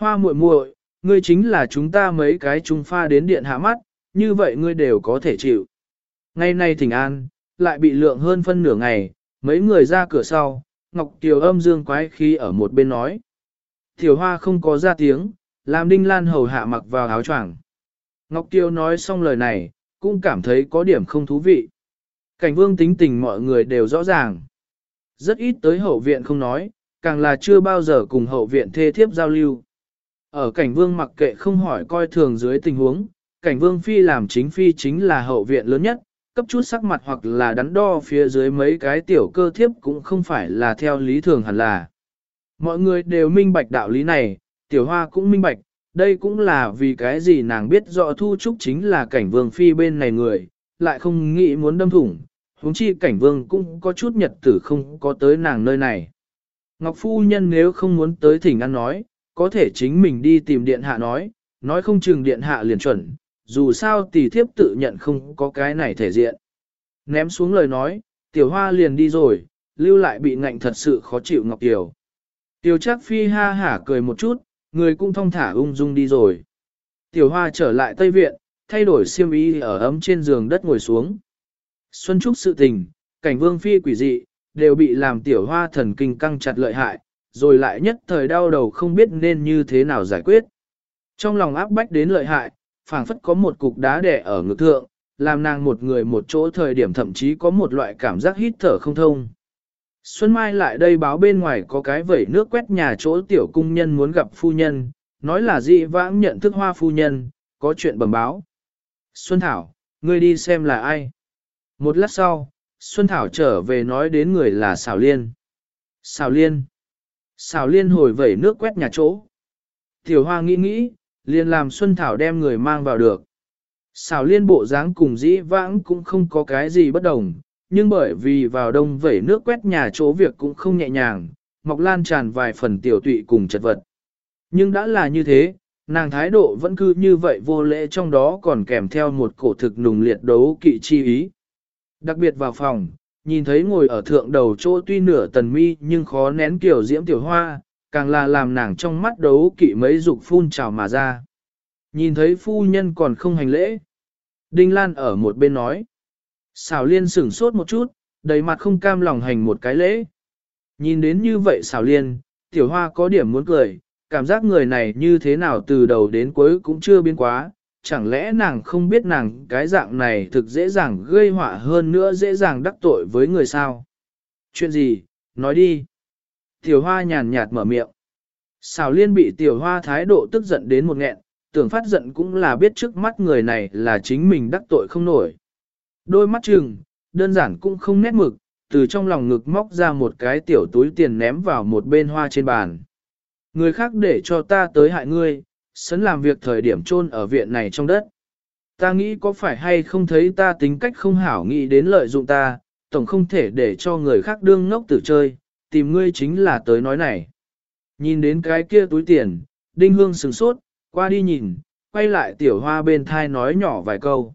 Hoa muội muội, ngươi chính là chúng ta mấy cái trung pha đến điện hạ mắt, như vậy ngươi đều có thể chịu. Ngày nay thỉnh an, lại bị lượng hơn phân nửa ngày, mấy người ra cửa sau, Ngọc Kiều âm dương quái khí ở một bên nói. Tiểu hoa không có ra tiếng, làm Đinh Lan hầu hạ mặc vào áo choàng. Ngọc Kiều nói xong lời này, cũng cảm thấy có điểm không thú vị. Cảnh vương tính tình mọi người đều rõ ràng. Rất ít tới hậu viện không nói, càng là chưa bao giờ cùng hậu viện thê thiếp giao lưu. Ở cảnh vương mặc kệ không hỏi coi thường dưới tình huống, cảnh vương phi làm chính phi chính là hậu viện lớn nhất, cấp chút sắc mặt hoặc là đắn đo phía dưới mấy cái tiểu cơ thiếp cũng không phải là theo lý thường hẳn là. Mọi người đều minh bạch đạo lý này, tiểu hoa cũng minh bạch, đây cũng là vì cái gì nàng biết rõ thu trúc chính là cảnh vương phi bên này người, lại không nghĩ muốn đâm thủng, huống chi cảnh vương cũng có chút nhật tử không có tới nàng nơi này. Ngọc Phu Nhân nếu không muốn tới thỉnh ăn nói, có thể chính mình đi tìm điện hạ nói, nói không chừng điện hạ liền chuẩn, dù sao tỷ thiếp tự nhận không có cái này thể diện. Ném xuống lời nói, tiểu hoa liền đi rồi, lưu lại bị ngạnh thật sự khó chịu Ngọc Tiểu. Tiểu chắc phi ha hả cười một chút, người cũng thong thả ung dung đi rồi. Tiểu hoa trở lại Tây Viện, thay đổi xiêm y ở ấm trên giường đất ngồi xuống. Xuân Trúc sự tình, cảnh vương phi quỷ dị, đều bị làm tiểu hoa thần kinh căng chặt lợi hại, rồi lại nhất thời đau đầu không biết nên như thế nào giải quyết. Trong lòng áp bách đến lợi hại, phảng phất có một cục đá đẻ ở ngực thượng, làm nàng một người một chỗ thời điểm thậm chí có một loại cảm giác hít thở không thông. Xuân Mai lại đây báo bên ngoài có cái vẩy nước quét nhà chỗ tiểu cung nhân muốn gặp phu nhân, nói là dị vãng nhận thức hoa phu nhân, có chuyện bẩm báo. Xuân Thảo, ngươi đi xem là ai. Một lát sau, Xuân Thảo trở về nói đến người là Xảo Liên. Xảo Liên xào Liên hồi vẩy nước quét nhà chỗ. Tiểu Hoa nghĩ nghĩ, liền làm Xuân Thảo đem người mang vào được. Xào Liên bộ dáng cùng dĩ vãng cũng không có cái gì bất đồng, nhưng bởi vì vào đông vẩy nước quét nhà chỗ việc cũng không nhẹ nhàng, mọc lan tràn vài phần tiểu tụy cùng chật vật. Nhưng đã là như thế, nàng thái độ vẫn cứ như vậy vô lễ trong đó còn kèm theo một cổ thực nùng liệt đấu kỵ chi ý. Đặc biệt vào phòng, nhìn thấy ngồi ở thượng đầu chỗ tuy nửa tần mi nhưng khó nén kiểu diễm tiểu hoa, càng là làm nàng trong mắt đấu kỵ mấy dục phun trào mà ra. Nhìn thấy phu nhân còn không hành lễ. Đinh Lan ở một bên nói. Xảo liên sửng sốt một chút, đầy mặt không cam lòng hành một cái lễ. Nhìn đến như vậy xảo liên, tiểu hoa có điểm muốn cười, cảm giác người này như thế nào từ đầu đến cuối cũng chưa biến quá, chẳng lẽ nàng không biết nàng cái dạng này thực dễ dàng gây họa hơn nữa dễ dàng đắc tội với người sao? Chuyện gì? Nói đi. Tiểu hoa nhàn nhạt mở miệng. Xào liên bị tiểu hoa thái độ tức giận đến một nghẹn, tưởng phát giận cũng là biết trước mắt người này là chính mình đắc tội không nổi. Đôi mắt trừng, đơn giản cũng không nét mực, từ trong lòng ngực móc ra một cái tiểu túi tiền ném vào một bên hoa trên bàn. Người khác để cho ta tới hại ngươi, sấn làm việc thời điểm chôn ở viện này trong đất. Ta nghĩ có phải hay không thấy ta tính cách không hảo nghĩ đến lợi dụng ta, tổng không thể để cho người khác đương ngốc tử chơi, tìm ngươi chính là tới nói này. Nhìn đến cái kia túi tiền, đinh hương sừng sốt, qua đi nhìn, quay lại tiểu hoa bên thai nói nhỏ vài câu.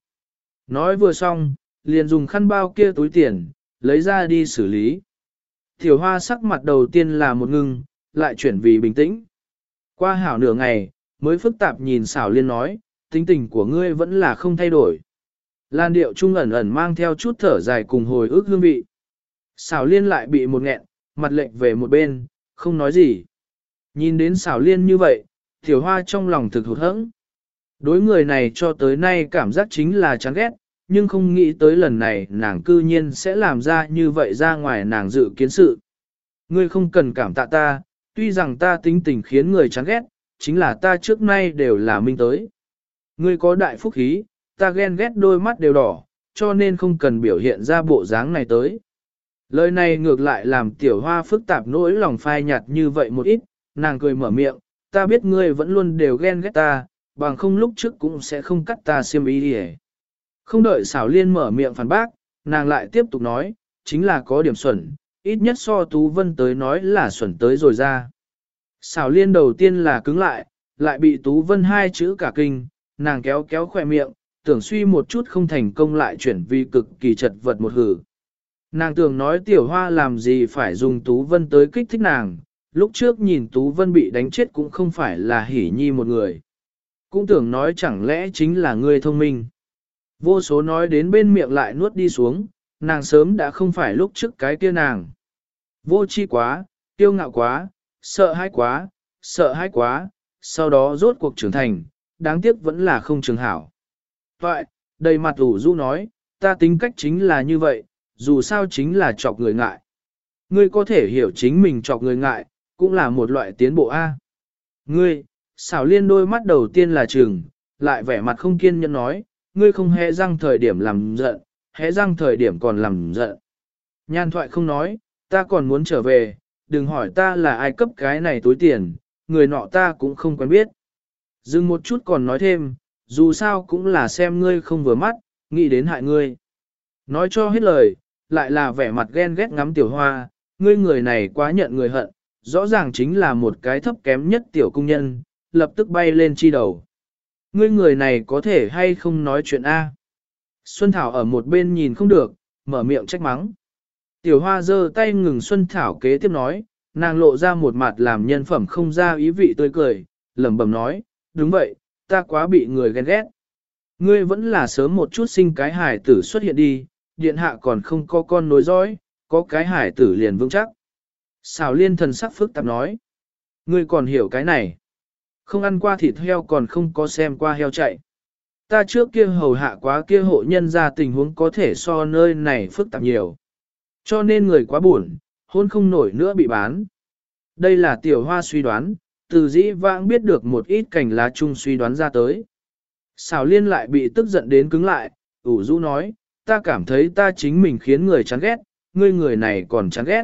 Nói vừa xong, liền dùng khăn bao kia túi tiền, lấy ra đi xử lý. Tiểu hoa sắc mặt đầu tiên là một ngưng, lại chuyển vì bình tĩnh. Qua hảo nửa ngày, mới phức tạp nhìn xảo liên nói, tính tình của ngươi vẫn là không thay đổi. Lan điệu trung ẩn ẩn mang theo chút thở dài cùng hồi ức hương vị. Xảo liên lại bị một nghẹn, mặt lệnh về một bên, không nói gì. Nhìn đến xảo liên như vậy, tiểu hoa trong lòng thực hụt hẫng. Đối người này cho tới nay cảm giác chính là chán ghét, nhưng không nghĩ tới lần này nàng cư nhiên sẽ làm ra như vậy ra ngoài nàng dự kiến sự. Ngươi không cần cảm tạ ta, tuy rằng ta tính tình khiến người chán ghét, chính là ta trước nay đều là minh tới. Ngươi có đại phúc khí, ta ghen ghét đôi mắt đều đỏ, cho nên không cần biểu hiện ra bộ dáng này tới. Lời này ngược lại làm tiểu hoa phức tạp nỗi lòng phai nhạt như vậy một ít, nàng cười mở miệng, ta biết ngươi vẫn luôn đều ghen ghét ta, bằng không lúc trước cũng sẽ không cắt ta xiêm ý đi Không đợi xảo liên mở miệng phản bác, nàng lại tiếp tục nói, chính là có điểm xuẩn, ít nhất so Tú Vân tới nói là xuẩn tới rồi ra. Xảo liên đầu tiên là cứng lại, lại bị Tú Vân hai chữ cả kinh, nàng kéo kéo khỏe miệng, tưởng suy một chút không thành công lại chuyển vì cực kỳ chật vật một hử. Nàng tưởng nói tiểu hoa làm gì phải dùng Tú Vân tới kích thích nàng, lúc trước nhìn Tú Vân bị đánh chết cũng không phải là hỉ nhi một người. Cũng tưởng nói chẳng lẽ chính là người thông minh. Vô số nói đến bên miệng lại nuốt đi xuống, nàng sớm đã không phải lúc trước cái kia nàng. Vô chi quá, tiêu ngạo quá, sợ hãi quá, sợ hãi quá, sau đó rốt cuộc trưởng thành, đáng tiếc vẫn là không trường hảo. Vậy, đầy mặt ủ rũ nói, ta tính cách chính là như vậy, dù sao chính là chọc người ngại. Ngươi có thể hiểu chính mình chọc người ngại, cũng là một loại tiến bộ A. Ngươi, xảo liên đôi mắt đầu tiên là trường, lại vẻ mặt không kiên nhẫn nói, ngươi không hề răng thời điểm làm giận, hẽ răng thời điểm còn làm giận. Nhan thoại không nói, ta còn muốn trở về, đừng hỏi ta là ai cấp cái này túi tiền, người nọ ta cũng không quen biết. Dừng một chút còn nói thêm, dù sao cũng là xem ngươi không vừa mắt, nghĩ đến hại ngươi. Nói cho hết lời, lại là vẻ mặt ghen ghét ngắm tiểu hoa, ngươi người này quá nhận người hận, rõ ràng chính là một cái thấp kém nhất tiểu công nhân, lập tức bay lên chi đầu. Ngươi người này có thể hay không nói chuyện A. Xuân Thảo ở một bên nhìn không được, mở miệng trách mắng. Tiểu hoa giơ tay ngừng Xuân Thảo kế tiếp nói, nàng lộ ra một mặt làm nhân phẩm không ra ý vị tươi cười, lẩm bẩm nói, đúng vậy, ta quá bị người ghen ghét. Ngươi vẫn là sớm một chút sinh cái hải tử xuất hiện đi, điện hạ còn không có con nối dõi, có cái hải tử liền vững chắc. Xào liên thần sắc phức tạp nói, ngươi còn hiểu cái này. Không ăn qua thịt heo còn không có xem qua heo chạy. Ta trước kia hầu hạ quá kia hộ nhân ra tình huống có thể so nơi này phức tạp nhiều. Cho nên người quá buồn, hôn không nổi nữa bị bán. Đây là tiểu hoa suy đoán, từ dĩ vãng biết được một ít cảnh lá chung suy đoán ra tới. Xào liên lại bị tức giận đến cứng lại, ủ rũ nói, ta cảm thấy ta chính mình khiến người chán ghét, ngươi người này còn chán ghét.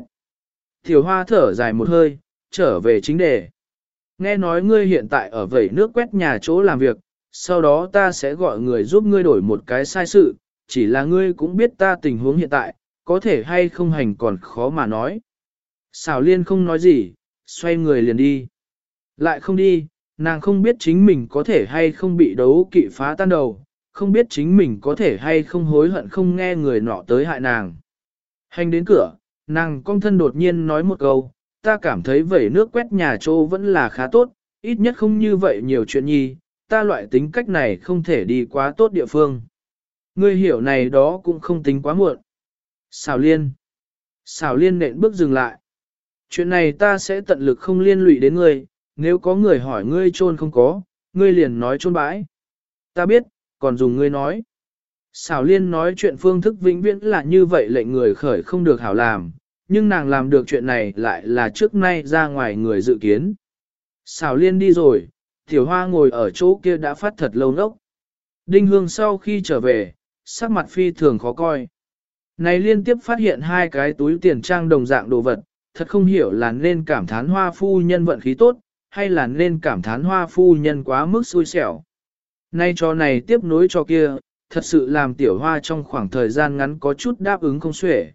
Tiểu hoa thở dài một hơi, trở về chính đề. Nghe nói ngươi hiện tại ở vẩy nước quét nhà chỗ làm việc, sau đó ta sẽ gọi người giúp ngươi đổi một cái sai sự, chỉ là ngươi cũng biết ta tình huống hiện tại, có thể hay không hành còn khó mà nói. Xảo liên không nói gì, xoay người liền đi. Lại không đi, nàng không biết chính mình có thể hay không bị đấu kỵ phá tan đầu, không biết chính mình có thể hay không hối hận không nghe người nọ tới hại nàng. Hành đến cửa, nàng cong thân đột nhiên nói một câu, ta cảm thấy vẩy nước quét nhà trô vẫn là khá tốt, ít nhất không như vậy nhiều chuyện nhi, ta loại tính cách này không thể đi quá tốt địa phương. Ngươi hiểu này đó cũng không tính quá muộn. Xảo liên. Xảo liên nện bước dừng lại. Chuyện này ta sẽ tận lực không liên lụy đến ngươi, nếu có người hỏi ngươi trôn không có, ngươi liền nói trôn bãi. Ta biết, còn dùng ngươi nói. Xảo liên nói chuyện phương thức vĩnh viễn là như vậy lệnh người khởi không được hảo làm, nhưng nàng làm được chuyện này lại là trước nay ra ngoài người dự kiến. Xảo liên đi rồi, tiểu hoa ngồi ở chỗ kia đã phát thật lâu nốc. Đinh hương sau khi trở về, sắc mặt phi thường khó coi. Này liên tiếp phát hiện hai cái túi tiền trang đồng dạng đồ vật, thật không hiểu là nên cảm thán hoa phu nhân vận khí tốt, hay là nên cảm thán hoa phu nhân quá mức xui xẻo. Nay cho này tiếp nối cho kia, thật sự làm tiểu hoa trong khoảng thời gian ngắn có chút đáp ứng không xuể.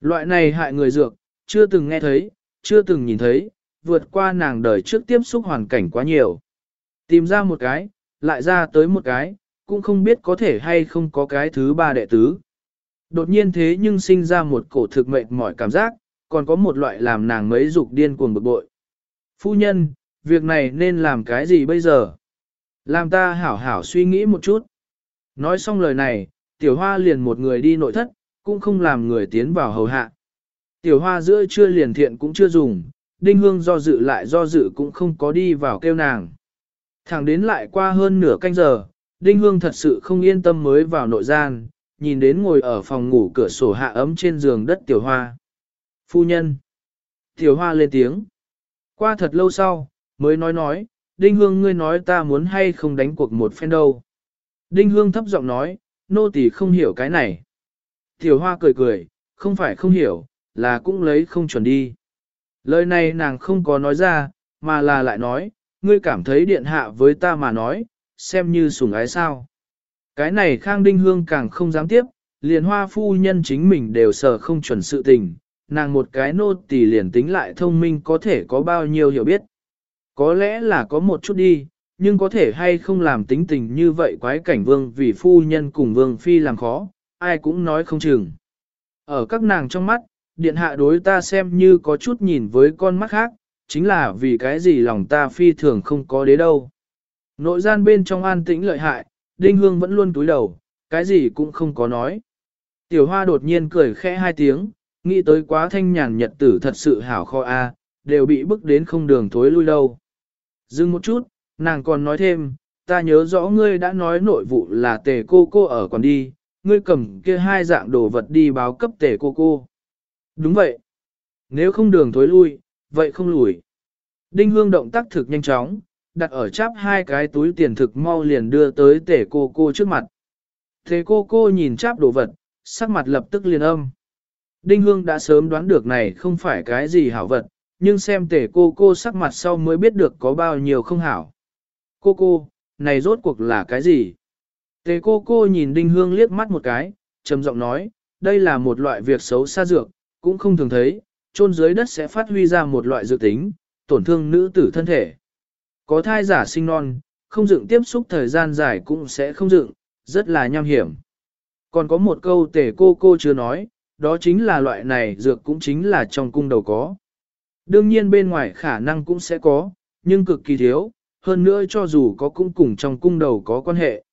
Loại này hại người dược, chưa từng nghe thấy, chưa từng nhìn thấy, vượt qua nàng đời trước tiếp xúc hoàn cảnh quá nhiều. Tìm ra một cái, lại ra tới một cái, cũng không biết có thể hay không có cái thứ ba đệ tứ. Đột nhiên thế nhưng sinh ra một cổ thực mệnh mỏi cảm giác, còn có một loại làm nàng mấy dục điên cuồng bực bội. Phu nhân, việc này nên làm cái gì bây giờ? Làm ta hảo hảo suy nghĩ một chút. Nói xong lời này, tiểu hoa liền một người đi nội thất, cũng không làm người tiến vào hầu hạ. Tiểu hoa giữa chưa liền thiện cũng chưa dùng, đinh hương do dự lại do dự cũng không có đi vào kêu nàng. Thẳng đến lại qua hơn nửa canh giờ, đinh hương thật sự không yên tâm mới vào nội gian, nhìn đến ngồi ở phòng ngủ cửa sổ hạ ấm trên giường đất tiểu hoa. Phu nhân. Tiểu hoa lên tiếng. Qua thật lâu sau, mới nói nói, Đinh Hương ngươi nói ta muốn hay không đánh cuộc một phen đâu. Đinh Hương thấp giọng nói, nô tỳ không hiểu cái này. Tiểu hoa cười cười, không phải không hiểu, là cũng lấy không chuẩn đi. Lời này nàng không có nói ra, mà là lại nói, ngươi cảm thấy điện hạ với ta mà nói, xem như sủng ái sao. Cái này Khang Đinh Hương càng không dám tiếp, liền hoa phu nhân chính mình đều sợ không chuẩn sự tình, nàng một cái nô tỳ liền tính lại thông minh có thể có bao nhiêu hiểu biết. Có lẽ là có một chút đi, nhưng có thể hay không làm tính tình như vậy quái cảnh vương vì phu nhân cùng vương phi làm khó, ai cũng nói không chừng. Ở các nàng trong mắt, điện hạ đối ta xem như có chút nhìn với con mắt khác, chính là vì cái gì lòng ta phi thường không có đế đâu. Nội gian bên trong an tĩnh lợi hại, Đinh Hương vẫn luôn túi đầu, cái gì cũng không có nói. Tiểu hoa đột nhiên cười khẽ hai tiếng, nghĩ tới quá thanh nhàn nhật tử thật sự hảo kho a, đều bị bức đến không đường thối lui đâu. Dừng một chút, nàng còn nói thêm, ta nhớ rõ ngươi đã nói nội vụ là tề cô cô ở còn đi, ngươi cầm kia hai dạng đồ vật đi báo cấp tề cô cô. Đúng vậy. Nếu không đường thối lui, vậy không lùi. Đinh hương động tác thực nhanh chóng, đặt ở cháp hai cái túi tiền thực mau liền đưa tới tể cô cô trước mặt. Thế cô cô nhìn cháp đồ vật, sắc mặt lập tức liền âm. Đinh hương đã sớm đoán được này không phải cái gì hảo vật, nhưng xem tể cô cô sắc mặt sau mới biết được có bao nhiêu không hảo. Cô cô, này rốt cuộc là cái gì? Tề cô cô nhìn đinh hương liếc mắt một cái, trầm giọng nói, đây là một loại việc xấu xa dược, cũng không thường thấy, chôn dưới đất sẽ phát huy ra một loại dược tính, tổn thương nữ tử thân thể. Có thai giả sinh non, không dựng tiếp xúc thời gian dài cũng sẽ không dựng, rất là nham hiểm. Còn có một câu tể cô cô chưa nói, đó chính là loại này dược cũng chính là trong cung đầu có. Đương nhiên bên ngoài khả năng cũng sẽ có, nhưng cực kỳ thiếu, hơn nữa cho dù có cũng cùng trong cung đầu có quan hệ.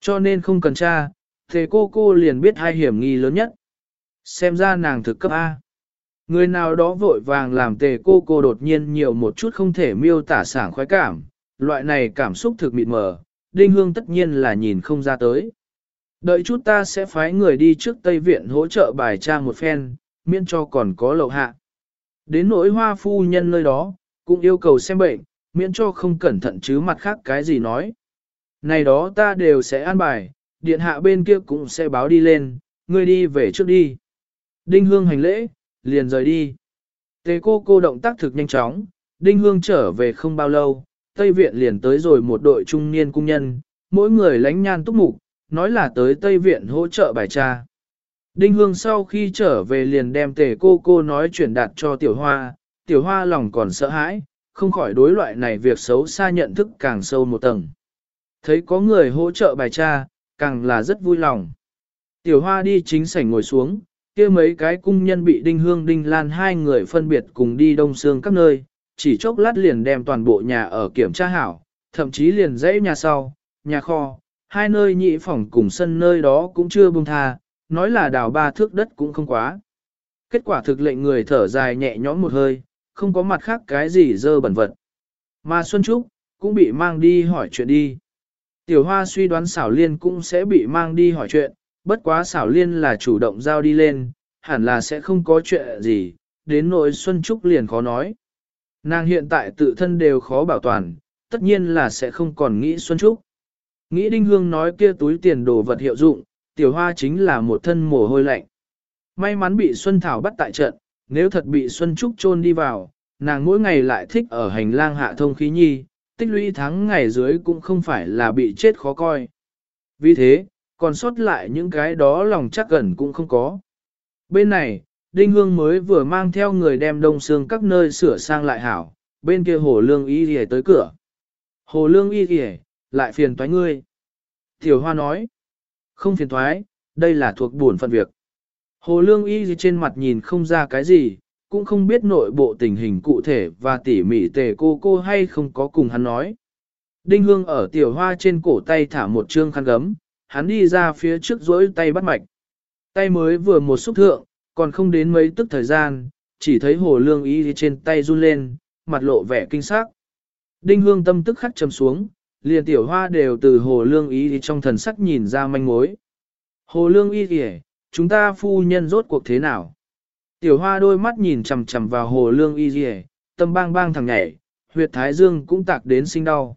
Cho nên không cần tra, thế cô cô liền biết hai hiểm nghi lớn nhất. Xem ra nàng thực cấp A. Người nào đó vội vàng làm tề cô cô đột nhiên nhiều một chút không thể miêu tả sảng khoái cảm, loại này cảm xúc thực mịt mờ, đinh hương tất nhiên là nhìn không ra tới. Đợi chút ta sẽ phái người đi trước Tây Viện hỗ trợ bài tra một phen, miễn cho còn có lậu hạ. Đến nỗi hoa phu nhân nơi đó, cũng yêu cầu xem bệnh, miễn cho không cẩn thận chứ mặt khác cái gì nói. Này đó ta đều sẽ an bài, điện hạ bên kia cũng sẽ báo đi lên, ngươi đi về trước đi. Đinh Hương hành lễ, liền rời đi. Tề cô cô động tác thực nhanh chóng, Đinh Hương trở về không bao lâu, Tây Viện liền tới rồi một đội trung niên cung nhân, mỗi người lánh nhan túc mục, nói là tới Tây Viện hỗ trợ bài tra. Đinh Hương sau khi trở về liền đem tề cô cô nói chuyển đạt cho tiểu hoa, tiểu hoa lòng còn sợ hãi, không khỏi đối loại này việc xấu xa nhận thức càng sâu một tầng. Thấy có người hỗ trợ bài tra, càng là rất vui lòng. Tiểu hoa đi chính sảnh ngồi xuống, kia mấy cái cung nhân bị đinh hương đinh lan hai người phân biệt cùng đi đông xương các nơi, chỉ chốc lát liền đem toàn bộ nhà ở kiểm tra hảo, thậm chí liền dãy nhà sau, nhà kho, hai nơi nhị phòng cùng sân nơi đó cũng chưa buông tha, nói là đào ba thước đất cũng không quá. Kết quả thực lệnh người thở dài nhẹ nhõm một hơi, không có mặt khác cái gì dơ bẩn vật. Mà Xuân Trúc, cũng bị mang đi hỏi chuyện đi. Tiểu Hoa suy đoán xảo liên cũng sẽ bị mang đi hỏi chuyện, bất quá xảo liên là chủ động giao đi lên, hẳn là sẽ không có chuyện gì, đến nỗi Xuân Trúc liền khó nói. Nàng hiện tại tự thân đều khó bảo toàn, tất nhiên là sẽ không còn nghĩ Xuân Trúc. Nghĩ Đinh Hương nói kia túi tiền đồ vật hiệu dụng, tiểu hoa chính là một thân mồ hôi lạnh. May mắn bị Xuân Thảo bắt tại trận, nếu thật bị Xuân Trúc trôn đi vào, nàng mỗi ngày lại thích ở hành lang hạ thông khí nhi, tích lũy tháng ngày dưới cũng không phải là bị chết khó coi. Vì thế, còn sót lại những cái đó lòng chắc gần cũng không có. Bên này, Đinh Hương mới vừa mang theo người đem đông xương các nơi sửa sang lại hảo, bên kia hồ lương y rìa tới cửa. Hồ lương y rìa, lại phiền toái ngươi. Tiểu Hoa nói, không phiền toái, đây là thuộc buồn phận việc. Hồ lương y gì trên mặt nhìn không ra cái gì, cũng không biết nội bộ tình hình cụ thể và tỉ mỉ tề cô cô hay không có cùng hắn nói. Đinh hương ở tiểu hoa trên cổ tay thả một trương khăn gấm, hắn đi ra phía trước rỗi tay bắt mạch. Tay mới vừa một xúc thượng, còn không đến mấy tức thời gian, chỉ thấy hồ lương y trên tay run lên, mặt lộ vẻ kinh sắc. Đinh hương tâm tức khắc trầm xuống, liền tiểu hoa đều từ hồ lương y trong thần sắc nhìn ra manh mối. Hồ lương y kìa, chúng ta phu nhân rốt cuộc thế nào? Tiểu hoa đôi mắt nhìn chằm chằm vào hồ lương y kìa, tâm bang bang thằng nhảy, huyệt thái dương cũng tạc đến sinh đau.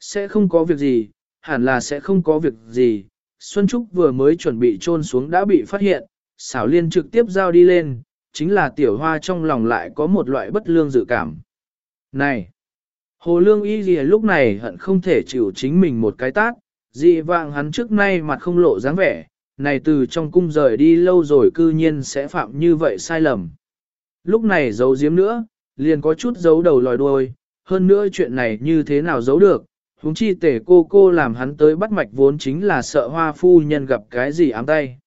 Sẽ không có việc gì, hẳn là sẽ không có việc gì. Xuân Trúc vừa mới chuẩn bị trôn xuống đã bị phát hiện, xảo liên trực tiếp giao đi lên, chính là tiểu hoa trong lòng lại có một loại bất lương dự cảm. Này! Hồ lương y gì lúc này hận không thể chịu chính mình một cái tát, dị vạng hắn trước nay mặt không lộ dáng vẻ, này từ trong cung rời đi lâu rồi cư nhiên sẽ phạm như vậy sai lầm. Lúc này giấu giếm nữa, liền có chút giấu đầu lòi đuôi, hơn nữa chuyện này như thế nào giấu được, huống chi tể cô cô làm hắn tới bắt mạch vốn chính là sợ hoa phu nhân gặp cái gì ám tay.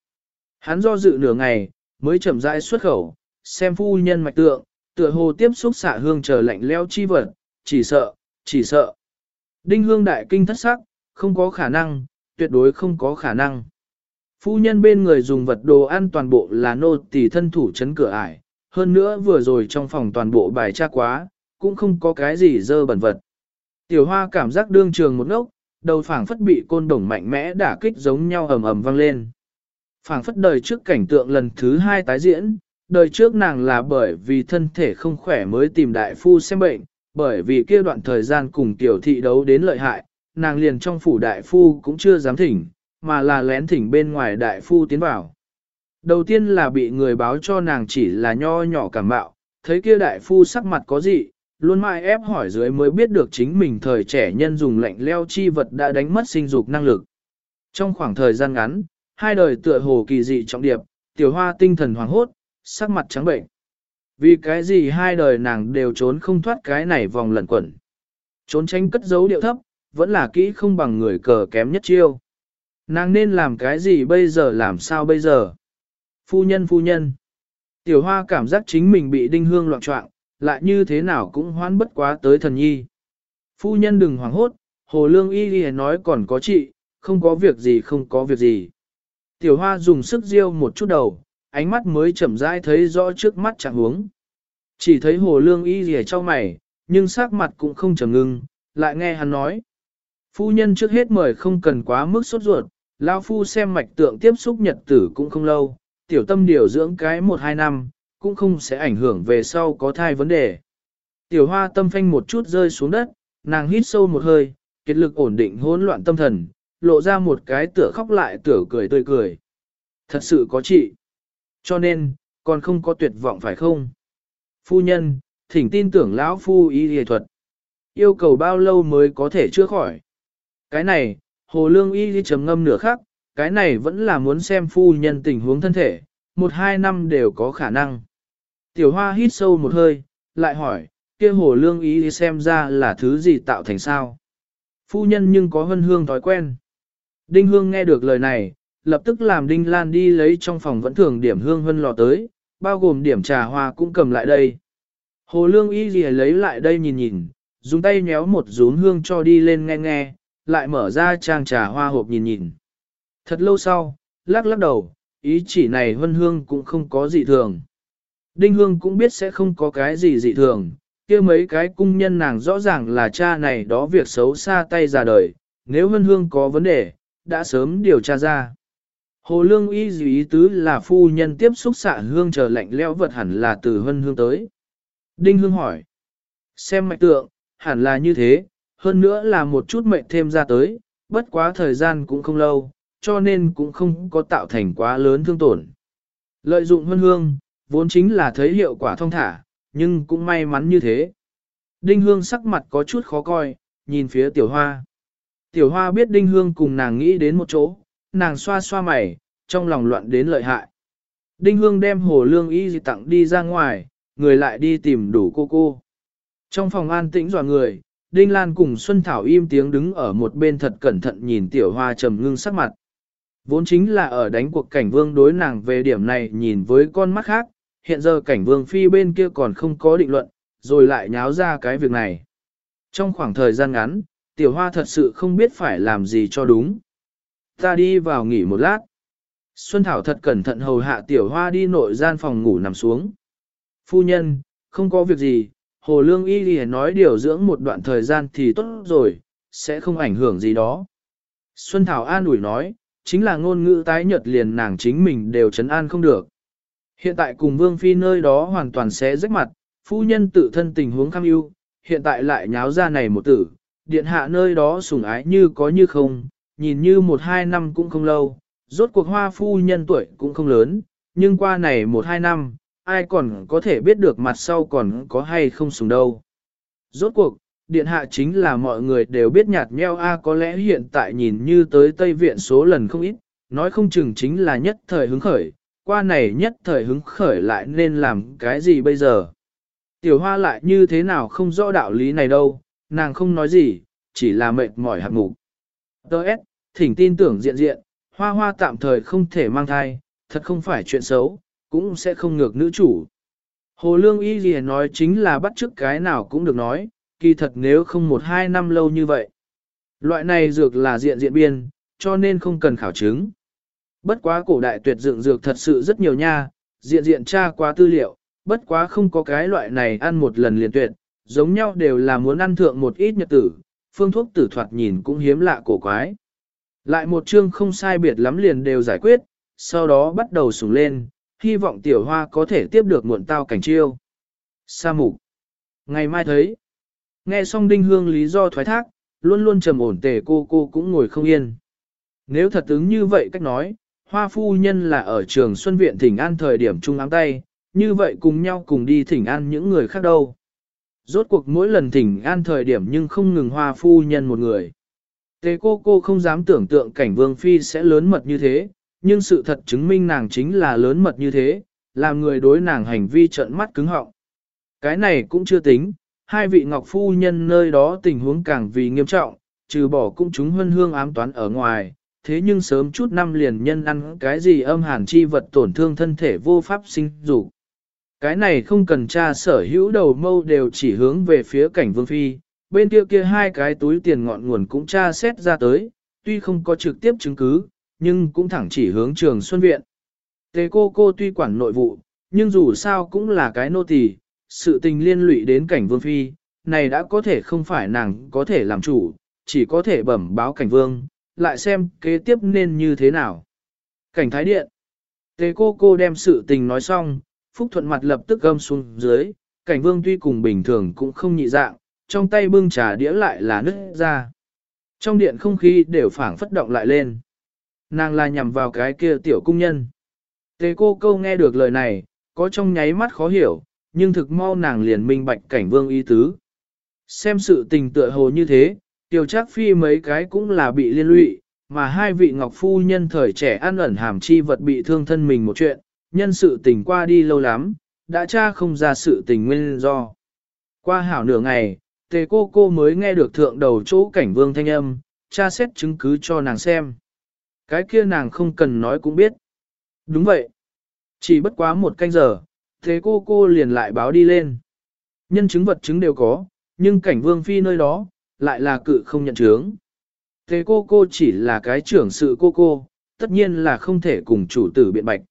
Hắn do dự nửa ngày, mới chậm rãi xuất khẩu, xem phu nhân mạch tượng, tựa hồ tiếp xúc xạ hương chờ lạnh leo chi vật, chỉ sợ, chỉ sợ. Đinh hương đại kinh thất sắc, không có khả năng, tuyệt đối không có khả năng. Phu nhân bên người dùng vật đồ ăn toàn bộ là nô tỳ thân thủ chấn cửa ải, hơn nữa vừa rồi trong phòng toàn bộ bài tra quá, cũng không có cái gì dơ bẩn vật. Tiểu hoa cảm giác đương trường một ngốc, đầu phảng phất bị côn đồng mạnh mẽ đả kích giống nhau ầm ầm vang lên. Phảng phất đời trước cảnh tượng lần thứ hai tái diễn, đời trước nàng là bởi vì thân thể không khỏe mới tìm đại phu xem bệnh, bởi vì kia đoạn thời gian cùng tiểu thị đấu đến lợi hại, nàng liền trong phủ đại phu cũng chưa dám thỉnh, mà là lén thỉnh bên ngoài đại phu tiến vào. Đầu tiên là bị người báo cho nàng chỉ là nho nhỏ cảm bạo, thấy kia đại phu sắc mặt có gì, luôn mãi ép hỏi dưới mới biết được chính mình thời trẻ nhân dùng lạnh leo chi vật đã đánh mất sinh dục năng lực. Trong khoảng thời gian ngắn, hai đời tựa hồ kỳ dị trọng điệp, tiểu hoa tinh thần hoàng hốt, sắc mặt trắng bệnh. Vì cái gì hai đời nàng đều trốn không thoát cái này vòng lẩn quẩn. Trốn tránh cất giấu điệu thấp, vẫn là kỹ không bằng người cờ kém nhất chiêu. Nàng nên làm cái gì bây giờ làm sao bây giờ? Phu nhân phu nhân. Tiểu hoa cảm giác chính mình bị đinh hương loạn trọng, lại như thế nào cũng hoán bất quá tới thần nhi. Phu nhân đừng hoảng hốt, hồ lương y ghi nói còn có chị, không có việc gì không có việc gì. Tiểu hoa dùng sức riêu một chút đầu, ánh mắt mới chậm rãi thấy rõ trước mắt chẳng huống. Chỉ thấy hồ lương y ghi cho mày, nhưng sắc mặt cũng không trầm ngưng, lại nghe hắn nói. Phu nhân trước hết mời không cần quá mức sốt ruột, lao phu xem mạch tượng tiếp xúc nhật tử cũng không lâu, tiểu tâm điều dưỡng cái một hai năm, cũng không sẽ ảnh hưởng về sau có thai vấn đề. Tiểu hoa tâm phanh một chút rơi xuống đất, nàng hít sâu một hơi, kết lực ổn định hỗn loạn tâm thần, lộ ra một cái tựa khóc lại tựa cười tươi cười. Thật sự có chị. Cho nên, còn không có tuyệt vọng phải không? Phu nhân, thỉnh tin tưởng lão phu y y thuật. Yêu cầu bao lâu mới có thể chữa khỏi? Cái này, hồ lương y y chấm ngâm nửa khắc, cái này vẫn là muốn xem phu nhân tình huống thân thể, một hai năm đều có khả năng. Tiểu hoa hít sâu một hơi, lại hỏi, kia hồ lương ý xem ra là thứ gì tạo thành sao. Phu nhân nhưng có hân hương thói quen. Đinh hương nghe được lời này, lập tức làm đinh lan đi lấy trong phòng vẫn thường điểm hương hân lò tới, bao gồm điểm trà hoa cũng cầm lại đây. Hồ lương y gì lấy lại đây nhìn nhìn, dùng tay nhéo một rún hương cho đi lên nghe nghe, lại mở ra trang trà hoa hộp nhìn nhìn. Thật lâu sau, lắc lắc đầu, ý chỉ này hân hương cũng không có gì thường. Đinh Hương cũng biết sẽ không có cái gì dị thường, kia mấy cái cung nhân nàng rõ ràng là cha này đó việc xấu xa tay ra đời, nếu Hân Hương có vấn đề, đã sớm điều tra ra. Hồ Lương y dù ý tứ là phu nhân tiếp xúc xạ hương chờ lạnh leo vật hẳn là từ Hân Hương tới. Đinh Hương hỏi, xem mạch tượng, hẳn là như thế, hơn nữa là một chút mệnh thêm ra tới, bất quá thời gian cũng không lâu, cho nên cũng không có tạo thành quá lớn thương tổn. Lợi dụng Hân Hương, vốn chính là thấy hiệu quả thông thả, nhưng cũng may mắn như thế. Đinh Hương sắc mặt có chút khó coi, nhìn phía tiểu hoa. Tiểu hoa biết Đinh Hương cùng nàng nghĩ đến một chỗ, nàng xoa xoa mày, trong lòng loạn đến lợi hại. Đinh Hương đem hồ lương y gì tặng đi ra ngoài, người lại đi tìm đủ cô cô. Trong phòng an tĩnh dò người, Đinh Lan cùng Xuân Thảo im tiếng đứng ở một bên thật cẩn thận nhìn tiểu hoa trầm ngưng sắc mặt. Vốn chính là ở đánh cuộc cảnh vương đối nàng về điểm này nhìn với con mắt khác, hiện giờ cảnh vương phi bên kia còn không có định luận, rồi lại nháo ra cái việc này. Trong khoảng thời gian ngắn, tiểu hoa thật sự không biết phải làm gì cho đúng. Ta đi vào nghỉ một lát. Xuân Thảo thật cẩn thận hầu hạ tiểu hoa đi nội gian phòng ngủ nằm xuống. Phu nhân, không có việc gì, Hồ Lương Y Ghi nói điều dưỡng một đoạn thời gian thì tốt rồi, sẽ không ảnh hưởng gì đó. Xuân Thảo an ủi nói, chính là ngôn ngữ tái nhật liền nàng chính mình đều chấn an không được. Hiện tại cùng Vương Phi nơi đó hoàn toàn sẽ rách mặt, phu nhân tự thân tình huống kham ưu, hiện tại lại nháo ra này một tử, điện hạ nơi đó sủng ái như có như không, nhìn như một hai năm cũng không lâu, rốt cuộc hoa phu nhân tuổi cũng không lớn, nhưng qua này một hai năm, ai còn có thể biết được mặt sau còn có hay không sủng đâu. Rốt cuộc, điện hạ chính là mọi người đều biết nhạt nheo a có lẽ hiện tại nhìn như tới Tây Viện số lần không ít, nói không chừng chính là nhất thời hứng khởi, qua này nhất thời hứng khởi lại nên làm cái gì bây giờ. Tiểu hoa lại như thế nào không rõ đạo lý này đâu, nàng không nói gì, chỉ là mệt mỏi hạt mục. Đợt, thỉnh tin tưởng diện diện, hoa hoa tạm thời không thể mang thai, thật không phải chuyện xấu, cũng sẽ không ngược nữ chủ. Hồ Lương Y gì nói chính là bắt chước cái nào cũng được nói, kỳ thật nếu không một hai năm lâu như vậy. Loại này dược là diện diện biên, cho nên không cần khảo chứng. Bất quá cổ đại tuyệt dựng dược thật sự rất nhiều nha, diện diện tra qua tư liệu, bất quá không có cái loại này ăn một lần liền tuyệt, giống nhau đều là muốn ăn thượng một ít nhật tử, phương thuốc tử thoạt nhìn cũng hiếm lạ cổ quái. Lại một chương không sai biệt lắm liền đều giải quyết, sau đó bắt đầu sùng lên, hy vọng tiểu hoa có thể tiếp được muộn tao cảnh chiêu. Sa mục. Ngày mai thấy. Nghe xong đinh hương lý do thoái thác, luôn luôn trầm ổn tề cô cô cũng ngồi không yên. Nếu thật ứng như vậy cách nói, hoa phu nhân là ở trường Xuân Viện thỉnh an thời điểm chung áng tay, như vậy cùng nhau cùng đi thỉnh an những người khác đâu. Rốt cuộc mỗi lần thỉnh an thời điểm nhưng không ngừng hoa phu nhân một người. Tề cô cô không dám tưởng tượng cảnh vương phi sẽ lớn mật như thế, nhưng sự thật chứng minh nàng chính là lớn mật như thế, làm người đối nàng hành vi trợn mắt cứng họng. Cái này cũng chưa tính, hai vị ngọc phu nhân nơi đó tình huống càng vì nghiêm trọng, trừ bỏ cũng chúng huân hương ám toán ở ngoài, thế nhưng sớm chút năm liền nhân ăn cái gì âm hàn chi vật tổn thương thân thể vô pháp sinh dục. Cái này không cần tra sở hữu đầu mâu đều chỉ hướng về phía cảnh vương phi, bên kia kia hai cái túi tiền ngọn nguồn cũng tra xét ra tới, tuy không có trực tiếp chứng cứ, nhưng cũng thẳng chỉ hướng trường Xuân Viện. Tế cô cô tuy quản nội vụ, nhưng dù sao cũng là cái nô tỳ, sự tình liên lụy đến cảnh vương phi, này đã có thể không phải nàng có thể làm chủ, chỉ có thể bẩm báo cảnh vương, lại xem kế tiếp nên như thế nào. Cảnh thái điện. Tề cô cô đem sự tình nói xong, Phúc Thuận mặt lập tức gâm xuống dưới, cảnh vương tuy cùng bình thường cũng không nhị dạng, trong tay bưng trà đĩa lại là nứt ra. Trong điện không khí đều phảng phất động lại lên. Nàng là nhằm vào cái kia tiểu cung nhân. Tề cô câu nghe được lời này, có trong nháy mắt khó hiểu, nhưng thực mau nàng liền minh bạch cảnh vương ý tứ. Xem sự tình tựa hồ như thế, tiểu trác phi mấy cái cũng là bị liên lụy, mà hai vị ngọc phu nhân thời trẻ ăn ẩn hàm chi vật bị thương thân mình một chuyện, nhân sự tình qua đi lâu lắm, đã tra không ra sự tình nguyên do. Qua hảo nửa ngày, tề cô cô mới nghe được thượng đầu chỗ cảnh vương thanh âm, tra xét chứng cứ cho nàng xem. Cái kia nàng không cần nói cũng biết. Đúng vậy. Chỉ bất quá một canh giờ, thế cô cô liền lại báo đi lên. Nhân chứng vật chứng đều có, nhưng cảnh vương phi nơi đó, lại là cự không nhận chứng. Thế cô cô chỉ là cái trưởng sự cô cô, tất nhiên là không thể cùng chủ tử biện bạch.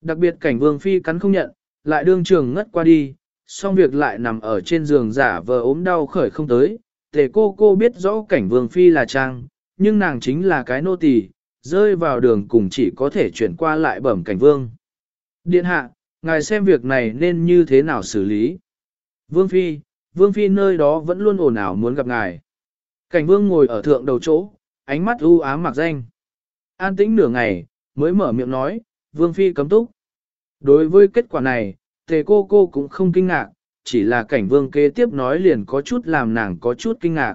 Đặc biệt cảnh vương phi cắn không nhận, lại đương trường ngất qua đi, xong việc lại nằm ở trên giường giả vờ ốm đau khởi không tới. Tề cô cô biết rõ cảnh vương phi là trang, nhưng nàng chính là cái nô tỳ, rơi vào đường cùng chỉ có thể chuyển qua lại bẩm cảnh vương. Điện hạ, ngài xem việc này nên như thế nào xử lý. Vương phi, vương phi nơi đó vẫn luôn ồn ào muốn gặp ngài. Cảnh vương ngồi ở thượng đầu chỗ, ánh mắt u ám mặc danh. An tĩnh nửa ngày, mới mở miệng nói, vương phi cấm túc. Đối với kết quả này, tề cô cô cũng không kinh ngạc, chỉ là cảnh vương kế tiếp nói liền có chút làm nàng có chút kinh ngạc.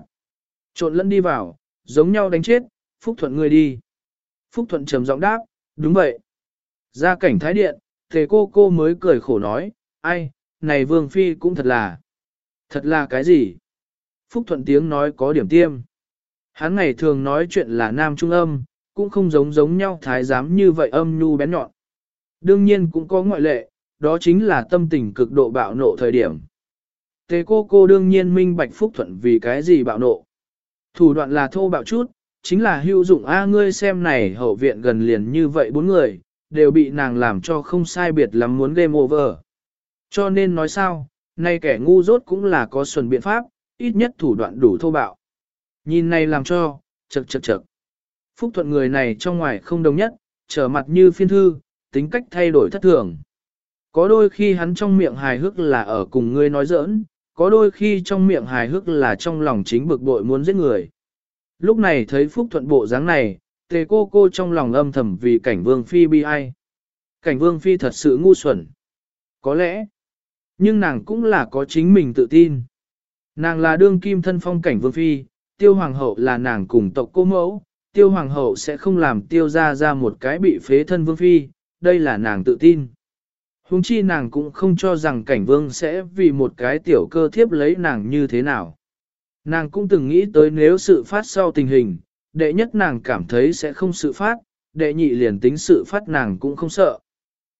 Trộn lẫn đi vào, giống nhau đánh chết, phúc thuận người đi. Phúc thuận trầm giọng đáp, đúng vậy. Ra cảnh thái điện, tề cô cô mới cười khổ nói, ai, này vương phi cũng thật là. Thật là cái gì? Phúc thuận tiếng nói có điểm tiêm. Hắn ngày thường nói chuyện là nam trung âm, cũng không giống giống nhau thái giám như vậy âm nhu bén nhọn. Đương nhiên cũng có ngoại lệ, đó chính là tâm tình cực độ bạo nộ thời điểm. Tế cô cô đương nhiên minh bạch phúc thuận vì cái gì bạo nộ. Thủ đoạn là thô bạo chút, chính là hữu dụng A ngươi xem này hậu viện gần liền như vậy bốn người, đều bị nàng làm cho không sai biệt lắm muốn game over. Cho nên nói sao, nay kẻ ngu dốt cũng là có xuân biện pháp, ít nhất thủ đoạn đủ thô bạo. Nhìn này làm cho, chật chật chật. Phúc thuận người này trong ngoài không đồng nhất, trở mặt như phiên thư, tính cách thay đổi thất thường. Có đôi khi hắn trong miệng hài hước là ở cùng ngươi nói giỡn, có đôi khi trong miệng hài hước là trong lòng chính bực bội muốn giết người. Lúc này thấy Phúc thuận bộ dáng này, tề cô cô trong lòng âm thầm vì cảnh vương phi bi ai. Cảnh vương phi thật sự ngu xuẩn. Có lẽ, nhưng nàng cũng là có chính mình tự tin. Nàng là đương kim thân phong cảnh vương phi, tiêu hoàng hậu là nàng cùng tộc cô mẫu, tiêu hoàng hậu sẽ không làm tiêu ra ra một cái bị phế thân vương phi, đây là nàng tự tin. Hùng chi nàng cũng không cho rằng cảnh vương sẽ vì một cái tiểu cơ thiếp lấy nàng như thế nào. Nàng cũng từng nghĩ tới nếu sự phát sau tình hình, đệ nhất nàng cảm thấy sẽ không sự phát, đệ nhị liền tính sự phát nàng cũng không sợ.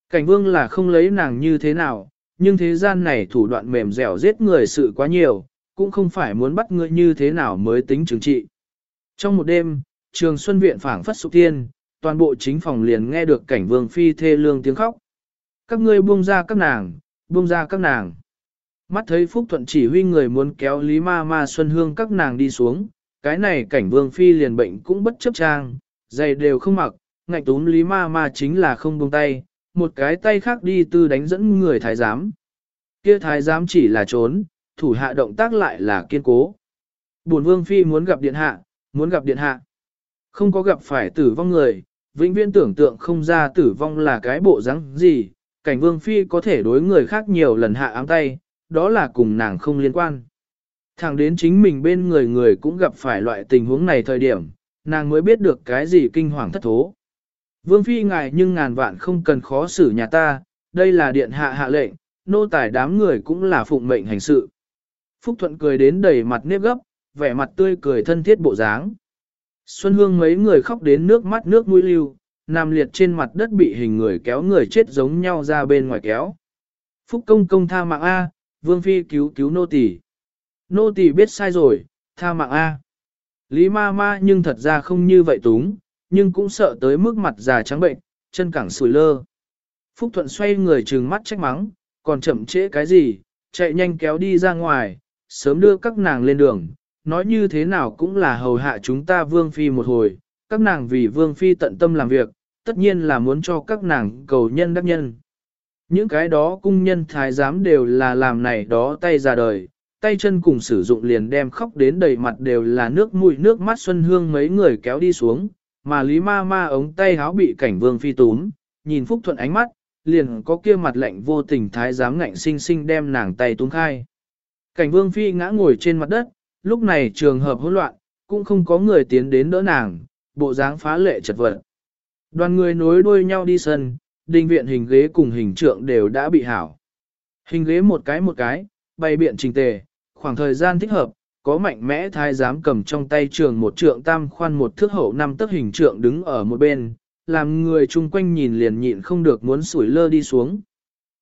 Cảnh vương là không lấy nàng như thế nào, nhưng thế gian này thủ đoạn mềm dẻo giết người sự quá nhiều, cũng không phải muốn bắt ngươi như thế nào mới tính trừng trị. Trong một đêm, trường Xuân Viện phảng phất sụp tiên, toàn bộ chính phòng liền nghe được cảnh vương phi thê lương tiếng khóc. Các ngươi buông ra các nàng, buông ra các nàng. Mắt thấy Phúc Thuận chỉ huy người muốn kéo Lý Ma Ma Xuân Hương các nàng đi xuống, cái này cảnh vương phi liền bệnh cũng bất chấp trang, giày đều không mặc, ngạnh túm Lý Ma Ma chính là không buông tay, một cái tay khác đi tư đánh dẫn người thái giám. Kia thái giám chỉ là trốn, thủ hạ động tác lại là kiên cố. Bổn vương phi muốn gặp điện hạ, muốn gặp điện hạ. Không có gặp phải tử vong người, vĩnh viễn tưởng tượng không ra tử vong là cái bộ dáng gì, cảnh vương phi có thể đối người khác nhiều lần hạ ám tay, đó là cùng nàng không liên quan. Thẳng đến chính mình bên người người cũng gặp phải loại tình huống này thời điểm, nàng mới biết được cái gì kinh hoàng thất thố. Vương phi ngài nhưng ngàn vạn không cần khó xử nhà ta, đây là điện hạ hạ lệnh, nô tài đám người cũng là phụng mệnh hành sự. Phúc Thuận cười đến đầy mặt nếp gấp, vẻ mặt tươi cười thân thiết bộ dáng. Xuân Hương mấy người khóc đến nước mắt nước mũi lưu, nằm liệt trên mặt đất bị hình người kéo người chết giống nhau ra bên ngoài kéo. Phúc công công tha mạng A, Vương Phi cứu cứu nô tỳ. Nô tỳ biết sai rồi, tha mạng A. Lý ma ma nhưng thật ra không như vậy túng, nhưng cũng sợ tới mức mặt già trắng bệnh, chân cẳng sùi lơ. Phúc Thuận xoay người trừng mắt trách mắng, còn chậm trễ cái gì, chạy nhanh kéo đi ra ngoài, sớm đưa các nàng lên đường, nói như thế nào cũng là hầu hạ chúng ta vương phi một hồi, các nàng vì vương phi tận tâm làm việc, tất nhiên là muốn cho các nàng cầu nhân đắc nhân. Những cái đó cung nhân thái giám đều là làm này đó tay ra đời, tay chân cùng sử dụng liền đem khóc đến đầy mặt đều là nước mũi nước mắt xuân hương mấy người kéo đi xuống, mà lý ma ma ống tay háo bị cảnh vương phi túm, nhìn phúc thuận ánh mắt, liền có kia mặt lạnh vô tình thái giám ngạnh sinh sinh đem nàng tay túm khai. Cảnh vương phi ngã ngồi trên mặt đất, lúc này trường hợp hỗn loạn, cũng không có người tiến đến đỡ nàng, bộ dáng phá lệ chật vật. Đoàn người nối đuôi nhau đi sân, đình viện hình ghế cùng hình trượng đều đã bị hảo. Hình ghế một cái một cái, bày biện trình tề, khoảng thời gian thích hợp, có mạnh mẽ thái giám cầm trong tay trường một trượng tam khoan một thước hậu năm tấc hình trượng đứng ở một bên, làm người chung quanh nhìn liền nhịn không được muốn sủi lơ đi xuống.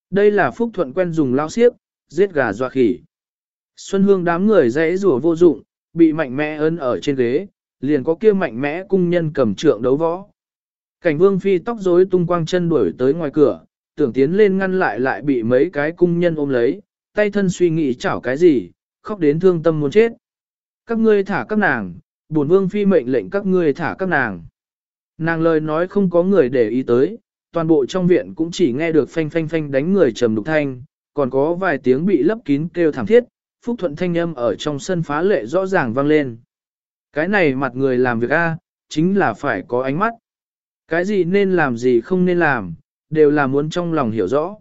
Đây là phúc thuận quen dùng lao xiếp giết gà doa khỉ. Xuân hương đám người dãy rủa vô dụng, bị mạnh mẽ ấn ở trên ghế, liền có kia mạnh mẽ cung nhân cầm trượng đấu võ. Cảnh vương phi tóc rối tung quang chân đuổi tới ngoài cửa, tưởng tiến lên ngăn lại lại bị mấy cái cung nhân ôm lấy, tay thân suy nghĩ chảo cái gì, khóc đến thương tâm muốn chết. Các ngươi thả các nàng, bổn vương phi mệnh lệnh các ngươi thả các nàng. Nàng lời nói không có người để ý tới, toàn bộ trong viện cũng chỉ nghe được phanh phanh phanh đánh người trầm đục thanh, còn có vài tiếng bị lấp kín kêu thảm thiết, phúc thuận thanh âm ở trong sân phá lệ rõ ràng vang lên. Cái này mặt người làm việc A, chính là phải có ánh mắt. Cái gì nên làm gì không nên làm, đều là muốn trong lòng hiểu rõ.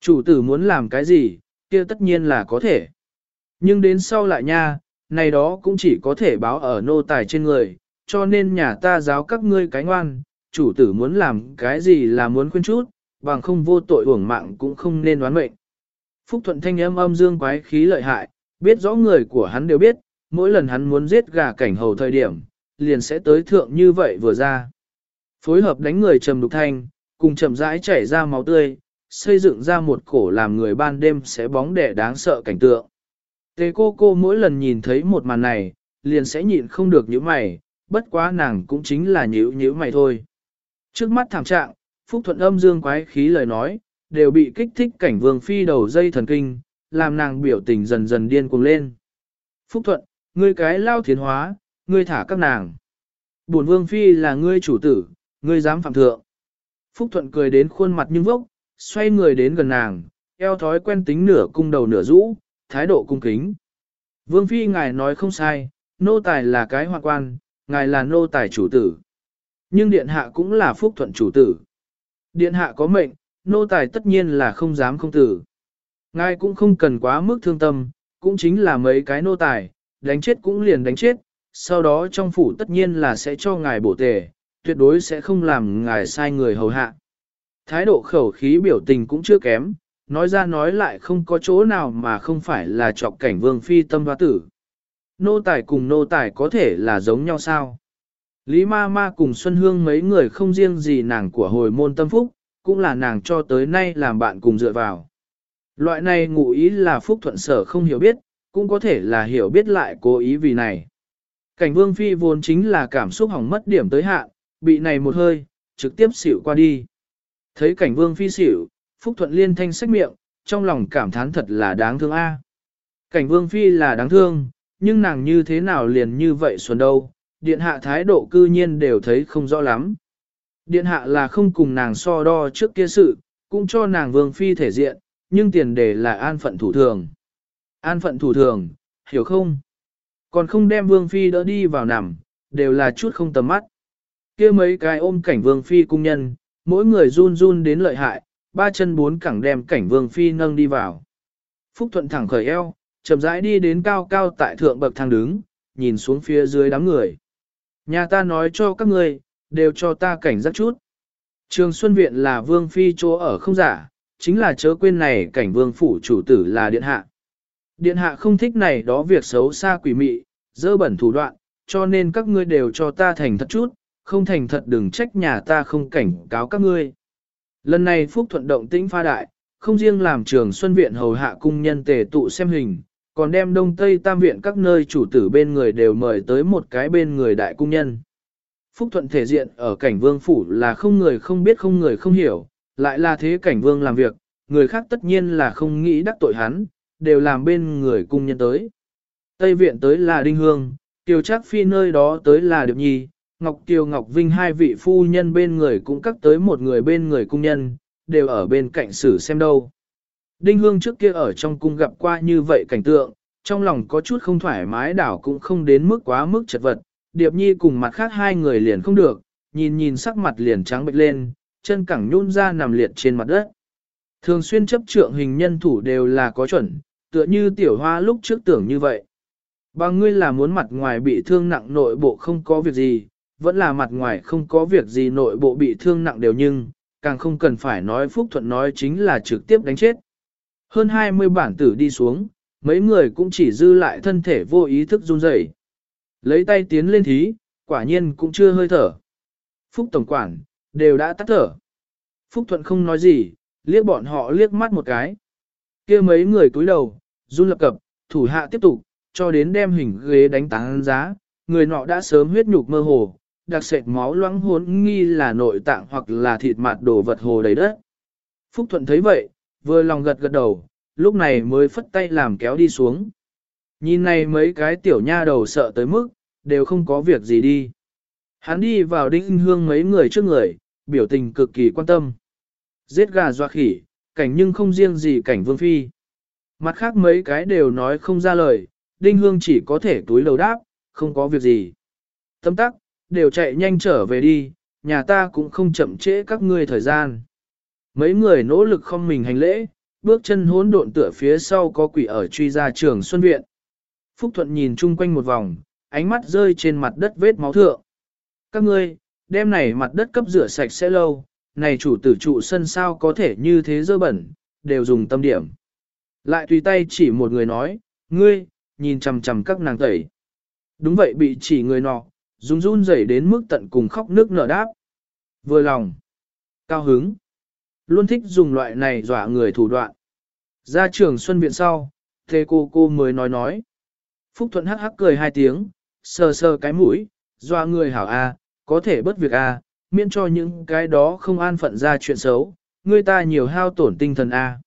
Chủ tử muốn làm cái gì, kia tất nhiên là có thể. Nhưng đến sau lại nha, này đó cũng chỉ có thể báo ở nô tài trên người, cho nên nhà ta giáo các ngươi cái ngoan, chủ tử muốn làm cái gì là muốn khuyên chút, bằng không vô tội uổng mạng cũng không nên đoán mệnh. Phúc Thuận thanh âm âm dương quái khí lợi hại, biết rõ người của hắn đều biết, mỗi lần hắn muốn giết gà cảnh hầu thời điểm, liền sẽ tới thượng như vậy vừa ra. Phối hợp đánh người trầm đục thanh, cùng chậm rãi chảy ra máu tươi, xây dựng ra một cổ làm người ban đêm sẽ bóng đẻ đáng sợ cảnh tượng. Tề cô cô mỗi lần nhìn thấy một màn này, liền sẽ nhịn không được nhíu mày, bất quá nàng cũng chính là nhíu nhíu mày thôi. Trước mắt thảm trạng, Phúc Thuận âm dương quái khí lời nói, đều bị kích thích cảnh vương phi đầu dây thần kinh, làm nàng biểu tình dần dần điên cuồng lên. Phúc Thuận, ngươi cái lao thiến hóa, ngươi thả các nàng. Bổn vương phi là ngươi chủ tử, ngươi dám phạm thượng. Phúc Thuận cười đến khuôn mặt nhưng vốc, xoay người đến gần nàng, eo thói quen tính nửa cung đầu nửa rũ, thái độ cung kính. Vương phi ngài nói không sai, nô tài là cái hoa quan, ngài là nô tài chủ tử. Nhưng điện hạ cũng là phúc thuận chủ tử. Điện hạ có mệnh, nô tài tất nhiên là không dám không tử. Ngài cũng không cần quá mức thương tâm, cũng chính là mấy cái nô tài, đánh chết cũng liền đánh chết, sau đó trong phủ tất nhiên là sẽ cho ngài bổ tề, tuyệt đối sẽ không làm ngài sai người hầu hạ. Thái độ khẩu khí biểu tình cũng chưa kém, nói ra nói lại không có chỗ nào mà không phải là chọc cảnh vương phi tâm hoa tử. Nô tài cùng nô tài có thể là giống nhau sao? Lý ma ma cùng Xuân Hương mấy người không riêng gì nàng của hồi môn tâm phúc, cũng là nàng cho tới nay làm bạn cùng dựa vào. Loại này ngụ ý là Phúc Thuận sở không hiểu biết, cũng có thể là hiểu biết lại cố ý vì này. Cảnh vương phi vốn chính là cảm xúc hỏng mất điểm tới hạn, bị này một hơi, trực tiếp xỉu qua đi. Thấy cảnh vương phi xỉu, Phúc Thuận liên thanh sách miệng, trong lòng cảm thán thật là đáng thương a. À. Cảnh vương phi là đáng thương, nhưng nàng như thế nào liền như vậy xuân đâu, điện hạ thái độ cư nhiên đều thấy không rõ lắm. Điện hạ là không cùng nàng so đo trước kia sự, cũng cho nàng vương phi thể diện, nhưng tiền đề là an phận thủ thường. An phận thủ thường, hiểu không? Còn không đem vương phi đỡ đi vào nằm, đều là chút không tầm mắt. kia mấy cái ôm cảnh vương phi cung nhân, mỗi người run run đến lợi hại, ba chân bốn cẳng đem cảnh vương phi nâng đi vào. Phúc thuận thẳng khởi eo, chậm rãi đi đến cao cao tại thượng bậc thang đứng, nhìn xuống phía dưới đám người. Nhà ta nói cho các ngươi, đều cho ta cảnh giác chút. Trường Xuân Viện là vương phi chỗ ở không giả, chính là chớ quên này cảnh vương phủ chủ tử là điện hạ. Điện hạ không thích này đó việc xấu xa quỷ mị, dơ bẩn thủ đoạn, cho nên các ngươi đều cho ta thành thật chút, không thành thật đừng trách nhà ta không cảnh cáo các ngươi. Lần này Phúc Thuận động tĩnh pha đại, không riêng làm trường Xuân Viện hầu hạ cung nhân tề tụ xem hình, còn đem Đông Tây Tam Viện các nơi chủ tử bên người đều mời tới một cái bên người đại cung nhân. Phúc Thuận thể diện ở cảnh vương phủ là không người không biết không người không hiểu, lại là thế cảnh vương làm việc, người khác tất nhiên là không nghĩ đắc tội hắn, đều làm bên người cung nhân tới. Tây viện tới là Đinh Hương, Tiêu Trác Phi nơi đó tới là Điệp Nhi, Ngọc Tiêu Ngọc Vinh hai vị phu nhân bên người cũng cắt tới một người bên người cung nhân, đều ở bên cạnh xử xem đâu. Đinh Hương trước kia ở trong cung gặp qua như vậy cảnh tượng, trong lòng có chút không thoải mái đảo cũng không đến mức quá mức chật vật, Điệp Nhi cùng mặt khác hai người liền không được, nhìn nhìn sắc mặt liền trắng bệch lên, chân cẳng nhún ra nằm liệt trên mặt đất. Thường xuyên chấp trượng hình nhân thủ đều là có chuẩn, tựa như tiểu hoa lúc trước tưởng như vậy. Bà ngươi là muốn mặt ngoài bị thương nặng nội bộ không có việc gì, vẫn là mặt ngoài không có việc gì nội bộ bị thương nặng đều nhưng, càng không cần phải nói Phúc Thuận nói chính là trực tiếp đánh chết. Hơn 20 bản tử đi xuống, mấy người cũng chỉ dư lại thân thể vô ý thức run rẩy. Lấy tay tiến lên thí, quả nhiên cũng chưa hơi thở. Phúc Tổng Quản, đều đã tắt thở. Phúc Thuận không nói gì, liếc bọn họ liếc mắt một cái. kia mấy người cúi đầu, run lập cập, thủ hạ tiếp tục, cho đến đem hình ghế đánh tán giá, người nọ đã sớm huyết nhục mơ hồ, đặc sệt máu loãng hốn nghi là nội tạng hoặc là thịt mạt đổ vật hồ đầy đất. Phúc Thuận thấy vậy, vừa lòng gật gật đầu, lúc này mới phất tay làm kéo đi xuống. Nhìn này mấy cái tiểu nha đầu sợ tới mức, đều không có việc gì đi. Hắn đi vào đinh hương mấy người trước người, biểu tình cực kỳ quan tâm. Giết gà doa khỉ, cảnh nhưng không riêng gì cảnh vương phi. Mặt khác mấy cái đều nói không ra lời, đinh hương chỉ có thể túi lầu đáp, không có việc gì. Tâm tắc, đều chạy nhanh trở về đi, nhà ta cũng không chậm trễ các ngươi thời gian. Mấy người nỗ lực không mình hành lễ, bước chân hỗn độn tựa phía sau có quỷ ở truy ra trường Xuân Viện. Phúc Thuận nhìn chung quanh một vòng, ánh mắt rơi trên mặt đất vết máu thượng. Các ngươi, đêm này mặt đất cấp rửa sạch sẽ lâu, này chủ tử trụ sân sao có thể như thế dơ bẩn, đều dùng tâm điểm. Lại tùy tay chỉ một người nói, ngươi, nhìn chằm chằm các nàng tẩy. Đúng vậy bị chỉ người nọ, run run rẩy đến mức tận cùng khóc nước nở đáp. Vừa lòng, cao hứng, luôn thích dùng loại này dọa người thủ đoạn. Ra trường Xuân Viện sau, thê cô cô mới nói nói. Phúc Thuận hắc hắc cười hai tiếng, sờ sờ cái mũi, dọa người hảo a, có thể bất việc a, miễn cho những cái đó không an phận ra chuyện xấu, người ta nhiều hao tổn tinh thần a.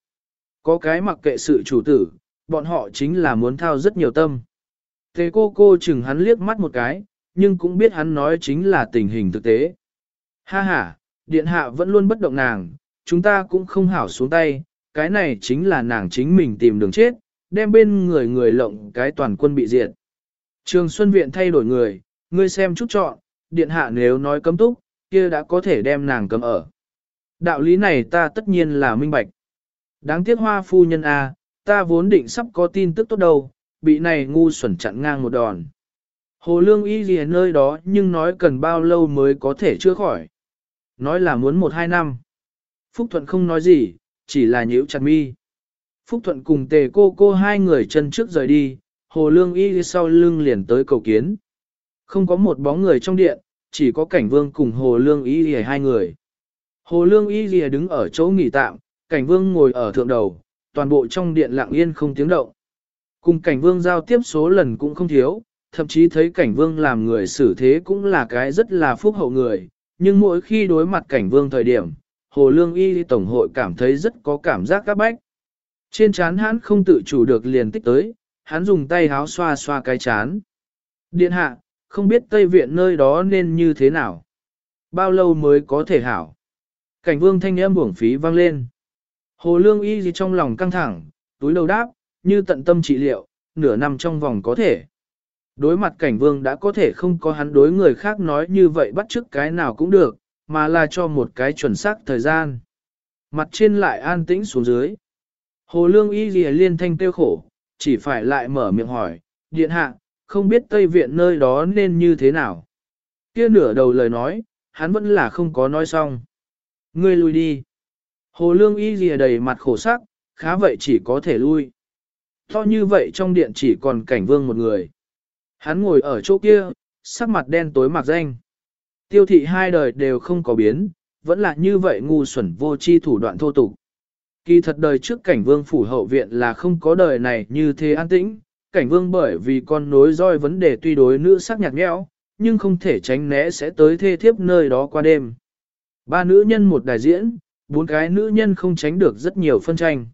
Có cái mặc kệ sự chủ tử, bọn họ chính là muốn thao rất nhiều tâm. Thế cô cô chừng hắn liếc mắt một cái, nhưng cũng biết hắn nói chính là tình hình thực tế. Ha ha, điện hạ vẫn luôn bất động nàng, chúng ta cũng không hảo xuống tay, cái này chính là nàng chính mình tìm đường chết, đem bên người người lộng cái toàn quân bị diệt. Trường Xuân Viện thay đổi người, ngươi xem chút chọn, điện hạ nếu nói cấm túc, kia đã có thể đem nàng cấm ở. Đạo lý này ta tất nhiên là minh bạch. Đáng tiếc hoa phu nhân A, ta vốn định sắp có tin tức tốt đâu, bị này ngu xuẩn chặn ngang một đòn. Hồ lương y gì nơi đó nhưng nói cần bao lâu mới có thể chữa khỏi. Nói là muốn một hai năm. Phúc Thuận không nói gì, chỉ là nhíu chặt mi. Phúc Thuận cùng tề cô cô hai người chân trước rời đi, hồ lương y sau lưng liền tới cầu kiến. Không có một bóng người trong điện, chỉ có cảnh vương cùng hồ lương y hai người. Hồ lương y đứng ở chỗ nghỉ tạm, cảnh vương ngồi ở thượng đầu, toàn bộ trong điện lặng yên không tiếng động. Cùng cảnh vương giao tiếp số lần cũng không thiếu, thậm chí thấy cảnh vương làm người xử thế cũng là cái rất là phúc hậu người, nhưng mỗi khi đối mặt cảnh vương thời điểm, Hồ Lương Y Tổng hội cảm thấy rất có cảm giác các bách. Trên chán hắn không tự chủ được liền tích tới, hắn dùng tay háo xoa xoa cái chán. Điện hạ, không biết Tây Viện nơi đó nên như thế nào. Bao lâu mới có thể hảo. Cảnh vương thanh âm buổng phí vang lên. Hồ Lương Y gì trong lòng căng thẳng, túi đầu đáp, như tận tâm trị liệu, nửa năm trong vòng có thể. Đối mặt cảnh vương đã có thể không có hắn đối người khác nói như vậy bắt chước cái nào cũng được, mà là cho một cái chuẩn xác thời gian. Mặt trên lại an tĩnh xuống dưới. Hồ lương y ghi liên thanh tiêu khổ, chỉ phải lại mở miệng hỏi, điện hạ, không biết Tây Viện nơi đó nên như thế nào. Kia nửa đầu lời nói, hắn vẫn là không có nói xong. Ngươi lui đi. Hồ lương y ghi đầy mặt khổ sắc, khá vậy chỉ có thể lui. To như vậy trong điện chỉ còn cảnh vương một người. Hắn ngồi ở chỗ kia, sắc mặt đen tối mặc danh. Tiêu thị hai đời đều không có biến, vẫn là như vậy ngu xuẩn vô chi thủ đoạn thô tục. Kỳ thật đời trước cảnh vương phủ hậu viện là không có đời này như thế an tĩnh, cảnh vương bởi vì con nối roi vấn đề tuy đối nữ sắc nhạt nhẽo, nhưng không thể tránh né sẽ tới thê thiếp nơi đó qua đêm. Ba nữ nhân một đại diễn, bốn cái nữ nhân không tránh được rất nhiều phân tranh.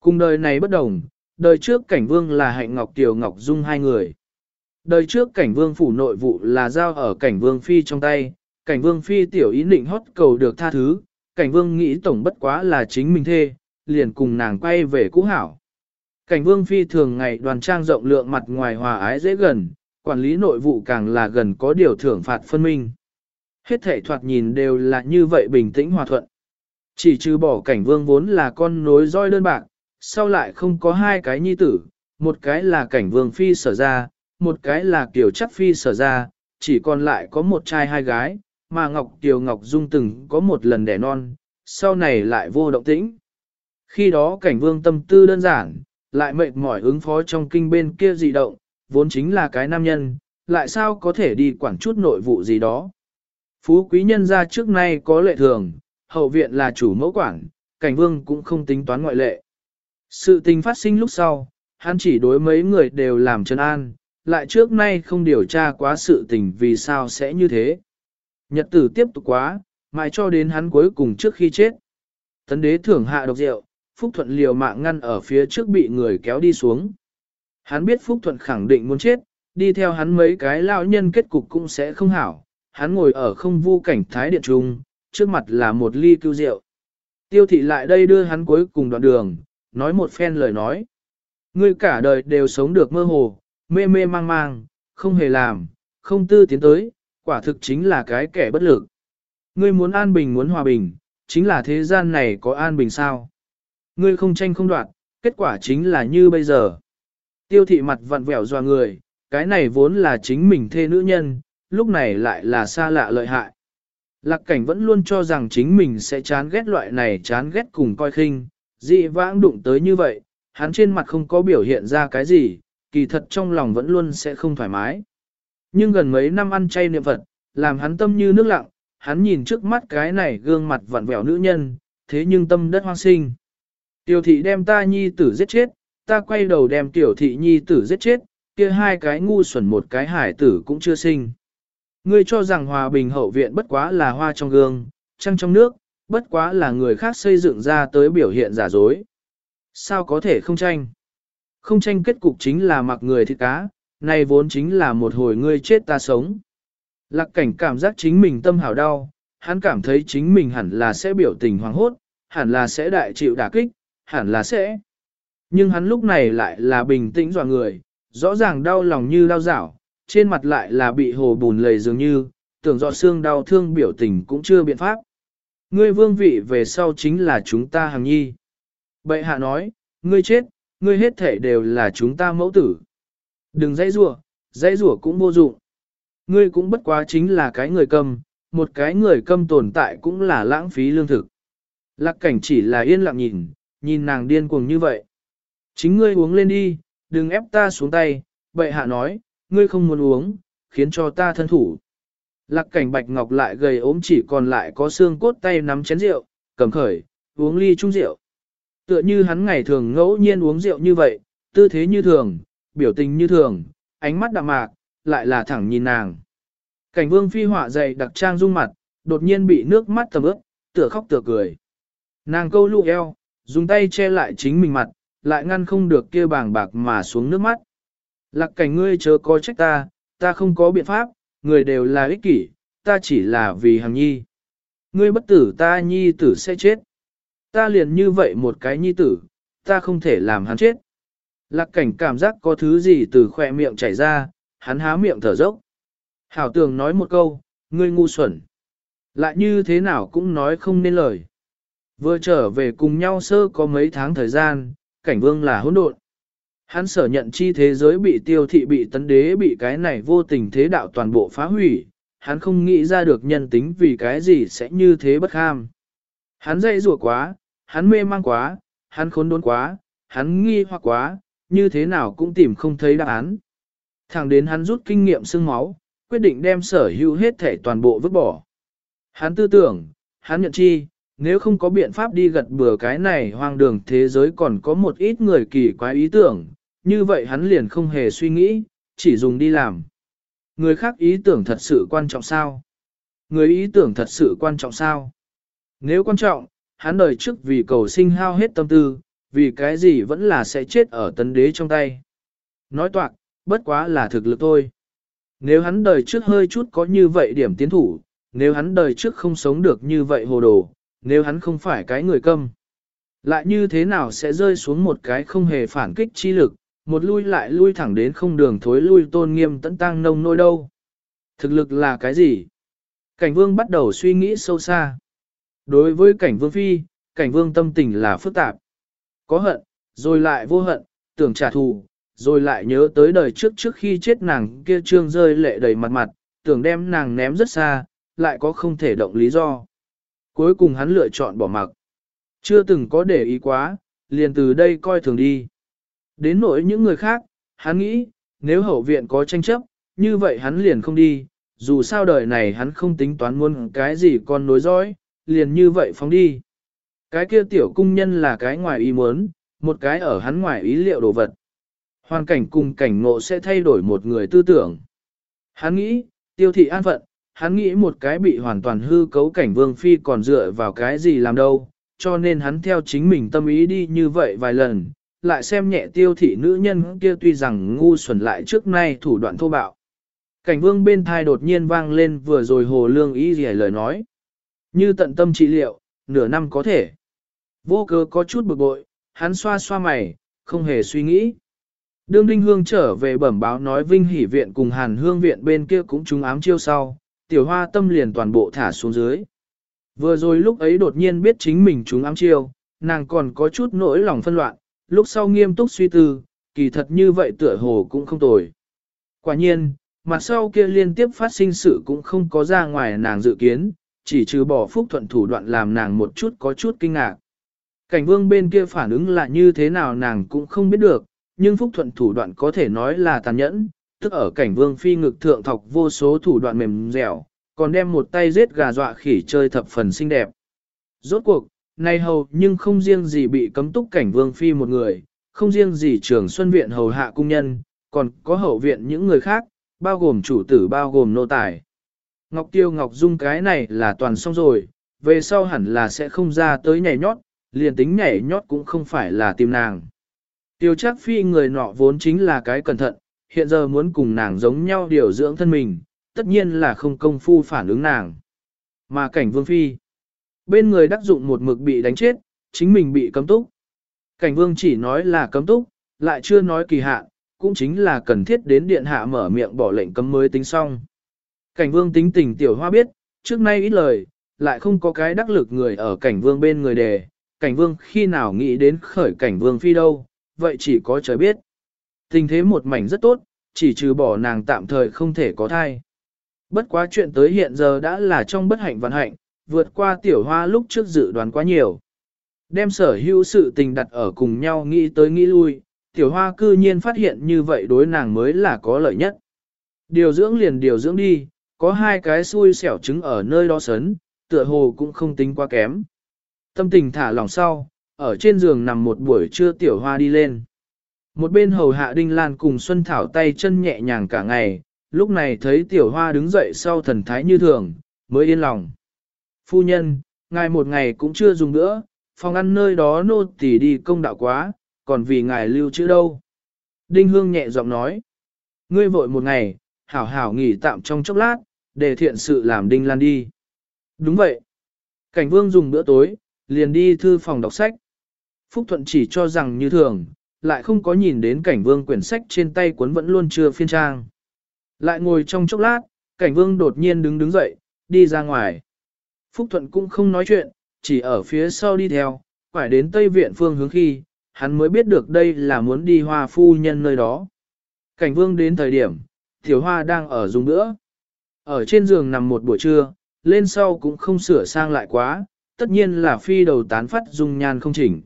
Cùng đời này bất đồng, đời trước cảnh vương là hạnh ngọc tiểu ngọc dung hai người. Đời trước cảnh vương phủ nội vụ là giao ở cảnh vương phi trong tay, cảnh vương phi tiểu ý định hót cầu được tha thứ, cảnh vương nghĩ tổng bất quá là chính mình thê, liền cùng nàng quay về cũ hảo. Cảnh vương phi thường ngày đoàn trang rộng lượng mặt ngoài hòa ái dễ gần, quản lý nội vụ càng là gần có điều thưởng phạt phân minh. Hết thể thoạt nhìn đều là như vậy bình tĩnh hòa thuận. Chỉ trừ bỏ cảnh vương vốn là con nối roi đơn bạc, sau lại không có hai cái nhi tử, một cái là cảnh vương phi sở ra, một cái là Kiều chắc phi sở ra, chỉ còn lại có một trai hai gái, mà Ngọc Kiều Ngọc Dung từng có một lần đẻ non, sau này lại vô động tĩnh. Khi đó cảnh vương tâm tư đơn giản, lại mệt mỏi ứng phó trong kinh bên kia dị động, vốn chính là cái nam nhân, lại sao có thể đi quản chút nội vụ gì đó. Phú quý nhân ra trước nay có lệ thường, hậu viện là chủ mẫu quản, cảnh vương cũng không tính toán ngoại lệ. Sự tình phát sinh lúc sau, hắn chỉ đối mấy người đều làm chân an, lại trước nay không điều tra quá sự tình vì sao sẽ như thế. Nhật tử tiếp tục quá, mãi cho đến hắn cuối cùng trước khi chết. Tấn đế thưởng hạ độc rượu, Phúc Thuận liều mạng ngăn ở phía trước bị người kéo đi xuống. Hắn biết Phúc Thuận khẳng định muốn chết, đi theo hắn mấy cái lao nhân kết cục cũng sẽ không hảo. Hắn ngồi ở không vu cảnh thái điện trung, trước mặt là một ly cưu rượu. Tiêu thị lại đây đưa hắn cuối cùng đoạn đường, nói một phen lời nói. Ngươi cả đời đều sống được mơ hồ, mê mê mang mang, không hề làm, không tư tiến tới, quả thực chính là cái kẻ bất lực. Ngươi muốn an bình muốn hòa bình, chính là thế gian này có an bình sao. Ngươi không tranh không đoạt, kết quả chính là như bây giờ. Tiêu thị mặt vặn vẹo doa người, cái này vốn là chính mình thê nữ nhân, lúc này lại là xa lạ lợi hại. Lạc cảnh vẫn luôn cho rằng chính mình sẽ chán ghét loại này chán ghét cùng coi khinh, dị vãng đụng tới như vậy, hắn trên mặt không có biểu hiện ra cái gì, kỳ thật trong lòng vẫn luôn sẽ không thoải mái. Nhưng gần mấy năm ăn chay niệm Phật, làm hắn tâm như nước lặng, hắn nhìn trước mắt cái này gương mặt vặn vẹo nữ nhân, thế nhưng tâm đất hoang sinh. Tiểu thị đem ta nhi tử giết chết, ta quay đầu đem tiểu thị nhi tử giết chết, kia hai cái ngu xuẩn một cái hải tử cũng chưa sinh. Ngươi cho rằng hòa bình hậu viện bất quá là hoa trong gương, trăng trong nước, bất quá là người khác xây dựng ra tới biểu hiện giả dối. Sao có thể không tranh? Không tranh kết cục chính là mặc người thịt cá, này vốn chính là một hồi ngươi chết ta sống. Lạc cảnh cảm giác chính mình tâm hào đau, hắn cảm thấy chính mình hẳn là sẽ biểu tình hoàng hốt, hẳn là sẽ đại chịu đả kích, hẳn là sẽ. Nhưng hắn lúc này lại là bình tĩnh dọa người, rõ ràng đau lòng như đau dảo, trên mặt lại là bị hồ bùn lầy dường như, tưởng dọa xương đau thương biểu tình cũng chưa biện pháp. Ngươi vương vị về sau chính là chúng ta hàng nhi. Bệ hạ nói, ngươi chết, ngươi hết thể đều là chúng ta mẫu tử. Đừng dãy rủa, dãy rủa cũng vô dụng. Ngươi cũng bất quá chính là cái người cầm, một cái người cầm tồn tại cũng là lãng phí lương thực. Lạc cảnh chỉ là yên lặng nhìn, nhìn nàng điên cuồng như vậy. Chính ngươi uống lên đi, đừng ép ta xuống tay, bệ hạ nói, ngươi không muốn uống, khiến cho ta thân thủ. Lạc cảnh bạch ngọc lại gầy ốm chỉ còn lại có xương cốt tay nắm chén rượu, cầm khởi, uống ly chung rượu. Tựa như hắn ngày thường ngẫu nhiên uống rượu như vậy, tư thế như thường, biểu tình như thường, ánh mắt đạm mạc, lại là thẳng nhìn nàng. Cảnh vương phi họa dày đặc trang dung mặt, đột nhiên bị nước mắt tầm ướt, tựa khóc tựa cười. Nàng câu lụ eo, dùng tay che lại chính mình mặt, lại ngăn không được kia bàng bạc mà xuống nước mắt. Lạc cảnh ngươi chớ có trách ta, ta không có biện pháp, người đều là ích kỷ, ta chỉ là vì hàng nhi. Ngươi bất tử ta nhi tử sẽ chết. Ta liền như vậy một cái nhi tử, ta không thể làm hắn chết. Lạc cảnh cảm giác có thứ gì từ khỏe miệng chảy ra, hắn há miệng thở dốc. Hảo tường nói một câu, ngươi ngu xuẩn. Lại như thế nào cũng nói không nên lời. Vừa trở về cùng nhau sơ có mấy tháng thời gian, cảnh vương là hỗn độn. Hắn sở nhận chi thế giới bị tiêu thị bị tấn đế bị cái này vô tình thế đạo toàn bộ phá hủy, hắn không nghĩ ra được nhân tính vì cái gì sẽ như thế bất ham. Hắn dậy rùa quá, hắn mê mang quá, hắn khốn đốn quá, hắn nghi hoặc quá, như thế nào cũng tìm không thấy đáp án. Thẳng đến hắn rút kinh nghiệm xương máu, quyết định đem sở hữu hết thể toàn bộ vứt bỏ. Hắn tư tưởng, hắn nhận chi, nếu không có biện pháp đi gật bừa cái này hoang đường thế giới còn có một ít người kỳ quái ý tưởng, như vậy hắn liền không hề suy nghĩ, chỉ dùng đi làm. Người khác ý tưởng thật sự quan trọng sao? Người ý tưởng thật sự quan trọng sao? Nếu quan trọng, hắn đời trước vì cầu sinh hao hết tâm tư, vì cái gì vẫn là sẽ chết ở tấn đế trong tay. Nói toạc, bất quá là thực lực thôi. Nếu hắn đời trước hơi chút có như vậy điểm tiến thủ, nếu hắn đời trước không sống được như vậy hồ đồ, nếu hắn không phải cái người câm. Lại như thế nào sẽ rơi xuống một cái không hề phản kích chi lực, một lui lại lui thẳng đến không đường thối lui tôn nghiêm tận tăng nông nôi đâu. Thực lực là cái gì? Cảnh vương bắt đầu suy nghĩ sâu xa. Đối với cảnh vương phi, cảnh vương tâm tình là phức tạp. Có hận, rồi lại vô hận, tưởng trả thù, rồi lại nhớ tới đời trước trước khi chết nàng kia trương rơi lệ đầy mặt mặt, tưởng đem nàng ném rất xa, lại có không thể động lý do. Cuối cùng hắn lựa chọn bỏ mặc. Chưa từng có để ý quá, liền từ đây coi thường đi. Đến nỗi những người khác, hắn nghĩ, nếu hậu viện có tranh chấp, như vậy hắn liền không đi, dù sao đời này hắn không tính toán muốn cái gì con nối dõi, liền như vậy phóng đi. Cái kia tiểu cung nhân là cái ngoài ý muốn, một cái ở hắn ngoài ý liệu đồ vật. Hoàn cảnh cùng cảnh ngộ sẽ thay đổi một người tư tưởng. Hắn nghĩ, tiêu thị an phận, hắn nghĩ một cái bị hoàn toàn hư cấu cảnh vương phi còn dựa vào cái gì làm đâu, cho nên hắn theo chính mình tâm ý đi như vậy vài lần, lại xem nhẹ tiêu thị nữ nhân kia tuy rằng ngu xuẩn lại trước nay thủ đoạn thô bạo. Cảnh vương bên thai đột nhiên vang lên vừa rồi hồ lương ý gì lời nói. Như tận tâm trị liệu, nửa năm có thể. Vô cớ có chút bực bội, hắn xoa xoa mày, không hề suy nghĩ. Đương Đinh Hương trở về bẩm báo nói Vinh Hỷ Viện cùng Hàn Hương Viện bên kia cũng trúng ám chiêu sau, tiểu hoa tâm liền toàn bộ thả xuống dưới. Vừa rồi lúc ấy đột nhiên biết chính mình trúng ám chiêu, nàng còn có chút nỗi lòng phân loạn, lúc sau nghiêm túc suy tư, kỳ thật như vậy tựa hồ cũng không tồi. Quả nhiên, mặt sau kia liên tiếp phát sinh sự cũng không có ra ngoài nàng dự kiến, chỉ trừ bỏ phúc thuận thủ đoạn làm nàng một chút có chút kinh ngạc. Cảnh vương bên kia phản ứng là như thế nào nàng cũng không biết được, nhưng phúc thuận thủ đoạn có thể nói là tàn nhẫn, tức ở cảnh vương phi ngực thượng thọc vô số thủ đoạn mềm dẻo, còn đem một tay giết gà dọa khỉ chơi thập phần xinh đẹp. Rốt cuộc, nay hầu nhưng không riêng gì bị cấm túc cảnh vương phi một người, không riêng gì trường xuân viện hầu hạ cung nhân, còn có hậu viện những người khác, bao gồm chủ tử bao gồm nô tài. Ngọc Tiêu Ngọc Dung cái này là toàn xong rồi, về sau hẳn là sẽ không ra tới nhảy nhót, liền tính nhảy nhót cũng không phải là tìm nàng. Tiêu chắc phi người nọ vốn chính là cái cẩn thận, hiện giờ muốn cùng nàng giống nhau điều dưỡng thân mình, tất nhiên là không công phu phản ứng nàng. Mà cảnh vương phi, bên người đắc dụng một mực bị đánh chết, chính mình bị cấm túc. Cảnh vương chỉ nói là cấm túc, lại chưa nói kỳ hạn, cũng chính là cần thiết đến điện hạ mở miệng bỏ lệnh cấm mới tính xong. Cảnh vương tính tình tiểu hoa biết, trước nay ít lời, lại không có cái đắc lực người ở cảnh vương bên người đề, cảnh vương khi nào nghĩ đến khởi cảnh vương phi đâu, vậy chỉ có trời biết. Tình thế một mảnh rất tốt, chỉ trừ bỏ nàng tạm thời không thể có thai. Bất quá chuyện tới hiện giờ đã là trong bất hạnh vận hạnh, vượt qua tiểu hoa lúc trước dự đoán quá nhiều. Đem sở hữu sự tình đặt ở cùng nhau nghĩ tới nghĩ lui, tiểu hoa cư nhiên phát hiện như vậy đối nàng mới là có lợi nhất. Điều dưỡng liền điều dưỡng đi, có hai cái xui xẻo trứng ở nơi đó sấn, tựa hồ cũng không tính quá kém. Tâm tình thả lòng sau, ở trên giường nằm một buổi trưa tiểu hoa đi lên. Một bên hầu hạ Đinh Lan cùng Xuân Thảo tay chân nhẹ nhàng cả ngày, lúc này thấy tiểu hoa đứng dậy sau thần thái như thường, mới yên lòng. Phu nhân, ngài một ngày cũng chưa dùng nữa, phòng ăn nơi đó nô tỳ đi công đạo quá, còn vì ngài lưu trữ đâu. Đinh Hương nhẹ giọng nói, ngươi vội một ngày, hảo hảo nghỉ tạm trong chốc lát, để thiện sự làm Đinh Lan đi. Đúng vậy. Cảnh vương dùng bữa tối, liền đi thư phòng đọc sách. Phúc Thuận chỉ cho rằng như thường, lại không có nhìn đến cảnh vương quyển sách trên tay cuốn vẫn luôn chưa phiên trang. Lại ngồi trong chốc lát, cảnh vương đột nhiên đứng đứng dậy, đi ra ngoài. Phúc Thuận cũng không nói chuyện, chỉ ở phía sau đi theo, phải đến Tây Viện phương hướng khi, hắn mới biết được đây là muốn đi hoa phu nhân nơi đó. Cảnh vương đến thời điểm, tiểu hoa đang ở dùng nữa. Ở trên giường nằm một buổi trưa, lên sau cũng không sửa sang lại quá, tất nhiên là phi đầu tán phát dung nhan không chỉnh.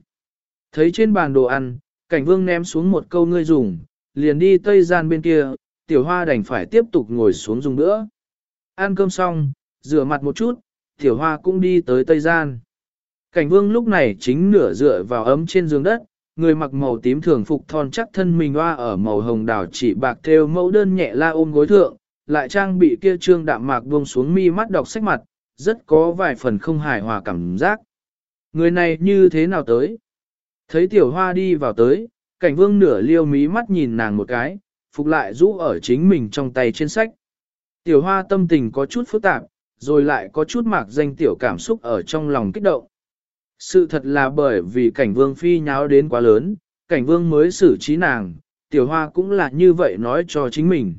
Thấy trên bàn đồ ăn, cảnh vương ném xuống một câu ngươi dùng, liền đi tây gian bên kia, tiểu hoa đành phải tiếp tục ngồi xuống dùng nữa. Ăn cơm xong, rửa mặt một chút, tiểu hoa cũng đi tới tây gian. Cảnh vương lúc này chính nửa dựa vào ấm trên giường đất, người mặc màu tím thường phục thon chắc thân mình hoa ở màu hồng đào chỉ bạc theo mẫu đơn nhẹ la ôm gối thượng, lại trang bị kia trương đạm mạc buông xuống mi mắt đọc sách mặt, rất có vài phần không hài hòa cảm giác. Người này như thế nào tới? Thấy tiểu hoa đi vào tới, cảnh vương nửa liêu mí mắt nhìn nàng một cái, phục lại rũ ở chính mình trong tay trên sách. Tiểu hoa tâm tình có chút phức tạp, rồi lại có chút mạc danh tiểu cảm xúc ở trong lòng kích động. Sự thật là bởi vì cảnh vương phi nháo đến quá lớn, cảnh vương mới xử trí nàng, tiểu hoa cũng là như vậy nói cho chính mình.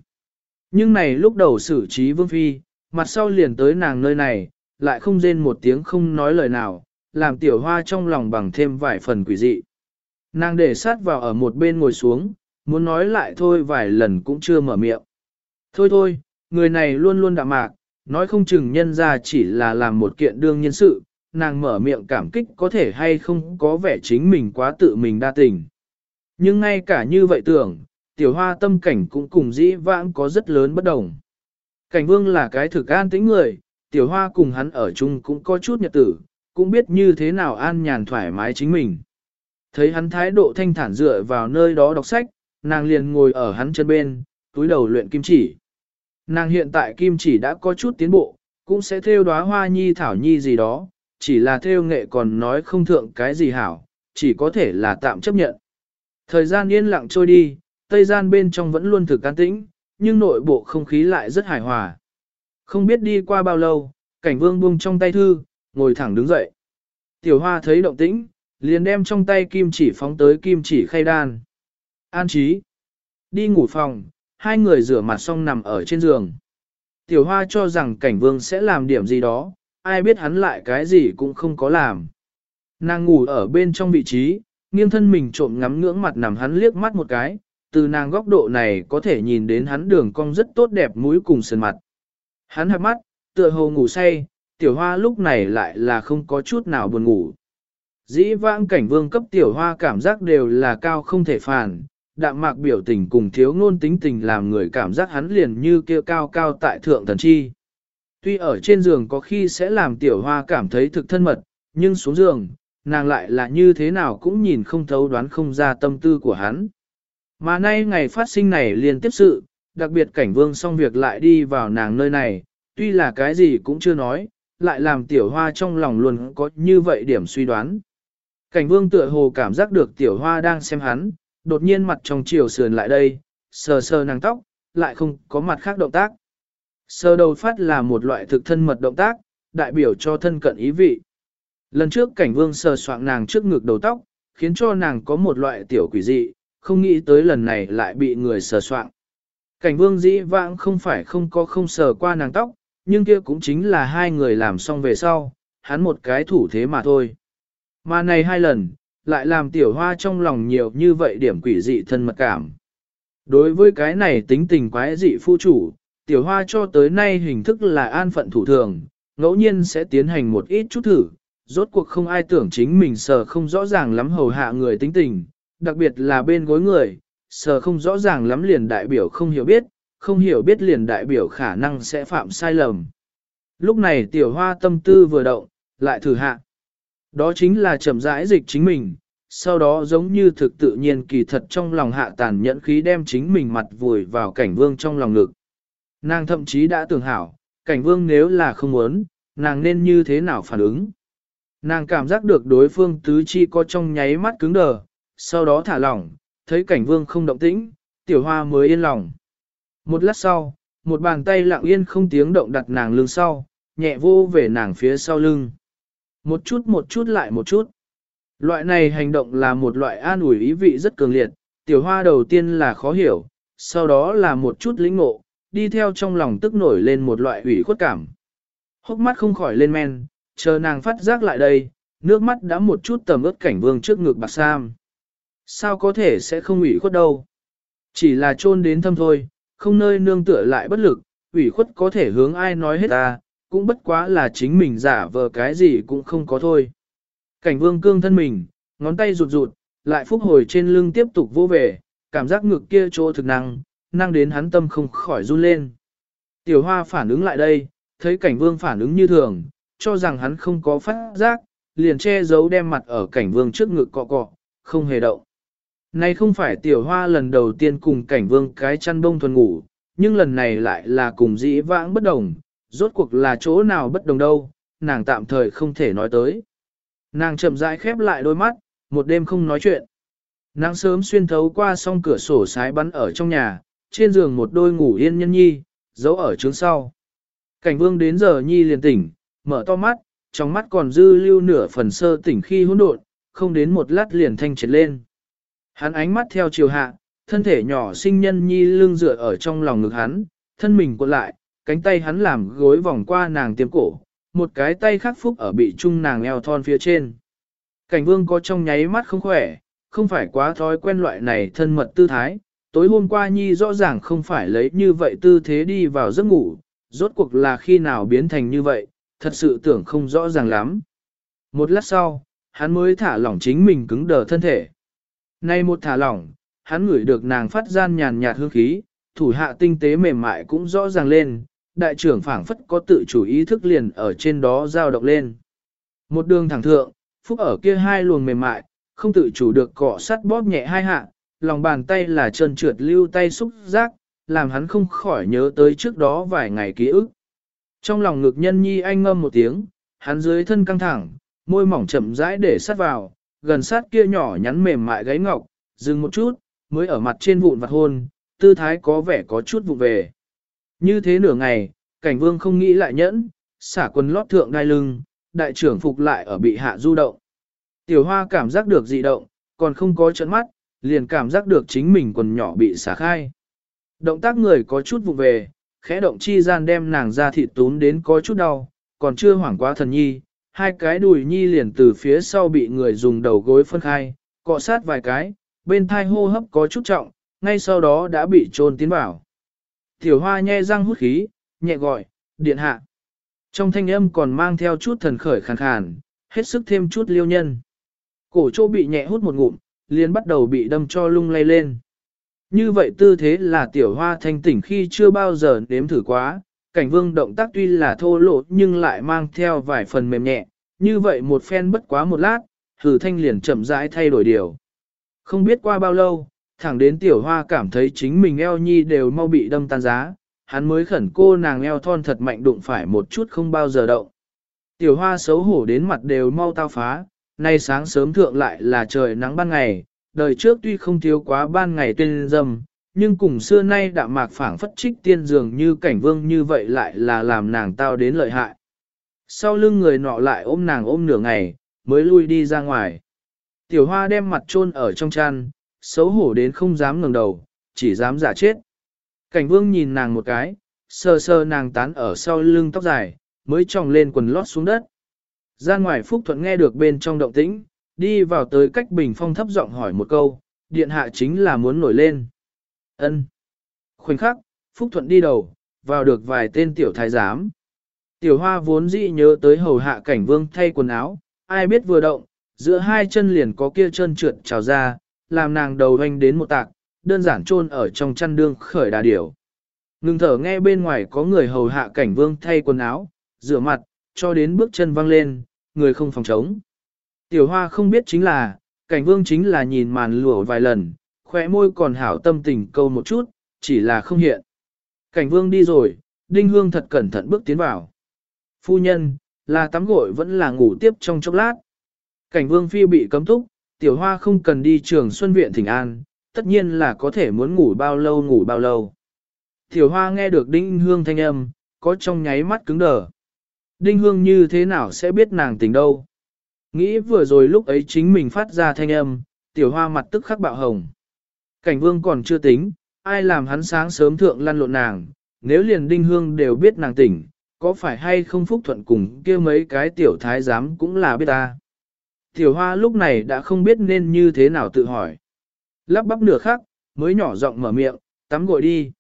Nhưng này lúc đầu xử trí vương phi, mặt sau liền tới nàng nơi này, lại không rên một tiếng không nói lời nào, làm tiểu hoa trong lòng bằng thêm vài phần quỷ dị. Nàng để sát vào ở một bên ngồi xuống, muốn nói lại thôi vài lần cũng chưa mở miệng. Thôi thôi, người này luôn luôn đạm mạc, nói không chừng nhân ra chỉ là làm một kiện đương nhân sự, nàng mở miệng cảm kích có thể hay không có vẻ chính mình quá tự mình đa tình. Nhưng ngay cả như vậy tưởng, tiểu hoa tâm cảnh cũng cùng dĩ vãng có rất lớn bất đồng. Cảnh vương là cái thực an tĩnh người, tiểu hoa cùng hắn ở chung cũng có chút nhật tử, cũng biết như thế nào an nhàn thoải mái chính mình. Thấy hắn thái độ thanh thản dựa vào nơi đó đọc sách, nàng liền ngồi ở hắn chân bên, túi đầu luyện kim chỉ. Nàng hiện tại kim chỉ đã có chút tiến bộ, cũng sẽ theo đóa hoa nhi thảo nhi gì đó, chỉ là theo nghệ còn nói không thượng cái gì hảo, chỉ có thể là tạm chấp nhận. Thời gian yên lặng trôi đi, tây gian bên trong vẫn luôn thực can tĩnh, nhưng nội bộ không khí lại rất hài hòa. Không biết đi qua bao lâu, cảnh vương buông trong tay thư, ngồi thẳng đứng dậy. Tiểu hoa thấy động tĩnh, liền đem trong tay kim chỉ phóng tới kim chỉ khay đan. An trí. Đi ngủ phòng, hai người rửa mặt xong nằm ở trên giường. Tiểu hoa cho rằng cảnh vương sẽ làm điểm gì đó, ai biết hắn lại cái gì cũng không có làm. Nàng ngủ ở bên trong vị trí, nghiêng thân mình trộm ngắm ngưỡng mặt nằm hắn liếc mắt một cái, từ nàng góc độ này có thể nhìn đến hắn đường cong rất tốt đẹp mũi cùng sườn mặt. Hắn hạp mắt, tựa hồ ngủ say, tiểu hoa lúc này lại là không có chút nào buồn ngủ. Dĩ vãng cảnh vương cấp tiểu hoa cảm giác đều là cao không thể phản, đạm mạc biểu tình cùng thiếu ngôn tính tình làm người cảm giác hắn liền như kia cao cao tại thượng thần chi. Tuy ở trên giường có khi sẽ làm tiểu hoa cảm thấy thực thân mật, nhưng xuống giường, nàng lại là như thế nào cũng nhìn không thấu đoán không ra tâm tư của hắn. Mà nay ngày phát sinh này liên tiếp sự, đặc biệt cảnh vương xong việc lại đi vào nàng nơi này, tuy là cái gì cũng chưa nói, lại làm tiểu hoa trong lòng luôn có như vậy điểm suy đoán. Cảnh vương tựa hồ cảm giác được tiểu hoa đang xem hắn, đột nhiên mặt trong chiều sườn lại đây, sờ sờ nàng tóc, lại không có mặt khác động tác. Sờ đầu phát là một loại thực thân mật động tác, đại biểu cho thân cận ý vị. Lần trước cảnh vương sờ soạng nàng trước ngực đầu tóc, khiến cho nàng có một loại tiểu quỷ dị, không nghĩ tới lần này lại bị người sờ soạng. Cảnh vương dĩ vãng không phải không có không sờ qua nàng tóc, nhưng kia cũng chính là hai người làm xong về sau, hắn một cái thủ thế mà thôi. Mà này hai lần, lại làm tiểu hoa trong lòng nhiều như vậy điểm quỷ dị thân mật cảm. Đối với cái này tính tình quái dị phu chủ, tiểu hoa cho tới nay hình thức là an phận thủ thường, ngẫu nhiên sẽ tiến hành một ít chút thử, rốt cuộc không ai tưởng chính mình sờ không rõ ràng lắm hầu hạ người tính tình, đặc biệt là bên gối người, sờ không rõ ràng lắm liền đại biểu không hiểu biết, không hiểu biết liền đại biểu khả năng sẽ phạm sai lầm. Lúc này tiểu hoa tâm tư vừa động, lại thử hạ. Đó chính là chậm rãi dịch chính mình, sau đó giống như thực tự nhiên kỳ thật trong lòng hạ tàn nhẫn khí đem chính mình mặt vùi vào cảnh vương trong lòng ngực. Nàng thậm chí đã tưởng hảo, cảnh vương nếu là không muốn, nàng nên như thế nào phản ứng. Nàng cảm giác được đối phương tứ chi có trong nháy mắt cứng đờ, sau đó thả lỏng, thấy cảnh vương không động tĩnh, tiểu hoa mới yên lòng. Một lát sau, một bàn tay lặng yên không tiếng động đặt nàng lưng sau, nhẹ vô về nàng phía sau lưng. Một chút một chút lại một chút. Loại này hành động là một loại an ủi ý vị rất cường liệt, tiểu hoa đầu tiên là khó hiểu, sau đó là một chút lĩnh ngộ, đi theo trong lòng tức nổi lên một loại ủy khuất cảm. Hốc mắt không khỏi lên men, chờ nàng phát giác lại đây, nước mắt đã một chút tầm ướt cảnh vương trước ngực bạc sam. Sao có thể sẽ không ủy khuất đâu? Chỉ là chôn đến thâm thôi, không nơi nương tựa lại bất lực, ủy khuất có thể hướng ai nói hết ta, cũng bất quá là chính mình giả vờ cái gì cũng không có thôi. Cảnh vương cương thân mình, ngón tay rụt rụt, lại phúc hồi trên lưng tiếp tục vô về, cảm giác ngực kia chỗ thực năng, năng đến hắn tâm không khỏi run lên. Tiểu hoa phản ứng lại đây, thấy cảnh vương phản ứng như thường, cho rằng hắn không có phát giác, liền che giấu đem mặt ở cảnh vương trước ngực cọ cọ, không hề động. Này không phải tiểu hoa lần đầu tiên cùng cảnh vương cái chăn bông thuần ngủ, nhưng lần này lại là cùng dĩ vãng bất đồng, rốt cuộc là chỗ nào bất đồng đâu, nàng tạm thời không thể nói tới. Nàng chậm rãi khép lại đôi mắt, một đêm không nói chuyện. Nàng sớm xuyên thấu qua song cửa sổ sái bắn ở trong nhà, trên giường một đôi ngủ yên nhân nhi, giấu ở trướng sau. Cảnh vương đến giờ nhi liền tỉnh, mở to mắt, trong mắt còn dư lưu nửa phần sơ tỉnh khi hỗn độn, không đến một lát liền thanh triệt lên. Hắn ánh mắt theo chiều hạ, thân thể nhỏ sinh nhân nhi lưng dựa ở trong lòng ngực hắn, thân mình cuộn lại, cánh tay hắn làm gối vòng qua nàng tiêm cổ, một cái tay khắc phúc ở bị trung nàng eo thon phía trên. Cảnh vương có trong nháy mắt không khỏe, không phải quá thói quen loại này thân mật tư thái, tối hôm qua nhi rõ ràng không phải lấy như vậy tư thế đi vào giấc ngủ, rốt cuộc là khi nào biến thành như vậy, thật sự tưởng không rõ ràng lắm. Một lát sau, hắn mới thả lỏng chính mình cứng đờ thân thể. Nay một thả lỏng, hắn ngửi được nàng phát gian nhàn nhạt hương khí, thủ hạ tinh tế mềm mại cũng rõ ràng lên, đại trưởng phảng phất có tự chủ ý thức liền ở trên đó dao động lên. Một đường thẳng thượng, phúc ở kia hai luồng mềm mại, không tự chủ được cọ sắt bóp nhẹ hai hạ, lòng bàn tay là trơn trượt lưu tay xúc giác, làm hắn không khỏi nhớ tới trước đó vài ngày ký ức. Trong lòng ngực nhân nhi anh ngâm một tiếng, hắn dưới thân căng thẳng, môi mỏng chậm rãi để sát vào, gần sát kia nhỏ nhắn mềm mại gáy ngọc, dừng một chút, mới ở mặt trên vụn vặt hôn, tư thái có vẻ có chút vụ về. Như thế nửa ngày, cảnh vương không nghĩ lại nhẫn, xả quần lót thượng đai lưng, đại trưởng phục lại ở bị hạ du động. Tiểu hoa cảm giác được dị động, còn không có trận mắt, liền cảm giác được chính mình quần nhỏ bị xả khai. Động tác người có chút vụ về, khẽ động chi gian đem nàng ra thịt tún đến có chút đau, còn chưa hoảng quá thần nhi, hai cái đùi nhi liền từ phía sau bị người dùng đầu gối phân khai, cọ sát vài cái, bên thai hô hấp có chút trọng, ngay sau đó đã bị trôn tiến vào. Tiểu hoa nhe răng hút khí, nhẹ gọi, điện hạ. Trong thanh âm còn mang theo chút thần khởi khàn khàn, hết sức thêm chút liêu nhân. Cổ chỗ bị nhẹ hút một ngụm, liền bắt đầu bị đâm cho lung lay lên. Như vậy tư thế là tiểu hoa thanh tỉnh khi chưa bao giờ nếm thử quá, cảnh vương động tác tuy là thô lỗ nhưng lại mang theo vài phần mềm nhẹ, như vậy một phen bất quá một lát, thử thanh liền chậm rãi thay đổi điều. Không biết qua bao lâu, thẳng đến tiểu hoa cảm thấy chính mình eo nhi đều mau bị đâm tan giá, hắn mới khẩn cô nàng eo thon thật mạnh đụng phải một chút không bao giờ động. Tiểu hoa xấu hổ đến mặt đều mau tao phá, nay sáng sớm thượng lại là trời nắng ban ngày, đời trước tuy không thiếu quá ban ngày tuyên dâm, nhưng cùng xưa nay đạm mạc phảng phất trích tiên dường như cảnh vương như vậy lại là làm nàng tao đến lợi hại. Sau lưng người nọ lại ôm nàng ôm nửa ngày, mới lui đi ra ngoài. Tiểu hoa đem mặt chôn ở trong chăn, xấu hổ đến không dám ngẩng đầu, chỉ dám giả chết. Cảnh vương nhìn nàng một cái, sơ sơ nàng tán ở sau lưng tóc dài, mới tròng lên quần lót xuống đất. Ra ngoài Phúc Thuận nghe được bên trong động tĩnh, đi vào tới cách bình phong thấp giọng hỏi một câu, điện hạ chính là muốn nổi lên ân Khoảnh khắc, Phúc Thuận đi đầu, vào được vài tên tiểu thái giám. Tiểu hoa vốn dĩ nhớ tới hầu hạ cảnh vương thay quần áo, ai biết vừa động, giữa hai chân liền có kia chân trượt trào ra, làm nàng đầu hoanh đến một tạc, đơn giản chôn ở trong chăn đương khởi đà điểu. Ngừng thở nghe bên ngoài có người hầu hạ cảnh vương thay quần áo, rửa mặt, cho đến bước chân văng lên, người không phòng trống. Tiểu hoa không biết chính là, cảnh vương chính là nhìn màn lụa vài lần, khóe môi còn hảo tâm tình câu một chút, chỉ là không hiện. Cảnh vương đi rồi, đinh hương thật cẩn thận bước tiến vào. Phu nhân, là tắm gội vẫn là ngủ tiếp trong chốc lát. Cảnh vương phi bị cấm túc, tiểu hoa không cần đi trường xuân viện thỉnh an, tất nhiên là có thể muốn ngủ bao lâu ngủ bao lâu. Tiểu hoa nghe được đinh hương thanh âm, có trong nháy mắt cứng đờ. Đinh hương như thế nào sẽ biết nàng tình đâu. Nghĩ vừa rồi lúc ấy chính mình phát ra thanh âm, tiểu hoa mặt tức khắc bạo hồng. Cảnh vương còn chưa tính, ai làm hắn sáng sớm thượng lăn lộn nàng, nếu liền đinh hương đều biết nàng tỉnh, có phải hay không phúc thuận cùng kia mấy cái tiểu thái giám cũng là biết ta. Tiểu hoa lúc này đã không biết nên như thế nào tự hỏi. Lắp bắp nửa khắc, mới nhỏ giọng mở miệng, tắm gội đi.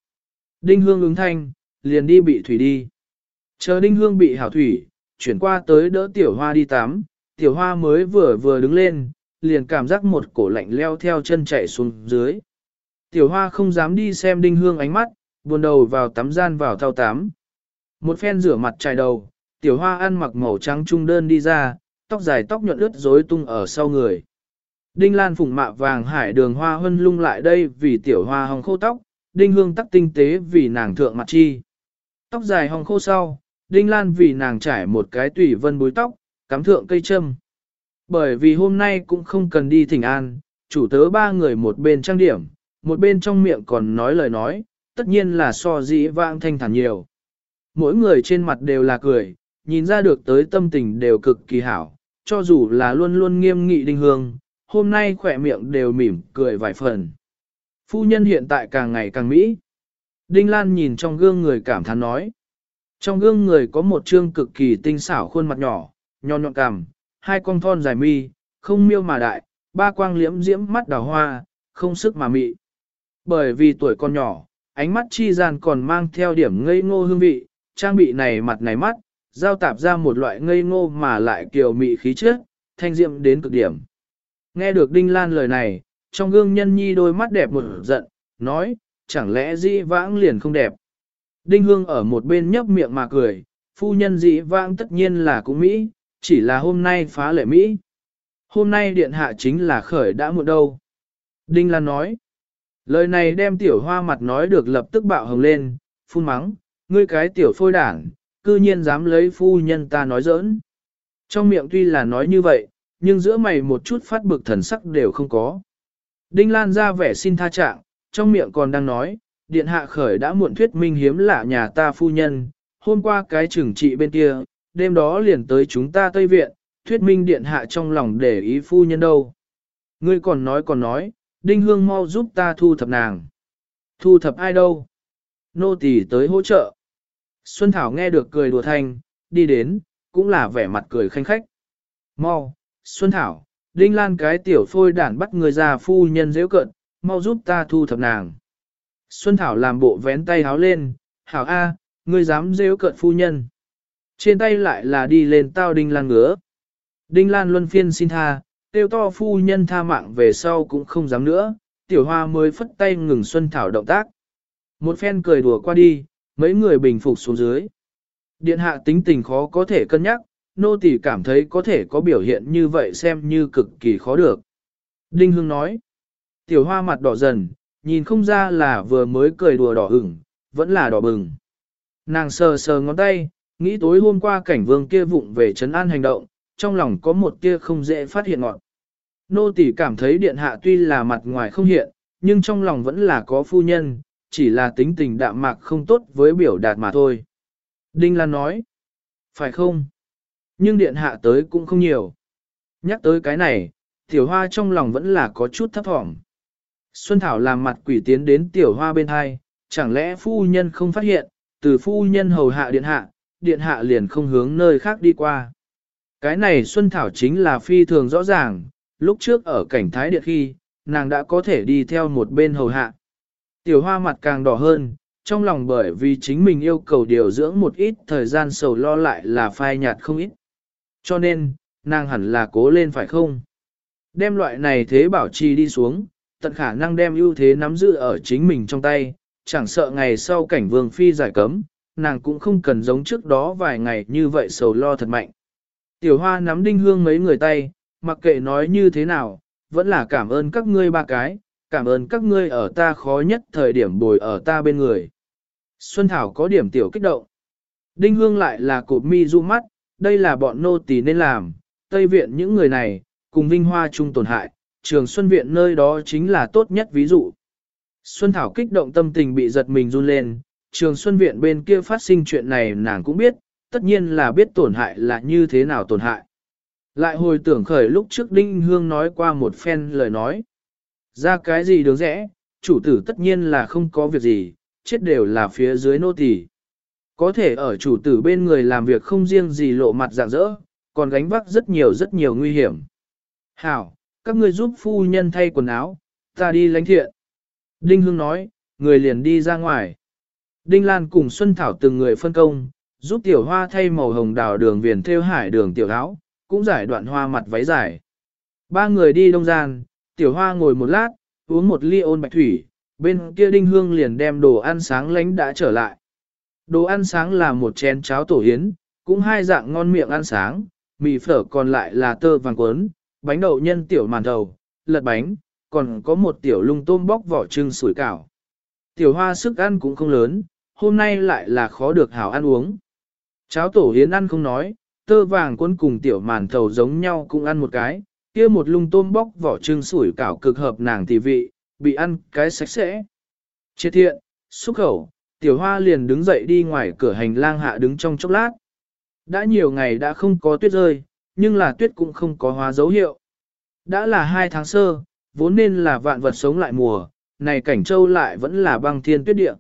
Đinh hương ứng thanh, liền đi bị thủy đi. Chờ đinh hương bị hảo thủy, chuyển qua tới đỡ tiểu hoa đi tắm, tiểu hoa mới vừa vừa đứng lên, liền cảm giác một cổ lạnh leo theo chân chạy xuống dưới. Tiểu hoa không dám đi xem đinh hương ánh mắt, buồn đầu vào tắm gian vào thao tắm. Một phen rửa mặt trải đầu, tiểu hoa ăn mặc màu trắng trung đơn đi ra, tóc dài tóc nhuận ướt rối tung ở sau người. Đinh Lan phùng mạ vàng hải đường hoa hân lung lại đây vì tiểu hoa hồng khô tóc, đinh hương tắc tinh tế vì nàng thượng mặt chi. Tóc dài hồng khô sau, đinh lan vì nàng trải một cái tùy vân búi tóc, cắm thượng cây châm. Bởi vì hôm nay cũng không cần đi thỉnh an, chủ tớ ba người một bên trang điểm, một bên trong miệng còn nói lời nói, tất nhiên là so dĩ vãng thanh thản nhiều. Mỗi người trên mặt đều là cười, nhìn ra được tới tâm tình đều cực kỳ hảo, cho dù là luôn luôn nghiêm nghị đinh hương, hôm nay khỏe miệng đều mỉm cười vài phần. Phu nhân hiện tại càng ngày càng mỹ. Đinh Lan nhìn trong gương người cảm thán nói. Trong gương người có một trương cực kỳ tinh xảo khuôn mặt nhỏ, nho nhọn cằm, hai con thon dài mi, không miêu mà đại, ba quang liễm diễm mắt đào hoa, không sức mà mị. Bởi vì tuổi con nhỏ, ánh mắt chi gian còn mang theo điểm ngây ngô hương vị, trang bị này mặt này mắt, giao tạp ra một loại ngây ngô mà lại kiều mị khí chất, thanh diệm đến cực điểm. Nghe được Đinh Lan lời này, trong gương nhân nhi đôi mắt đẹp một giận, nói, chẳng lẽ dĩ vãng liền không đẹp. Đinh Hương ở một bên nhấp miệng mà cười, phu nhân dĩ vãng tất nhiên là cũng Mỹ, chỉ là hôm nay phá lệ Mỹ. Hôm nay điện hạ chính là khởi đã muộn đâu. Đinh Lan nói, lời này đem tiểu hoa mặt nói được lập tức bạo hồng lên, phun mắng, ngươi cái tiểu phôi đảng, cư nhiên dám lấy phu nhân ta nói giỡn. Trong miệng tuy là nói như vậy, nhưng giữa mày một chút phát bực thần sắc đều không có. Đinh Lan ra vẻ xin tha trạng, trong miệng còn đang nói, điện hạ khởi đã muộn thuyết minh hiếm lạ nhà ta phu nhân, hôm qua cái trừng trị bên kia, đêm đó liền tới chúng ta Tây Viện, thuyết minh điện hạ trong lòng để ý phu nhân đâu. Ngươi còn nói còn nói, Đinh Hương mau giúp ta thu thập nàng. Thu thập ai đâu? Nô tỳ tới hỗ trợ. Xuân Thảo nghe được cười đùa thanh, đi đến, cũng là vẻ mặt cười khanh khách. Mau, Xuân Thảo, Đinh Lan cái tiểu phôi đản bắt người già phu nhân dễ cận, mau giúp ta thu thập nàng. Xuân Thảo làm bộ vén tay háo lên, Hảo A, ngươi dám dễ cận phu nhân. Trên tay lại là đi lên tao Đinh Lan ngứa. Đinh Lan luân phiên xin tha, tiêu to phu nhân tha mạng về sau cũng không dám nữa, tiểu hoa mới phất tay ngừng Xuân Thảo động tác. Một phen cười đùa qua đi, mấy người bình phục xuống dưới. Điện hạ tính tình khó có thể cân nhắc, nô tỳ cảm thấy có thể có biểu hiện như vậy xem như cực kỳ khó được. Đinh Hương nói, tiểu hoa mặt đỏ dần, nhìn không ra là vừa mới cười đùa đỏ hửng, vẫn là đỏ bừng. Nàng sờ sờ ngón tay, nghĩ tối hôm qua cảnh vương kia vụng về trấn an hành động, trong lòng có một kia không dễ phát hiện ngọn. Nô tỳ cảm thấy điện hạ tuy là mặt ngoài không hiện, nhưng trong lòng vẫn là có phu nhân, chỉ là tính tình đạm mạc không tốt với biểu đạt mà thôi. Đinh Lan nói, phải không? Nhưng điện hạ tới cũng không nhiều. Nhắc tới cái này, tiểu hoa trong lòng vẫn là có chút thấp thỏm. Xuân Thảo làm mặt quỷ tiến đến tiểu hoa bên hai, chẳng lẽ phu nhân không phát hiện, từ phu nhân hầu hạ điện hạ, điện hạ liền không hướng nơi khác đi qua. Cái này Xuân Thảo chính là phi thường rõ ràng, lúc trước ở cảnh thái điện khi, nàng đã có thể đi theo một bên hầu hạ. Tiểu hoa mặt càng đỏ hơn, trong lòng bởi vì chính mình yêu cầu điều dưỡng một ít thời gian sầu lo lại là phai nhạt không ít. Cho nên, nàng hẳn là cố lên phải không? Đem loại này thế bảo trì đi xuống, tận khả năng đem ưu thế nắm giữ ở chính mình trong tay, chẳng sợ ngày sau cảnh vương phi giải cấm, nàng cũng không cần giống trước đó vài ngày như vậy sầu lo thật mạnh. Tiểu hoa nắm đinh hương mấy người tay, mặc kệ nói như thế nào, vẫn là cảm ơn các ngươi ba cái, cảm ơn các ngươi ở ta khó nhất thời điểm bồi ở ta bên người. Xuân Thảo có điểm tiểu kích động. Đinh Hương lại là cột mi du mắt, đây là bọn nô tỳ nên làm, Tây Viện những người này, cùng Vinh Hoa chung tổn hại, trường Xuân Viện nơi đó chính là tốt nhất ví dụ. Xuân Thảo kích động tâm tình bị giật mình run lên, trường Xuân Viện bên kia phát sinh chuyện này nàng cũng biết, tất nhiên là biết tổn hại là như thế nào tổn hại. Lại hồi tưởng khởi lúc trước Đinh Hương nói qua một phen lời nói. Ra cái gì đường rẽ, chủ tử tất nhiên là không có việc gì, chết đều là phía dưới nô tỳ. Có thể ở chủ tử bên người làm việc không riêng gì lộ mặt dạng dỡ, còn gánh vác rất nhiều rất nhiều nguy hiểm. Hảo, các ngươi giúp phu nhân thay quần áo, ta đi lãnh thiện. Đinh Hương nói, người liền đi ra ngoài. Đinh Lan cùng Xuân Thảo từng người phân công, giúp tiểu hoa thay màu hồng đào đường viền theo hải đường tiểu áo, cũng giải đoạn hoa mặt váy dài. Ba người đi đông gian, tiểu hoa ngồi một lát, uống một ly ôn bạch thủy, bên kia đinh hương liền đem đồ ăn sáng lánh đã trở lại. Đồ ăn sáng là một chén cháo tổ hiến, cũng hai dạng ngon miệng ăn sáng, mì phở còn lại là tơ vàng cuốn, bánh đậu nhân tiểu màn đầu lật bánh, còn có một tiểu lung tôm bóc vỏ trưng sủi cảo. Tiểu hoa sức ăn cũng không lớn, hôm nay lại là khó được hảo ăn uống. Cháo tổ hiến ăn không nói, tơ vàng cuốn cùng tiểu màn thầu giống nhau cũng ăn một cái, kia một lung tôm bóc vỏ trưng sủi cảo cực hợp nàng tỷ vị, bị ăn cái sạch sẽ. Chết thiện, xúc khẩu, tiểu hoa liền đứng dậy đi ngoài cửa hành lang hạ đứng trong chốc lát. Đã nhiều ngày đã không có tuyết rơi, nhưng là tuyết cũng không có hóa dấu hiệu. Đã là hai tháng sơ, vốn nên là vạn vật sống lại mùa, này cảnh châu lại vẫn là băng thiên tuyết địa.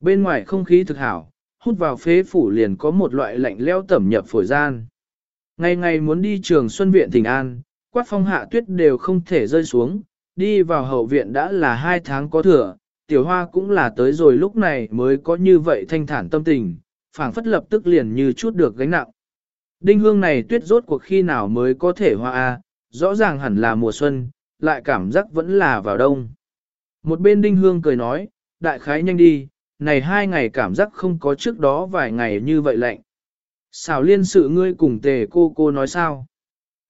Bên ngoài không khí thực hảo, hút vào phế phủ liền có một loại lạnh leo tẩm nhập phổi gian. Ngày ngày muốn đi trường Xuân Viện thỉnh An, quát phong hạ tuyết đều không thể rơi xuống, đi vào hậu viện đã là hai tháng có thừa, tiểu hoa cũng là tới rồi lúc này mới có như vậy thanh thản tâm tình, phảng phất lập tức liền như chút được gánh nặng. Đinh hương này tuyết rốt cuộc khi nào mới có thể hoa a rõ ràng hẳn là mùa xuân, lại cảm giác vẫn là vào đông. Một bên đinh hương cười nói, đại khái nhanh đi, này hai ngày cảm giác không có trước đó vài ngày như vậy lạnh. Xảo liên sự ngươi cùng tề cô cô nói sao?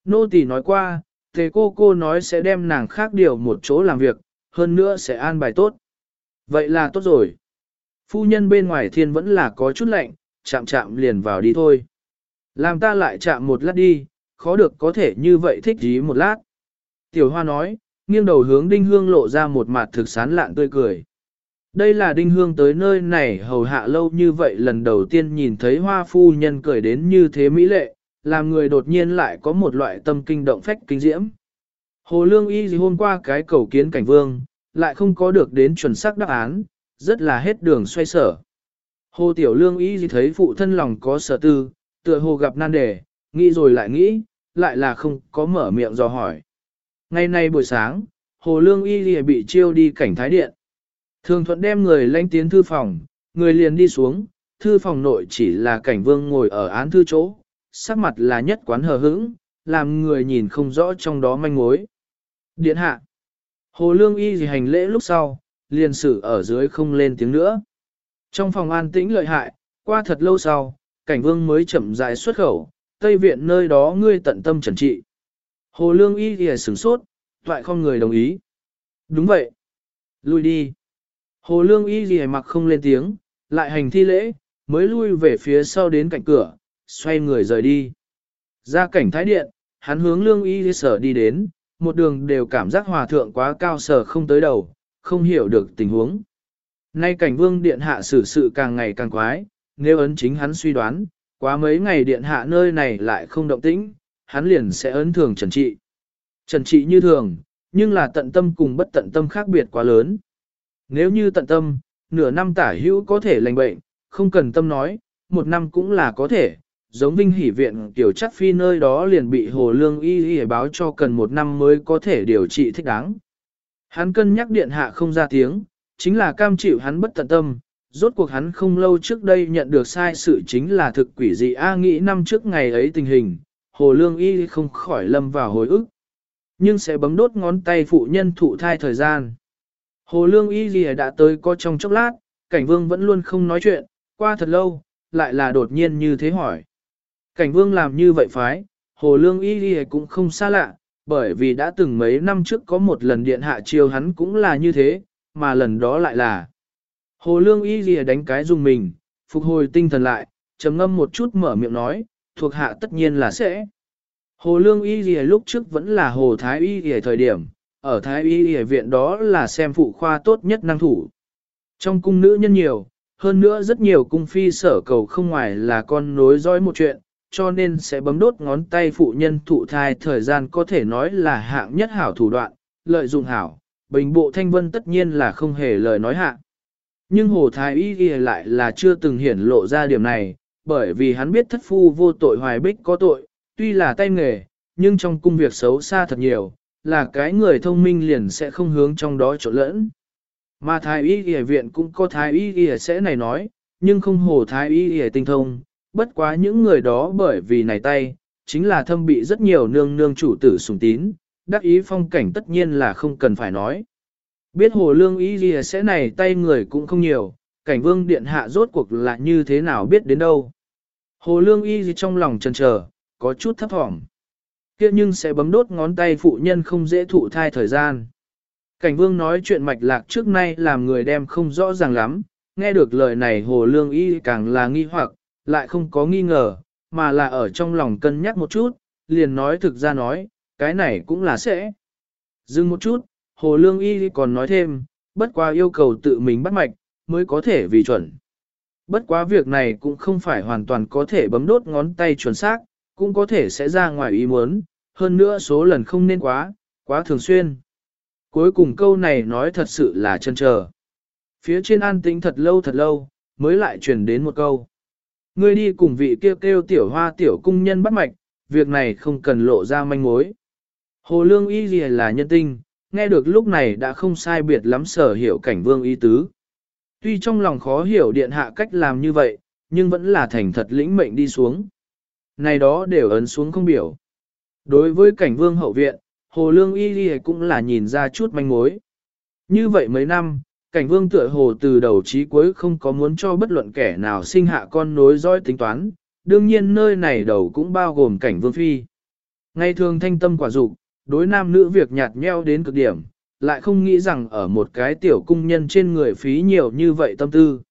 Nô tỳ nói qua, tề cô cô nói sẽ đem nàng khác điều một chỗ làm việc, hơn nữa sẽ an bài tốt. Vậy là tốt rồi. Phu nhân bên ngoài thiên vẫn là có chút lạnh, chạm chạm liền vào đi thôi. Làm ta lại chạm một lát đi, khó được có thể như vậy thích dí một lát. Tiểu hoa nói, nghiêng đầu hướng đinh hương lộ ra một mặt thực sán lạn tươi cười. Đây là đinh hương tới nơi này hầu hạ lâu như vậy lần đầu tiên nhìn thấy hoa phu nhân cười đến như thế mỹ lệ, làm người đột nhiên lại có một loại tâm kinh động phách kinh diễm. Hồ Lương Y gì hôm qua cái cầu kiến cảnh vương, lại không có được đến chuẩn xác đáp án, rất là hết đường xoay sở. Hồ Tiểu Lương Y gì thấy phụ thân lòng có sở tư, tựa hồ gặp nan đề, nghĩ rồi lại nghĩ, lại là không có mở miệng dò hỏi. Ngày nay buổi sáng, Hồ Lương Y gì bị chiêu đi cảnh thái điện. Thường thuận đem người lanh tiến thư phòng, người liền đi xuống, thư phòng nội chỉ là cảnh vương ngồi ở án thư chỗ, sắc mặt là nhất quán hờ hững, làm người nhìn không rõ trong đó manh mối. Điện hạ. Hồ lương y gì hành lễ lúc sau, liền xử ở dưới không lên tiếng nữa. Trong phòng an tĩnh lợi hại, qua thật lâu sau, cảnh vương mới chậm rãi xuất khẩu, Tây Viện nơi đó ngươi tận tâm trần trị. Hồ lương y thì sửng sốt, toại không người đồng ý. Đúng vậy. Lui đi. Hồ lương y gì mặc không lên tiếng, lại hành thi lễ, mới lui về phía sau đến cạnh cửa, xoay người rời đi. Ra cảnh thái điện, hắn hướng lương y sở đi đến, một đường đều cảm giác hòa thượng quá cao sở không tới đầu, không hiểu được tình huống. Nay cảnh vương điện hạ xử sự càng ngày càng quái, nếu ấn chính hắn suy đoán, quá mấy ngày điện hạ nơi này lại không động tĩnh, hắn liền sẽ ấn thường trần trị. Trần trị như thường, nhưng là tận tâm cùng bất tận tâm khác biệt quá lớn. Nếu như tận tâm, nửa năm tả hữu có thể lành bệnh, không cần tâm nói, một năm cũng là có thể. Giống Vinh Hỷ Viện tiểu chắc phi nơi đó liền bị Hồ Lương Y Y báo cho cần một năm mới có thể điều trị thích đáng. Hắn cân nhắc điện hạ không ra tiếng, chính là cam chịu hắn bất tận tâm. Rốt cuộc hắn không lâu trước đây nhận được sai sự chính là thực quỷ dị A nghĩ năm trước ngày ấy tình hình, Hồ Lương Y không khỏi lâm vào hồi ức. Nhưng sẽ bấm đốt ngón tay phụ nhân thụ thai thời gian. Hồ Lương Y Ghi đã tới có trong chốc lát, cảnh vương vẫn luôn không nói chuyện, qua thật lâu, lại là đột nhiên như thế hỏi. Cảnh vương làm như vậy phái, Hồ Lương Y Y cũng không xa lạ, bởi vì đã từng mấy năm trước có một lần điện hạ chiêu hắn cũng là như thế, mà lần đó lại là Hồ Lương Y Y đánh cái dùng mình, phục hồi tinh thần lại, trầm ngâm một chút mở miệng nói, thuộc hạ tất nhiên là sẽ. Hồ Lương Y Y lúc trước vẫn là Hồ Thái Y Y thời điểm, ở Thái Y Y viện đó là xem phụ khoa tốt nhất năng thủ. Trong cung nữ nhân nhiều, hơn nữa rất nhiều cung phi sở cầu không ngoài là con nối dõi một chuyện, cho nên sẽ bấm đốt ngón tay phụ nhân thụ thai thời gian có thể nói là hạng nhất hảo thủ đoạn, lợi dụng hảo, bình bộ thanh vân tất nhiên là không hề lời nói hạ. Nhưng Hồ Thái Y ghi lại là chưa từng hiển lộ ra điểm này, bởi vì hắn biết thất phu vô tội hoài bích có tội, tuy là tay nghề, nhưng trong cung việc xấu xa thật nhiều, là cái người thông minh liền sẽ không hướng trong đó trộn lẫn. Mà Thái Y y viện cũng có Thái Y y sẽ này nói, nhưng không Hồ Thái Y y tinh thông, bất quá những người đó bởi vì này tay, chính là thâm bị rất nhiều nương nương chủ tử sùng tín, đắc ý phong cảnh tất nhiên là không cần phải nói. Biết hồ lương y y sẽ này tay người cũng không nhiều, cảnh vương điện hạ rốt cuộc là như thế nào biết đến đâu. Hồ lương y trong lòng chần chờ, có chút thấp thỏm kia nhưng sẽ bấm đốt ngón tay phụ nhân không dễ thụ thai thời gian. Cảnh vương nói chuyện mạch lạc trước nay làm người đem không rõ ràng lắm, nghe được lời này hồ lương y càng là nghi hoặc, lại không có nghi ngờ, mà là ở trong lòng cân nhắc một chút, liền nói thực ra nói, cái này cũng là sẽ. Dừng một chút, Hồ Lương Y còn nói thêm, bất quá yêu cầu tự mình bắt mạch, mới có thể vì chuẩn. Bất quá việc này cũng không phải hoàn toàn có thể bấm đốt ngón tay chuẩn xác, cũng có thể sẽ ra ngoài ý muốn, hơn nữa số lần không nên quá, quá thường xuyên. Cuối cùng câu này nói thật sự là chân chờ. Phía trên an tĩnh thật lâu thật lâu, mới lại truyền đến một câu. Ngươi đi cùng vị kêu kêu tiểu hoa tiểu cung nhân bắt mạch, việc này không cần lộ ra manh mối. Hồ Lương Y gì là nhân tinh, nghe được lúc này đã không sai biệt lắm sở hiểu cảnh vương y tứ. Tuy trong lòng khó hiểu điện hạ cách làm như vậy, nhưng vẫn là thành thật lĩnh mệnh đi xuống. Này đó đều ấn xuống không biểu. Đối với cảnh vương hậu viện, hồ lương y đi cũng là nhìn ra chút manh mối. Như vậy mấy năm, cảnh vương tựa hồ từ đầu chí cuối không có muốn cho bất luận kẻ nào sinh hạ con nối dõi tính toán, đương nhiên nơi này đầu cũng bao gồm cảnh vương phi. Ngày thường thanh tâm quả dục đối nam nữ việc nhạt nheo đến cực điểm, lại không nghĩ rằng ở một cái tiểu cung nhân trên người phí nhiều như vậy tâm tư.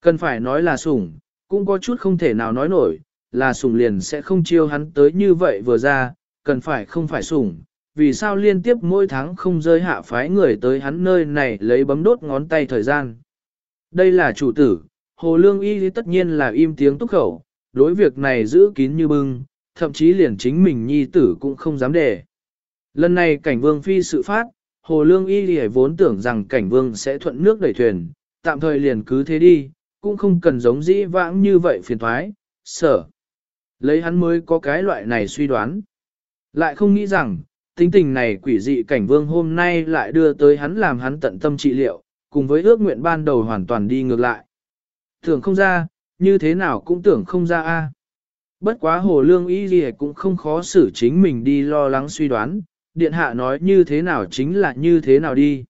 Cần phải nói là sủng, cũng có chút không thể nào nói nổi, là sủng liền sẽ không chiêu hắn tới như vậy vừa ra, cần phải không phải sủng, vì sao liên tiếp mỗi tháng không rơi hạ phái người tới hắn nơi này lấy bấm đốt ngón tay thời gian. Đây là chủ tử, Hồ Lương Y tất nhiên là im tiếng túc khẩu, đối việc này giữ kín như bưng, thậm chí liền chính mình nhi tử cũng không dám để. Lần này cảnh vương phi sự phát, Hồ Lương Y thì vốn tưởng rằng cảnh vương sẽ thuận nước đẩy thuyền, tạm thời liền cứ thế đi, cũng không cần giống dĩ vãng như vậy phiền thoái, sở. Lấy hắn mới có cái loại này suy đoán. Lại không nghĩ rằng, tính tình này quỷ dị cảnh vương hôm nay lại đưa tới hắn làm hắn tận tâm trị liệu, cùng với ước nguyện ban đầu hoàn toàn đi ngược lại. Tưởng không ra, như thế nào cũng tưởng không ra a. Bất quá hồ lương y gì cũng không khó xử chính mình đi lo lắng suy đoán, điện hạ nói như thế nào chính là như thế nào đi.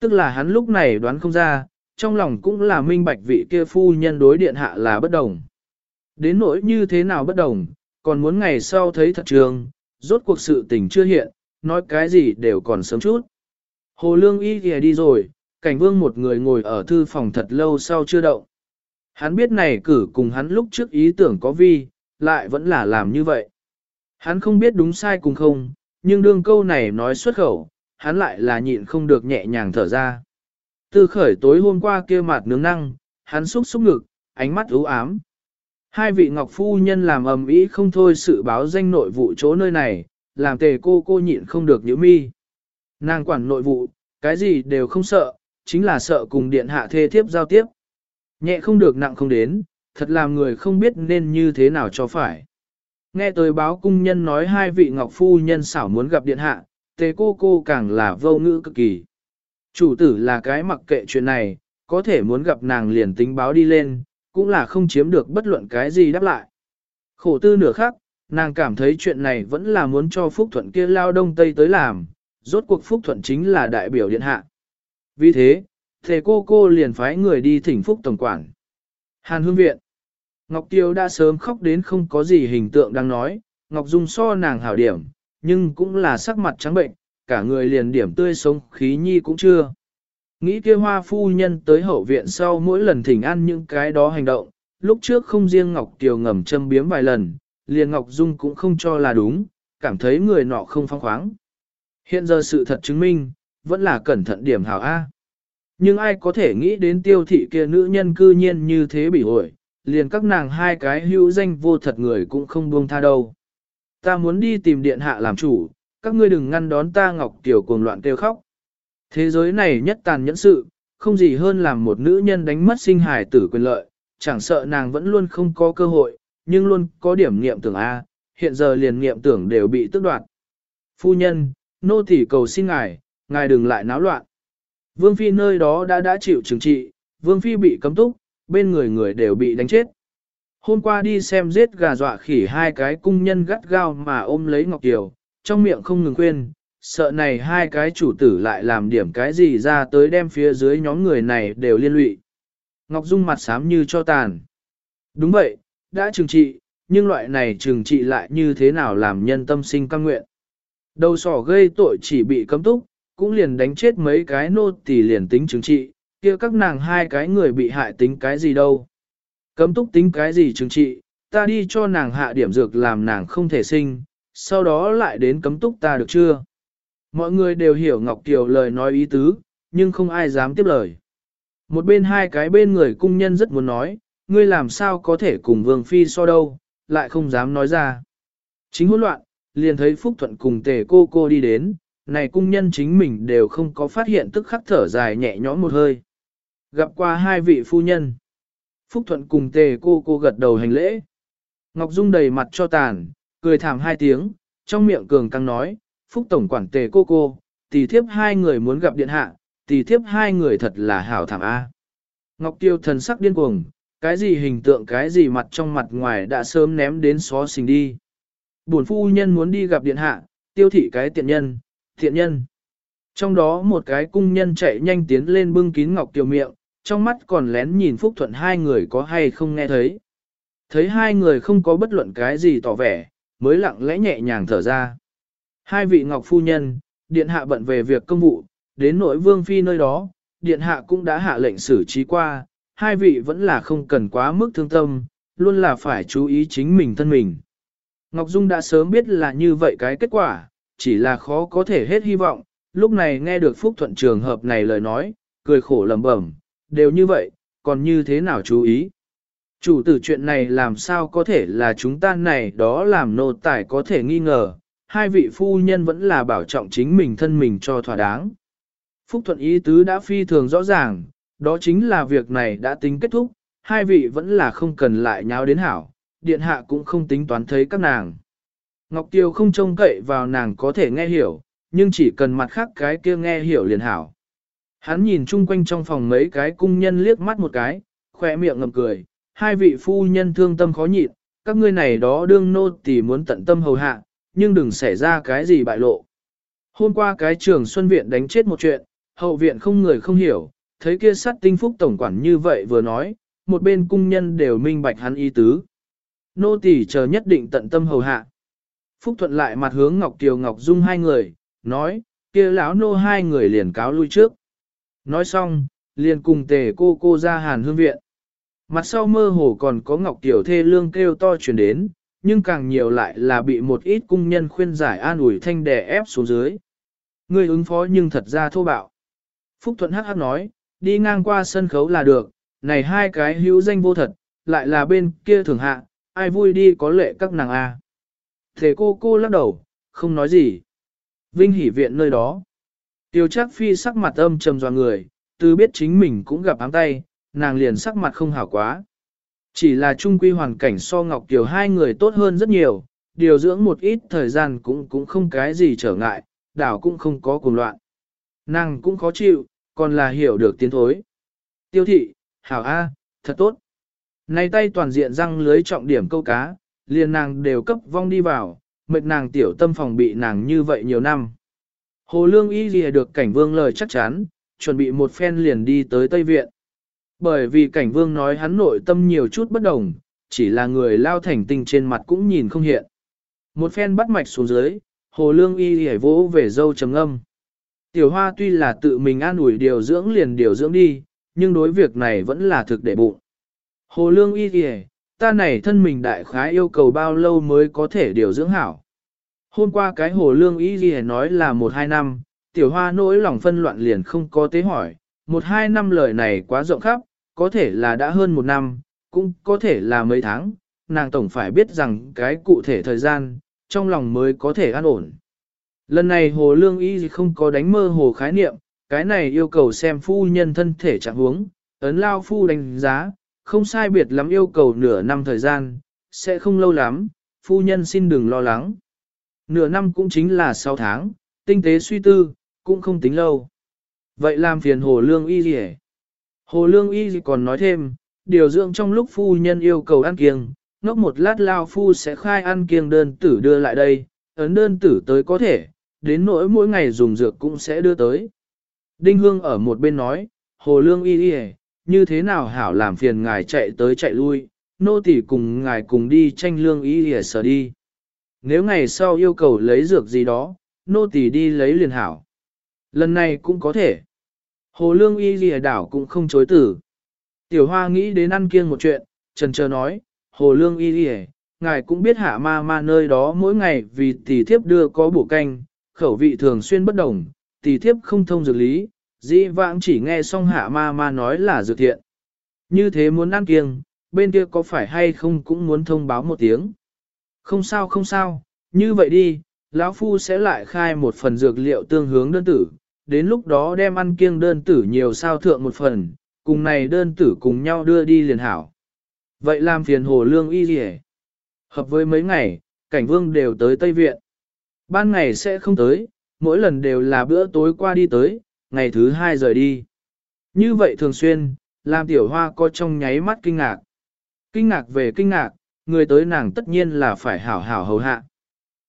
Tức là hắn lúc này đoán không ra, trong lòng cũng là minh bạch vị kia phu nhân đối điện hạ là bất đồng. Đến nỗi như thế nào bất đồng, còn muốn ngày sau thấy thật trường, rốt cuộc sự tình chưa hiện, nói cái gì đều còn sớm chút. Hồ Lương Y kìa đi rồi, cảnh vương một người ngồi ở thư phòng thật lâu sau chưa động. Hắn biết này cử cùng hắn lúc trước ý tưởng có vi, lại vẫn là làm như vậy. Hắn không biết đúng sai cùng không, nhưng đương câu này nói xuất khẩu, hắn lại là nhịn không được nhẹ nhàng thở ra. Từ khởi tối hôm qua kia mặt nướng năng, hắn xúc xúc ngực, ánh mắt ưu ám. Hai vị ngọc phu nhân làm ầm ĩ không thôi sự báo danh nội vụ chỗ nơi này, làm tề cô cô nhịn không được nhíu mi. Nàng quản nội vụ, cái gì đều không sợ, chính là sợ cùng điện hạ thê thiếp giao tiếp. Nhẹ không được nặng không đến, thật làm người không biết nên như thế nào cho phải. Nghe tới báo cung nhân nói hai vị ngọc phu nhân xảo muốn gặp điện hạ, tề cô cô càng là vô ngữ cực kỳ. Chủ tử là cái mặc kệ chuyện này, có thể muốn gặp nàng liền tính báo đi lên, cũng là không chiếm được bất luận cái gì đáp lại. Khổ tư nửa khắc, nàng cảm thấy chuyện này vẫn là muốn cho Phúc Thuận kia lao đông tây tới làm, rốt cuộc Phúc Thuận chính là đại biểu điện hạ. Vì thế, thề cô cô liền phái người đi thỉnh Phúc Tổng Quản. Hàn Hương Viện Ngọc Tiêu đã sớm khóc đến không có gì hình tượng đang nói, Ngọc Dung so nàng hảo điểm, nhưng cũng là sắc mặt trắng bệnh, cả người liền điểm tươi sống khí nhi cũng chưa. Nghĩ kia hoa phu nhân tới hậu viện sau mỗi lần thỉnh ăn những cái đó hành động, lúc trước không riêng Ngọc Kiều ngầm châm biếm vài lần, liền Ngọc Dung cũng không cho là đúng, cảm thấy người nọ không phong khoáng. Hiện giờ sự thật chứng minh, vẫn là cẩn thận điểm hảo A. Nhưng ai có thể nghĩ đến tiêu thị kia nữ nhân cư nhiên như thế bị hội, liền các nàng hai cái hữu danh vô thật người cũng không buông tha đâu. Ta muốn đi tìm điện hạ làm chủ, các ngươi đừng ngăn đón ta Ngọc Tiểu cuồng loạn kêu khóc. Thế giới này nhất tàn nhẫn sự, không gì hơn làm một nữ nhân đánh mất sinh hài tử quyền lợi, chẳng sợ nàng vẫn luôn không có cơ hội, nhưng luôn có điểm niệm tưởng A, hiện giờ liền niệm tưởng đều bị tước đoạt. Phu nhân, nô tỳ cầu xin ngài, ngài đừng lại náo loạn. Vương Phi nơi đó đã đã chịu trừng trị, Vương Phi bị cấm túc, bên người người đều bị đánh chết. Hôm qua đi xem giết gà dọa khỉ hai cái cung nhân gắt gao mà ôm lấy Ngọc Kiều, trong miệng không ngừng khuyên sợ này hai cái chủ tử lại làm điểm cái gì ra tới đem phía dưới nhóm người này đều liên lụy. Ngọc Dung mặt xám như cho tàn. Đúng vậy, đã trừng trị, nhưng loại này trừng trị lại như thế nào làm nhân tâm sinh căng nguyện. Đầu sỏ gây tội chỉ bị cấm túc, cũng liền đánh chết mấy cái nô tỳ liền tính trừng trị, kia các nàng hai cái người bị hại tính cái gì đâu. Cấm túc tính cái gì trừng trị, ta đi cho nàng hạ điểm dược làm nàng không thể sinh, sau đó lại đến cấm túc ta được chưa? Mọi người đều hiểu Ngọc Kiều lời nói ý tứ, nhưng không ai dám tiếp lời. Một bên hai cái bên người cung nhân rất muốn nói, ngươi làm sao có thể cùng Vương Phi so đâu, lại không dám nói ra. Chính hỗn loạn, liền thấy Phúc Thuận cùng tề cô cô đi đến, này cung nhân chính mình đều không có phát hiện tức khắc thở dài nhẹ nhõm một hơi. Gặp qua hai vị phu nhân. Phúc Thuận cùng tề cô cô gật đầu hành lễ. Ngọc Dung đầy mặt cho tàn, cười thảm hai tiếng, trong miệng cường căng nói, Phúc Tổng quản tề cô cô, tỷ thiếp hai người muốn gặp điện hạ, tỷ thiếp hai người thật là hảo thảm A. Ngọc Tiêu thần sắc điên cuồng, cái gì hình tượng cái gì mặt trong mặt ngoài đã sớm ném đến xó xình đi. Bổn phu nhân muốn đi gặp điện hạ, tiêu thị cái tiện nhân, thiện nhân. Trong đó một cái cung nhân chạy nhanh tiến lên bưng kín Ngọc Tiêu miệng, trong mắt còn lén nhìn Phúc Thuận hai người có hay không nghe thấy. Thấy hai người không có bất luận cái gì tỏ vẻ, mới lặng lẽ nhẹ nhàng thở ra. Hai vị Ngọc Phu Nhân, Điện Hạ bận về việc công vụ, đến nội Vương Phi nơi đó, Điện Hạ cũng đã hạ lệnh xử trí qua, hai vị vẫn là không cần quá mức thương tâm, luôn là phải chú ý chính mình thân mình. Ngọc Dung đã sớm biết là như vậy cái kết quả, chỉ là khó có thể hết hy vọng, lúc này nghe được Phúc Thuận trường hợp này lời nói, cười khổ lầm bẩm, đều như vậy, còn như thế nào chú ý. Chủ tử chuyện này làm sao có thể là chúng ta này đó làm nô tài có thể nghi ngờ, hai vị phu nhân vẫn là bảo trọng chính mình thân mình cho thỏa đáng. Phúc thuận ý tứ đã phi thường rõ ràng, đó chính là việc này đã tính kết thúc, hai vị vẫn là không cần lại nháo đến hảo, điện hạ cũng không tính toán thấy các nàng. Ngọc Tiêu không trông cậy vào nàng có thể nghe hiểu, nhưng chỉ cần mặt khác cái kia nghe hiểu liền hảo. Hắn nhìn chung quanh trong phòng mấy cái cung nhân liếc mắt một cái, khỏe miệng ngầm cười, hai vị phu nhân thương tâm khó nhịn, các ngươi này đó đương nô tỳ muốn tận tâm hầu hạ, nhưng đừng xảy ra cái gì bại lộ. Hôm qua cái trường Xuân Viện đánh chết một chuyện, hậu viện không người không hiểu, thấy kia sát tinh phúc tổng quản như vậy vừa nói, một bên cung nhân đều minh bạch hắn ý tứ. Nô tỳ chờ nhất định tận tâm hầu hạ. Phúc thuận lại mặt hướng Ngọc Tiều Ngọc Dung hai người, nói, kia lão nô hai người liền cáo lui trước. Nói xong, liền cùng tề cô cô ra hàn hương viện. Mặt sau mơ hồ còn có Ngọc Tiểu thê lương kêu to chuyển đến, nhưng càng nhiều lại là bị một ít cung nhân khuyên giải an ủi thanh đè ép xuống dưới. Người ứng phó nhưng thật ra thô bạo. Phúc Thuận hắc hắc nói, đi ngang qua sân khấu là được, này hai cái hữu danh vô thật, lại là bên kia thường hạ, ai vui đi có lệ các nàng A. Thế cô cô lắc đầu, không nói gì. Vinh hỉ viện nơi đó. Tiêu chắc phi sắc mặt âm trầm dò người, từ biết chính mình cũng gặp ám tay, nàng liền sắc mặt không hảo quá. Chỉ là chung quy hoàn cảnh so Ngọc Kiều hai người tốt hơn rất nhiều, điều dưỡng một ít thời gian cũng cũng không cái gì trở ngại, đảo cũng không có cuồng loạn. Nàng cũng khó chịu, còn là hiểu được tiến thối. Tiêu thị, hảo A, thật tốt. nay tay toàn diện răng lưới trọng điểm câu cá, liền nàng đều cấp vong đi vào, mệt nàng tiểu tâm phòng bị nàng như vậy nhiều năm. Hồ Lương Y lìa được cảnh vương lời chắc chắn, chuẩn bị một phen liền đi tới Tây Viện. Bởi vì cảnh vương nói hắn nội tâm nhiều chút bất đồng, chỉ là người lao thành tinh trên mặt cũng nhìn không hiện. Một phen bắt mạch xuống dưới, hồ lương y hề vỗ về dâu trầm âm. Tiểu hoa tuy là tự mình an ủi điều dưỡng liền điều dưỡng đi, nhưng đối việc này vẫn là thực để bụng. Hồ lương y hề, ta này thân mình đại khái yêu cầu bao lâu mới có thể điều dưỡng hảo. Hôm qua cái hồ lương y hề nói là một hai năm, tiểu hoa nỗi lòng phân loạn liền không có tế hỏi, một hai năm lời này quá rộng khắp, có thể là đã hơn một năm, cũng có thể là mấy tháng, nàng tổng phải biết rằng cái cụ thể thời gian, trong lòng mới có thể an ổn. Lần này hồ lương y không có đánh mơ hồ khái niệm, cái này yêu cầu xem phu nhân thân thể trạng huống, ấn lao phu đánh giá, không sai biệt lắm yêu cầu nửa năm thời gian, sẽ không lâu lắm, phu nhân xin đừng lo lắng. Nửa năm cũng chính là 6 tháng, tinh tế suy tư, cũng không tính lâu. Vậy làm phiền hồ lương y gì Hồ lương y còn nói thêm, điều dưỡng trong lúc phu nhân yêu cầu ăn kiêng, ngốc một lát lao phu sẽ khai ăn kiêng đơn tử đưa lại đây, ấn đơn tử tới có thể, đến nỗi mỗi ngày dùng dược cũng sẽ đưa tới. Đinh Hương ở một bên nói, hồ lương y y như thế nào hảo làm phiền ngài chạy tới chạy lui, nô tỳ cùng ngài cùng đi tranh lương y y sở đi. Nếu ngày sau yêu cầu lấy dược gì đó, nô tỳ đi lấy liền hảo. Lần này cũng có thể. Hồ lương y Lìa đảo cũng không chối tử. Tiểu hoa nghĩ đến ăn kiêng một chuyện, trần chờ nói, hồ lương y Lìa ngài cũng biết hạ ma ma nơi đó mỗi ngày vì tỷ thiếp đưa có bổ canh, khẩu vị thường xuyên bất đồng, tỷ thiếp không thông dược lý, dĩ vãng chỉ nghe xong hạ ma ma nói là dược thiện. Như thế muốn ăn kiêng, bên kia có phải hay không cũng muốn thông báo một tiếng. Không sao không sao, như vậy đi, lão phu sẽ lại khai một phần dược liệu tương hướng đơn tử, đến lúc đó đem ăn kiêng đơn tử nhiều sao thượng một phần, cùng này đơn tử cùng nhau đưa đi liền hảo. Vậy làm phiền hồ lương y gì Hợp với mấy ngày, cảnh vương đều tới Tây Viện. Ban ngày sẽ không tới, mỗi lần đều là bữa tối qua đi tới, ngày thứ hai rời đi. Như vậy thường xuyên, làm tiểu hoa có trong nháy mắt kinh ngạc. Kinh ngạc về kinh ngạc, người tới nàng tất nhiên là phải hảo hảo hầu hạ.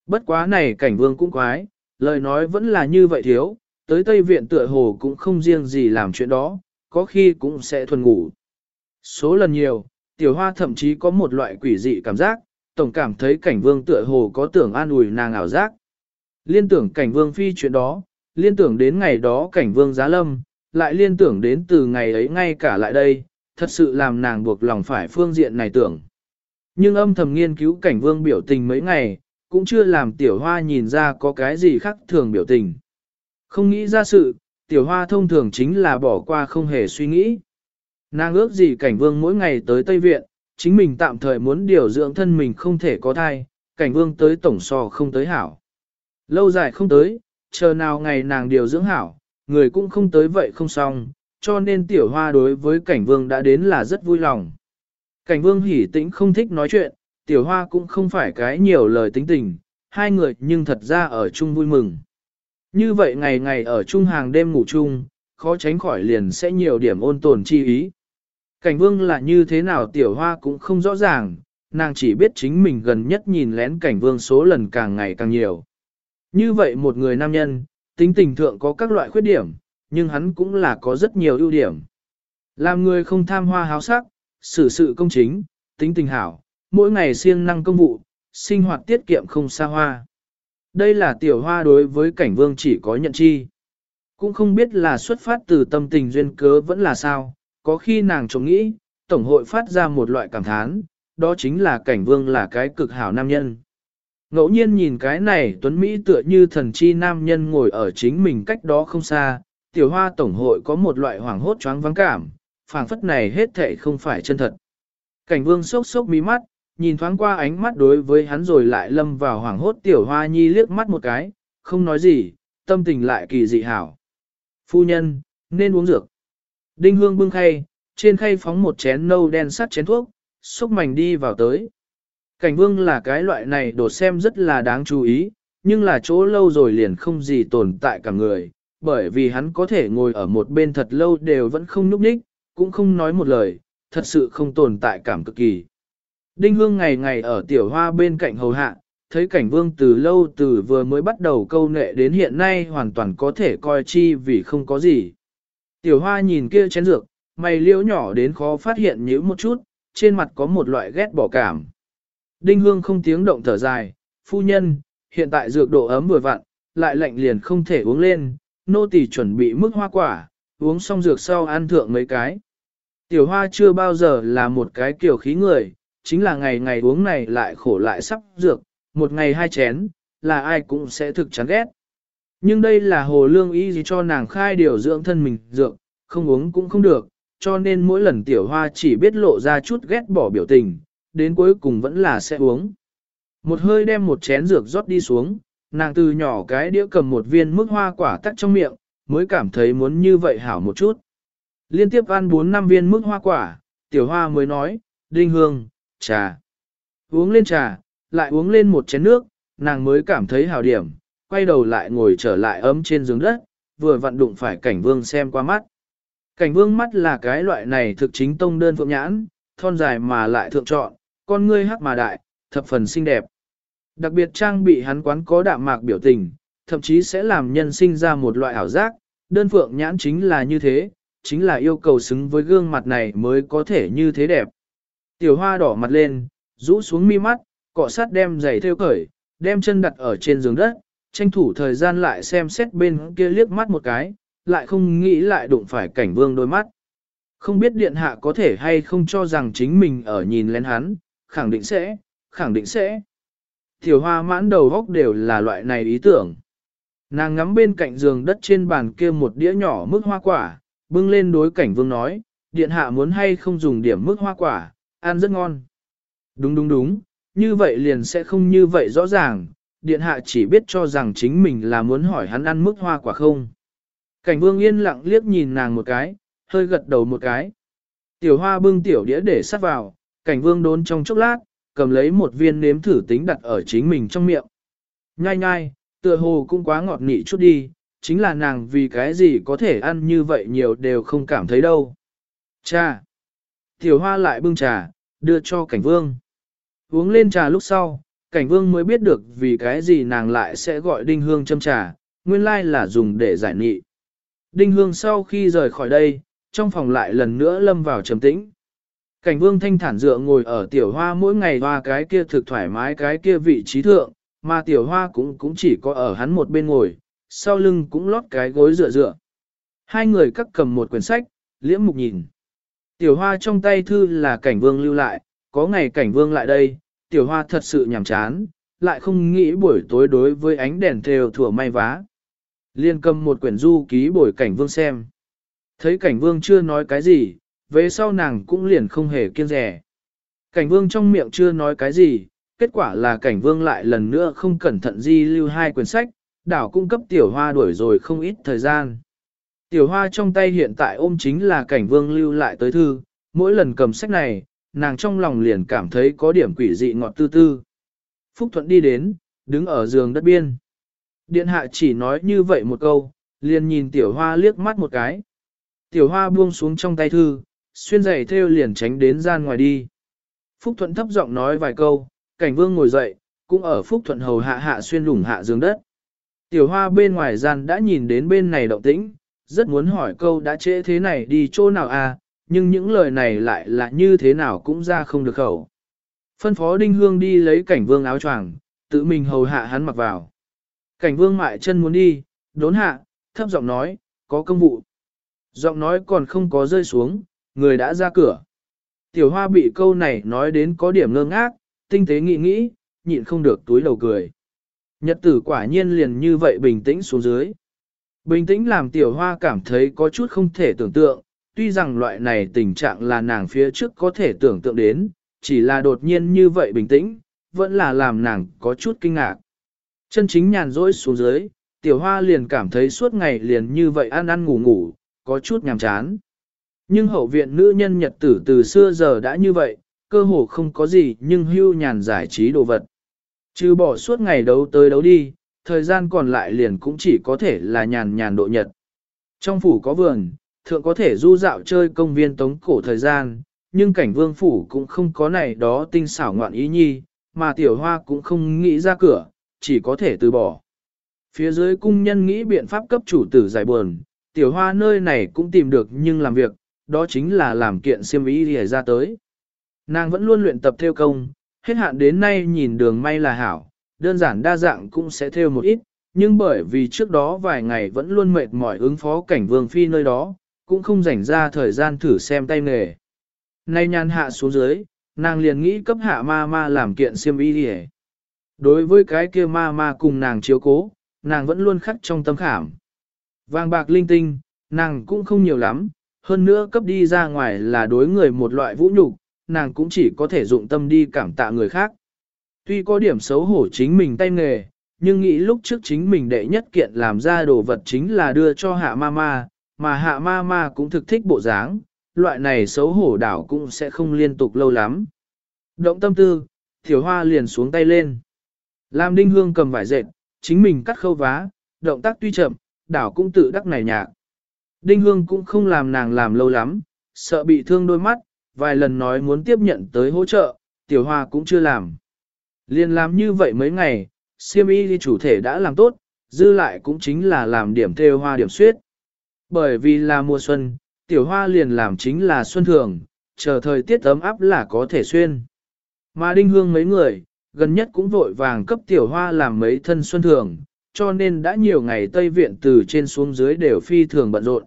Bất quá này cảnh vương cũng quái, lời nói vẫn là như vậy thiếu, tới Tây Viện tựa hồ cũng không riêng gì làm chuyện đó, có khi cũng sẽ thuần ngủ. Số lần nhiều, tiểu hoa thậm chí có một loại quỷ dị cảm giác, tổng cảm thấy cảnh vương tựa hồ có tưởng an ủi nàng ảo giác. Liên tưởng cảnh vương phi chuyện đó, liên tưởng đến ngày đó cảnh vương giá lâm, lại liên tưởng đến từ ngày ấy ngay cả lại đây, thật sự làm nàng buộc lòng phải phương diện này tưởng. Nhưng âm thầm nghiên cứu cảnh vương biểu tình mấy ngày, cũng chưa làm tiểu hoa nhìn ra có cái gì khác thường biểu tình. Không nghĩ ra sự, tiểu hoa thông thường chính là bỏ qua không hề suy nghĩ. Nàng ước gì cảnh vương mỗi ngày tới Tây Viện, chính mình tạm thời muốn điều dưỡng thân mình không thể có thai, cảnh vương tới tổng so không tới hảo. Lâu dài không tới, chờ nào ngày nàng điều dưỡng hảo, người cũng không tới vậy không xong, cho nên tiểu hoa đối với cảnh vương đã đến là rất vui lòng. Cảnh vương hỉ tĩnh không thích nói chuyện, tiểu hoa cũng không phải cái nhiều lời tính tình, hai người nhưng thật ra ở chung vui mừng. Như vậy ngày ngày ở chung hàng đêm ngủ chung, khó tránh khỏi liền sẽ nhiều điểm ôn tồn chi ý. Cảnh vương là như thế nào tiểu hoa cũng không rõ ràng, nàng chỉ biết chính mình gần nhất nhìn lén cảnh vương số lần càng ngày càng nhiều. Như vậy một người nam nhân, tính tình thượng có các loại khuyết điểm, nhưng hắn cũng là có rất nhiều ưu điểm. Làm người không tham hoa háo sắc, xử sự công chính, tính tình hảo, mỗi ngày siêng năng công vụ, sinh hoạt tiết kiệm không xa hoa. Đây là tiểu hoa đối với cảnh vương chỉ có nhận chi. Cũng không biết là xuất phát từ tâm tình duyên cớ vẫn là sao, có khi nàng trông nghĩ, Tổng hội phát ra một loại cảm thán, đó chính là cảnh vương là cái cực hảo nam nhân. Ngẫu nhiên nhìn cái này Tuấn Mỹ tựa như thần chi nam nhân ngồi ở chính mình cách đó không xa, tiểu hoa tổng hội có một loại hoảng hốt choáng vắng cảm, phảng phất này hết thệ không phải chân thật. Cảnh vương sốc sốc mí mắt, nhìn thoáng qua ánh mắt đối với hắn rồi lại lâm vào hoảng hốt tiểu hoa nhi liếc mắt một cái, không nói gì, tâm tình lại kỳ dị hảo. Phu nhân, nên uống dược. Đinh hương bưng khay, trên khay phóng một chén nâu đen sắt chén thuốc, xúc mảnh đi vào tới. Cảnh vương là cái loại này đột xem rất là đáng chú ý, nhưng là chỗ lâu rồi liền không gì tồn tại cả người, bởi vì hắn có thể ngồi ở một bên thật lâu đều vẫn không nhúc nhích, cũng không nói một lời, thật sự không tồn tại cảm cực kỳ. Đinh hương ngày ngày ở tiểu hoa bên cạnh hầu hạ, thấy cảnh vương từ lâu từ vừa mới bắt đầu câu nệ đến hiện nay hoàn toàn có thể coi chi vì không có gì. Tiểu hoa nhìn kia chén dược, mày liễu nhỏ đến khó phát hiện nhíu một chút, trên mặt có một loại ghét bỏ cảm. Đinh hương không tiếng động thở dài, phu nhân, hiện tại dược độ ấm vừa vặn, lại lạnh liền không thể uống lên, nô tỳ chuẩn bị mức hoa quả, uống xong dược sau ăn thượng mấy cái. Tiểu hoa chưa bao giờ là một cái kiểu khí người, chính là ngày ngày uống này lại khổ lại sắp dược, một ngày hai chén, là ai cũng sẽ thực chán ghét. Nhưng đây là hồ lương y gì cho nàng khai điều dưỡng thân mình dược, không uống cũng không được, cho nên mỗi lần tiểu hoa chỉ biết lộ ra chút ghét bỏ biểu tình, đến cuối cùng vẫn là sẽ uống. Một hơi đem một chén dược rót đi xuống, nàng từ nhỏ cái đĩa cầm một viên mức hoa quả tắt trong miệng, mới cảm thấy muốn như vậy hảo một chút. Liên tiếp ăn 4 năm viên mức hoa quả, tiểu hoa mới nói, đinh hương, trà. Uống lên trà, lại uống lên một chén nước, nàng mới cảm thấy hào điểm, quay đầu lại ngồi trở lại ấm trên giường đất, vừa vặn đụng phải cảnh vương xem qua mắt. Cảnh vương mắt là cái loại này thực chính tông đơn phượng nhãn, thon dài mà lại thượng trọn, con ngươi hắc mà đại, thập phần xinh đẹp. Đặc biệt trang bị hắn quán có đạm mạc biểu tình, thậm chí sẽ làm nhân sinh ra một loại ảo giác, đơn phượng nhãn chính là như thế, chính là yêu cầu xứng với gương mặt này mới có thể như thế đẹp. Tiểu hoa đỏ mặt lên, rũ xuống mi mắt, cọ sát đem giày theo cởi, đem chân đặt ở trên giường đất, tranh thủ thời gian lại xem xét bên kia liếc mắt một cái, lại không nghĩ lại đụng phải cảnh vương đôi mắt. Không biết điện hạ có thể hay không cho rằng chính mình ở nhìn lên hắn, khẳng định sẽ, khẳng định sẽ. Tiểu hoa mãn đầu góc đều là loại này ý tưởng. Nàng ngắm bên cạnh giường đất trên bàn kia một đĩa nhỏ mức hoa quả, bưng lên đối cảnh vương nói, điện hạ muốn hay không dùng điểm mức hoa quả, ăn rất ngon. Đúng đúng đúng, như vậy liền sẽ không như vậy rõ ràng, điện hạ chỉ biết cho rằng chính mình là muốn hỏi hắn ăn mức hoa quả không. Cảnh vương yên lặng liếc nhìn nàng một cái, hơi gật đầu một cái. Tiểu hoa bưng tiểu đĩa để sắt vào, cảnh vương đốn trong chốc lát, cầm lấy một viên nếm thử tính đặt ở chính mình trong miệng. Nhai nhai, tựa hồ cũng quá ngọt nị chút đi, chính là nàng vì cái gì có thể ăn như vậy nhiều đều không cảm thấy đâu. Cha! Tiểu hoa lại bưng trà, đưa cho cảnh vương. Uống lên trà lúc sau, cảnh vương mới biết được vì cái gì nàng lại sẽ gọi đinh hương châm trà, nguyên lai là dùng để giải nị. Đinh hương sau khi rời khỏi đây, trong phòng lại lần nữa lâm vào trầm tĩnh. Cảnh vương thanh thản dựa ngồi ở tiểu hoa mỗi ngày hoa cái kia thực thoải mái cái kia vị trí thượng, mà tiểu hoa cũng cũng chỉ có ở hắn một bên ngồi, sau lưng cũng lót cái gối dựa dựa. Hai người cắt cầm một quyển sách, liễm mục nhìn. Tiểu hoa trong tay thư là cảnh vương lưu lại, có ngày cảnh vương lại đây, tiểu hoa thật sự nhàm chán, lại không nghĩ buổi tối đối với ánh đèn theo thủa may vá. Liên cầm một quyển du ký bồi cảnh vương xem. Thấy cảnh vương chưa nói cái gì, về sau nàng cũng liền không hề kiêng rẻ. Cảnh vương trong miệng chưa nói cái gì, kết quả là cảnh vương lại lần nữa không cẩn thận di lưu hai quyển sách, đảo cung cấp tiểu hoa đuổi rồi không ít thời gian. Tiểu hoa trong tay hiện tại ôm chính là cảnh vương lưu lại tới thư, mỗi lần cầm sách này, nàng trong lòng liền cảm thấy có điểm quỷ dị ngọt tư tư. Phúc Thuận đi đến, đứng ở giường đất biên. Điện hạ chỉ nói như vậy một câu, liền nhìn tiểu hoa liếc mắt một cái. Tiểu hoa buông xuống trong tay thư, xuyên giày theo liền tránh đến gian ngoài đi. Phúc Thuận thấp giọng nói vài câu, cảnh vương ngồi dậy, cũng ở Phúc Thuận hầu hạ hạ xuyên lủng hạ giường đất. Tiểu hoa bên ngoài gian đã nhìn đến bên này động tĩnh, rất muốn hỏi câu đã trễ thế này đi chỗ nào à, nhưng những lời này lại là như thế nào cũng ra không được khẩu. Phân phó Đinh Hương đi lấy cảnh vương áo choàng, tự mình hầu hạ hắn mặc vào. Cảnh vương mại chân muốn đi, đốn hạ, thấp giọng nói, có công vụ. Giọng nói còn không có rơi xuống, người đã ra cửa. Tiểu hoa bị câu này nói đến có điểm ngơ ngác, tinh tế nghĩ nghĩ, nhịn không được túi đầu cười. Nhật tử quả nhiên liền như vậy bình tĩnh xuống dưới. Bình tĩnh làm tiểu hoa cảm thấy có chút không thể tưởng tượng, tuy rằng loại này tình trạng là nàng phía trước có thể tưởng tượng đến, chỉ là đột nhiên như vậy bình tĩnh, vẫn là làm nàng có chút kinh ngạc. Chân chính nhàn rỗi xuống dưới, tiểu hoa liền cảm thấy suốt ngày liền như vậy ăn ăn ngủ ngủ, có chút nhàm chán. Nhưng hậu viện nữ nhân nhật tử từ xưa giờ đã như vậy, cơ hồ không có gì nhưng hưu nhàn giải trí đồ vật. Trừ bỏ suốt ngày đấu tới đấu đi, thời gian còn lại liền cũng chỉ có thể là nhàn nhàn độ nhật. Trong phủ có vườn, thượng có thể du dạo chơi công viên tống cổ thời gian, nhưng cảnh vương phủ cũng không có này đó tinh xảo ngoạn ý nhi, mà tiểu hoa cũng không nghĩ ra cửa, chỉ có thể từ bỏ. Phía dưới cung nhân nghĩ biện pháp cấp chủ tử giải buồn, tiểu hoa nơi này cũng tìm được nhưng làm việc, đó chính là làm kiện siêm ý để ra tới. Nàng vẫn luôn luyện tập theo công, hết hạn đến nay nhìn đường may là hảo, đơn giản đa dạng cũng sẽ theo một ít, nhưng bởi vì trước đó vài ngày vẫn luôn mệt mỏi ứng phó cảnh vương phi nơi đó, cũng không dành ra thời gian thử xem tay nghề. Nay nhàn hạ xuống dưới, nàng liền nghĩ cấp hạ ma ma làm kiện xiêm y đi Đối với cái kia ma ma cùng nàng chiếu cố, nàng vẫn luôn khắc trong tâm khảm. Vàng bạc linh tinh, nàng cũng không nhiều lắm, hơn nữa cấp đi ra ngoài là đối người một loại vũ nhục, nàng cũng chỉ có thể dụng tâm đi cảm tạ người khác. Tuy có điểm xấu hổ chính mình tay nghề, nhưng nghĩ lúc trước chính mình đệ nhất kiện làm ra đồ vật chính là đưa cho hạ ma ma, mà hạ ma ma cũng thực thích bộ dáng, loại này xấu hổ đảo cũng sẽ không liên tục lâu lắm. Động tâm tư, tiểu hoa liền xuống tay lên. Lam đinh hương cầm vải dệt, chính mình cắt khâu vá, động tác tuy chậm, đảo cũng tự đắc nảy nhạc. Đinh hương cũng không làm nàng làm lâu lắm, sợ bị thương đôi mắt, vài lần nói muốn tiếp nhận tới hỗ trợ, tiểu hoa cũng chưa làm. Liên làm như vậy mấy ngày, siêm y chủ thể đã làm tốt, dư lại cũng chính là làm điểm theo hoa điểm suyết. Bởi vì là mùa xuân, tiểu hoa liền làm chính là xuân thường, chờ thời tiết ấm áp là có thể xuyên. Mà đinh hương mấy người, gần nhất cũng vội vàng cấp tiểu hoa làm mấy thân xuân thường, cho nên đã nhiều ngày Tây Viện từ trên xuống dưới đều phi thường bận rộn.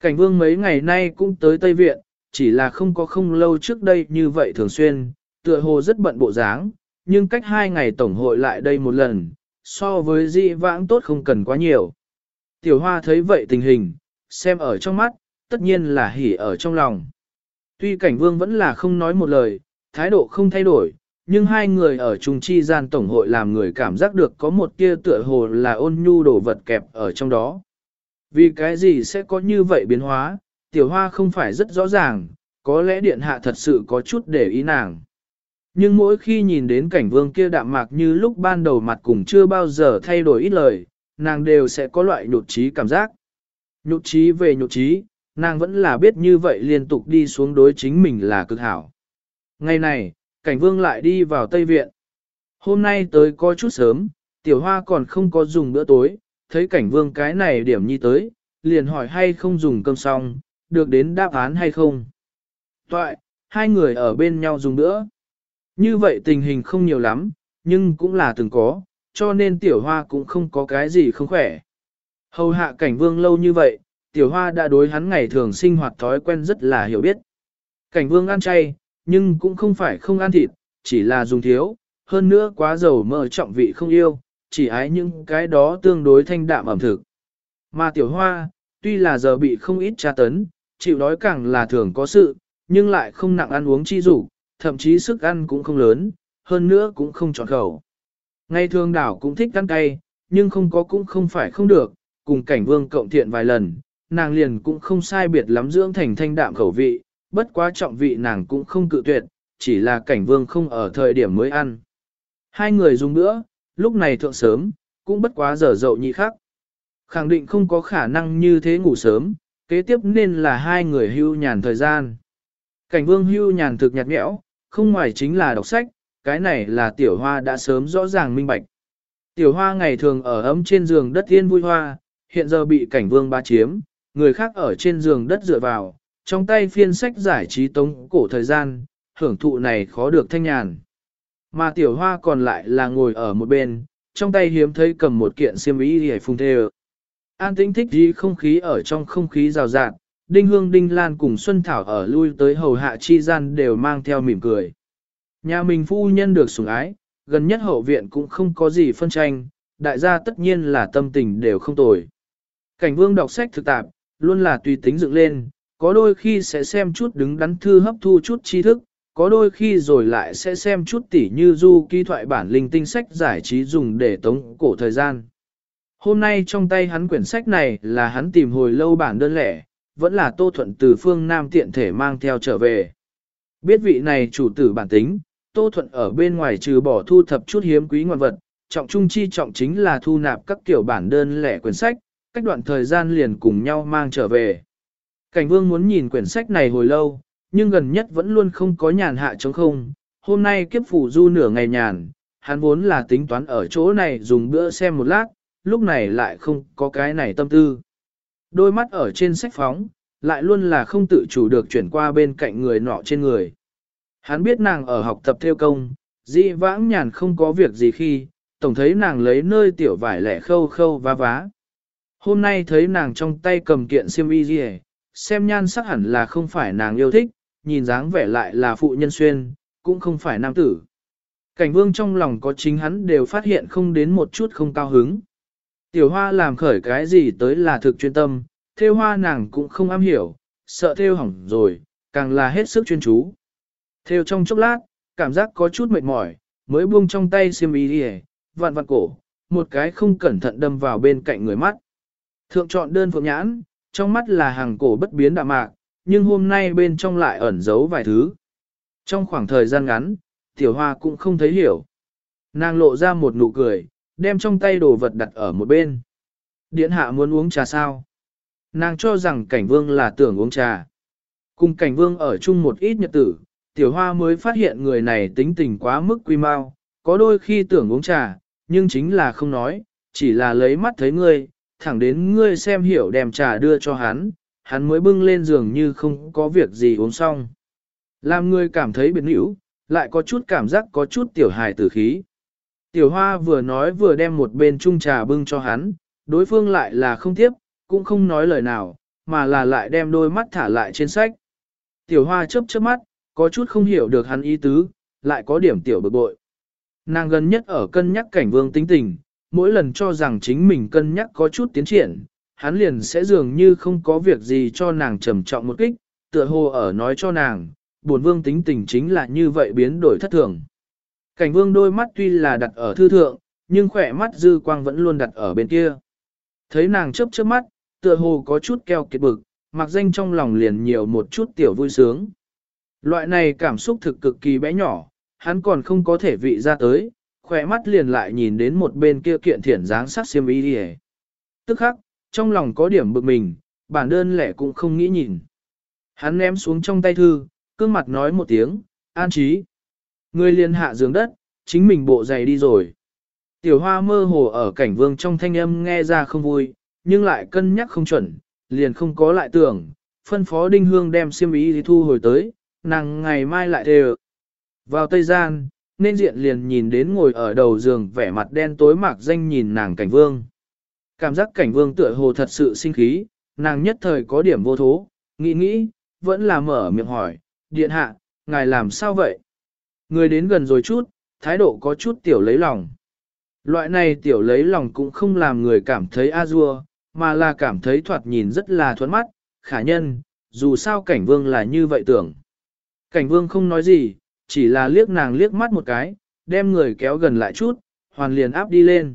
Cảnh vương mấy ngày nay cũng tới Tây Viện, chỉ là không có không lâu trước đây như vậy thường xuyên, tựa hồ rất bận bộ dáng, nhưng cách hai ngày tổng hội lại đây một lần, so với di vãng tốt không cần quá nhiều. Tiểu hoa thấy vậy tình hình, xem ở trong mắt, tất nhiên là hỉ ở trong lòng. Tuy cảnh vương vẫn là không nói một lời, thái độ không thay đổi, nhưng hai người ở chung chi gian tổng hội làm người cảm giác được có một tia tựa hồ là ôn nhu đồ vật kẹp ở trong đó. Vì cái gì sẽ có như vậy biến hóa, tiểu hoa không phải rất rõ ràng, có lẽ điện hạ thật sự có chút để ý nàng. Nhưng mỗi khi nhìn đến cảnh vương kia đạm mạc như lúc ban đầu mặt cùng chưa bao giờ thay đổi ít lời, nàng đều sẽ có loại nhột trí cảm giác. Nhột trí về nhột trí, nàng vẫn là biết như vậy liên tục đi xuống đối chính mình là cực hảo. Ngày này, cảnh vương lại đi vào Tây Viện. Hôm nay tới có chút sớm, tiểu hoa còn không có dùng bữa tối, thấy cảnh vương cái này điểm nhi tới, liền hỏi hay không dùng cơm xong, được đến đáp án hay không. Toại, hai người ở bên nhau dùng bữa. Như vậy tình hình không nhiều lắm, nhưng cũng là từng có, cho nên tiểu hoa cũng không có cái gì không khỏe. Hầu hạ cảnh vương lâu như vậy, tiểu hoa đã đối hắn ngày thường sinh hoạt thói quen rất là hiểu biết. Cảnh vương ăn chay, nhưng cũng không phải không ăn thịt, chỉ là dùng thiếu, hơn nữa quá dầu mỡ trọng vị không yêu, chỉ ái những cái đó tương đối thanh đạm ẩm thực. Mà tiểu hoa, tuy là giờ bị không ít tra tấn, chịu đói càng là thường có sự, nhưng lại không nặng ăn uống chi rủ, thậm chí sức ăn cũng không lớn, hơn nữa cũng không trọn khẩu. Ngày thường đảo cũng thích ăn cay, nhưng không có cũng không phải không được, cùng cảnh vương cộng thiện vài lần, nàng liền cũng không sai biệt lắm dưỡng thành thanh đạm khẩu vị, bất quá trọng vị nàng cũng không cự tuyệt, chỉ là cảnh vương không ở thời điểm mới ăn. Hai người dùng bữa, lúc này thượng sớm, cũng bất quá giờ dậu nhị khắc, Khẳng định không có khả năng như thế ngủ sớm, kế tiếp nên là hai người hưu nhàn thời gian. Cảnh vương hưu nhàn thực nhạt nhẽo, không ngoài chính là đọc sách, cái này là tiểu hoa đã sớm rõ ràng minh bạch. Tiểu hoa ngày thường ở ấm trên giường đất thiên vui hoa, hiện giờ bị cảnh vương ba chiếm, người khác ở trên giường đất dựa vào, trong tay phiên sách giải trí tống cổ thời gian, hưởng thụ này khó được thanh nhàn. Mà tiểu hoa còn lại là ngồi ở một bên, trong tay hiếm thấy cầm một kiện xiêm y hề phung thê An tĩnh thích gì không khí ở trong không khí rào rạt, Đinh Hương Đinh Lan cùng Xuân Thảo ở lui tới hầu hạ chi gian đều mang theo mỉm cười. Nhà mình phu nhân được sủng ái, gần nhất hậu viện cũng không có gì phân tranh, đại gia tất nhiên là tâm tình đều không tồi. Cảnh vương đọc sách thực tạp, luôn là tùy tính dựng lên, có đôi khi sẽ xem chút đứng đắn thư hấp thu chút tri thức, có đôi khi rồi lại sẽ xem chút tỉ như du ký thoại bản linh tinh sách giải trí dùng để tống cổ thời gian. Hôm nay trong tay hắn quyển sách này là hắn tìm hồi lâu bản đơn lẻ, vẫn là Tô Thuận từ phương Nam tiện thể mang theo trở về. Biết vị này chủ tử bản tính, Tô Thuận ở bên ngoài trừ bỏ thu thập chút hiếm quý ngoạn vật, trọng trung chi trọng chính là thu nạp các kiểu bản đơn lẻ quyển sách, cách đoạn thời gian liền cùng nhau mang trở về. Cảnh vương muốn nhìn quyển sách này hồi lâu, nhưng gần nhất vẫn luôn không có nhàn hạ chống không. Hôm nay kiếp phủ du nửa ngày nhàn, hắn vốn là tính toán ở chỗ này dùng bữa xem một lát, lúc này lại không có cái này tâm tư. Đôi mắt ở trên sách phóng, lại luôn là không tự chủ được chuyển qua bên cạnh người nọ trên người. Hắn biết nàng ở học tập theo công, dị vãng nhàn không có việc gì khi, tổng thấy nàng lấy nơi tiểu vải lẻ khâu khâu vá vá. Hôm nay thấy nàng trong tay cầm kiện xiêm y gì xem nhan sắc hẳn là không phải nàng yêu thích, nhìn dáng vẻ lại là phụ nhân xuyên, cũng không phải nam tử. Cảnh vương trong lòng có chính hắn đều phát hiện không đến một chút không cao hứng. Tiểu hoa làm khởi cái gì tới là thực chuyên tâm, theo hoa nàng cũng không am hiểu, sợ theo hỏng rồi, càng là hết sức chuyên chú. Theo trong chốc lát, cảm giác có chút mệt mỏi, mới buông trong tay xiêm y đi vặn vặn cổ, một cái không cẩn thận đâm vào bên cạnh người mắt. Thượng chọn đơn phượng nhãn, trong mắt là hàng cổ bất biến đạm mạc, nhưng hôm nay bên trong lại ẩn giấu vài thứ. Trong khoảng thời gian ngắn, tiểu hoa cũng không thấy hiểu. Nàng lộ ra một nụ cười, đem trong tay đồ vật đặt ở một bên. Điện hạ muốn uống trà sao? Nàng cho rằng cảnh vương là tưởng uống trà. Cùng cảnh vương ở chung một ít nhật tử, tiểu hoa mới phát hiện người này tính tình quá mức quy mau, có đôi khi tưởng uống trà, nhưng chính là không nói, chỉ là lấy mắt thấy ngươi, thẳng đến ngươi xem hiểu đem trà đưa cho hắn, hắn mới bưng lên giường như không có việc gì uống xong. Làm ngươi cảm thấy biệt hữu, lại có chút cảm giác có chút tiểu hài tử khí. Tiểu hoa vừa nói vừa đem một bên chung trà bưng cho hắn, đối phương lại là không tiếp, cũng không nói lời nào, mà là lại đem đôi mắt thả lại trên sách. Tiểu hoa chớp chớp mắt, có chút không hiểu được hắn ý tứ, lại có điểm tiểu bực bội. Nàng gần nhất ở cân nhắc cảnh vương tính tình, mỗi lần cho rằng chính mình cân nhắc có chút tiến triển, hắn liền sẽ dường như không có việc gì cho nàng trầm trọng một kích, tựa hồ ở nói cho nàng, buồn vương tính tình chính là như vậy biến đổi thất thường. Cảnh vương đôi mắt tuy là đặt ở thư thượng, nhưng khỏe mắt dư quang vẫn luôn đặt ở bên kia. Thấy nàng chớp chớp mắt, tựa hồ có chút keo kiệt bực, mặc danh trong lòng liền nhiều một chút tiểu vui sướng. Loại này cảm xúc thực cực kỳ bé nhỏ, hắn còn không có thể vị ra tới, khỏe mắt liền lại nhìn đến một bên kia kiện thiển dáng sắc xiêm y đi Tức khắc, trong lòng có điểm bực mình, bản đơn lẻ cũng không nghĩ nhìn. Hắn ném xuống trong tay thư, cương mặt nói một tiếng, an trí. Người liền hạ giường đất, chính mình bộ giày đi rồi. Tiểu hoa mơ hồ ở cảnh vương trong thanh âm nghe ra không vui, nhưng lại cân nhắc không chuẩn, liền không có lại tưởng, phân phó đinh hương đem xiêm y thì thu hồi tới, nàng ngày mai lại đều. Vào Tây Gian, nên diện liền nhìn đến ngồi ở đầu giường vẻ mặt đen tối mạc danh nhìn nàng cảnh vương. Cảm giác cảnh vương tựa hồ thật sự sinh khí, nàng nhất thời có điểm vô thố, nghĩ nghĩ, vẫn là mở miệng hỏi, điện hạ, ngài làm sao vậy? Người đến gần rồi chút, thái độ có chút tiểu lấy lòng. Loại này tiểu lấy lòng cũng không làm người cảm thấy a dua, mà là cảm thấy thoạt nhìn rất là thuẫn mắt, khả nhân, dù sao cảnh vương là như vậy tưởng. Cảnh vương không nói gì, chỉ là liếc nàng liếc mắt một cái, đem người kéo gần lại chút, hoàn liền áp đi lên.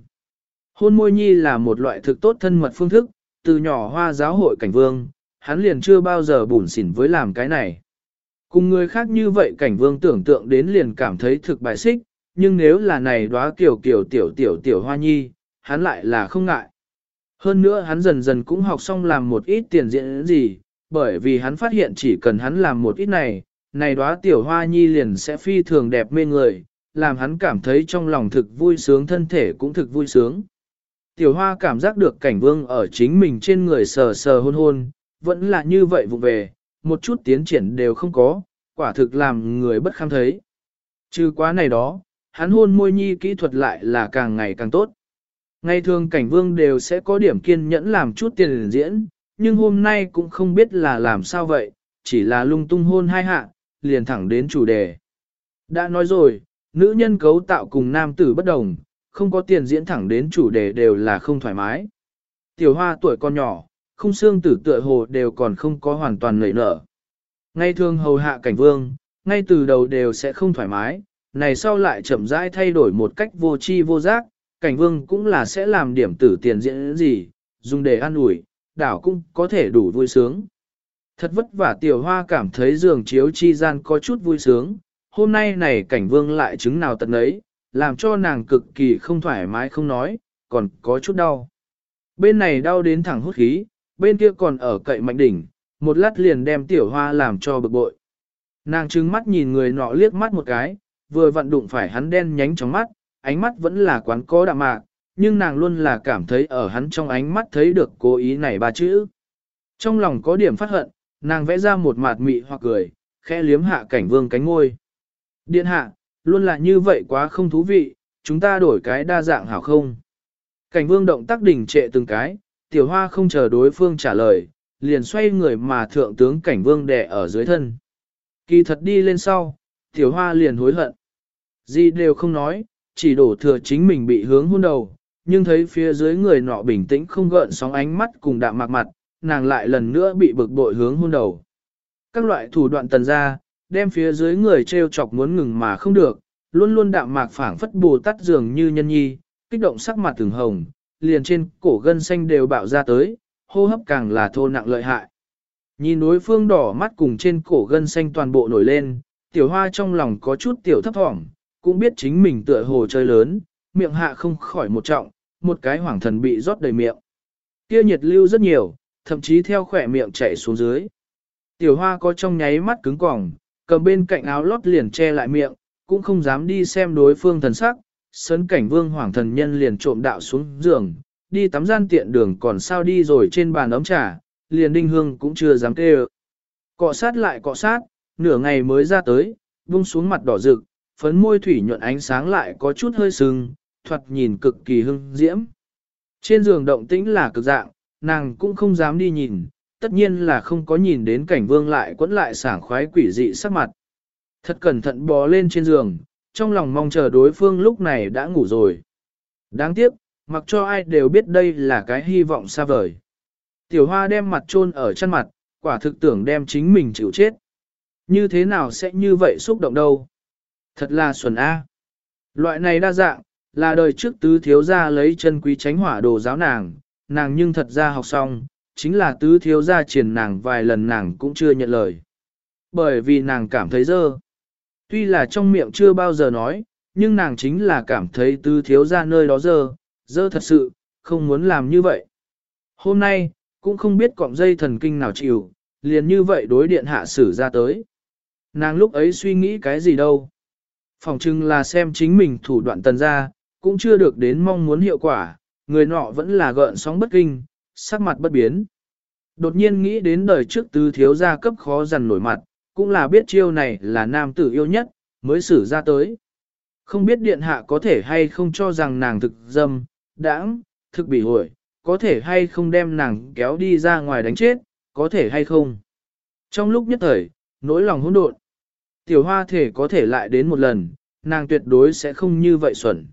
Hôn môi nhi là một loại thực tốt thân mật phương thức, từ nhỏ hoa giáo hội cảnh vương, hắn liền chưa bao giờ bủn xỉn với làm cái này. Cùng người khác như vậy cảnh vương tưởng tượng đến liền cảm thấy thực bài xích, nhưng nếu là này đóa kiểu kiểu tiểu tiểu tiểu hoa nhi, hắn lại là không ngại. Hơn nữa hắn dần dần cũng học xong làm một ít tiền diễn gì, bởi vì hắn phát hiện chỉ cần hắn làm một ít này, này đóa tiểu hoa nhi liền sẽ phi thường đẹp mê người, làm hắn cảm thấy trong lòng thực vui sướng thân thể cũng thực vui sướng. Tiểu hoa cảm giác được cảnh vương ở chính mình trên người sờ sờ hôn hôn, vẫn là như vậy vụ về, một chút tiến triển đều không có, quả thực làm người bất kham thấy. Trừ quá này đó, hắn hôn môi nhi kỹ thuật lại là càng ngày càng tốt. Ngày thường cảnh vương đều sẽ có điểm kiên nhẫn làm chút tiền diễn, nhưng hôm nay cũng không biết là làm sao vậy, chỉ là lung tung hôn hai hạ, liền thẳng đến chủ đề. Đã nói rồi, nữ nhân cấu tạo cùng nam tử bất đồng, không có tiền diễn thẳng đến chủ đề đều là không thoải mái. Tiểu hoa tuổi con nhỏ, không xương tử tựa hồ đều còn không có hoàn toàn nảy nở. Ngay thường hầu hạ cảnh vương, ngay từ đầu đều sẽ không thoải mái, này sau lại chậm rãi thay đổi một cách vô tri vô giác, cảnh vương cũng là sẽ làm điểm tử tiền diễn gì, dùng để ăn ủi, đảo cũng có thể đủ vui sướng. Thật vất vả tiểu hoa cảm thấy giường chiếu chi gian có chút vui sướng, hôm nay này cảnh vương lại chứng nào tận ấy, làm cho nàng cực kỳ không thoải mái không nói, còn có chút đau. Bên này đau đến thẳng hút khí, bên kia còn ở cậy mạnh đỉnh, một lát liền đem tiểu hoa làm cho bực bội. Nàng trừng mắt nhìn người nọ liếc mắt một cái, vừa vặn đụng phải hắn đen nhánh trong mắt, ánh mắt vẫn là quán có đạm mạc, nhưng nàng luôn là cảm thấy ở hắn trong ánh mắt thấy được cố ý này ba chữ. Trong lòng có điểm phát hận, nàng vẽ ra một mặt mị hoặc cười, khẽ liếm hạ cảnh vương cánh ngôi. Điện hạ, luôn là như vậy quá không thú vị, chúng ta đổi cái đa dạng hảo không? Cảnh vương động tác đỉnh trệ từng cái, tiểu hoa không chờ đối phương trả lời, liền xoay người mà thượng tướng cảnh vương đè ở dưới thân. Kỳ thật đi lên sau, tiểu hoa liền hối hận. Gì đều không nói, chỉ đổ thừa chính mình bị hướng hôn đầu, nhưng thấy phía dưới người nọ bình tĩnh không gợn sóng ánh mắt cùng đạm mạc mặt, nàng lại lần nữa bị bực bội hướng hôn đầu. Các loại thủ đoạn tần ra, đem phía dưới người treo chọc muốn ngừng mà không được, luôn luôn đạm mạc phảng phất bù tắt dường như nhân nhi, kích động sắc mặt từng hồng, liền trên cổ gân xanh đều bạo ra tới, hô hấp càng là thô nặng lợi hại. Nhìn đối phương đỏ mắt cùng trên cổ gân xanh toàn bộ nổi lên, tiểu hoa trong lòng có chút tiểu thấp thỏm, cũng biết chính mình tựa hồ chơi lớn, miệng hạ không khỏi một trọng, một cái hoảng thần bị rót đầy miệng. Kia nhiệt lưu rất nhiều, thậm chí theo khỏe miệng chảy xuống dưới. Tiểu hoa có trong nháy mắt cứng cỏng, cầm bên cạnh áo lót liền che lại miệng, cũng không dám đi xem đối phương thần sắc, sấn cảnh vương hoàng thần nhân liền trộm đạo xuống giường, đi tắm gian tiện đường còn sao đi rồi trên bàn ấm trà, liền đinh hương cũng chưa dám kêu. Cọ sát lại cọ sát, nửa ngày mới ra tới, buông xuống mặt đỏ rực, phấn môi thủy nhuận ánh sáng lại có chút hơi sưng, thoạt nhìn cực kỳ hưng diễm. Trên giường động tĩnh là cực dạng, nàng cũng không dám đi nhìn, tất nhiên là không có nhìn đến cảnh vương lại quẫn lại sảng khoái quỷ dị sắc mặt. Thật cẩn thận bò lên trên giường, trong lòng mong chờ đối phương lúc này đã ngủ rồi. Đáng tiếc, mặc cho ai đều biết đây là cái hy vọng xa vời. Tiểu hoa đem mặt chôn ở chân mặt, quả thực tưởng đem chính mình chịu chết. Như thế nào sẽ như vậy xúc động đâu? Thật là xuẩn A. Loại này đa dạng, là đời trước tứ thiếu gia lấy chân quý tránh hỏa đồ giáo nàng, nàng nhưng thật ra học xong, chính là tứ thiếu gia triển nàng vài lần nàng cũng chưa nhận lời. Bởi vì nàng cảm thấy dơ. Tuy là trong miệng chưa bao giờ nói, nhưng nàng chính là cảm thấy tư thiếu gia nơi đó dơ, dơ thật sự, không muốn làm như vậy. Hôm nay, cũng không biết cọng dây thần kinh nào chịu, liền như vậy đối điện hạ sử ra tới. Nàng lúc ấy suy nghĩ cái gì đâu. Phòng chừng là xem chính mình thủ đoạn tần ra, cũng chưa được đến mong muốn hiệu quả, người nọ vẫn là gợn sóng bất kinh, sắc mặt bất biến. Đột nhiên nghĩ đến đời trước tứ thiếu gia cấp khó dằn nổi mặt, cũng là biết chiêu này là nam tử yêu nhất, mới xử ra tới. Không biết điện hạ có thể hay không cho rằng nàng thực dâm, đãng, thực bị hội, có thể hay không đem nàng kéo đi ra ngoài đánh chết, có thể hay không. Trong lúc nhất thời, nỗi lòng hỗn độn. Tiểu hoa thể có thể lại đến một lần, nàng tuyệt đối sẽ không như vậy xuẩn.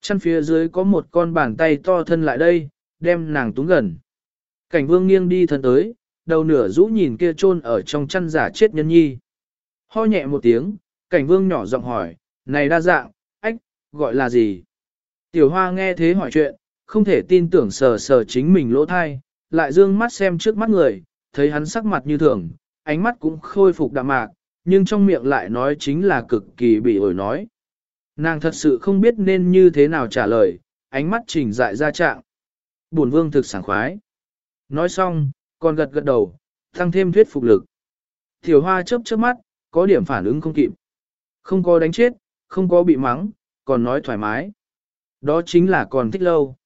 Chân phía dưới có một con bàn tay to thân lại đây, đem nàng túng gần. Cảnh vương nghiêng đi thân tới, đầu nửa rũ nhìn kia chôn ở trong chăn giả chết nhân nhi. Ho nhẹ một tiếng, cảnh vương nhỏ giọng hỏi, này đa dạng, ách, gọi là gì? Tiểu hoa nghe thế hỏi chuyện, không thể tin tưởng sờ sờ chính mình lỗ thai, lại dương mắt xem trước mắt người, thấy hắn sắc mặt như thường, ánh mắt cũng khôi phục đạm mạc, nhưng trong miệng lại nói chính là cực kỳ bị ổi nói. Nàng thật sự không biết nên như thế nào trả lời, ánh mắt trình dại ra trạng. Bổn vương thực sảng khoái. Nói xong, còn gật gật đầu, tăng thêm thuyết phục lực. Tiểu hoa chớp chớp mắt, có điểm phản ứng không kịp. Không có đánh chết, không có bị mắng, còn nói thoải mái. Đó chính là còn thích lâu.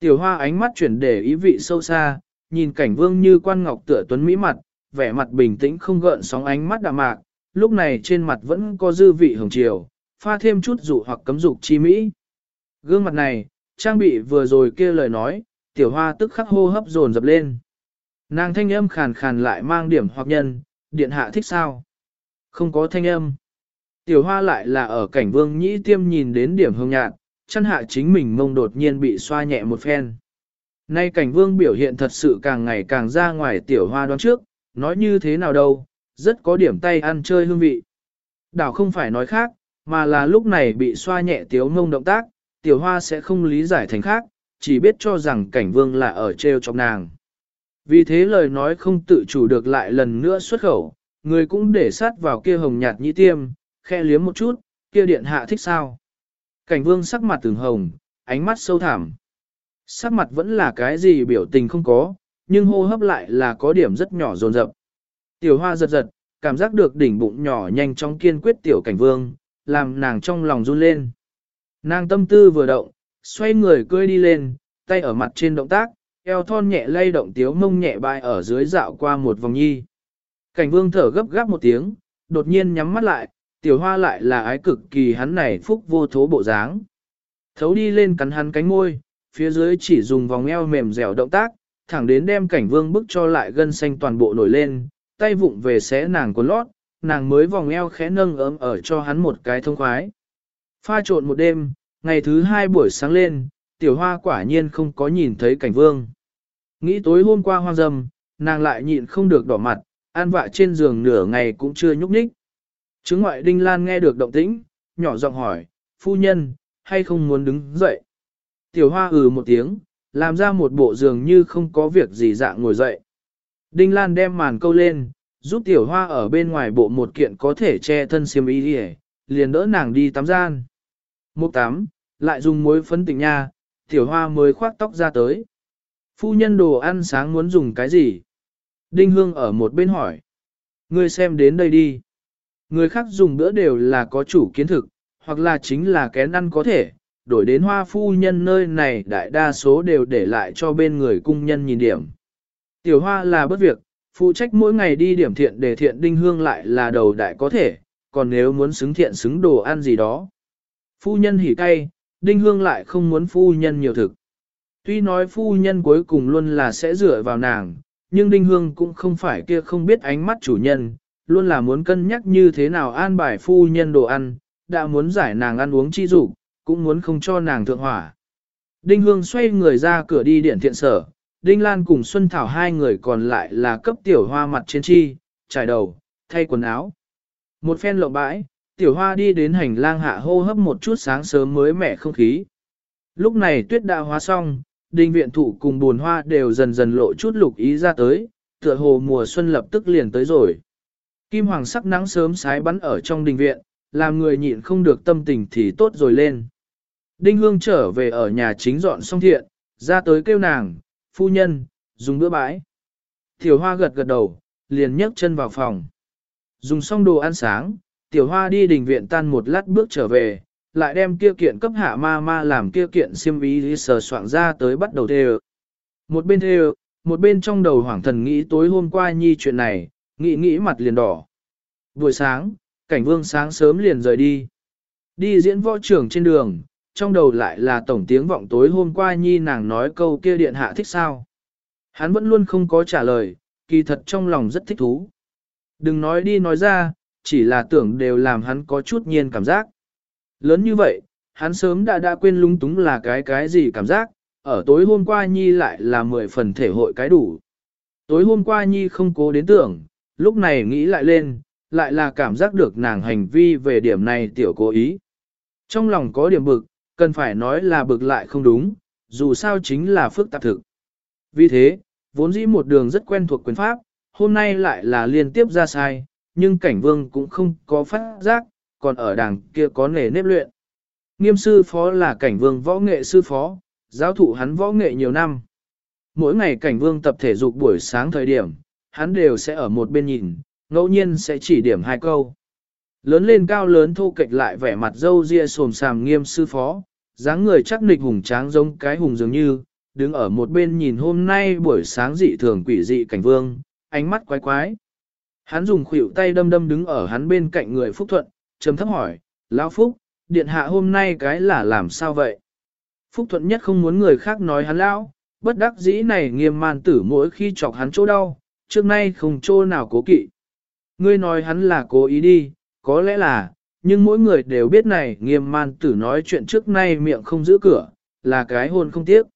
Tiểu hoa ánh mắt chuyển để ý vị sâu xa, nhìn cảnh vương như quan ngọc tựa tuấn mỹ mặt, vẻ mặt bình tĩnh không gợn sóng ánh mắt đạm mạc, lúc này trên mặt vẫn có dư vị hồng chiều, pha thêm chút dụ hoặc cấm dục chi mỹ. Gương mặt này, trang bị vừa rồi kia lời nói, tiểu hoa tức khắc hô hấp dồn dập lên. Nàng thanh âm khàn khàn lại mang điểm hoặc nhân, điện hạ thích sao? Không có thanh âm. Tiểu hoa lại là ở cảnh vương nhĩ tiêm nhìn đến điểm hương nhạt, chân hạ chính mình mông đột nhiên bị xoa nhẹ một phen. Nay cảnh vương biểu hiện thật sự càng ngày càng ra ngoài tiểu hoa đoán trước, nói như thế nào đâu, rất có điểm tay ăn chơi hương vị. Đảo không phải nói khác, mà là lúc này bị xoa nhẹ tiếu mông động tác, tiểu hoa sẽ không lý giải thành khác, chỉ biết cho rằng cảnh vương là ở treo trong nàng. Vì thế lời nói không tự chủ được lại lần nữa xuất khẩu, người cũng để sát vào kia hồng nhạt nhĩ tiêm, khe liếm một chút, kia điện hạ thích sao. Cảnh vương sắc mặt từng hồng, ánh mắt sâu thẳm. Sắc mặt vẫn là cái gì biểu tình không có, nhưng hô hấp lại là có điểm rất nhỏ dồn rập. Tiểu hoa giật giật, cảm giác được đỉnh bụng nhỏ nhanh chóng kiên quyết tiểu cảnh vương, làm nàng trong lòng run lên. Nàng tâm tư vừa động, xoay người cười đi lên, tay ở mặt trên động tác, eo thon nhẹ lay động tiếu mông nhẹ bay ở dưới dạo qua một vòng nhi. Cảnh vương thở gấp gáp một tiếng, đột nhiên nhắm mắt lại, tiểu hoa lại là ái cực kỳ hắn này phúc vô thố bộ dáng. Thấu đi lên cắn hắn cánh môi, phía dưới chỉ dùng vòng eo mềm dẻo động tác, thẳng đến đem cảnh vương bức cho lại gân xanh toàn bộ nổi lên, tay vụng về xé nàng quần lót, nàng mới vòng eo khẽ nâng ấm ở cho hắn một cái thông khoái. Pha trộn một đêm, ngày thứ hai buổi sáng lên, tiểu hoa quả nhiên không có nhìn thấy cảnh vương. Nghĩ tối hôm qua hoang dâm, nàng lại nhịn không được đỏ mặt, an vạ trên giường nửa ngày cũng chưa nhúc nhích. Chứng ngoại Đinh Lan nghe được động tĩnh, nhỏ giọng hỏi, phu nhân, hay không muốn đứng dậy? Tiểu hoa ừ một tiếng, làm ra một bộ giường như không có việc gì dạng ngồi dậy. Đinh Lan đem màn câu lên, giúp tiểu hoa ở bên ngoài bộ một kiện có thể che thân xiêm y đi liền đỡ nàng đi tắm gian. Mục tắm, lại dùng muối phấn tỉnh nha, tiểu hoa mới khoác tóc ra tới. Phu nhân đồ ăn sáng muốn dùng cái gì? Đinh Hương ở một bên hỏi. Ngươi xem đến đây đi. Người khác dùng bữa đều là có chủ kiến thực, hoặc là chính là kén ăn có thể, đổi đến hoa phu nhân nơi này đại đa số đều để lại cho bên người cung nhân nhìn điểm. Tiểu hoa là bất việc, phụ trách mỗi ngày đi điểm thiện để thiện đinh hương lại là đầu đại có thể, còn nếu muốn xứng thiện xứng đồ ăn gì đó. Phu nhân hỉ cay, đinh hương lại không muốn phu nhân nhiều thực. Tuy nói phu nhân cuối cùng luôn là sẽ dựa vào nàng, nhưng đinh hương cũng không phải kia không biết ánh mắt chủ nhân, luôn là muốn cân nhắc như thế nào an bài phu nhân đồ ăn, đã muốn giải nàng ăn uống chi dục cũng muốn không cho nàng thượng hỏa. Đinh Hương xoay người ra cửa đi điện thiện sở, Đinh Lan cùng Xuân Thảo hai người còn lại là cấp tiểu hoa mặt trên chi, trải đầu, thay quần áo. Một phen lộng bãi, tiểu hoa đi đến hành lang hạ hô hấp một chút sáng sớm mới mẻ không khí. Lúc này tuyết đã hóa xong, đình viện thụ cùng buồn hoa đều dần dần lộ chút lục ý ra tới, tựa hồ mùa xuân lập tức liền tới rồi. Kim hoàng sắc nắng sớm sái bắn ở trong đình viện, làm người nhịn không được tâm tình thì tốt rồi lên. Đinh Hương trở về ở nhà chính dọn xong thiện, ra tới kêu nàng, phu nhân, dùng bữa bãi. Tiểu hoa gật gật đầu, liền nhấc chân vào phòng. Dùng xong đồ ăn sáng, tiểu hoa đi đình viện tan một lát bước trở về, lại đem kia kiện cấp hạ ma ma làm kia kiện xiêm ý sờ soạn ra tới bắt đầu thê Một bên thê một bên trong đầu hoảng thần nghĩ tối hôm qua nhi chuyện này, nghĩ nghĩ mặt liền đỏ. Buổi sáng, cảnh vương sáng sớm liền rời đi. Đi diễn võ trưởng trên đường, trong đầu lại là tổng tiếng vọng tối hôm qua nhi nàng nói câu kia điện hạ thích sao. Hắn vẫn luôn không có trả lời, kỳ thật trong lòng rất thích thú. Đừng nói đi nói ra, chỉ là tưởng đều làm hắn có chút nhiên cảm giác. Lớn như vậy, hắn sớm đã đã quên lung túng là cái cái gì cảm giác, ở tối hôm qua Nhi lại là mười phần thể hội cái đủ. Tối hôm qua Nhi không cố đến tưởng, lúc này nghĩ lại lên, lại là cảm giác được nàng hành vi về điểm này tiểu cố ý. Trong lòng có điểm bực, cần phải nói là bực lại không đúng, dù sao chính là phức tạp thực. Vì thế, vốn dĩ một đường rất quen thuộc quyền pháp, hôm nay lại là liên tiếp ra sai, nhưng cảnh vương cũng không có phát giác, còn ở đằng kia có nề nếp luyện. Nghiêm sư phó là cảnh vương võ nghệ sư phó, giáo thụ hắn võ nghệ nhiều năm. Mỗi ngày cảnh vương tập thể dục buổi sáng thời điểm, hắn đều sẽ ở một bên nhìn, ngẫu nhiên sẽ chỉ điểm hai câu. Lớn lên cao lớn thô kệch lại vẻ mặt dâu ria sồm sàm nghiêm sư phó, dáng người chắc nịch hùng tráng giống cái hùng dường như, đứng ở một bên nhìn hôm nay buổi sáng dị thường quỷ dị cảnh vương, ánh mắt quái quái. Hắn dùng khuỷu tay đâm đâm đứng ở hắn bên cạnh người Phúc Thuận, trầm thấp hỏi, Lão Phúc, điện hạ hôm nay cái là làm sao vậy? Phúc Thuận nhất không muốn người khác nói hắn lão, bất đắc dĩ này nghiêm man tử mỗi khi chọc hắn chỗ đau, trước nay không chỗ nào cố kỵ. Ngươi nói hắn là cố ý đi, có lẽ là, nhưng mỗi người đều biết này nghiêm man tử nói chuyện trước nay miệng không giữ cửa, là cái hôn không tiếc.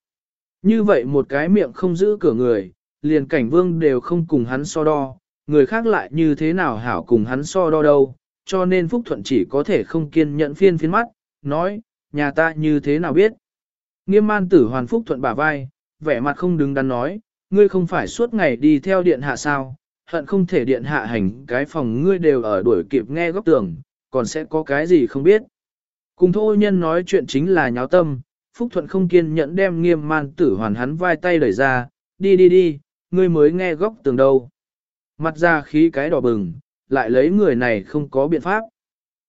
Như vậy một cái miệng không giữ cửa người, liền cảnh vương đều không cùng hắn so đo, người khác lại như thế nào hảo cùng hắn so đo đâu, cho nên Phúc Thuận chỉ có thể không kiên nhẫn phiên phiên mắt, nói, nhà ta như thế nào biết. Nghiêm man tử hoàn Phúc Thuận bả vai, vẻ mặt không đứng đắn nói, ngươi không phải suốt ngày đi theo điện hạ sao, hận không thể điện hạ hành cái phòng ngươi đều ở đuổi kịp nghe góc tường, còn sẽ có cái gì không biết. Cùng thô nhân nói chuyện chính là nháo tâm, Phúc Thuận không kiên nhẫn đem nghiêm man tử hoàn hắn vai tay đẩy ra, đi đi đi, ngươi mới nghe góc tường đâu. Mặt ra khí cái đỏ bừng, lại lấy người này không có biện pháp.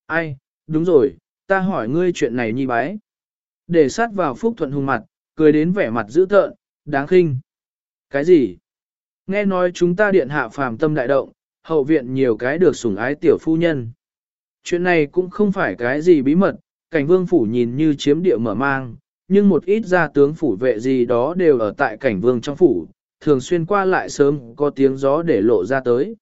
Ai, đúng rồi, ta hỏi ngươi chuyện này nhi bái. Để sát vào Phúc Thuận hung mặt, cười đến vẻ mặt dữ tợn, đáng khinh. Cái gì? Nghe nói chúng ta điện hạ phàm tâm đại động, hậu viện nhiều cái được sủng ái tiểu phu nhân. Chuyện này cũng không phải cái gì bí mật, cảnh vương phủ nhìn như chiếm địa mở mang, nhưng một ít gia tướng phủ vệ gì đó đều ở tại cảnh vương trong phủ, thường xuyên qua lại sớm có tiếng gió để lộ ra tới.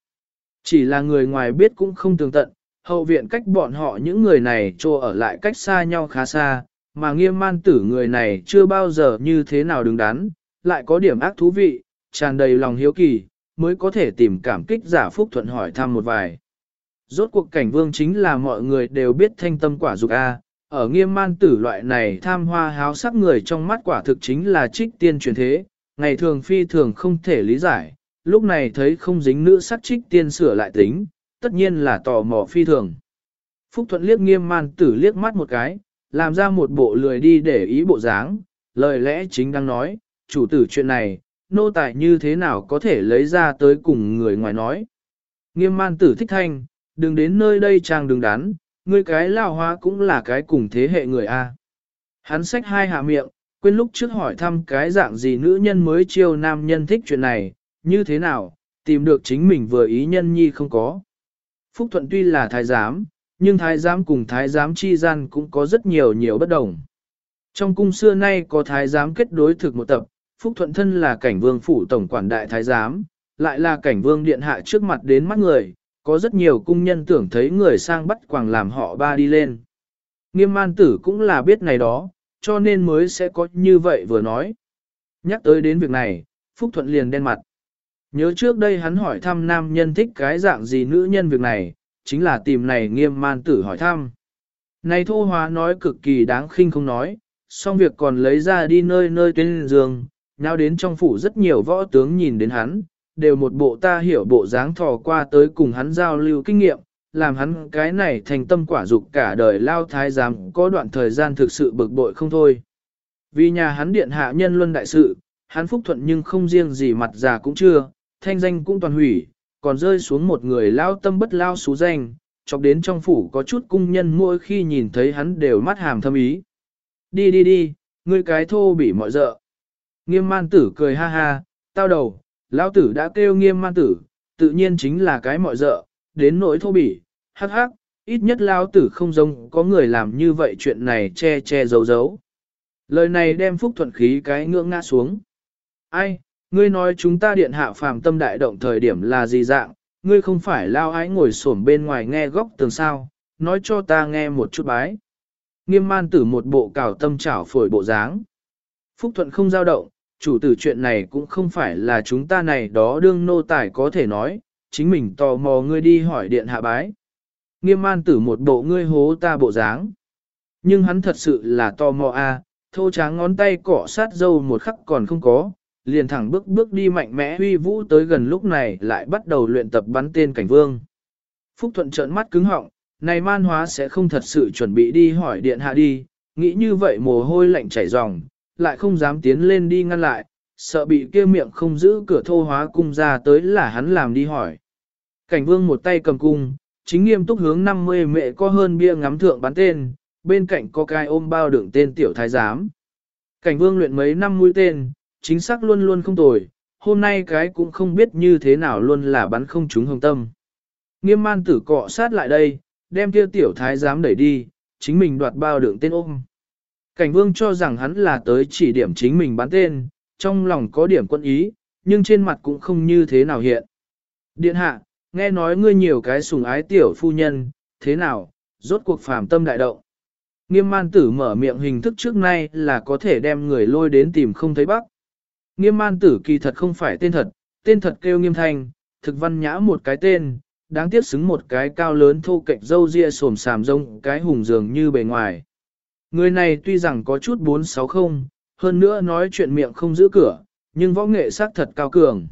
Chỉ là người ngoài biết cũng không tường tận, hậu viện cách bọn họ những người này trô ở lại cách xa nhau khá xa, mà nghiêm man tử người này chưa bao giờ như thế nào đứng đắn, lại có điểm ác thú vị, tràn đầy lòng hiếu kỳ, mới có thể tìm cảm kích giả phúc thuận hỏi thăm một vài. Rốt cuộc cảnh vương chính là mọi người đều biết thanh tâm quả dục A, ở nghiêm man tử loại này tham hoa háo sắc người trong mắt quả thực chính là trích tiên truyền thế, ngày thường phi thường không thể lý giải, lúc này thấy không dính nữ sắc trích tiên sửa lại tính, tất nhiên là tò mò phi thường. Phúc Thuận liếc nghiêm man tử liếc mắt một cái, làm ra một bộ lười đi để ý bộ dáng, lời lẽ chính đang nói, chủ tử chuyện này, nô tài như thế nào có thể lấy ra tới cùng người ngoài nói. Nghiêm man tử thích thanh, đừng đến nơi đây trang đừng đắn, ngươi cái lao hóa cũng là cái cùng thế hệ người A. Hắn xách hai hạ miệng, quên lúc trước hỏi thăm cái dạng gì nữ nhân mới chiêu nam nhân thích chuyện này, như thế nào, tìm được chính mình vừa ý nhân nhi không có. Phúc Thuận tuy là thái giám, nhưng thái giám cùng thái giám chi gian cũng có rất nhiều nhiều bất đồng. Trong cung xưa nay có thái giám kết đối thực một tập, Phúc Thuận thân là cảnh vương phủ tổng quản đại thái giám, lại là cảnh vương điện hạ trước mặt đến mắt người, có rất nhiều cung nhân tưởng thấy người sang bắt quàng làm họ ba đi lên. Nghiêm man tử cũng là biết này đó, cho nên mới sẽ có như vậy vừa nói. Nhắc tới đến việc này, Phúc Thuận liền đen mặt. Nhớ trước đây hắn hỏi thăm nam nhân thích cái dạng gì nữ nhân việc này, chính là tìm này nghiêm man tử hỏi thăm. Này thô hóa nói cực kỳ đáng khinh không nói, xong việc còn lấy ra đi nơi nơi tuyên giường, nhau đến trong phủ rất nhiều võ tướng nhìn đến hắn, đều một bộ ta hiểu bộ dáng thò qua tới cùng hắn giao lưu kinh nghiệm, làm hắn cái này thành tâm quả dục cả đời lao thái giám có đoạn thời gian thực sự bực bội không thôi. Vì nhà hắn điện hạ nhân luân đại sự, hắn phúc thuận nhưng không riêng gì mặt già cũng chưa, thanh danh cũng toàn hủy, còn rơi xuống một người lao tâm bất lao xú danh, chọc đến trong phủ có chút cung nhân mỗi khi nhìn thấy hắn đều mắt hàm thâm ý. Đi đi đi, ngươi cái thô bị mọi dợ. Nghiêm man tử cười ha ha, tao đầu, lao tử đã kêu nghiêm man tử, tự nhiên chính là cái mọi dợ, đến nỗi thô bỉ, hắc hắc, ít nhất lao tử không giống có người làm như vậy chuyện này che che giấu giấu. Lời này đem phúc thuận khí cái ngưỡng ngã xuống. Ai, ngươi nói chúng ta điện hạ phàm tâm đại động thời điểm là gì dạng, ngươi không phải lao ái ngồi xổm bên ngoài nghe góc tường sao, nói cho ta nghe một chút bái. Nghiêm man tử một bộ cào tâm trảo phổi bộ dáng. Phúc thuận không giao động, chủ tử chuyện này cũng không phải là chúng ta này đó đương nô tài có thể nói, chính mình tò mò ngươi đi hỏi điện hạ bái. Nghiêm man tử một bộ ngươi hố ta bộ dáng. Nhưng hắn thật sự là to mò a, à, thô tráng ngón tay cọ sát dâu một khắc còn không có, liền thẳng bước bước đi mạnh mẽ huy vũ tới gần lúc này lại bắt đầu luyện tập bắn tên cảnh vương. Phúc Thuận trợn mắt cứng họng, này man hóa sẽ không thật sự chuẩn bị đi hỏi điện hạ đi, nghĩ như vậy mồ hôi lạnh chảy ròng, lại không dám tiến lên đi ngăn lại, sợ bị kia miệng không giữ cửa thô hóa cung ra tới là hắn làm đi hỏi. Cảnh vương một tay cầm cung, chính nghiêm túc hướng 50 mẹ có hơn bia ngắm thượng bắn tên, bên cạnh có cái ôm bao đựng tên tiểu thái giám. Cảnh vương luyện mấy năm mũi tên, chính xác luôn luôn không tồi, hôm nay cái cũng không biết như thế nào luôn là bắn không trúng hồng tâm. Nghiêm man tử cọ sát lại đây, đem kia tiểu thái giám đẩy đi, chính mình đoạt bao đựng tên ôm. Cảnh vương cho rằng hắn là tới chỉ điểm chính mình bán tên, trong lòng có điểm quân ý, nhưng trên mặt cũng không như thế nào hiện. Điện hạ, nghe nói ngươi nhiều cái sùng ái tiểu phu nhân, thế nào, rốt cuộc phàm tâm đại động. Nghiêm man tử mở miệng hình thức trước nay là có thể đem người lôi đến tìm không thấy bắc. Nghiêm man tử kỳ thật không phải tên thật, tên thật kêu nghiêm thanh, thực văn nhã một cái tên, đáng tiếc xứng một cái cao lớn thô cạnh dâu ria sồm sàm rông cái hùng dường như bề ngoài. Người này tuy rằng có chút 460, hơn nữa nói chuyện miệng không giữ cửa, nhưng võ nghệ sắc thật cao cường.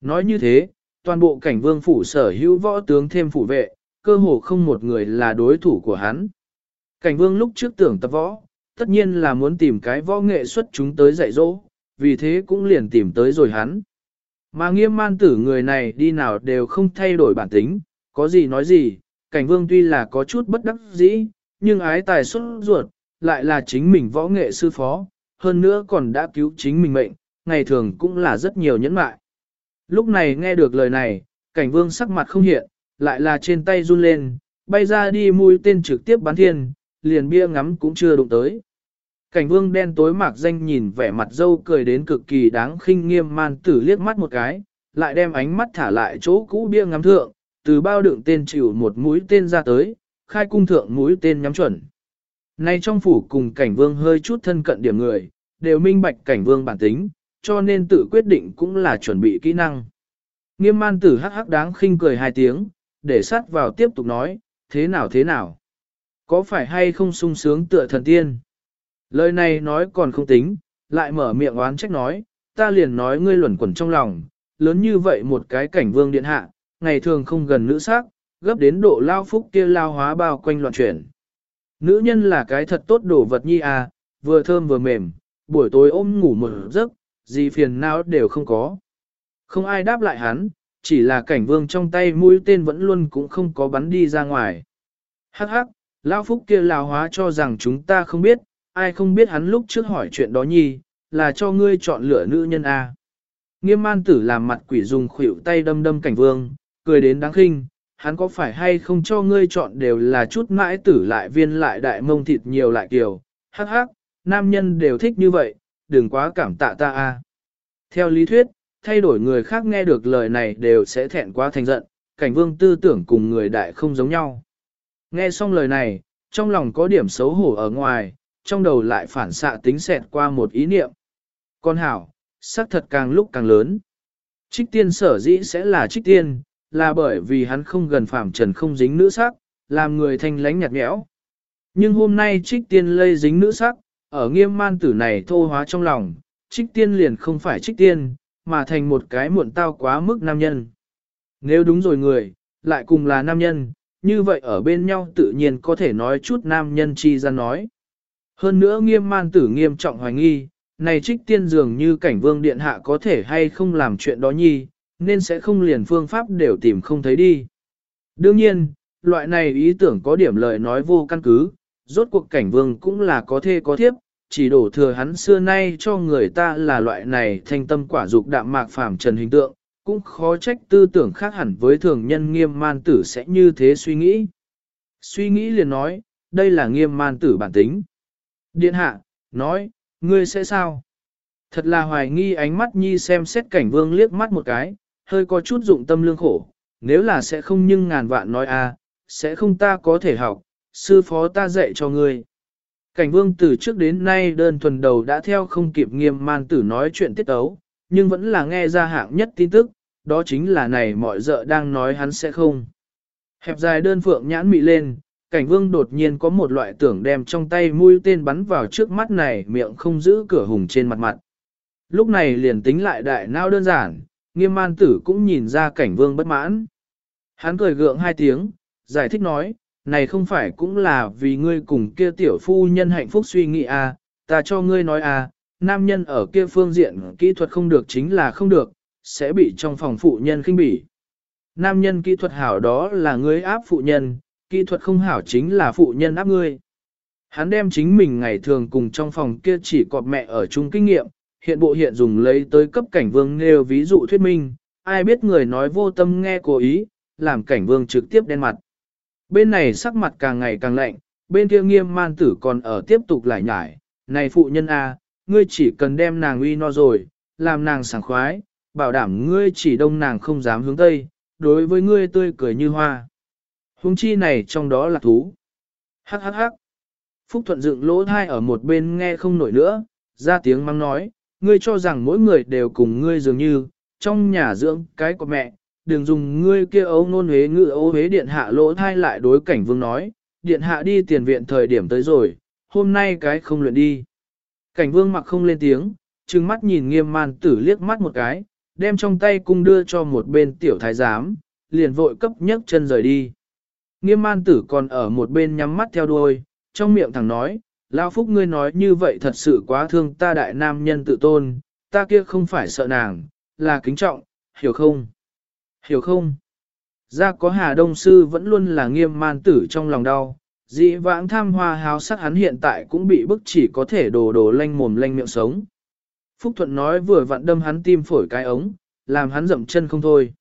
Nói như thế, toàn bộ cảnh vương phủ sở hữu võ tướng thêm phủ vệ, cơ hồ không một người là đối thủ của hắn. Cảnh vương lúc trước tưởng tập võ, tất nhiên là muốn tìm cái võ nghệ xuất chúng tới dạy dỗ, vì thế cũng liền tìm tới rồi hắn. Mà nghiêm man tử người này đi nào đều không thay đổi bản tính, có gì nói gì, cảnh vương tuy là có chút bất đắc dĩ, nhưng ái tài xuất ruột, lại là chính mình võ nghệ sư phó, hơn nữa còn đã cứu chính mình mệnh, ngày thường cũng là rất nhiều nhẫn mại. Lúc này nghe được lời này, cảnh vương sắc mặt không hiện, lại là trên tay run lên, bay ra đi mũi tên trực tiếp bắn thiên, liền bia ngắm cũng chưa đụng tới. Cảnh vương đen tối mạc danh nhìn vẻ mặt dâu cười đến cực kỳ đáng khinh nghiêm man tử liếc mắt một cái, lại đem ánh mắt thả lại chỗ cũ bia ngắm thượng, từ bao đựng tên chịu một mũi tên ra tới, khai cung thượng mũi tên nhắm chuẩn. Nay trong phủ cùng cảnh vương hơi chút thân cận điểm người, đều minh bạch cảnh vương bản tính, cho nên tự quyết định cũng là chuẩn bị kỹ năng. Nghiêm man tử hắc hắc đáng khinh cười hai tiếng, để sát vào tiếp tục nói, thế nào thế nào? Có phải hay không sung sướng tựa thần tiên? Lời này nói còn không tính, lại mở miệng oán trách nói, ta liền nói ngươi luẩn quẩn trong lòng, lớn như vậy một cái cảnh vương điện hạ, ngày thường không gần nữ sắc, gấp đến độ lao phúc kia lao hóa bao quanh loạn chuyển. Nữ nhân là cái thật tốt đồ vật nhi à, vừa thơm vừa mềm, buổi tối ôm ngủ một giấc, gì phiền não đều không có. Không ai đáp lại hắn, chỉ là cảnh vương trong tay mũi tên vẫn luôn cũng không có bắn đi ra ngoài. Hắc hắc, lão phúc kia lão hóa cho rằng chúng ta không biết, ai không biết hắn lúc trước hỏi chuyện đó nhi, là cho ngươi chọn lựa nữ nhân A. À. Nghiêm man tử làm mặt quỷ dùng khuỷu tay đâm đâm cảnh vương, cười đến đáng khinh, hắn có phải hay không cho ngươi chọn đều là chút mãi tử lại viên lại đại mông thịt nhiều lại kiều, hắc hắc, nam nhân đều thích như vậy, đừng quá cảm tạ ta a. Theo lý thuyết, thay đổi người khác nghe được lời này đều sẽ thẹn quá thành giận, cảnh vương tư tưởng cùng người đại không giống nhau. Nghe xong lời này, trong lòng có điểm xấu hổ ở ngoài, trong đầu lại phản xạ tính xẹt qua một ý niệm. Con hảo, sắc thật càng lúc càng lớn. Trích tiên sở dĩ sẽ là trích tiên, là bởi vì hắn không gần phạm trần không dính nữ sắc, làm người thanh lánh nhạt nhẽo. Nhưng hôm nay trích tiên lây dính nữ sắc, ở nghiêm man tử này thô hóa trong lòng, trích tiên liền không phải trích tiên, mà thành một cái muộn tao quá mức nam nhân. Nếu đúng rồi người, lại cùng là nam nhân, như vậy ở bên nhau tự nhiên có thể nói chút nam nhân chi ra nói. Hơn nữa nghiêm man tử nghiêm trọng hoài nghi, này trích tiên dường như cảnh vương điện hạ có thể hay không làm chuyện đó nhi, nên sẽ không liền phương pháp đều tìm không thấy đi. Đương nhiên, loại này ý tưởng có điểm lời nói vô căn cứ, rốt cuộc cảnh vương cũng là có thê có thiếp, chỉ đổ thừa hắn xưa nay cho người ta là loại này thanh tâm quả dục đạm mạc phàm trần hình tượng, cũng khó trách tư tưởng khác hẳn với thường nhân nghiêm man tử sẽ như thế suy nghĩ. Suy nghĩ liền nói, đây là nghiêm man tử bản tính. Điện hạ, nói, ngươi sẽ sao? Thật là hoài nghi ánh mắt nhi xem xét cảnh vương liếc mắt một cái, hơi có chút dụng tâm lương khổ, nếu là sẽ không nhưng ngàn vạn nói a, sẽ không ta có thể học, sư phó ta dạy cho ngươi. Cảnh vương từ trước đến nay đơn thuần đầu đã theo không kịp nghiêm man tử nói chuyện tiết ấu, nhưng vẫn là nghe ra hạng nhất tin tức, đó chính là này mọi dợ đang nói hắn sẽ không. Hẹp dài đơn phượng nhãn mị lên, cảnh vương đột nhiên có một loại tưởng đem trong tay mũi tên bắn vào trước mắt này miệng không giữ cửa hùng trên mặt mặt. Lúc này liền tính lại đại nao đơn giản, nghiêm man tử cũng nhìn ra cảnh vương bất mãn. Hắn cười gượng hai tiếng, giải thích nói, này không phải cũng là vì ngươi cùng kia tiểu phu nhân hạnh phúc suy nghĩ à, ta cho ngươi nói à, nam nhân ở kia phương diện kỹ thuật không được chính là không được, sẽ bị trong phòng phụ nhân khinh bỉ. Nam nhân kỹ thuật hảo đó là ngươi áp phụ nhân, kỹ thuật không hảo chính là phụ nhân áp ngươi. Hắn đem chính mình ngày thường cùng trong phòng kia chỉ cọp mẹ ở chung kinh nghiệm, hiện bộ hiện dùng lấy tới cấp cảnh vương nêu ví dụ thuyết minh, ai biết người nói vô tâm nghe cố ý, làm cảnh vương trực tiếp đen mặt. Bên này sắc mặt càng ngày càng lạnh, bên kia nghiêm man tử còn ở tiếp tục lại nhải, này phụ nhân A, ngươi chỉ cần đem nàng uy no rồi, làm nàng sảng khoái, bảo đảm ngươi chỉ đông nàng không dám hướng tây, đối với ngươi tươi cười như hoa. Hùng chi này trong đó là thú. Hắc hắc hắc. Phúc Thuận dựng lỗ thai ở một bên nghe không nổi nữa, ra tiếng mắng nói, ngươi cho rằng mỗi người đều cùng ngươi dường như, trong nhà dưỡng cái của mẹ, đừng dùng ngươi kia ấu nôn huế ngự ấu huế điện hạ lỗ thai lại đối cảnh vương nói, điện hạ đi tiền viện thời điểm tới rồi, hôm nay cái không luyện đi. Cảnh vương mặc không lên tiếng, trừng mắt nhìn nghiêm man tử liếc mắt một cái, đem trong tay cung đưa cho một bên tiểu thái giám, liền vội cấp nhấc chân rời đi. Nghiêm man tử còn ở một bên nhắm mắt theo đuôi, trong miệng thằng nói, Lao Phúc ngươi nói như vậy thật sự quá thương ta đại nam nhân tự tôn, ta kia không phải sợ nàng, là kính trọng, hiểu không? Hiểu không? Ra có Hà Đông Sư vẫn luôn là nghiêm man tử trong lòng đau, dị vãng tham hoa háo sắc hắn hiện tại cũng bị bức chỉ có thể đồ đồ lanh mồm lanh miệng sống. Phúc Thuận nói vừa vặn đâm hắn tim phổi cái ống, làm hắn dậm chân không thôi.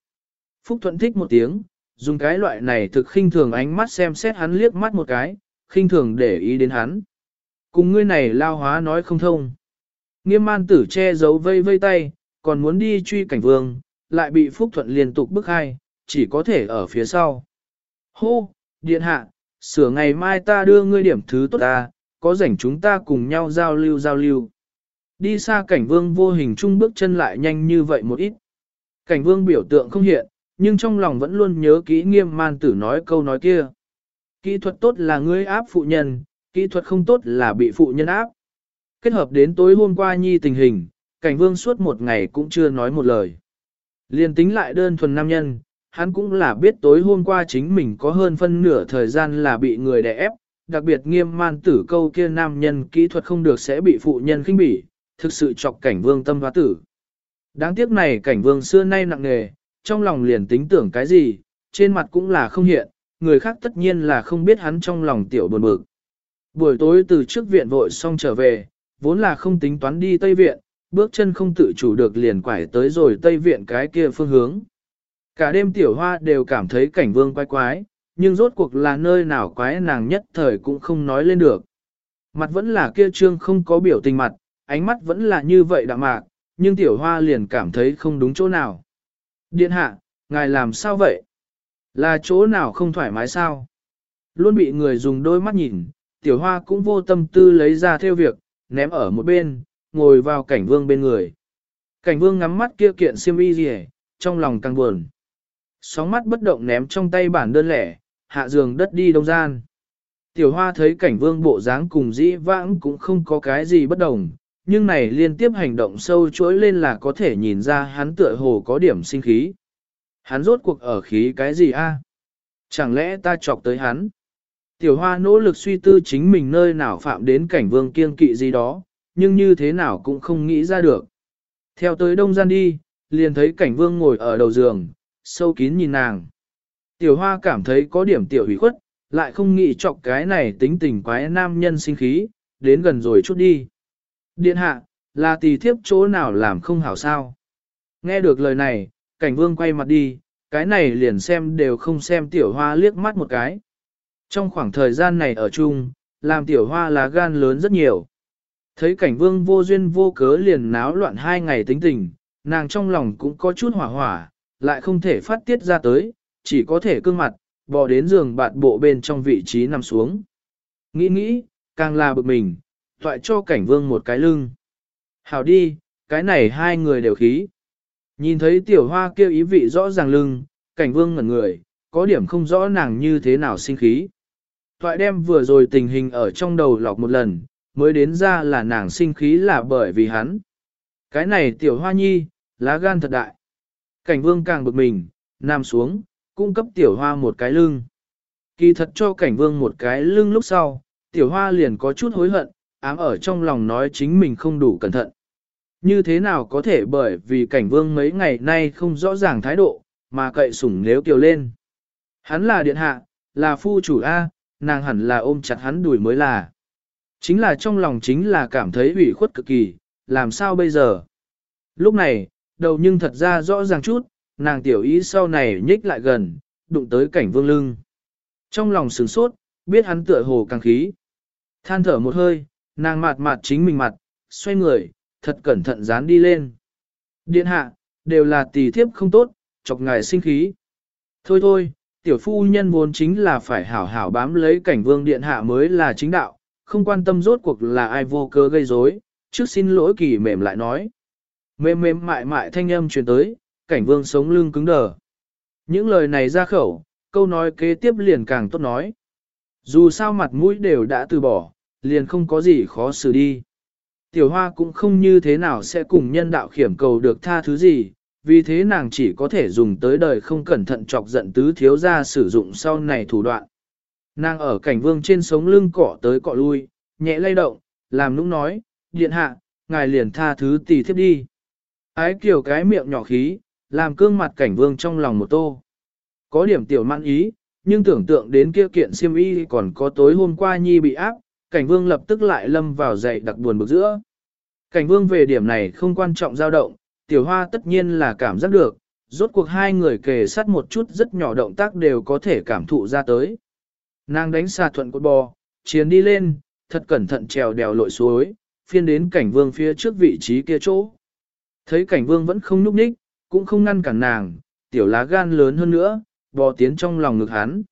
Phúc Thuận thích một tiếng, dùng cái loại này thực khinh thường ánh mắt xem xét hắn liếc mắt một cái, khinh thường để ý đến hắn. Cùng ngươi này lao hóa nói không thông. Nghiêm man tử che giấu vây vây tay, còn muốn đi truy cảnh vương, lại bị Phúc Thuận liên tục bức hai, chỉ có thể ở phía sau. Hô, điện hạ, sửa ngày mai ta đưa ngươi điểm thứ tốt ta, có rảnh chúng ta cùng nhau giao lưu giao lưu. Đi xa cảnh vương vô hình chung bước chân lại nhanh như vậy một ít. Cảnh vương biểu tượng không hiện, nhưng trong lòng vẫn luôn nhớ kỹ nghiêm man tử nói câu nói kia. Kỹ thuật tốt là ngươi áp phụ nhân, kỹ thuật không tốt là bị phụ nhân áp. Kết hợp đến tối hôm qua nhi tình hình, cảnh vương suốt một ngày cũng chưa nói một lời. Liên tính lại đơn thuần nam nhân, hắn cũng là biết tối hôm qua chính mình có hơn phân nửa thời gian là bị người đè ép, đặc biệt nghiêm man tử câu kia nam nhân kỹ thuật không được sẽ bị phụ nhân khinh bỉ, thực sự chọc cảnh vương tâm hóa tử. Đáng tiếc này cảnh vương xưa nay nặng nề, trong lòng liền tính tưởng cái gì, trên mặt cũng là không hiện, người khác tất nhiên là không biết hắn trong lòng tiểu buồn bực. Buổi tối từ trước viện vội xong trở về, vốn là không tính toán đi Tây Viện, bước chân không tự chủ được liền quải tới rồi Tây Viện cái kia phương hướng. Cả đêm tiểu hoa đều cảm thấy cảnh vương quái quái, nhưng rốt cuộc là nơi nào quái nàng nhất thời cũng không nói lên được. Mặt vẫn là kia trương không có biểu tình mặt, ánh mắt vẫn là như vậy đạm mạc, nhưng tiểu hoa liền cảm thấy không đúng chỗ nào. Điện hạ, ngài làm sao vậy? Là chỗ nào không thoải mái sao? Luôn bị người dùng đôi mắt nhìn, tiểu hoa cũng vô tâm tư lấy ra theo việc, ném ở một bên, ngồi vào cảnh vương bên người. Cảnh vương ngắm mắt kia kiện siêm y gì trong lòng càng buồn. Sóng mắt bất động ném trong tay bản đơn lẻ, hạ giường đất đi đông gian. Tiểu hoa thấy cảnh vương bộ dáng cùng dĩ vãng cũng không có cái gì bất đồng, nhưng này liên tiếp hành động sâu chuỗi lên là có thể nhìn ra hắn tựa hồ có điểm sinh khí. Hắn rốt cuộc ở khí cái gì a? Chẳng lẽ ta chọc tới hắn? Tiểu hoa nỗ lực suy tư chính mình nơi nào phạm đến cảnh vương kiên kỵ gì đó, nhưng như thế nào cũng không nghĩ ra được. Theo tới đông gian đi, liền thấy cảnh vương ngồi ở đầu giường, sâu kín nhìn nàng. Tiểu hoa cảm thấy có điểm tiểu hủy khuất, lại không nghĩ chọc cái này tính tình quái nam nhân sinh khí, đến gần rồi chút đi. Điện hạ, là tỳ thiếp chỗ nào làm không hảo sao? Nghe được lời này, cảnh vương quay mặt đi, cái này liền xem đều không xem tiểu hoa liếc mắt một cái. Trong khoảng thời gian này ở chung, làm tiểu hoa lá gan lớn rất nhiều. Thấy cảnh vương vô duyên vô cớ liền náo loạn hai ngày tính tình, nàng trong lòng cũng có chút hỏa hỏa, lại không thể phát tiết ra tới, chỉ có thể cương mặt, bò đến giường bạt bộ bên trong vị trí nằm xuống. Nghĩ nghĩ, càng là bực mình, toại cho cảnh vương một cái lưng. Hảo đi, cái này hai người đều khí. Nhìn thấy tiểu hoa kêu ý vị rõ ràng lưng, cảnh vương ngẩn người, có điểm không rõ nàng như thế nào sinh khí. Toại đem vừa rồi tình hình ở trong đầu lọc một lần, mới đến ra là nàng sinh khí là bởi vì hắn. Cái này tiểu hoa nhi, lá gan thật đại. Cảnh vương càng bực mình, nằm xuống, cung cấp tiểu hoa một cái lưng. Kỳ thật cho cảnh vương một cái lưng lúc sau, tiểu hoa liền có chút hối hận, ám ở trong lòng nói chính mình không đủ cẩn thận. Như thế nào có thể bởi vì cảnh vương mấy ngày nay không rõ ràng thái độ, mà cậy sủng nếu kiều lên. Hắn là điện hạ, là phu chủ A, nàng hẳn là ôm chặt hắn đuổi mới là. Chính là trong lòng chính là cảm thấy ủy khuất cực kỳ, làm sao bây giờ? Lúc này, đầu nhưng thật ra rõ ràng chút, nàng tiểu ý sau này nhích lại gần, đụng tới cảnh vương lưng. Trong lòng sướng sốt, biết hắn tựa hồ càng khí. Than thở một hơi, nàng mạt mạt chính mình mặt, xoay người, thật cẩn thận dán đi lên. Điện hạ, đều là tỷ thiếp không tốt, chọc ngài sinh khí. Thôi thôi, tiểu phu nhân vốn chính là phải hảo hảo bám lấy cảnh vương điện hạ mới là chính đạo, không quan tâm rốt cuộc là ai vô cớ gây rối, trước xin lỗi kỳ mềm lại nói. Mềm mềm mại mại thanh âm truyền tới, cảnh vương sống lưng cứng đờ. Những lời này ra khẩu, câu nói kế tiếp liền càng tốt nói. Dù sao mặt mũi đều đã từ bỏ, liền không có gì khó xử đi. Tiểu hoa cũng không như thế nào sẽ cùng nhân đạo khiểm cầu được tha thứ gì, vì thế nàng chỉ có thể dùng tới đời không cẩn thận chọc giận tứ thiếu ra sử dụng sau này thủ đoạn. Nàng ở cảnh vương trên sống lưng cỏ tới cọ lui, nhẹ lay động, làm nũng nói, điện hạ, ngài liền tha thứ tỷ thiếp đi. Ái kiểu cái miệng nhỏ khí, làm cương mặt cảnh vương trong lòng một tô. Có điểm tiểu mãn ý, nhưng tưởng tượng đến kia kiện siêm y còn có tối hôm qua nhi bị áp, cảnh vương lập tức lại lâm vào dậy đặc buồn bực giữa. Cảnh vương về điểm này không quan trọng dao động, tiểu hoa tất nhiên là cảm giác được, rốt cuộc hai người kề sát một chút rất nhỏ động tác đều có thể cảm thụ ra tới. Nàng đánh xa thuận cột bò, chiến đi lên, thật cẩn thận trèo đèo lội suối, phiên đến cảnh vương phía trước vị trí kia chỗ. Thấy cảnh vương vẫn không núp ních, cũng không ngăn cản nàng, tiểu lá gan lớn hơn nữa, bò tiến trong lòng ngực hắn.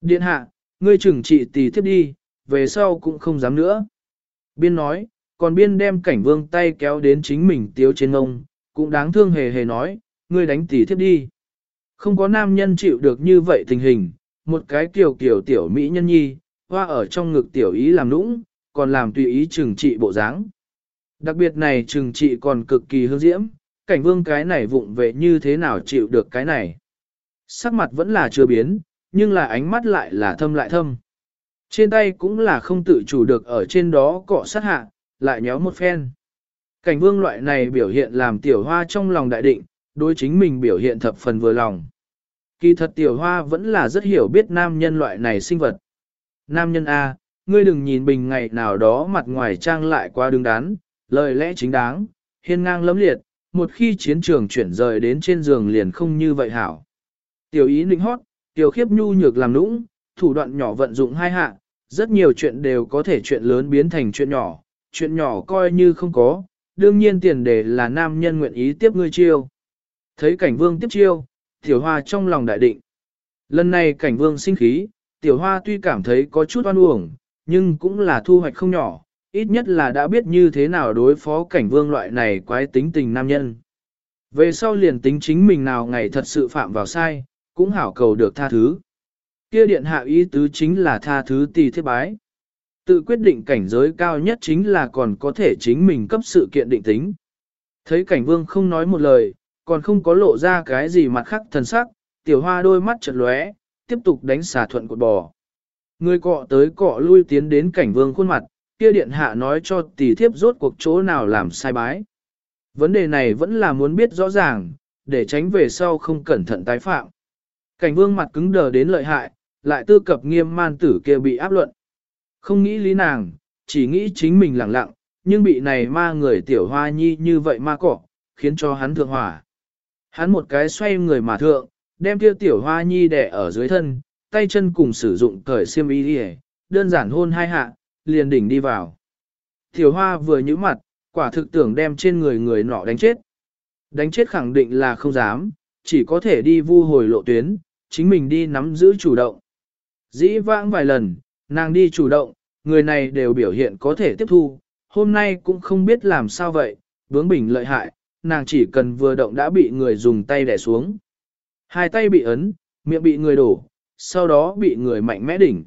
Điện hạ, ngươi trừng trị tì thiếp đi, về sau cũng không dám nữa. Biên nói, còn biên đem cảnh vương tay kéo đến chính mình tiếu trên ngông, cũng đáng thương hề hề nói, ngươi đánh tì thiếp đi. Không có nam nhân chịu được như vậy tình hình, một cái kiểu kiểu tiểu mỹ nhân nhi, hoa ở trong ngực tiểu ý làm nũng, còn làm tùy ý trừng trị bộ dáng. Đặc biệt này trừng trị còn cực kỳ hương diễm, cảnh vương cái này vụng về như thế nào chịu được cái này. Sắc mặt vẫn là chưa biến, nhưng là ánh mắt lại là thâm lại thâm. Trên tay cũng là không tự chủ được ở trên đó cọ sát hạ, lại nhéo một phen. Cảnh vương loại này biểu hiện làm tiểu hoa trong lòng đại định, đối chính mình biểu hiện thập phần vừa lòng. Kỳ thật tiểu hoa vẫn là rất hiểu biết nam nhân loại này sinh vật. Nam nhân A, ngươi đừng nhìn bình ngày nào đó mặt ngoài trang lại quá đứng đắn, lời lẽ chính đáng, hiên ngang lấm liệt, một khi chiến trường chuyển rời đến trên giường liền không như vậy hảo. Tiểu ý nịnh hót, tiểu khiếp nhu nhược làm nũng, thủ đoạn nhỏ vận dụng hai hạ, rất nhiều chuyện đều có thể chuyện lớn biến thành chuyện nhỏ, chuyện nhỏ coi như không có, đương nhiên tiền đề là nam nhân nguyện ý tiếp ngươi chiêu. Thấy cảnh vương tiếp chiêu, tiểu hoa trong lòng đại định. Lần này cảnh vương sinh khí, tiểu hoa tuy cảm thấy có chút oan uổng, nhưng cũng là thu hoạch không nhỏ, ít nhất là đã biết như thế nào đối phó cảnh vương loại này quái tính tình nam nhân. Về sau liền tính chính mình nào ngày thật sự phạm vào sai, cũng hảo cầu được tha thứ. Kia điện hạ ý tứ chính là tha thứ tỳ thiết bái. Tự quyết định cảnh giới cao nhất chính là còn có thể chính mình cấp sự kiện định tính. Thấy cảnh vương không nói một lời, còn không có lộ ra cái gì mặt khác thần sắc, tiểu hoa đôi mắt chợt lóe, tiếp tục đánh xà thuận cột bò. Người cọ tới cọ lui tiến đến cảnh vương khuôn mặt, kia điện hạ nói cho tỷ thiếp rốt cuộc chỗ nào làm sai bái. Vấn đề này vẫn là muốn biết rõ ràng, để tránh về sau không cẩn thận tái phạm. Cảnh vương mặt cứng đờ đến lợi hại, lại tư cập nghiêm man tử kia bị áp luận. Không nghĩ lý nàng, chỉ nghĩ chính mình lặng lặng, nhưng bị này ma người tiểu hoa nhi như vậy ma cỏ, khiến cho hắn thượng hỏa. Hắn một cái xoay người mà thượng, đem tiêu tiểu hoa nhi đẻ ở dưới thân, tay chân cùng sử dụng cởi xiêm y đi đơn giản hôn hai hạ, liền đỉnh đi vào. Tiểu hoa vừa nhíu mặt, quả thực tưởng đem trên người người nọ đánh chết. Đánh chết khẳng định là không dám, chỉ có thể đi vu hồi lộ tuyến, chính mình đi nắm giữ chủ động. Dĩ vãng vài lần, nàng đi chủ động, người này đều biểu hiện có thể tiếp thu, hôm nay cũng không biết làm sao vậy, bướng bỉnh lợi hại, nàng chỉ cần vừa động đã bị người dùng tay đè xuống. Hai tay bị ấn, miệng bị người đổ, sau đó bị người mạnh mẽ đỉnh.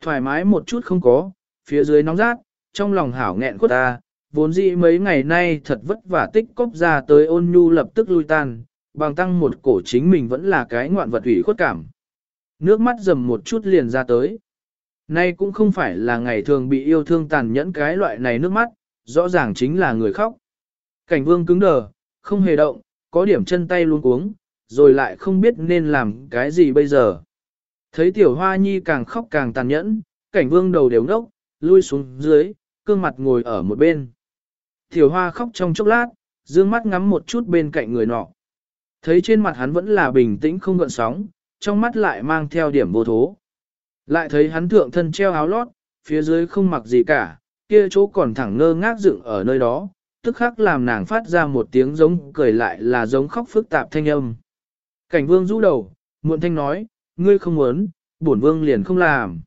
Thoải mái một chút không có, phía dưới nóng rát, trong lòng hảo nghẹn quất ta, vốn dĩ mấy ngày nay thật vất vả tích cóp ra tới ôn nhu lập tức lui tan, bằng tăng một cổ chính mình vẫn là cái ngoạn vật ủy khuất cảm. Nước mắt dầm một chút liền ra tới. Nay cũng không phải là ngày thường bị yêu thương tàn nhẫn cái loại này nước mắt, rõ ràng chính là người khóc. Cảnh vương cứng đờ, không hề động, có điểm chân tay luôn cuống, rồi lại không biết nên làm cái gì bây giờ. Thấy tiểu hoa nhi càng khóc càng tàn nhẫn, cảnh vương đầu đều ngốc, lui xuống dưới, cương mặt ngồi ở một bên. Tiểu hoa khóc trong chốc lát, dương mắt ngắm một chút bên cạnh người nọ. Thấy trên mặt hắn vẫn là bình tĩnh không gợn sóng, trong mắt lại mang theo điểm vô thố. Lại thấy hắn thượng thân treo áo lót, phía dưới không mặc gì cả, kia chỗ còn thẳng ngơ ngác dựng ở nơi đó, tức khắc làm nàng phát ra một tiếng giống cười lại là giống khóc phức tạp thanh âm. Cảnh vương rũ đầu, muộn thanh nói, ngươi không muốn, bổn vương liền không làm.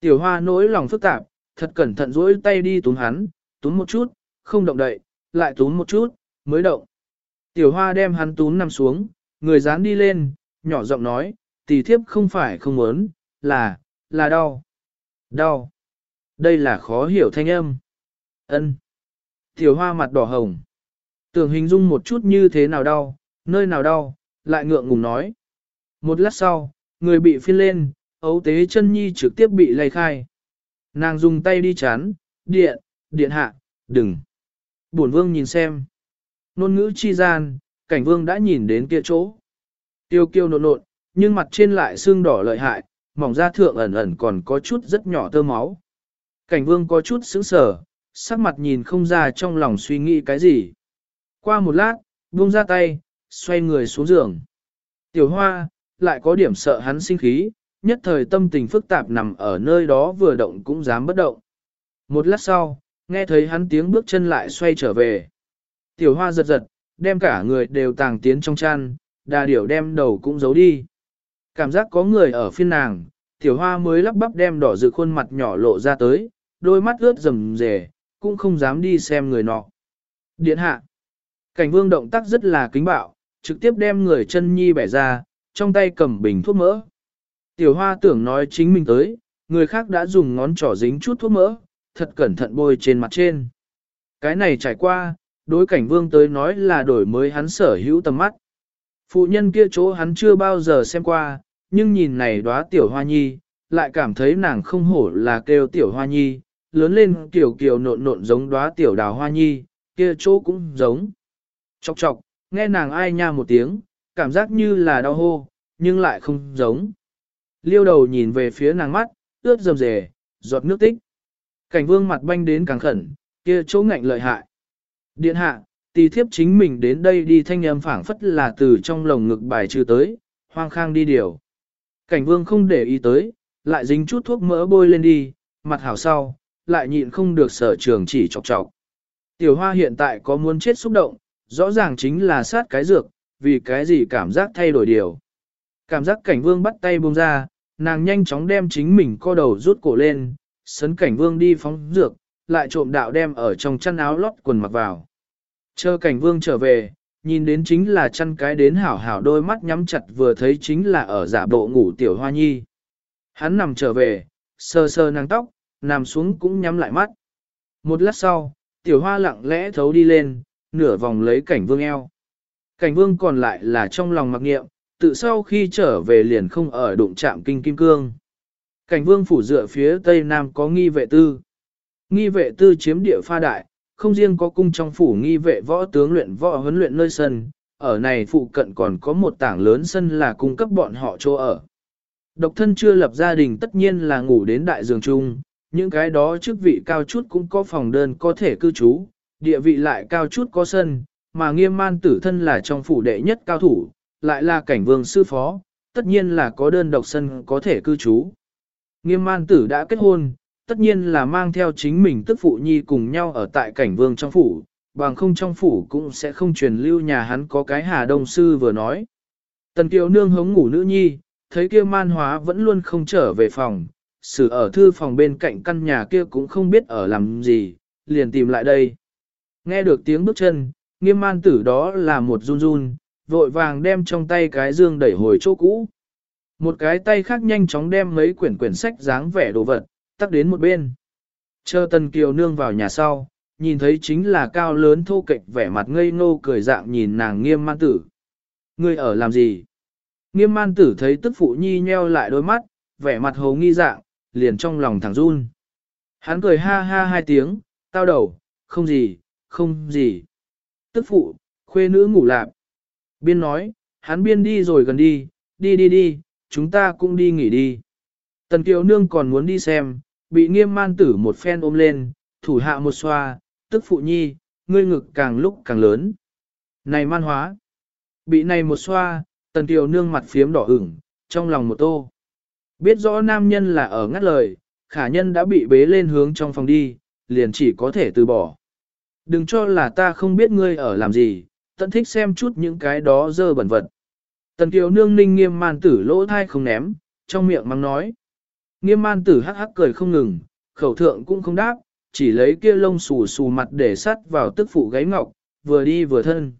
Tiểu hoa nỗi lòng phức tạp, thật cẩn thận duỗi tay đi túm hắn, túm một chút, không động đậy, lại túm một chút, mới động. Tiểu hoa đem hắn túm nằm xuống, người dán đi lên, nhỏ giọng nói, tỷ thiếp không phải không muốn, là, là đau. Đau. Đây là khó hiểu thanh âm. Ân. Tiểu hoa mặt đỏ hồng. Tưởng hình dung một chút như thế nào đau, nơi nào đau, lại ngượng ngùng nói. Một lát sau, người bị phiên lên, ấu tế chân nhi trực tiếp bị lay khai. Nàng dùng tay đi chán, điện, điện hạ, đừng. Bổn vương nhìn xem. Nôn ngữ chi gian, cảnh vương đã nhìn đến kia chỗ. Tiêu kiêu nộn nộn, nhưng mặt trên lại xương đỏ lợi hại, mỏng da thượng ẩn ẩn còn có chút rất nhỏ tơ máu. Cảnh vương có chút sững sờ, sắc mặt nhìn không ra trong lòng suy nghĩ cái gì. Qua một lát, buông ra tay, xoay người xuống giường. Tiểu hoa, lại có điểm sợ hắn sinh khí, nhất thời tâm tình phức tạp nằm ở nơi đó vừa động cũng dám bất động. Một lát sau, nghe thấy hắn tiếng bước chân lại xoay trở về. Tiểu hoa giật giật, đem cả người đều tàng tiến trong chăn, đà điểu đem đầu cũng giấu đi. Cảm giác có người ở phiên nàng, tiểu hoa mới lắp bắp đem đỏ dự khuôn mặt nhỏ lộ ra tới, đôi mắt ướt rầm rề, cũng không dám đi xem người nọ. Điện hạ. Cảnh vương động tác rất là kính bạo, trực tiếp đem người chân nhi bẻ ra, trong tay cầm bình thuốc mỡ. Tiểu hoa tưởng nói chính mình tới, người khác đã dùng ngón trỏ dính chút thuốc mỡ, thật cẩn thận bôi trên mặt trên. Cái này trải qua, đối cảnh vương tới nói là đổi mới hắn sở hữu tầm mắt. Phụ nhân kia chỗ hắn chưa bao giờ xem qua, nhưng nhìn này đóa tiểu hoa nhi, lại cảm thấy nàng không hổ là kêu tiểu hoa nhi, lớn lên kiểu kiểu nộn nộn giống đóa tiểu đào hoa nhi, kia chỗ cũng giống. Chọc chọc, nghe nàng ai nha một tiếng, cảm giác như là đau hô, nhưng lại không giống. Liêu đầu nhìn về phía nàng mắt, ướt rầm rề, giọt nước tích. Cảnh vương mặt banh đến càng khẩn, kia chỗ ngạnh lợi hại. Điện hạ, tỳ thiếp chính mình đến đây đi thanh âm phảng phất là từ trong lồng ngực bài trừ tới, hoang khang đi điều. Cảnh vương không để ý tới, lại dính chút thuốc mỡ bôi lên đi, mặt hảo sau, lại nhịn không được sở trường chỉ chọc chọc. Tiểu hoa hiện tại có muốn chết xúc động, rõ ràng chính là sát cái dược, vì cái gì cảm giác thay đổi điều. Cảm giác cảnh vương bắt tay buông ra, nàng nhanh chóng đem chính mình co đầu rút cổ lên, sấn cảnh vương đi phóng dược, lại trộm đạo đem ở trong chăn áo lót quần mặc vào. Chờ cảnh vương trở về, nhìn đến chính là chăn cái đến hảo hảo đôi mắt nhắm chặt vừa thấy chính là ở giả bộ ngủ tiểu hoa nhi. Hắn nằm trở về, sơ sơ nàng tóc, nằm xuống cũng nhắm lại mắt. Một lát sau, tiểu hoa lặng lẽ thấu đi lên, nửa vòng lấy cảnh vương eo. Cảnh vương còn lại là trong lòng mặc nghiệm, tự sau khi trở về liền không ở đụng chạm kinh kim cương. Cảnh vương phủ dựa phía tây nam có nghi vệ tư. Nghi vệ tư chiếm địa pha đại, không riêng có cung trong phủ nghi vệ võ tướng luyện võ huấn luyện nơi sân, ở này phụ cận còn có một tảng lớn sân là cung cấp bọn họ chỗ ở. Độc thân chưa lập gia đình tất nhiên là ngủ đến đại giường chung, những cái đó chức vị cao chút cũng có phòng đơn có thể cư trú, địa vị lại cao chút có sân, mà nghiêm man tử thân là trong phủ đệ nhất cao thủ, lại là cảnh vương sư phó, tất nhiên là có đơn độc sân có thể cư trú. Nghiêm man tử đã kết hôn, tất nhiên là mang theo chính mình tức phụ nhi cùng nhau ở tại cảnh vương trong phủ, bằng không trong phủ cũng sẽ không truyền lưu nhà hắn có cái hà đông sư vừa nói. Tần kiều nương hống ngủ nữ nhi, thấy kia man hóa vẫn luôn không trở về phòng, xử ở thư phòng bên cạnh căn nhà kia cũng không biết ở làm gì, liền tìm lại đây. Nghe được tiếng bước chân, nghiêm man tử đó là một run run, vội vàng đem trong tay cái dương đẩy hồi chỗ cũ. Một cái tay khác nhanh chóng đem mấy quyển quyển sách dáng vẻ đồ vật, tắt đến một bên. Chờ Tần Kiều Nương vào nhà sau, nhìn thấy chính là cao lớn thô kệch vẻ mặt ngây ngô cười dạng nhìn nàng nghiêm man tử. Ngươi ở làm gì? Nghiêm man tử thấy tức phụ nhi nheo lại đôi mắt, vẻ mặt hồ nghi dạng, liền trong lòng thẳng run. Hắn cười ha ha hai tiếng, tao đầu, không gì, không gì. Tức phụ, khuê nữ ngủ lạp. Biên nói, hắn biên đi rồi gần đi, đi đi đi, chúng ta cũng đi nghỉ đi. Tần Kiều Nương còn muốn đi xem, bị nghiêm man tử một phen ôm lên, thủ hạ một xoa, tức phụ nhi, ngươi ngực càng lúc càng lớn. Này man hóa. Bị này một xoa, tần Kiều Nương mặt phiếm đỏ ửng, trong lòng một tô. Biết rõ nam nhân là ở ngắt lời, khả nhân đã bị bế lên hướng trong phòng đi, liền chỉ có thể từ bỏ. Đừng cho là ta không biết ngươi ở làm gì, tận thích xem chút những cái đó dơ bẩn vật. Tần Kiều Nương ninh nghiêm man tử lỗ thai không ném, trong miệng mắng nói. Nghiêm man tử hắc hắc cười không ngừng, khẩu thượng cũng không đáp, chỉ lấy kia lông xù xù mặt để sắt vào tức phụ gáy ngọc, vừa đi vừa thân.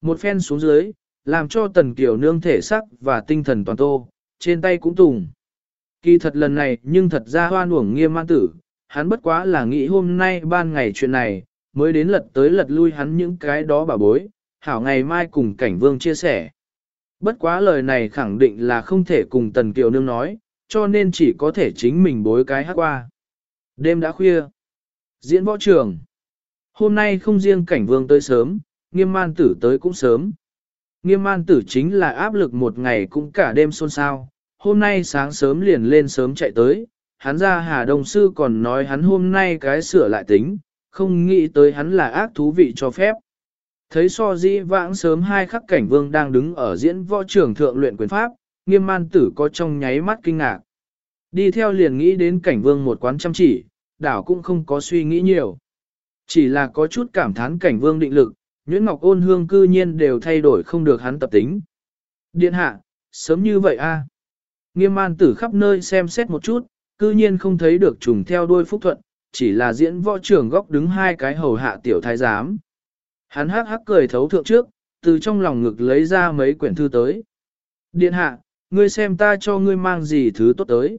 Một phen xuống dưới, làm cho tần kiều nương thể sắc và tinh thần toàn tô, trên tay cũng tùng. Kỳ thật lần này nhưng thật ra hoan uổng nghiêm man tử, hắn bất quá là nghĩ hôm nay ban ngày chuyện này, mới đến lật tới lật lui hắn những cái đó bà bối, hảo ngày mai cùng cảnh vương chia sẻ. Bất quá lời này khẳng định là không thể cùng tần kiều nương nói, cho nên chỉ có thể chính mình bối cái hát qua. Đêm đã khuya. Diễn võ trường. Hôm nay không riêng cảnh vương tới sớm, nghiêm man tử tới cũng sớm. Nghiêm man tử chính là áp lực một ngày cũng cả đêm xôn xao. Hôm nay sáng sớm liền lên sớm chạy tới, hắn ra Hà Đông Sư còn nói hắn hôm nay cái sửa lại tính, không nghĩ tới hắn là ác thú vị cho phép. Thấy so dĩ vãng sớm hai khắc cảnh vương đang đứng ở diễn võ trưởng thượng luyện quyền pháp, nghiêm man tử có trong nháy mắt kinh ngạc. Đi theo liền nghĩ đến cảnh vương một quán chăm chỉ, đảo cũng không có suy nghĩ nhiều. Chỉ là có chút cảm thán cảnh vương định lực, Nguyễn Ngọc ôn hương cư nhiên đều thay đổi không được hắn tập tính. Điện hạ, sớm như vậy a Nghiêm man tử khắp nơi xem xét một chút, cư nhiên không thấy được trùng theo đuôi phúc thuận, chỉ là diễn võ trưởng góc đứng hai cái hầu hạ tiểu thái giám. Hắn hắc hắc cười thấu thượng trước, từ trong lòng ngực lấy ra mấy quyển thư tới. Điện hạ, ngươi xem ta cho ngươi mang gì thứ tốt tới.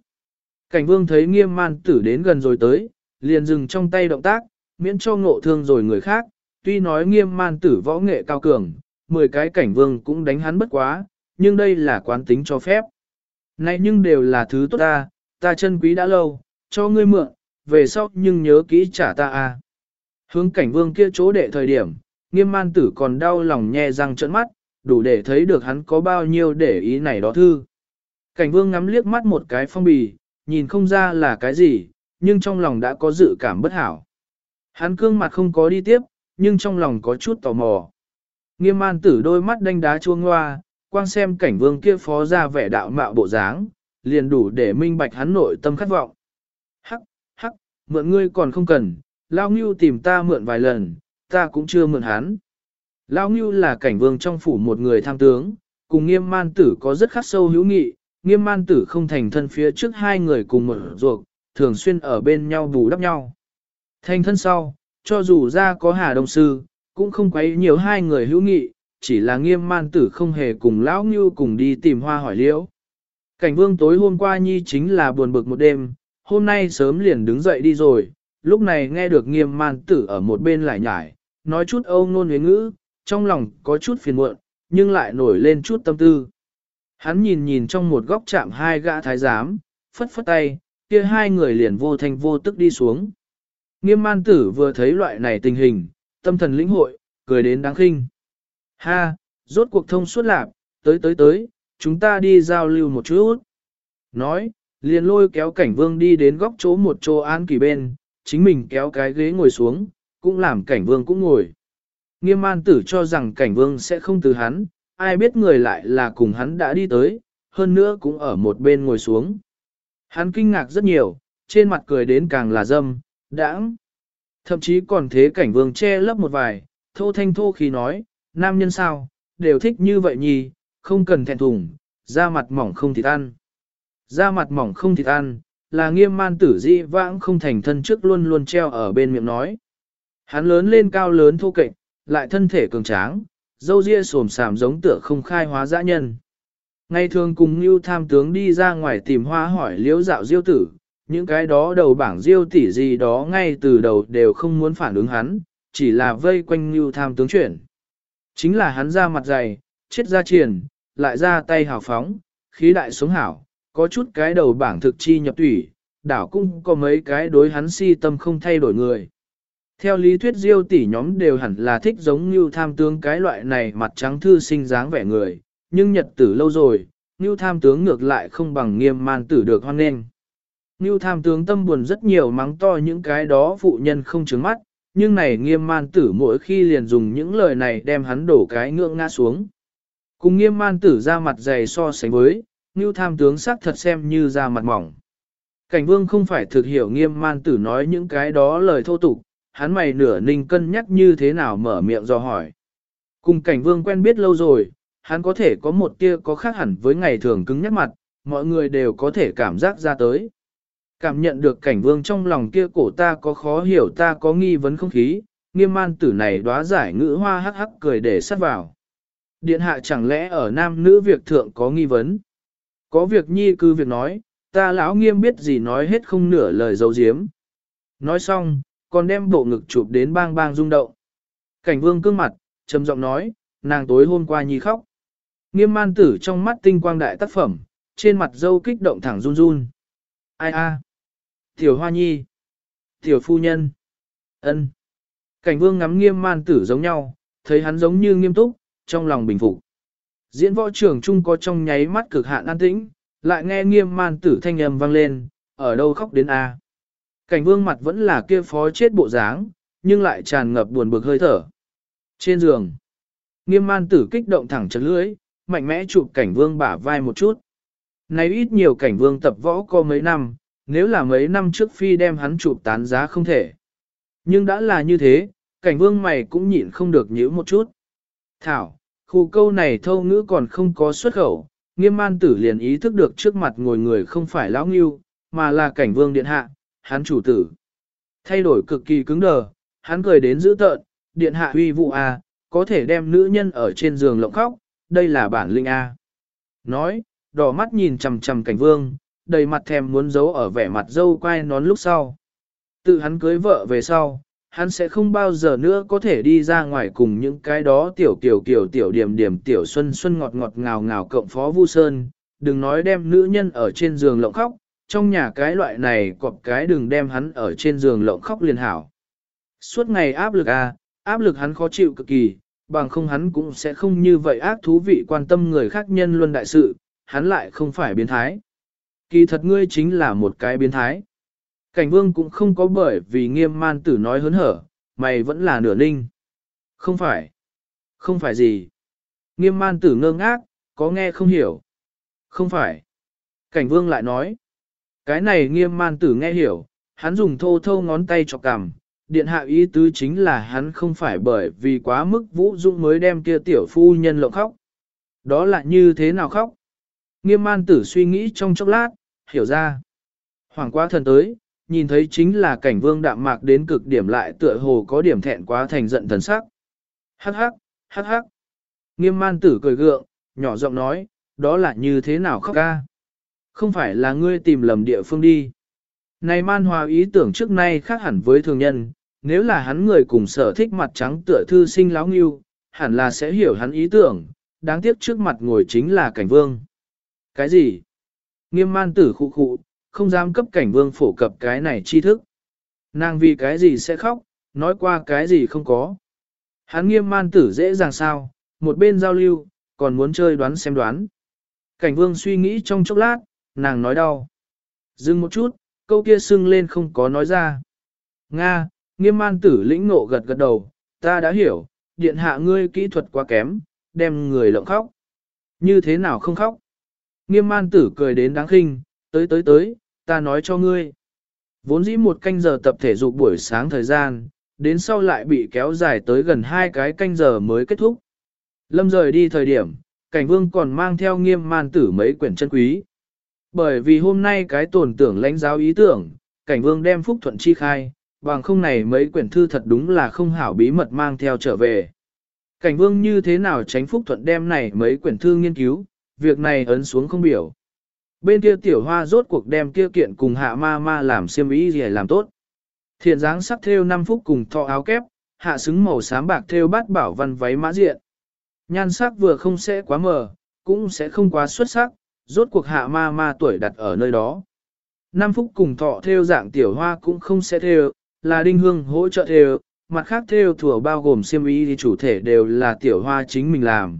Cảnh vương thấy nghiêm man tử đến gần rồi tới, liền dừng trong tay động tác, miễn cho ngộ thương rồi người khác. Tuy nói nghiêm man tử võ nghệ cao cường, 10 cái cảnh vương cũng đánh hắn bất quá, nhưng đây là quán tính cho phép. Này nhưng đều là thứ tốt ta, ta chân quý đã lâu, cho ngươi mượn, về sau nhưng nhớ kỹ trả ta a. Hướng cảnh vương kia chỗ đệ thời điểm, nghiêm man tử còn đau lòng nhe răng trợn mắt, đủ để thấy được hắn có bao nhiêu để ý này đó thư. Cảnh vương ngắm liếc mắt một cái phong bì, nhìn không ra là cái gì, nhưng trong lòng đã có dự cảm bất hảo. Hắn cương mặt không có đi tiếp, nhưng trong lòng có chút tò mò. Nghiêm man tử đôi mắt đanh đá chuông hoa, quang xem cảnh vương kia phó ra vẻ đạo mạo bộ dáng, liền đủ để minh bạch hắn nội tâm khát vọng. Hắc, hắc, mượn ngươi còn không cần, lao ngưu tìm ta mượn vài lần, ta cũng chưa mượn hắn. Lao ngưu là cảnh vương trong phủ một người tham tướng, cùng nghiêm man tử có rất khắc sâu hữu nghị, nghiêm man tử không thành thân phía trước hai người cùng một ruột, thường xuyên ở bên nhau bù đắp nhau. Thành thân sau, cho dù ra có hà đông sư, cũng không quấy nhiều hai người hữu nghị, chỉ là nghiêm man tử không hề cùng lão ngưu cùng đi tìm hoa hỏi liễu. Cảnh vương tối hôm qua nhi chính là buồn bực một đêm, hôm nay sớm liền đứng dậy đi rồi, lúc này nghe được nghiêm man tử ở một bên lại nhải, nói chút âu ngôn huyến ngữ, trong lòng có chút phiền muộn, nhưng lại nổi lên chút tâm tư. Hắn nhìn nhìn trong một góc chạm hai gã thái giám, phất phất tay, kia hai người liền vô thanh vô tức đi xuống. Nghiêm man tử vừa thấy loại này tình hình, tâm thần lĩnh hội, cười đến đáng khinh. Ha, rốt cuộc thông suốt lạc, tới tới tới, chúng ta đi giao lưu một chút. Nói, liền lôi kéo cảnh vương đi đến góc chỗ một chỗ an kỳ bên, chính mình kéo cái ghế ngồi xuống, cũng làm cảnh vương cũng ngồi. Nghiêm An tử cho rằng cảnh vương sẽ không từ hắn, ai biết người lại là cùng hắn đã đi tới, hơn nữa cũng ở một bên ngồi xuống. Hắn kinh ngạc rất nhiều, trên mặt cười đến càng là dâm, đãng. Thậm chí còn thế cảnh vương che lấp một vài, thô thanh thô khi nói, nam nhân sao, đều thích như vậy nhì, không cần thẹn thùng, da mặt mỏng không thịt ăn. Da mặt mỏng không thịt ăn, là nghiêm man tử di vãng không thành thân trước luôn luôn treo ở bên miệng nói. Hắn lớn lên cao lớn thô kệch, lại thân thể cường tráng, dâu ria sồm sàm giống tựa không khai hóa dã nhân. Ngày thường cùng Ngưu tham tướng đi ra ngoài tìm hoa hỏi liễu dạo diêu tử, những cái đó đầu bảng diêu tỷ gì đó ngay từ đầu đều không muốn phản ứng hắn, chỉ là vây quanh Ngưu tham tướng chuyển. Chính là hắn ra mặt dày, chết ra triển, lại ra tay hào phóng, khí đại sống hảo, có chút cái đầu bảng thực chi nhập tủy, đảo cũng có mấy cái đối hắn si tâm không thay đổi người. Theo lý thuyết diêu tỷ nhóm đều hẳn là thích giống như tham tướng cái loại này mặt trắng thư sinh dáng vẻ người, nhưng nhật tử lâu rồi, như tham tướng ngược lại không bằng nghiêm man tử được hoan nghênh. Như tham tướng tâm buồn rất nhiều mắng to những cái đó phụ nhân không trứng mắt, nhưng này nghiêm man tử mỗi khi liền dùng những lời này đem hắn đổ cái ngưỡng ngã xuống. Cùng nghiêm man tử ra mặt dày so sánh với, như tham tướng sắc thật xem như ra mặt mỏng. Cảnh vương không phải thực hiểu nghiêm man tử nói những cái đó lời thô tục, hắn mày nửa ninh cân nhắc như thế nào mở miệng do hỏi. Cùng cảnh vương quen biết lâu rồi, hắn có thể có một tia có khác hẳn với ngày thường cứng nhắc mặt, mọi người đều có thể cảm giác ra tới. Cảm nhận được cảnh vương trong lòng kia cổ ta có khó hiểu ta có nghi vấn không khí, nghiêm man tử này đóa giải ngữ hoa hắc hắc cười để sát vào. Điện hạ chẳng lẽ ở nam nữ việc thượng có nghi vấn? Có việc nhi cứ việc nói, ta lão nghiêm biết gì nói hết không nửa lời dấu diếm. Nói xong, còn đem bộ ngực chụp đến bang bang rung động. Cảnh vương cương mặt, trầm giọng nói, nàng tối hôm qua nhi khóc. Nghiêm man tử trong mắt tinh quang đại tác phẩm, trên mặt dâu kích động thẳng run run. Ai a? Tiểu hoa nhi. Tiểu phu nhân. ân. Cảnh vương ngắm nghiêm man tử giống nhau, thấy hắn giống như nghiêm túc, trong lòng bình phục. Diễn võ trưởng trung có trong nháy mắt cực hạn an tĩnh, lại nghe nghiêm man tử thanh âm vang lên, ở đâu khóc đến a? Cảnh vương mặt vẫn là kia phó chết bộ dáng, nhưng lại tràn ngập buồn bực hơi thở. Trên giường, nghiêm man tử kích động thẳng chật lưỡi, mạnh mẽ chụp cảnh vương bả vai một chút, Này ít nhiều cảnh vương tập võ có mấy năm, nếu là mấy năm trước phi đem hắn chụp tán giá không thể. Nhưng đã là như thế, cảnh vương mày cũng nhịn không được nhíu một chút. Thảo, khu câu này thâu ngữ còn không có xuất khẩu, nghiêm man tử liền ý thức được trước mặt ngồi người không phải lão nghiêu, mà là cảnh vương điện hạ, hắn chủ tử. Thay đổi cực kỳ cứng đờ, hắn cười đến dữ tợn, điện hạ huy vụ A, có thể đem nữ nhân ở trên giường lộng khóc, đây là bản linh A. À. Nói, đỏ mắt nhìn chằm chằm cảnh vương, đầy mặt thèm muốn giấu ở vẻ mặt dâu quay nón lúc sau. Tự hắn cưới vợ về sau, hắn sẽ không bao giờ nữa có thể đi ra ngoài cùng những cái đó tiểu kiểu kiểu tiểu điểm điểm tiểu xuân xuân ngọt ngọt ngào ngào cộng phó vu sơn, đừng nói đem nữ nhân ở trên giường lộng khóc, trong nhà cái loại này cọp cái đừng đem hắn ở trên giường lộng khóc liền hảo. Suốt ngày áp lực à, áp lực hắn khó chịu cực kỳ, bằng không hắn cũng sẽ không như vậy ác thú vị quan tâm người khác nhân luân đại sự, hắn lại không phải biến thái. Kỳ thật ngươi chính là một cái biến thái. Cảnh vương cũng không có bởi vì nghiêm man tử nói hớn hở, mày vẫn là nửa ninh. Không phải. Không phải gì. Nghiêm man tử ngơ ngác, có nghe không hiểu. Không phải. Cảnh vương lại nói. Cái này nghiêm man tử nghe hiểu, hắn dùng thô thô ngón tay chọc cằm. Điện hạ ý tứ chính là hắn không phải bởi vì quá mức vũ dung mới đem kia tiểu phu nhân lộng khóc. Đó là như thế nào khóc? Nghiêm man tử suy nghĩ trong chốc lát, hiểu ra. Hoàng quá thần tới, nhìn thấy chính là cảnh vương đạm mạc đến cực điểm lại tựa hồ có điểm thẹn quá thành giận thần sắc. Hắc hắc, hắc hắc. Nghiêm man tử cười gượng, nhỏ giọng nói, đó là như thế nào khóc ca? Không phải là ngươi tìm lầm địa phương đi. Này man hòa ý tưởng trước nay khác hẳn với thường nhân, nếu là hắn người cùng sở thích mặt trắng tựa thư sinh láo nghiêu, hẳn là sẽ hiểu hắn ý tưởng, đáng tiếc trước mặt ngồi chính là cảnh vương. Cái gì? Nghiêm man tử khụ khụ, không dám cấp cảnh vương phổ cập cái này tri thức. Nàng vì cái gì sẽ khóc, nói qua cái gì không có. Hắn nghiêm man tử dễ dàng sao, một bên giao lưu, còn muốn chơi đoán xem đoán. Cảnh vương suy nghĩ trong chốc lát, nàng nói đau. Dừng một chút, câu kia sưng lên không có nói ra. Nga, nghiêm man tử lĩnh nộ gật gật đầu, ta đã hiểu, điện hạ ngươi kỹ thuật quá kém, đem người lộng khóc. Như thế nào không khóc? Nghiêm man tử cười đến đáng khinh, tới tới tới, ta nói cho ngươi. Vốn dĩ một canh giờ tập thể dục buổi sáng thời gian, đến sau lại bị kéo dài tới gần hai cái canh giờ mới kết thúc. Lâm rời đi thời điểm, cảnh vương còn mang theo nghiêm man tử mấy quyển chân quý. Bởi vì hôm nay cái tổn tưởng lãnh giáo ý tưởng, cảnh vương đem phúc thuận chi khai, bằng không này mấy quyển thư thật đúng là không hảo bí mật mang theo trở về. Cảnh vương như thế nào tránh phúc thuận đem này mấy quyển thư nghiên cứu, việc này ấn xuống không biểu. Bên kia tiểu hoa rốt cuộc đem kia kiện cùng hạ ma ma làm xiêm ý gì làm tốt. Thiện dáng sắc theo 5 phút cùng thọ áo kép, hạ xứng màu xám bạc theo bát bảo văn váy mã diện. Nhan sắc vừa không sẽ quá mờ, cũng sẽ không quá xuất sắc, rốt cuộc hạ ma ma tuổi đặt ở nơi đó. 5 phút cùng thọ theo dạng tiểu hoa cũng không sẽ theo, là đinh hương hỗ trợ theo, mặt khác theo thừa bao gồm xiêm y thì chủ thể đều là tiểu hoa chính mình làm.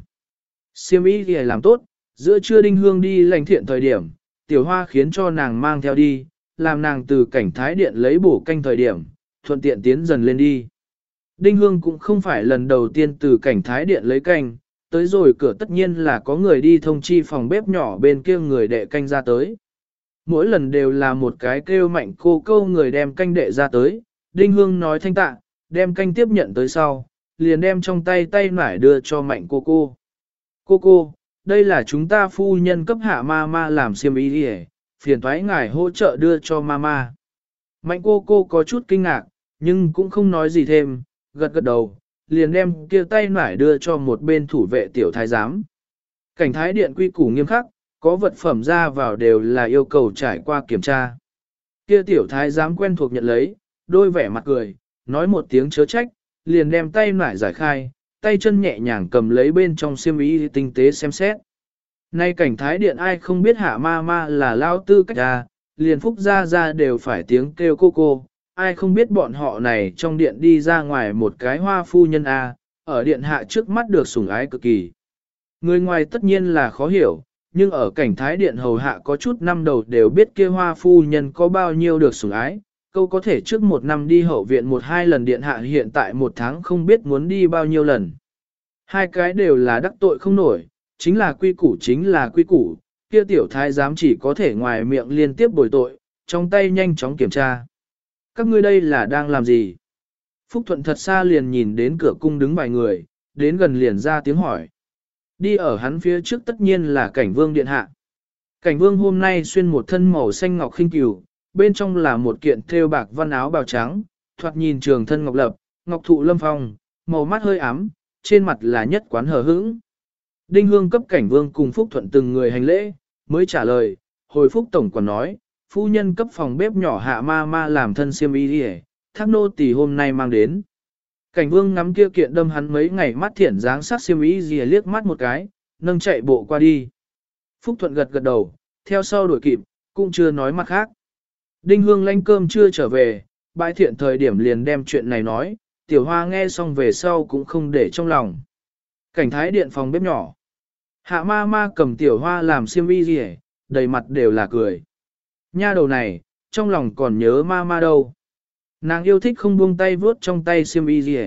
Xiêm y thì làm tốt, giữa trưa đinh hương đi lành thiện thời điểm, tiểu hoa khiến cho nàng mang theo đi, làm nàng từ cảnh thái điện lấy bổ canh thời điểm, thuận tiện tiến dần lên đi. Đinh hương cũng không phải lần đầu tiên từ cảnh thái điện lấy canh, tới rồi cửa tất nhiên là có người đi thông chi phòng bếp nhỏ bên kia người đệ canh ra tới. Mỗi lần đều là một cái kêu mạnh cô câu người đem canh đệ ra tới, Đinh Hương nói thanh tạ, đem canh tiếp nhận tới sau, liền đem trong tay tay nải đưa cho mạnh cô cô. Cô cô, đây là chúng ta phu nhân cấp hạ ma ma làm xiêm y đi phiền thoái ngài hỗ trợ đưa cho ma ma. Mạnh cô cô có chút kinh ngạc, nhưng cũng không nói gì thêm, gật gật đầu, liền đem kia tay nải đưa cho một bên thủ vệ tiểu thái giám. Cảnh thái điện quy củ nghiêm khắc, có vật phẩm ra vào đều là yêu cầu trải qua kiểm tra. Kia tiểu thái giám quen thuộc nhận lấy, đôi vẻ mặt cười, nói một tiếng chớ trách, liền đem tay nải giải khai, tay chân nhẹ nhàng cầm lấy bên trong xiêm y tinh tế xem xét. Nay cảnh thái điện ai không biết hạ ma ma là lao tư cách ra, liền phúc ra ra đều phải tiếng kêu cô cô, ai không biết bọn họ này trong điện đi ra ngoài một cái hoa phu nhân A, ở điện hạ trước mắt được sủng ái cực kỳ. Người ngoài tất nhiên là khó hiểu, nhưng ở cảnh thái điện hầu hạ có chút năm đầu đều biết kia hoa phu nhân có bao nhiêu được sủng ái, câu có thể trước một năm đi hậu viện một hai lần điện hạ hiện tại một tháng không biết muốn đi bao nhiêu lần. Hai cái đều là đắc tội không nổi, chính là quy củ chính là quy củ, kia tiểu thái giám chỉ có thể ngoài miệng liên tiếp bồi tội, trong tay nhanh chóng kiểm tra. Các ngươi đây là đang làm gì? Phúc Thuận thật xa liền nhìn đến cửa cung đứng vài người, đến gần liền ra tiếng hỏi. Đi ở hắn phía trước tất nhiên là cảnh vương điện hạ. Cảnh vương hôm nay xuyên một thân màu xanh ngọc khinh cửu, bên trong là một kiện thêu bạc văn áo bào trắng, thoạt nhìn trường thân ngọc lập, ngọc thụ lâm phong, màu mắt hơi ám, trên mặt là nhất quán hờ hững. Đinh hương cấp cảnh vương cùng Phúc Thuận từng người hành lễ, mới trả lời, hồi Phúc Tổng còn nói, phu nhân cấp phòng bếp nhỏ hạ ma ma làm thân siêm y đi thác nô tỳ hôm nay mang đến. Cảnh vương ngắm kia kiện đâm hắn mấy ngày mắt thiển dáng sát siêm y gì liếc mắt một cái, nâng chạy bộ qua đi. Phúc Thuận gật gật đầu, theo sau đuổi kịp, cũng chưa nói mặt khác. Đinh hương lanh cơm chưa trở về, bãi thiện thời điểm liền đem chuyện này nói, tiểu hoa nghe xong về sau cũng không để trong lòng. Cảnh thái điện phòng bếp nhỏ. Hạ ma ma cầm tiểu hoa làm xiêm Vi gì đầy mặt đều là cười. Nha đầu này, trong lòng còn nhớ ma ma đâu. Nàng yêu thích không buông tay vướt trong tay xiêm y gì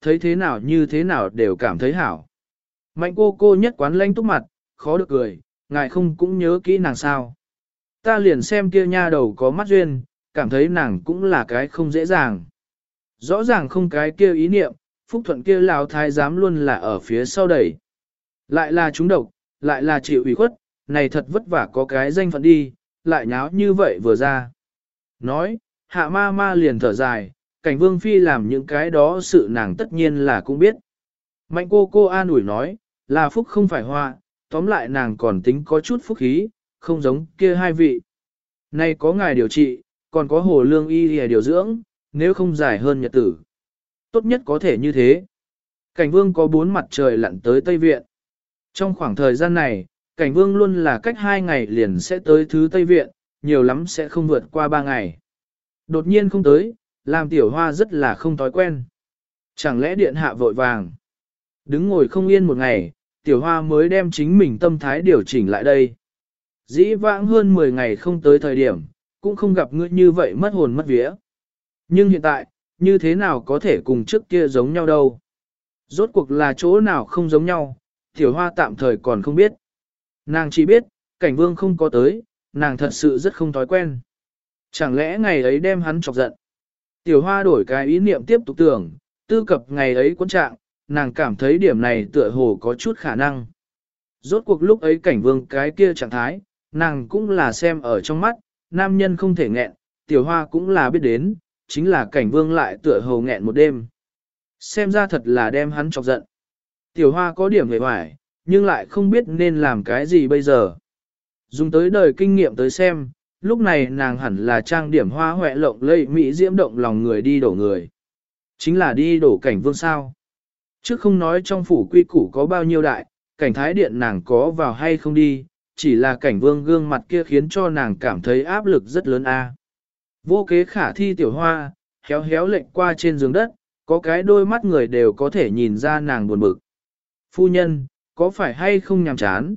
thấy thế nào như thế nào đều cảm thấy hảo. Mạnh cô cô nhất quán lanh túc mặt, khó được cười, ngài không cũng nhớ kỹ nàng sao. Ta liền xem kia nha đầu có mắt duyên, cảm thấy nàng cũng là cái không dễ dàng. Rõ ràng không cái kia ý niệm, phúc thuận kia lão thái giám luôn là ở phía sau đẩy. Lại là chúng độc, lại là chịu ủy khuất, này thật vất vả có cái danh phận đi, lại nháo như vậy vừa ra. Nói, hạ ma ma liền thở dài, cảnh vương phi làm những cái đó sự nàng tất nhiên là cũng biết. Mạnh cô cô an ủi nói, là phúc không phải hoa, tóm lại nàng còn tính có chút phúc khí, không giống kia hai vị. Nay có ngài điều trị, còn có hồ lương y hề điều dưỡng, nếu không dài hơn nhật tử. Tốt nhất có thể như thế. Cảnh vương có bốn mặt trời lặn tới Tây Viện. Trong khoảng thời gian này, cảnh vương luôn là cách hai ngày liền sẽ tới thứ Tây Viện, nhiều lắm sẽ không vượt qua ba ngày. Đột nhiên không tới, làm tiểu hoa rất là không thói quen. Chẳng lẽ điện hạ vội vàng. Đứng ngồi không yên một ngày, tiểu hoa mới đem chính mình tâm thái điều chỉnh lại đây. Dĩ vãng hơn 10 ngày không tới thời điểm, cũng không gặp ngươi như vậy mất hồn mất vía. Nhưng hiện tại, như thế nào có thể cùng trước kia giống nhau đâu. Rốt cuộc là chỗ nào không giống nhau, tiểu hoa tạm thời còn không biết. Nàng chỉ biết, cảnh vương không có tới, nàng thật sự rất không thói quen. Chẳng lẽ ngày ấy đem hắn chọc giận. Tiểu hoa đổi cái ý niệm tiếp tục tưởng, tư cập ngày ấy quân trạng, nàng cảm thấy điểm này tựa hồ có chút khả năng. Rốt cuộc lúc ấy cảnh vương cái kia trạng thái, nàng cũng là xem ở trong mắt, nam nhân không thể nghẹn, tiểu hoa cũng là biết đến, chính là cảnh vương lại tựa hầu nghẹn một đêm. Xem ra thật là đem hắn chọc giận. Tiểu hoa có điểm về hoài, nhưng lại không biết nên làm cái gì bây giờ. Dùng tới đời kinh nghiệm tới xem, lúc này nàng hẳn là trang điểm hoa hoẹ lộng lây mỹ diễm động lòng người đi đổ người. Chính là đi đổ cảnh vương sao. Trước không nói trong phủ quy củ có bao nhiêu đại, cảnh thái điện nàng có vào hay không đi, chỉ là cảnh vương gương mặt kia khiến cho nàng cảm thấy áp lực rất lớn a. Vô kế khả thi tiểu hoa, héo héo lệnh qua trên giường đất, có cái đôi mắt người đều có thể nhìn ra nàng buồn bực. Phu nhân, có phải hay không nhàm chán?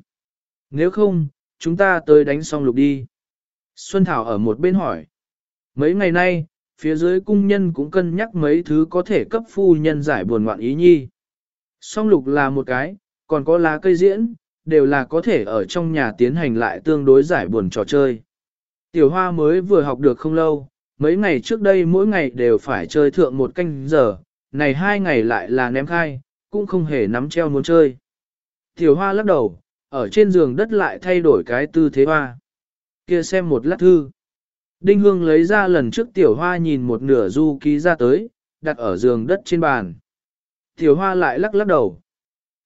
Nếu không, chúng ta tới đánh xong lục đi. Xuân Thảo ở một bên hỏi. Mấy ngày nay, phía dưới cung nhân cũng cân nhắc mấy thứ có thể cấp phu nhân giải buồn ngoạn ý nhi. Song lục là một cái, còn có lá cây diễn, đều là có thể ở trong nhà tiến hành lại tương đối giải buồn trò chơi. Tiểu hoa mới vừa học được không lâu, mấy ngày trước đây mỗi ngày đều phải chơi thượng một canh giờ, này hai ngày lại là ném khai, cũng không hề nắm treo muốn chơi. Tiểu hoa lắc đầu, ở trên giường đất lại thay đổi cái tư thế hoa. Kia xem một lát thư. Đinh Hương lấy ra lần trước tiểu hoa nhìn một nửa du ký ra tới, đặt ở giường đất trên bàn. Tiểu hoa lại lắc lắc đầu.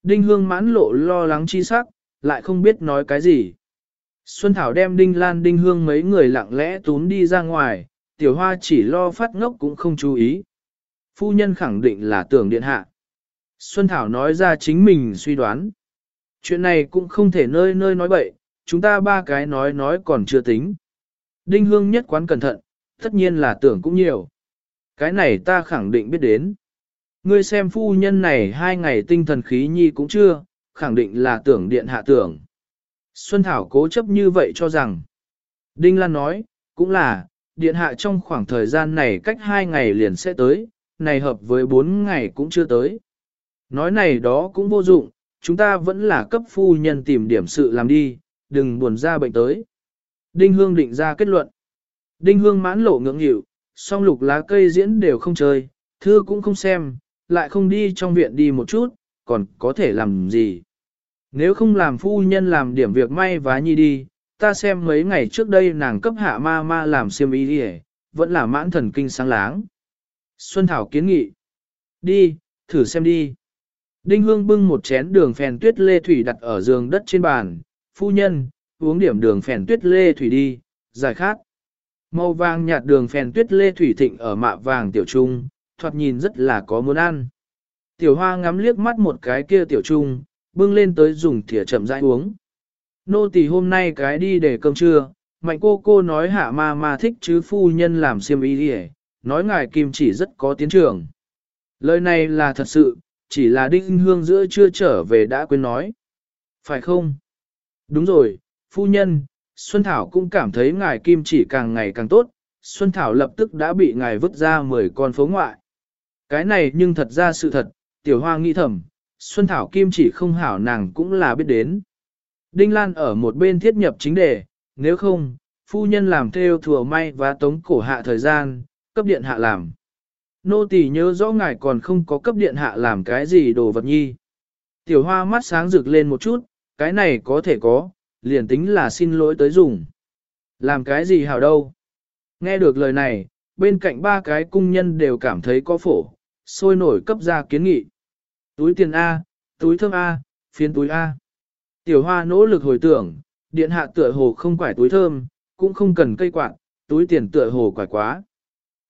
Đinh Hương mãn lộ lo lắng chi sắc, lại không biết nói cái gì. Xuân Thảo đem Đinh Lan Đinh Hương mấy người lặng lẽ tún đi ra ngoài, tiểu hoa chỉ lo phát ngốc cũng không chú ý. Phu nhân khẳng định là tưởng điện hạ. Xuân Thảo nói ra chính mình suy đoán. Chuyện này cũng không thể nơi nơi nói bậy, chúng ta ba cái nói nói còn chưa tính. Đinh Hương nhất quán cẩn thận, tất nhiên là tưởng cũng nhiều. Cái này ta khẳng định biết đến. Ngươi xem phu nhân này hai ngày tinh thần khí nhi cũng chưa, khẳng định là tưởng điện hạ tưởng. Xuân Thảo cố chấp như vậy cho rằng. Đinh Lan nói, cũng là, điện hạ trong khoảng thời gian này cách hai ngày liền sẽ tới, này hợp với bốn ngày cũng chưa tới. Nói này đó cũng vô dụng, chúng ta vẫn là cấp phu nhân tìm điểm sự làm đi, đừng buồn ra bệnh tới. Đinh Hương định ra kết luận. Đinh Hương mãn lộ ngưỡng hiệu, song lục lá cây diễn đều không chơi, thư cũng không xem, lại không đi trong viện đi một chút, còn có thể làm gì. Nếu không làm phu nhân làm điểm việc may vá nhi đi, ta xem mấy ngày trước đây nàng cấp hạ ma ma làm xiêm y đi vẫn là mãn thần kinh sáng láng. Xuân Thảo kiến nghị. Đi, thử xem đi. Đinh Hương bưng một chén đường phèn tuyết lê thủy đặt ở giường đất trên bàn. Phu nhân, uống điểm đường phèn tuyết lê thủy đi, giải khát. Màu vàng nhạt đường phèn tuyết lê thủy thịnh ở mạ vàng tiểu trung, thoạt nhìn rất là có muốn ăn. Tiểu hoa ngắm liếc mắt một cái kia tiểu trung, bưng lên tới dùng thìa chậm rãi uống. Nô tỳ hôm nay cái đi để cơm trưa, mạnh cô cô nói hạ ma ma thích chứ phu nhân làm xiêm y đi nói ngài kim chỉ rất có tiến trưởng. Lời này là thật sự, chỉ là đinh hương giữa chưa trở về đã quên nói. Phải không? Đúng rồi, phu nhân, Xuân Thảo cũng cảm thấy ngài kim chỉ càng ngày càng tốt, Xuân Thảo lập tức đã bị ngài vứt ra 10 con phố ngoại. Cái này nhưng thật ra sự thật, tiểu hoa nghĩ thầm, Xuân Thảo kim chỉ không hảo nàng cũng là biết đến. Đinh Lan ở một bên thiết nhập chính đề, nếu không, phu nhân làm theo thừa may và tống cổ hạ thời gian, cấp điện hạ làm. Nô tỳ nhớ rõ ngài còn không có cấp điện hạ làm cái gì đồ vật nhi. Tiểu hoa mắt sáng rực lên một chút, cái này có thể có, liền tính là xin lỗi tới dùng. Làm cái gì hảo đâu. Nghe được lời này, bên cạnh ba cái cung nhân đều cảm thấy có phổ, sôi nổi cấp ra kiến nghị. Túi tiền A, túi thơm A, phiến túi A. Tiểu hoa nỗ lực hồi tưởng, điện hạ tựa hồ không quải túi thơm, cũng không cần cây quạt, túi tiền tựa hồ quải quá.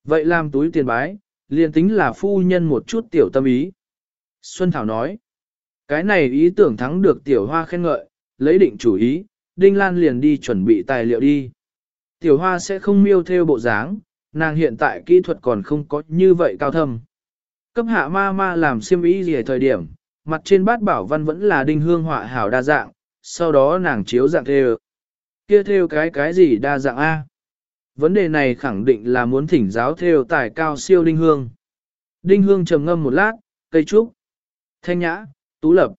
Vậy làm túi tiền bái, liền tính là phu nhân một chút tiểu tâm ý. Xuân Thảo nói, cái này ý tưởng thắng được tiểu hoa khen ngợi, lấy định chủ ý, Đinh Lan liền đi chuẩn bị tài liệu đi. Tiểu hoa sẽ không miêu theo bộ dáng, nàng hiện tại kỹ thuật còn không có như vậy cao thâm. Cấp hạ ma ma làm xiêm ý gì thời điểm, mặt trên bát bảo văn vẫn là đinh hương họa hảo đa dạng, sau đó nàng chiếu dạng theo. Kia theo cái cái gì đa dạng A? Vấn đề này khẳng định là muốn thỉnh giáo theo tài cao siêu đinh hương. Đinh hương trầm ngâm một lát, cây trúc, thanh nhã, tú lập.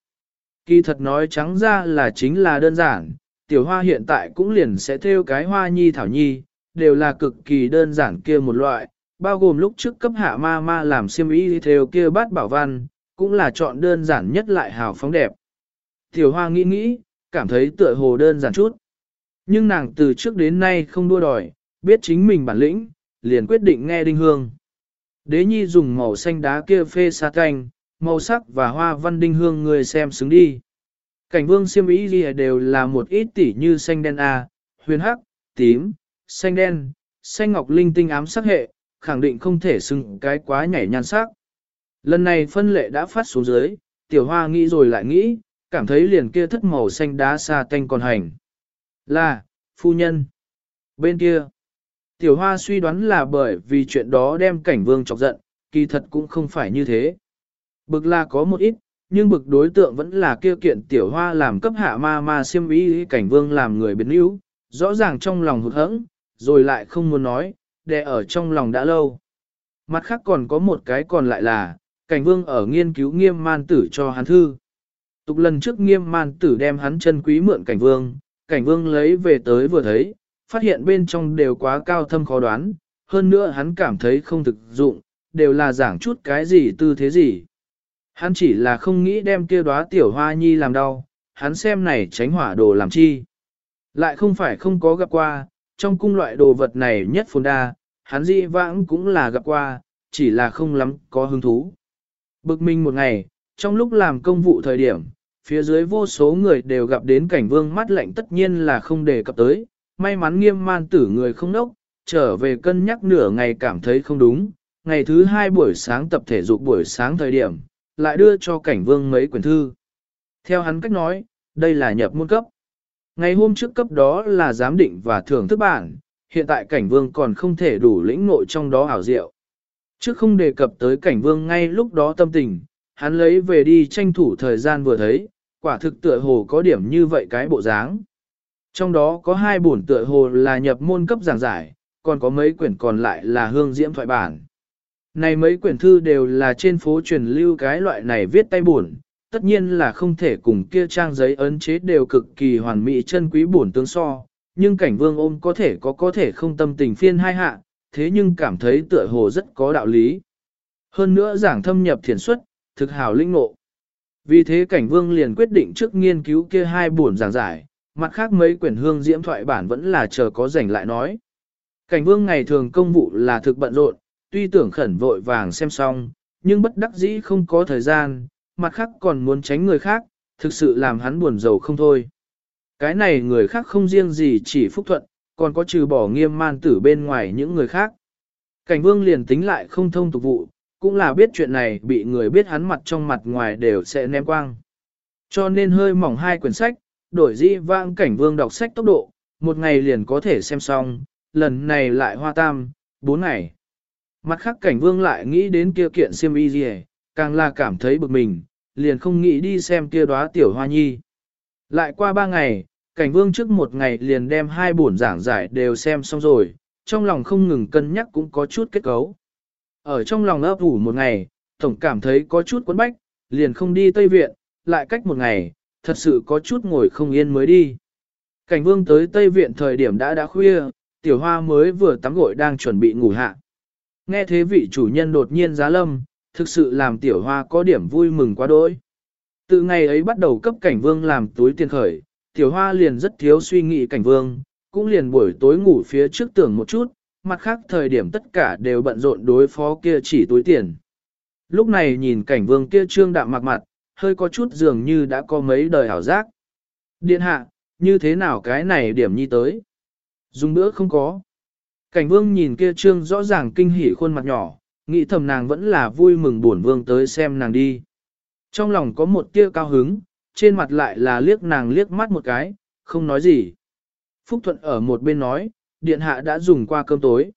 Kỳ thật nói trắng ra là chính là đơn giản, tiểu hoa hiện tại cũng liền sẽ theo cái hoa nhi thảo nhi, đều là cực kỳ đơn giản kia một loại, bao gồm lúc trước cấp hạ ma ma làm xiêm y theo kia bát bảo văn, cũng là chọn đơn giản nhất lại hào phóng đẹp. Tiểu hoa nghĩ nghĩ, cảm thấy tựa hồ đơn giản chút. Nhưng nàng từ trước đến nay không đua đòi, biết chính mình bản lĩnh, liền quyết định nghe đinh hương. Đế nhi dùng màu xanh đá kia phê sa canh, màu sắc và hoa văn đinh hương người xem xứng đi. Cảnh vương siêm ý gì đều là một ít tỉ như xanh đen A, huyền hắc, tím, xanh đen, xanh ngọc linh tinh ám sắc hệ, khẳng định không thể xưng cái quá nhảy nhan sắc. Lần này phân lệ đã phát xuống dưới, tiểu hoa nghĩ rồi lại nghĩ, cảm thấy liền kia thất màu xanh đá xa tanh còn hành. Là, phu nhân. Bên kia, tiểu hoa suy đoán là bởi vì chuyện đó đem cảnh vương chọc giận, kỳ thật cũng không phải như thế. Bực là có một ít, nhưng bực đối tượng vẫn là kia kiện tiểu hoa làm cấp hạ ma ma siêm ý cảnh vương làm người biến yếu, rõ ràng trong lòng hụt hẫng, rồi lại không muốn nói, đè ở trong lòng đã lâu. Mặt khác còn có một cái còn lại là, cảnh vương ở nghiên cứu nghiêm man tử cho hắn thư. Tục lần trước nghiêm man tử đem hắn chân quý mượn cảnh vương, cảnh vương lấy về tới vừa thấy, phát hiện bên trong đều quá cao thâm khó đoán, hơn nữa hắn cảm thấy không thực dụng, đều là giảng chút cái gì tư thế gì. Hắn chỉ là không nghĩ đem kia đóa tiểu hoa nhi làm đau, hắn xem này tránh hỏa đồ làm chi. Lại không phải không có gặp qua, trong cung loại đồ vật này nhất phồn đa, hắn di vãng cũng là gặp qua, chỉ là không lắm có hứng thú. Bực mình một ngày, trong lúc làm công vụ thời điểm, phía dưới vô số người đều gặp đến cảnh vương mắt lạnh tất nhiên là không đề cập tới, may mắn nghiêm man tử người không nốc, trở về cân nhắc nửa ngày cảm thấy không đúng, ngày thứ hai buổi sáng tập thể dục buổi sáng thời điểm, lại đưa cho cảnh vương mấy quyển thư. Theo hắn cách nói, đây là nhập môn cấp. Ngày hôm trước cấp đó là giám định và thưởng thức bản, hiện tại cảnh vương còn không thể đủ lĩnh ngộ trong đó ảo diệu. Trước không đề cập tới cảnh vương ngay lúc đó tâm tình, hắn lấy về đi tranh thủ thời gian vừa thấy, quả thực tựa hồ có điểm như vậy cái bộ dáng. Trong đó có hai bổn tựa hồ là nhập môn cấp giảng giải, còn có mấy quyển còn lại là hương diễm thoại bản. Này mấy quyển thư đều là trên phố truyền lưu cái loại này viết tay buồn, tất nhiên là không thể cùng kia trang giấy ấn chế đều cực kỳ hoàn mỹ chân quý bổn tướng so, nhưng cảnh vương ôm có thể có có thể không tâm tình phiên hai hạ, thế nhưng cảm thấy tựa hồ rất có đạo lý. Hơn nữa giảng thâm nhập thiền xuất, thực hào linh ngộ. Vì thế cảnh vương liền quyết định trước nghiên cứu kia hai bổn giảng giải, mặt khác mấy quyển hương diễm thoại bản vẫn là chờ có rảnh lại nói. Cảnh vương ngày thường công vụ là thực bận rộn, tuy tưởng khẩn vội vàng xem xong, nhưng bất đắc dĩ không có thời gian, mặt khác còn muốn tránh người khác, thực sự làm hắn buồn rầu không thôi. Cái này người khác không riêng gì chỉ phúc thuận, còn có trừ bỏ nghiêm man tử bên ngoài những người khác. Cảnh vương liền tính lại không thông tục vụ, cũng là biết chuyện này bị người biết hắn mặt trong mặt ngoài đều sẽ ném quang. Cho nên hơi mỏng hai quyển sách, đổi di vãng cảnh vương đọc sách tốc độ, một ngày liền có thể xem xong, lần này lại hoa tam, bốn ngày. Mặt khác cảnh vương lại nghĩ đến kia kiện siêm y gì, càng là cảm thấy bực mình, liền không nghĩ đi xem kia đóa tiểu hoa nhi. Lại qua ba ngày, cảnh vương trước một ngày liền đem hai bổn giảng giải đều xem xong rồi, trong lòng không ngừng cân nhắc cũng có chút kết cấu. Ở trong lòng ấp ủ một ngày, tổng cảm thấy có chút quấn bách, liền không đi Tây Viện, lại cách một ngày, thật sự có chút ngồi không yên mới đi. Cảnh vương tới Tây Viện thời điểm đã đã khuya, tiểu hoa mới vừa tắm gội đang chuẩn bị ngủ hạ. Nghe thế vị chủ nhân đột nhiên giá lâm, thực sự làm tiểu hoa có điểm vui mừng quá đỗi. Từ ngày ấy bắt đầu cấp cảnh vương làm túi tiền khởi, tiểu hoa liền rất thiếu suy nghĩ cảnh vương, cũng liền buổi tối ngủ phía trước tưởng một chút, mặt khác thời điểm tất cả đều bận rộn đối phó kia chỉ túi tiền. Lúc này nhìn cảnh vương kia trương đạm mặt mặt, hơi có chút dường như đã có mấy đời hảo giác. Điện hạ, như thế nào cái này điểm nhi tới? Dùng bữa không có. Cảnh vương nhìn kia trương rõ ràng kinh hỉ khuôn mặt nhỏ, nghĩ thầm nàng vẫn là vui mừng buồn vương tới xem nàng đi. Trong lòng có một tia cao hứng, trên mặt lại là liếc nàng liếc mắt một cái, không nói gì. Phúc Thuận ở một bên nói, điện hạ đã dùng qua cơm tối.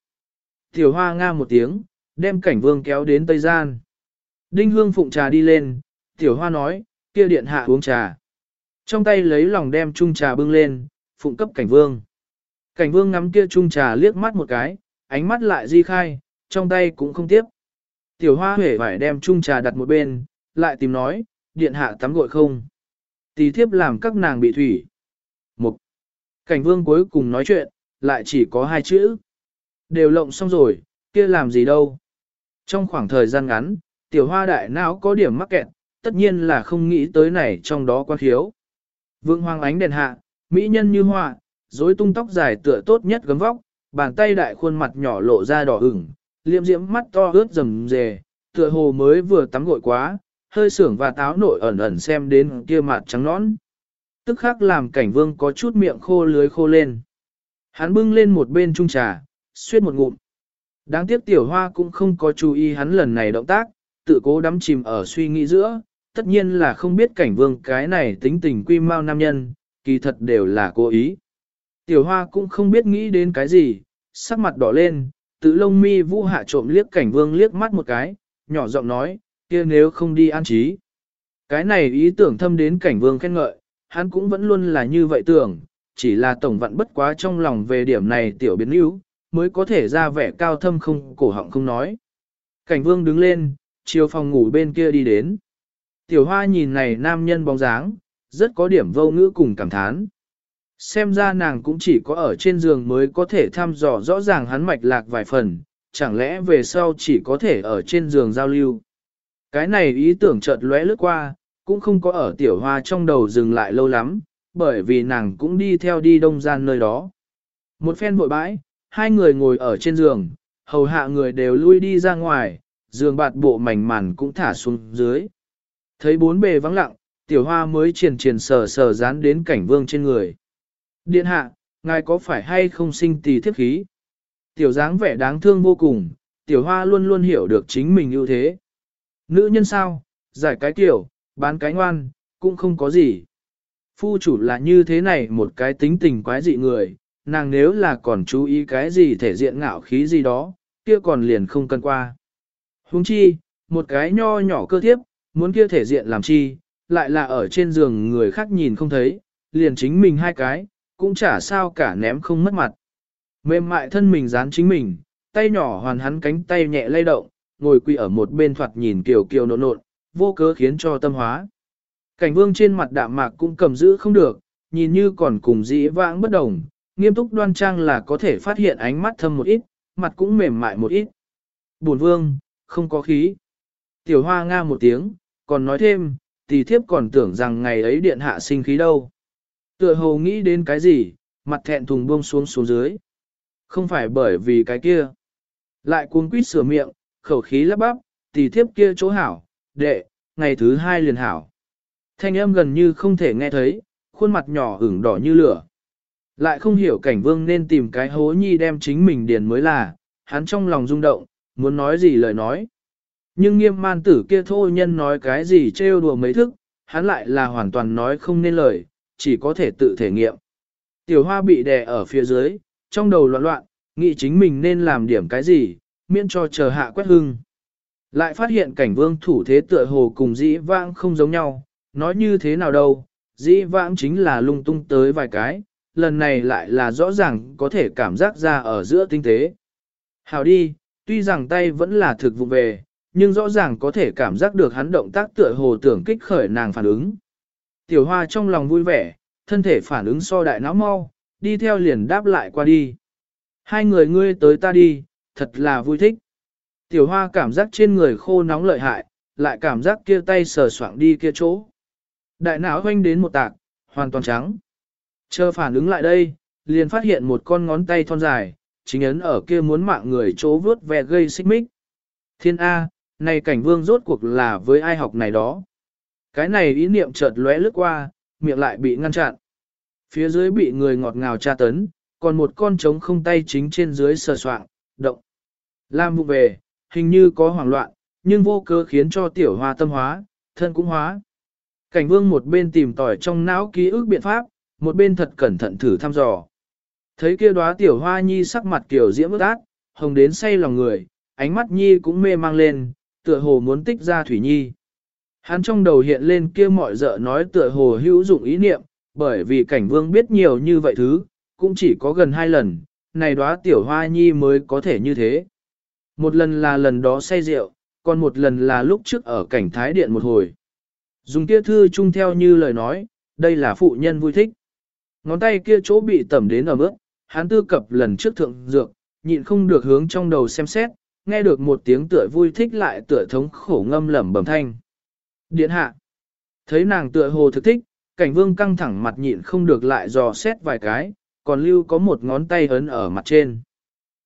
Tiểu hoa nga một tiếng, đem cảnh vương kéo đến Tây Gian. Đinh hương phụng trà đi lên, tiểu hoa nói, kia điện hạ uống trà. Trong tay lấy lòng đem chung trà bưng lên, phụng cấp cảnh vương. Cảnh vương ngắm kia chung trà liếc mắt một cái, ánh mắt lại di khai, trong tay cũng không tiếp. Tiểu hoa huệ phải đem chung trà đặt một bên, lại tìm nói, điện hạ tắm gội không. Tì thiếp làm các nàng bị thủy. Một. Cảnh vương cuối cùng nói chuyện, lại chỉ có hai chữ. Đều lộng xong rồi, kia làm gì đâu. Trong khoảng thời gian ngắn, tiểu hoa đại não có điểm mắc kẹt, tất nhiên là không nghĩ tới này trong đó quan thiếu. Vương hoàng ánh đèn hạ, mỹ nhân như hoa, rối tung tóc dài tựa tốt nhất gấm vóc, bàn tay đại khuôn mặt nhỏ lộ ra đỏ ửng, liệm diễm mắt to ướt rầm rề, tựa hồ mới vừa tắm gội quá, hơi sưởng và táo nội ẩn ẩn xem đến kia mặt trắng nõn. Tức khắc làm cảnh vương có chút miệng khô lưới khô lên. Hắn bưng lên một bên chung trà, xuyên một ngụm. Đáng tiếc tiểu hoa cũng không có chú ý hắn lần này động tác, tự cố đắm chìm ở suy nghĩ giữa, tất nhiên là không biết cảnh vương cái này tính tình quy mau nam nhân, kỳ thật đều là cố ý. Tiểu hoa cũng không biết nghĩ đến cái gì, sắc mặt đỏ lên, tự lông mi vũ hạ trộm liếc cảnh vương liếc mắt một cái, nhỏ giọng nói, kia nếu không đi an trí. Cái này ý tưởng thâm đến cảnh vương khen ngợi, hắn cũng vẫn luôn là như vậy tưởng, chỉ là tổng vận bất quá trong lòng về điểm này tiểu biến yếu, mới có thể ra vẻ cao thâm không cổ họng không nói. Cảnh vương đứng lên, chiều phòng ngủ bên kia đi đến. Tiểu hoa nhìn này nam nhân bóng dáng, rất có điểm vô ngữ cùng cảm thán. Xem ra nàng cũng chỉ có ở trên giường mới có thể thăm dò rõ ràng hắn mạch lạc vài phần, chẳng lẽ về sau chỉ có thể ở trên giường giao lưu. Cái này ý tưởng chợt lóe lướt qua, cũng không có ở tiểu hoa trong đầu dừng lại lâu lắm, bởi vì nàng cũng đi theo đi đông gian nơi đó. Một phen vội bãi, hai người ngồi ở trên giường, hầu hạ người đều lui đi ra ngoài, giường bạt bộ mảnh màn cũng thả xuống dưới. Thấy bốn bề vắng lặng, tiểu hoa mới triền triền sờ sờ dán đến cảnh vương trên người. Điện hạ, ngài có phải hay không sinh tỳ thiết khí? Tiểu dáng vẻ đáng thương vô cùng, tiểu hoa luôn luôn hiểu được chính mình ưu thế. Nữ nhân sao, giải cái tiểu, bán cái ngoan, cũng không có gì. Phu chủ là như thế này một cái tính tình quái dị người, nàng nếu là còn chú ý cái gì thể diện ngạo khí gì đó, kia còn liền không cần qua. Huống chi, một cái nho nhỏ cơ thiếp, muốn kia thể diện làm chi, lại là ở trên giường người khác nhìn không thấy, liền chính mình hai cái, cũng chả sao cả ném không mất mặt. Mềm mại thân mình dán chính mình, tay nhỏ hoàn hắn cánh tay nhẹ lay động, ngồi quỳ ở một bên thoạt nhìn kiều kiều nộn nộn, vô cớ khiến cho tâm hóa. Cảnh vương trên mặt đạm mạc cũng cầm giữ không được, nhìn như còn cùng dĩ vãng bất đồng, nghiêm túc đoan trang là có thể phát hiện ánh mắt thâm một ít, mặt cũng mềm mại một ít. Bổn vương, không có khí. Tiểu hoa nga một tiếng, còn nói thêm, tỷ thiếp còn tưởng rằng ngày ấy điện hạ sinh khí đâu. Tựa hồ nghĩ đến cái gì, mặt thẹn thùng buông xuống xuống dưới. Không phải bởi vì cái kia. Lại cuống quýt sửa miệng, khẩu khí lắp bắp, tỷ thiếp kia chỗ hảo, đệ, ngày thứ hai liền hảo. Thanh âm gần như không thể nghe thấy, khuôn mặt nhỏ ửng đỏ như lửa. Lại không hiểu cảnh vương nên tìm cái hố nhi đem chính mình điền mới là, hắn trong lòng rung động, muốn nói gì lời nói. Nhưng nghiêm man tử kia thô nhân nói cái gì trêu đùa mấy thức, hắn lại là hoàn toàn nói không nên lời, chỉ có thể tự thể nghiệm. Tiểu hoa bị đè ở phía dưới, trong đầu loạn loạn, nghĩ chính mình nên làm điểm cái gì, miễn cho chờ hạ quét hưng. Lại phát hiện cảnh vương thủ thế tựa hồ cùng dĩ vãng không giống nhau, nói như thế nào đâu, dĩ vãng chính là lung tung tới vài cái, lần này lại là rõ ràng có thể cảm giác ra ở giữa tinh tế. Hào đi, tuy rằng tay vẫn là thực vụ về, nhưng rõ ràng có thể cảm giác được hắn động tác tựa hồ tưởng kích khởi nàng phản ứng. Tiểu hoa trong lòng vui vẻ, thân thể phản ứng so đại não mau, đi theo liền đáp lại qua đi. Hai người ngươi tới ta đi, thật là vui thích. Tiểu hoa cảm giác trên người khô nóng lợi hại, lại cảm giác kia tay sờ soạng đi kia chỗ. Đại não hoanh đến một tạc, hoàn toàn trắng. Chờ phản ứng lại đây, liền phát hiện một con ngón tay thon dài, chính ấn ở kia muốn mạng người chỗ vướt ve gây xích mích. Thiên A, này cảnh vương rốt cuộc là với ai học này đó. Cái này ý niệm chợt lóe lướt qua, miệng lại bị ngăn chặn. Phía dưới bị người ngọt ngào tra tấn, còn một con trống không tay chính trên dưới sờ soạng, động. Lam vụ về, hình như có hoảng loạn, nhưng vô cơ khiến cho tiểu hoa tâm hóa, thân cũng hóa. Cảnh vương một bên tìm tỏi trong não ký ức biện pháp, một bên thật cẩn thận thử thăm dò. Thấy kia đóa tiểu hoa nhi sắc mặt kiểu diễm ước ác, hồng đến say lòng người, ánh mắt nhi cũng mê mang lên, tựa hồ muốn tích ra thủy nhi. Hắn trong đầu hiện lên kia mọi dợ nói tựa hồ hữu dụng ý niệm, bởi vì cảnh vương biết nhiều như vậy thứ, cũng chỉ có gần hai lần, này đóa tiểu hoa nhi mới có thể như thế. Một lần là lần đó say rượu, còn một lần là lúc trước ở cảnh thái điện một hồi. Dùng kia thư chung theo như lời nói, đây là phụ nhân vui thích. Ngón tay kia chỗ bị tẩm đến ở mức, hắn tư cập lần trước thượng dược, nhịn không được hướng trong đầu xem xét, nghe được một tiếng tựa vui thích lại tựa thống khổ ngâm lẩm bẩm thanh. Điện hạ. Thấy nàng tựa hồ thực thích, cảnh vương căng thẳng mặt nhịn không được lại dò xét vài cái, còn lưu có một ngón tay ấn ở mặt trên.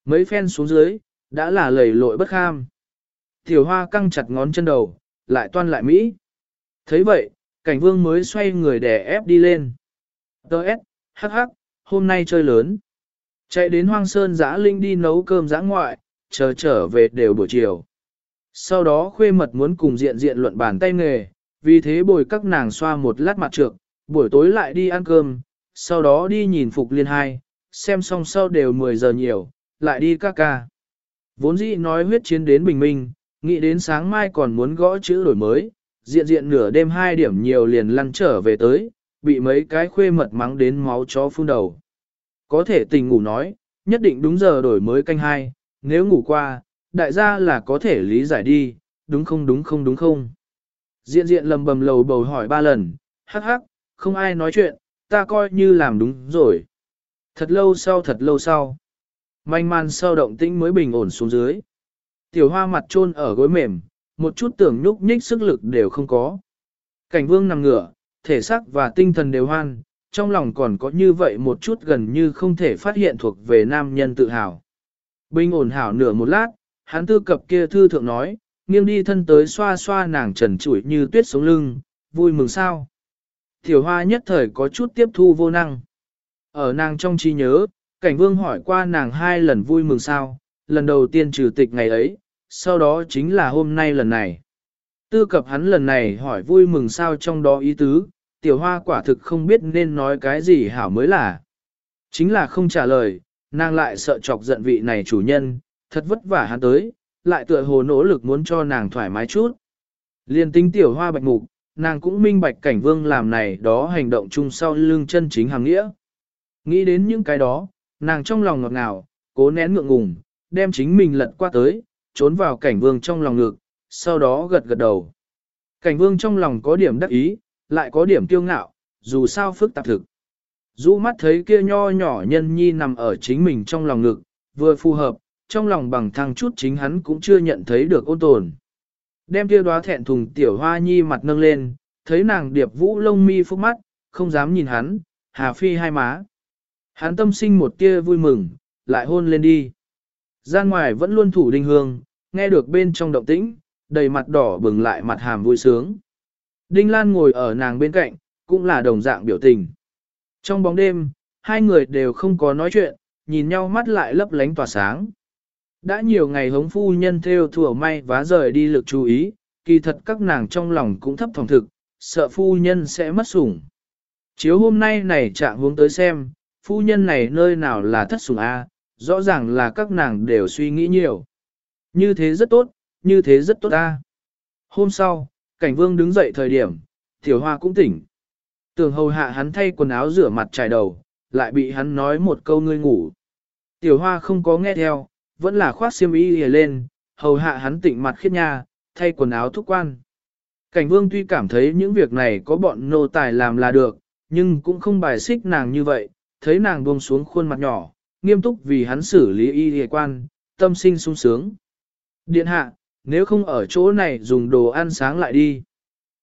Mấy phen xuống dưới, đã là lầy lội bất kham. Tiểu hoa căng chặt ngón chân đầu, lại toan lại Mỹ. thấy vậy, cảnh vương mới xoay người đè ép đi lên. Đợt, hắc hắc, hôm nay chơi lớn. Chạy đến hoang sơn giã linh đi nấu cơm giã ngoại, chờ trở về đều buổi chiều. Sau đó khuê mật muốn cùng diện diện luận bàn tay nghề, vì thế bồi các nàng xoa một lát mặt trược, buổi tối lại đi ăn cơm, sau đó đi nhìn phục liên hai, xem xong sau đều 10 giờ nhiều, lại đi các ca. Vốn dĩ nói huyết chiến đến bình minh, nghĩ đến sáng mai còn muốn gõ chữ đổi mới, diện diện nửa đêm hai điểm nhiều liền lăn trở về tới, bị mấy cái khuê mật mắng đến máu chó phun đầu. Có thể tình ngủ nói, nhất định đúng giờ đổi mới canh hai, nếu ngủ qua, đại gia là có thể lý giải đi, đúng không đúng không đúng không. Diện diện lầm bầm lầu bầu hỏi ba lần, hắc hắc, không ai nói chuyện, ta coi như làm đúng rồi. Thật lâu sau thật lâu sau. Manh man sau động tĩnh mới bình ổn xuống dưới. Tiểu hoa mặt trôn ở gối mềm, một chút tưởng nhúc nhích sức lực đều không có. Cảnh vương nằm ngửa, thể xác và tinh thần đều hoan, trong lòng còn có như vậy một chút gần như không thể phát hiện thuộc về nam nhân tự hào. Bình ổn hảo nửa một lát, hắn tư cập kia thư thượng nói, nghiêng đi thân tới xoa xoa nàng trần trụi như tuyết sống lưng, vui mừng sao. Tiểu hoa nhất thời có chút tiếp thu vô năng. Ở nàng trong trí nhớ, cảnh vương hỏi qua nàng hai lần vui mừng sao, lần đầu tiên trừ tịch ngày ấy, sau đó chính là hôm nay lần này. Tư cập hắn lần này hỏi vui mừng sao trong đó ý tứ, tiểu hoa quả thực không biết nên nói cái gì hảo mới là. Chính là không trả lời, nàng lại sợ chọc giận vị này chủ nhân, thật vất vả hắn tới, lại tựa hồ nỗ lực muốn cho nàng thoải mái chút. Liên tính tiểu hoa bạch mục, nàng cũng minh bạch cảnh vương làm này đó hành động chung sau lưng chân chính hàng nghĩa. Nghĩ đến những cái đó, nàng trong lòng ngọt ngào, cố nén ngượng ngùng, đem chính mình lật qua tới, trốn vào cảnh vương trong lòng ngực, sau đó gật gật đầu. Cảnh vương trong lòng có điểm đắc ý, lại có điểm kiêu ngạo, dù sao phức tạp thực. Dũ mắt thấy kia nho nhỏ nhân nhi nằm ở chính mình trong lòng ngực, vừa phù hợp, trong lòng bằng thăng chút chính hắn cũng chưa nhận thấy được ôn tồn. Đem kia đóa thẹn thùng tiểu hoa nhi mặt nâng lên, thấy nàng điệp vũ lông mi phúc mắt, không dám nhìn hắn, hà phi hai má. Hắn tâm sinh một tia vui mừng, lại hôn lên đi. Ra ngoài vẫn luôn thủ đinh hương, nghe được bên trong động tĩnh, đầy mặt đỏ bừng lại mặt hàm vui sướng. Đinh Lan ngồi ở nàng bên cạnh, cũng là đồng dạng biểu tình. Trong bóng đêm, hai người đều không có nói chuyện, nhìn nhau mắt lại lấp lánh tỏa sáng. Đã nhiều ngày hống phu nhân theo thừa may vá rời đi lực chú ý, kỳ thật các nàng trong lòng cũng thấp phòng thực, sợ phu nhân sẽ mất sủng. Chiếu hôm nay này trạng hướng tới xem, phu nhân này nơi nào là thất sủng A, rõ ràng là các nàng đều suy nghĩ nhiều. Như thế rất tốt, như thế rất tốt A. Hôm sau, cảnh vương đứng dậy thời điểm, tiểu hoa cũng tỉnh. Tường hầu hạ hắn thay quần áo rửa mặt trải đầu, lại bị hắn nói một câu ngươi ngủ. Tiểu hoa không có nghe theo, vẫn là khoác xiêm y hề lên, hầu hạ hắn tịnh mặt khiết nha, thay quần áo thúc quan. Cảnh vương tuy cảm thấy những việc này có bọn nô tài làm là được, nhưng cũng không bài xích nàng như vậy, thấy nàng buông xuống khuôn mặt nhỏ, nghiêm túc vì hắn xử lý y hề quan, tâm sinh sung sướng. Điện hạ, nếu không ở chỗ này dùng đồ ăn sáng lại đi.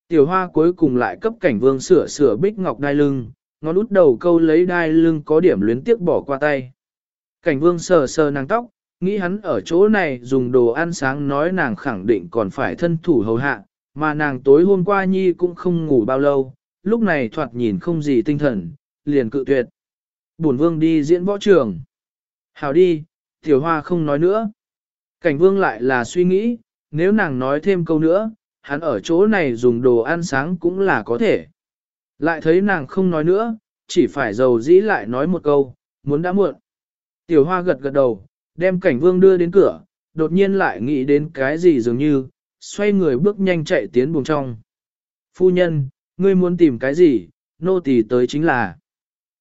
Tiểu hoa cuối cùng lại cấp cảnh vương sửa sửa bích ngọc đai lưng, ngón út đầu câu lấy đai lưng có điểm luyến tiếc bỏ qua tay. Cảnh vương sờ sờ nàng tóc, nghĩ hắn ở chỗ này dùng đồ ăn sáng nói nàng khẳng định còn phải thân thủ hầu hạ, mà nàng tối hôm qua nhi cũng không ngủ bao lâu, lúc này thoạt nhìn không gì tinh thần, liền cự tuyệt. Bổn vương đi diễn võ trường. Hào đi, tiểu hoa không nói nữa. Cảnh vương lại là suy nghĩ, nếu nàng nói thêm câu nữa, hắn ở chỗ này dùng đồ ăn sáng cũng là có thể. Lại thấy nàng không nói nữa, chỉ phải dầu dĩ lại nói một câu, muốn đã muộn. Tiểu hoa gật gật đầu, đem cảnh vương đưa đến cửa, đột nhiên lại nghĩ đến cái gì dường như, xoay người bước nhanh chạy tiến buồng trong. Phu nhân, ngươi muốn tìm cái gì, nô tỳ tới chính là.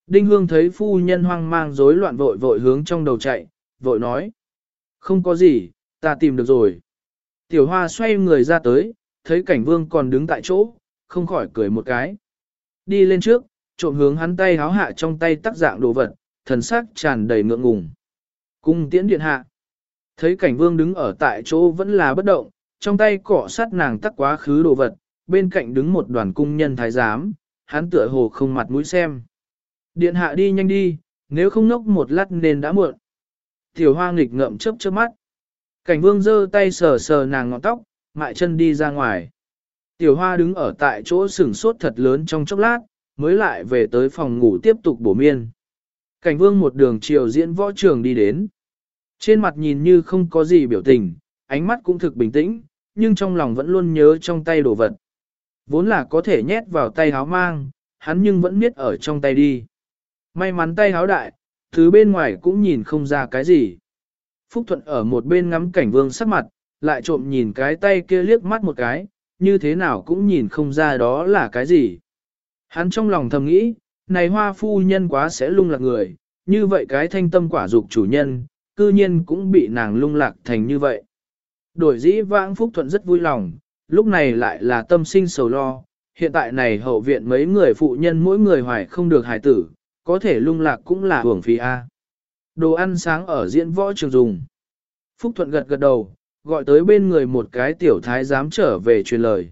Đinh hương thấy phu nhân hoang mang rối loạn vội vội hướng trong đầu chạy, vội nói. Không có gì, ta tìm được rồi. Tiểu hoa xoay người ra tới, thấy cảnh vương còn đứng tại chỗ, không khỏi cười một cái. Đi lên trước, trộm hướng hắn tay háo hạ trong tay tác dạng đồ vật, thần sắc tràn đầy ngượng ngùng. Cung tiễn điện hạ. Thấy cảnh vương đứng ở tại chỗ vẫn là bất động, trong tay cọ sát nàng tắc quá khứ đồ vật, bên cạnh đứng một đoàn cung nhân thái giám, hắn tựa hồ không mặt mũi xem. Điện hạ đi nhanh đi, nếu không nốc một lát nên đã muộn. Tiểu hoa nghịch ngậm chớp chớp mắt. Cảnh vương giơ tay sờ sờ nàng ngọn tóc, mại chân đi ra ngoài. Tiểu hoa đứng ở tại chỗ sửng sốt thật lớn trong chốc lát, mới lại về tới phòng ngủ tiếp tục bổ miên. Cảnh vương một đường chiều diễn võ trường đi đến. Trên mặt nhìn như không có gì biểu tình, ánh mắt cũng thực bình tĩnh, nhưng trong lòng vẫn luôn nhớ trong tay đồ vật. Vốn là có thể nhét vào tay háo mang, hắn nhưng vẫn miết ở trong tay đi. May mắn tay háo đại, thứ bên ngoài cũng nhìn không ra cái gì. Phúc Thuận ở một bên ngắm cảnh vương sắc mặt, lại trộm nhìn cái tay kia liếc mắt một cái, như thế nào cũng nhìn không ra đó là cái gì. Hắn trong lòng thầm nghĩ, này hoa phu nhân quá sẽ lung lạc người, như vậy cái thanh tâm quả dục chủ nhân, cư nhiên cũng bị nàng lung lạc thành như vậy. Đổi dĩ vãng Phúc Thuận rất vui lòng, lúc này lại là tâm sinh sầu lo, hiện tại này hậu viện mấy người phụ nhân mỗi người hoài không được hài tử, có thể lung lạc cũng là hưởng phí A. Đồ ăn sáng ở diễn võ trường dùng. Phúc Thuận gật gật đầu, gọi tới bên người một cái tiểu thái dám trở về truyền lời.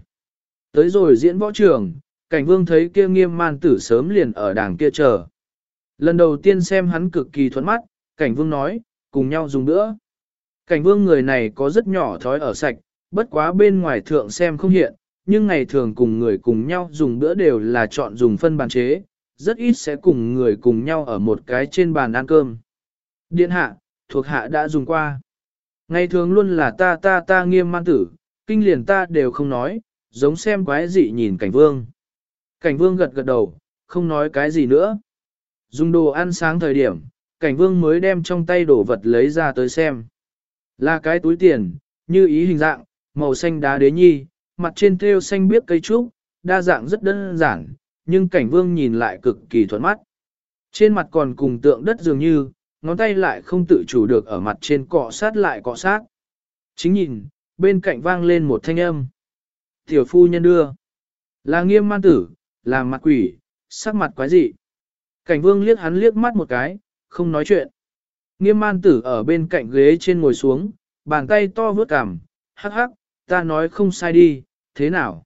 Tới rồi diễn võ trường, cảnh vương thấy kia nghiêm man tử sớm liền ở đàng kia chờ. Lần đầu tiên xem hắn cực kỳ thuẫn mắt, cảnh vương nói, cùng nhau dùng nữa. Cảnh vương người này có rất nhỏ thói ở sạch, bất quá bên ngoài thượng xem không hiện, nhưng ngày thường cùng người cùng nhau dùng bữa đều là chọn dùng phân bàn chế, rất ít sẽ cùng người cùng nhau ở một cái trên bàn ăn cơm. Điện hạ, thuộc hạ đã dùng qua. Ngày thường luôn là ta ta ta nghiêm man tử, kinh liền ta đều không nói, giống xem quái dị nhìn cảnh vương. Cảnh vương gật gật đầu, không nói cái gì nữa. Dùng đồ ăn sáng thời điểm, cảnh vương mới đem trong tay đổ vật lấy ra tới xem. Là cái túi tiền, như ý hình dạng, màu xanh đá đế nhi, mặt trên thêu xanh biếc cây trúc, đa dạng rất đơn giản, nhưng cảnh vương nhìn lại cực kỳ thuận mắt. Trên mặt còn cùng tượng đất dường như, ngón tay lại không tự chủ được ở mặt trên cọ sát lại cọ sát. Chính nhìn, bên cạnh vang lên một thanh âm. Tiểu phu nhân đưa. Là nghiêm man tử, là mặt quỷ, sắc mặt quái dị. Cảnh vương liếc hắn liếc mắt một cái, không nói chuyện. Nghiêm man tử ở bên cạnh ghế trên ngồi xuống, bàn tay to vướt cằm, hắc hắc, ta nói không sai đi, thế nào?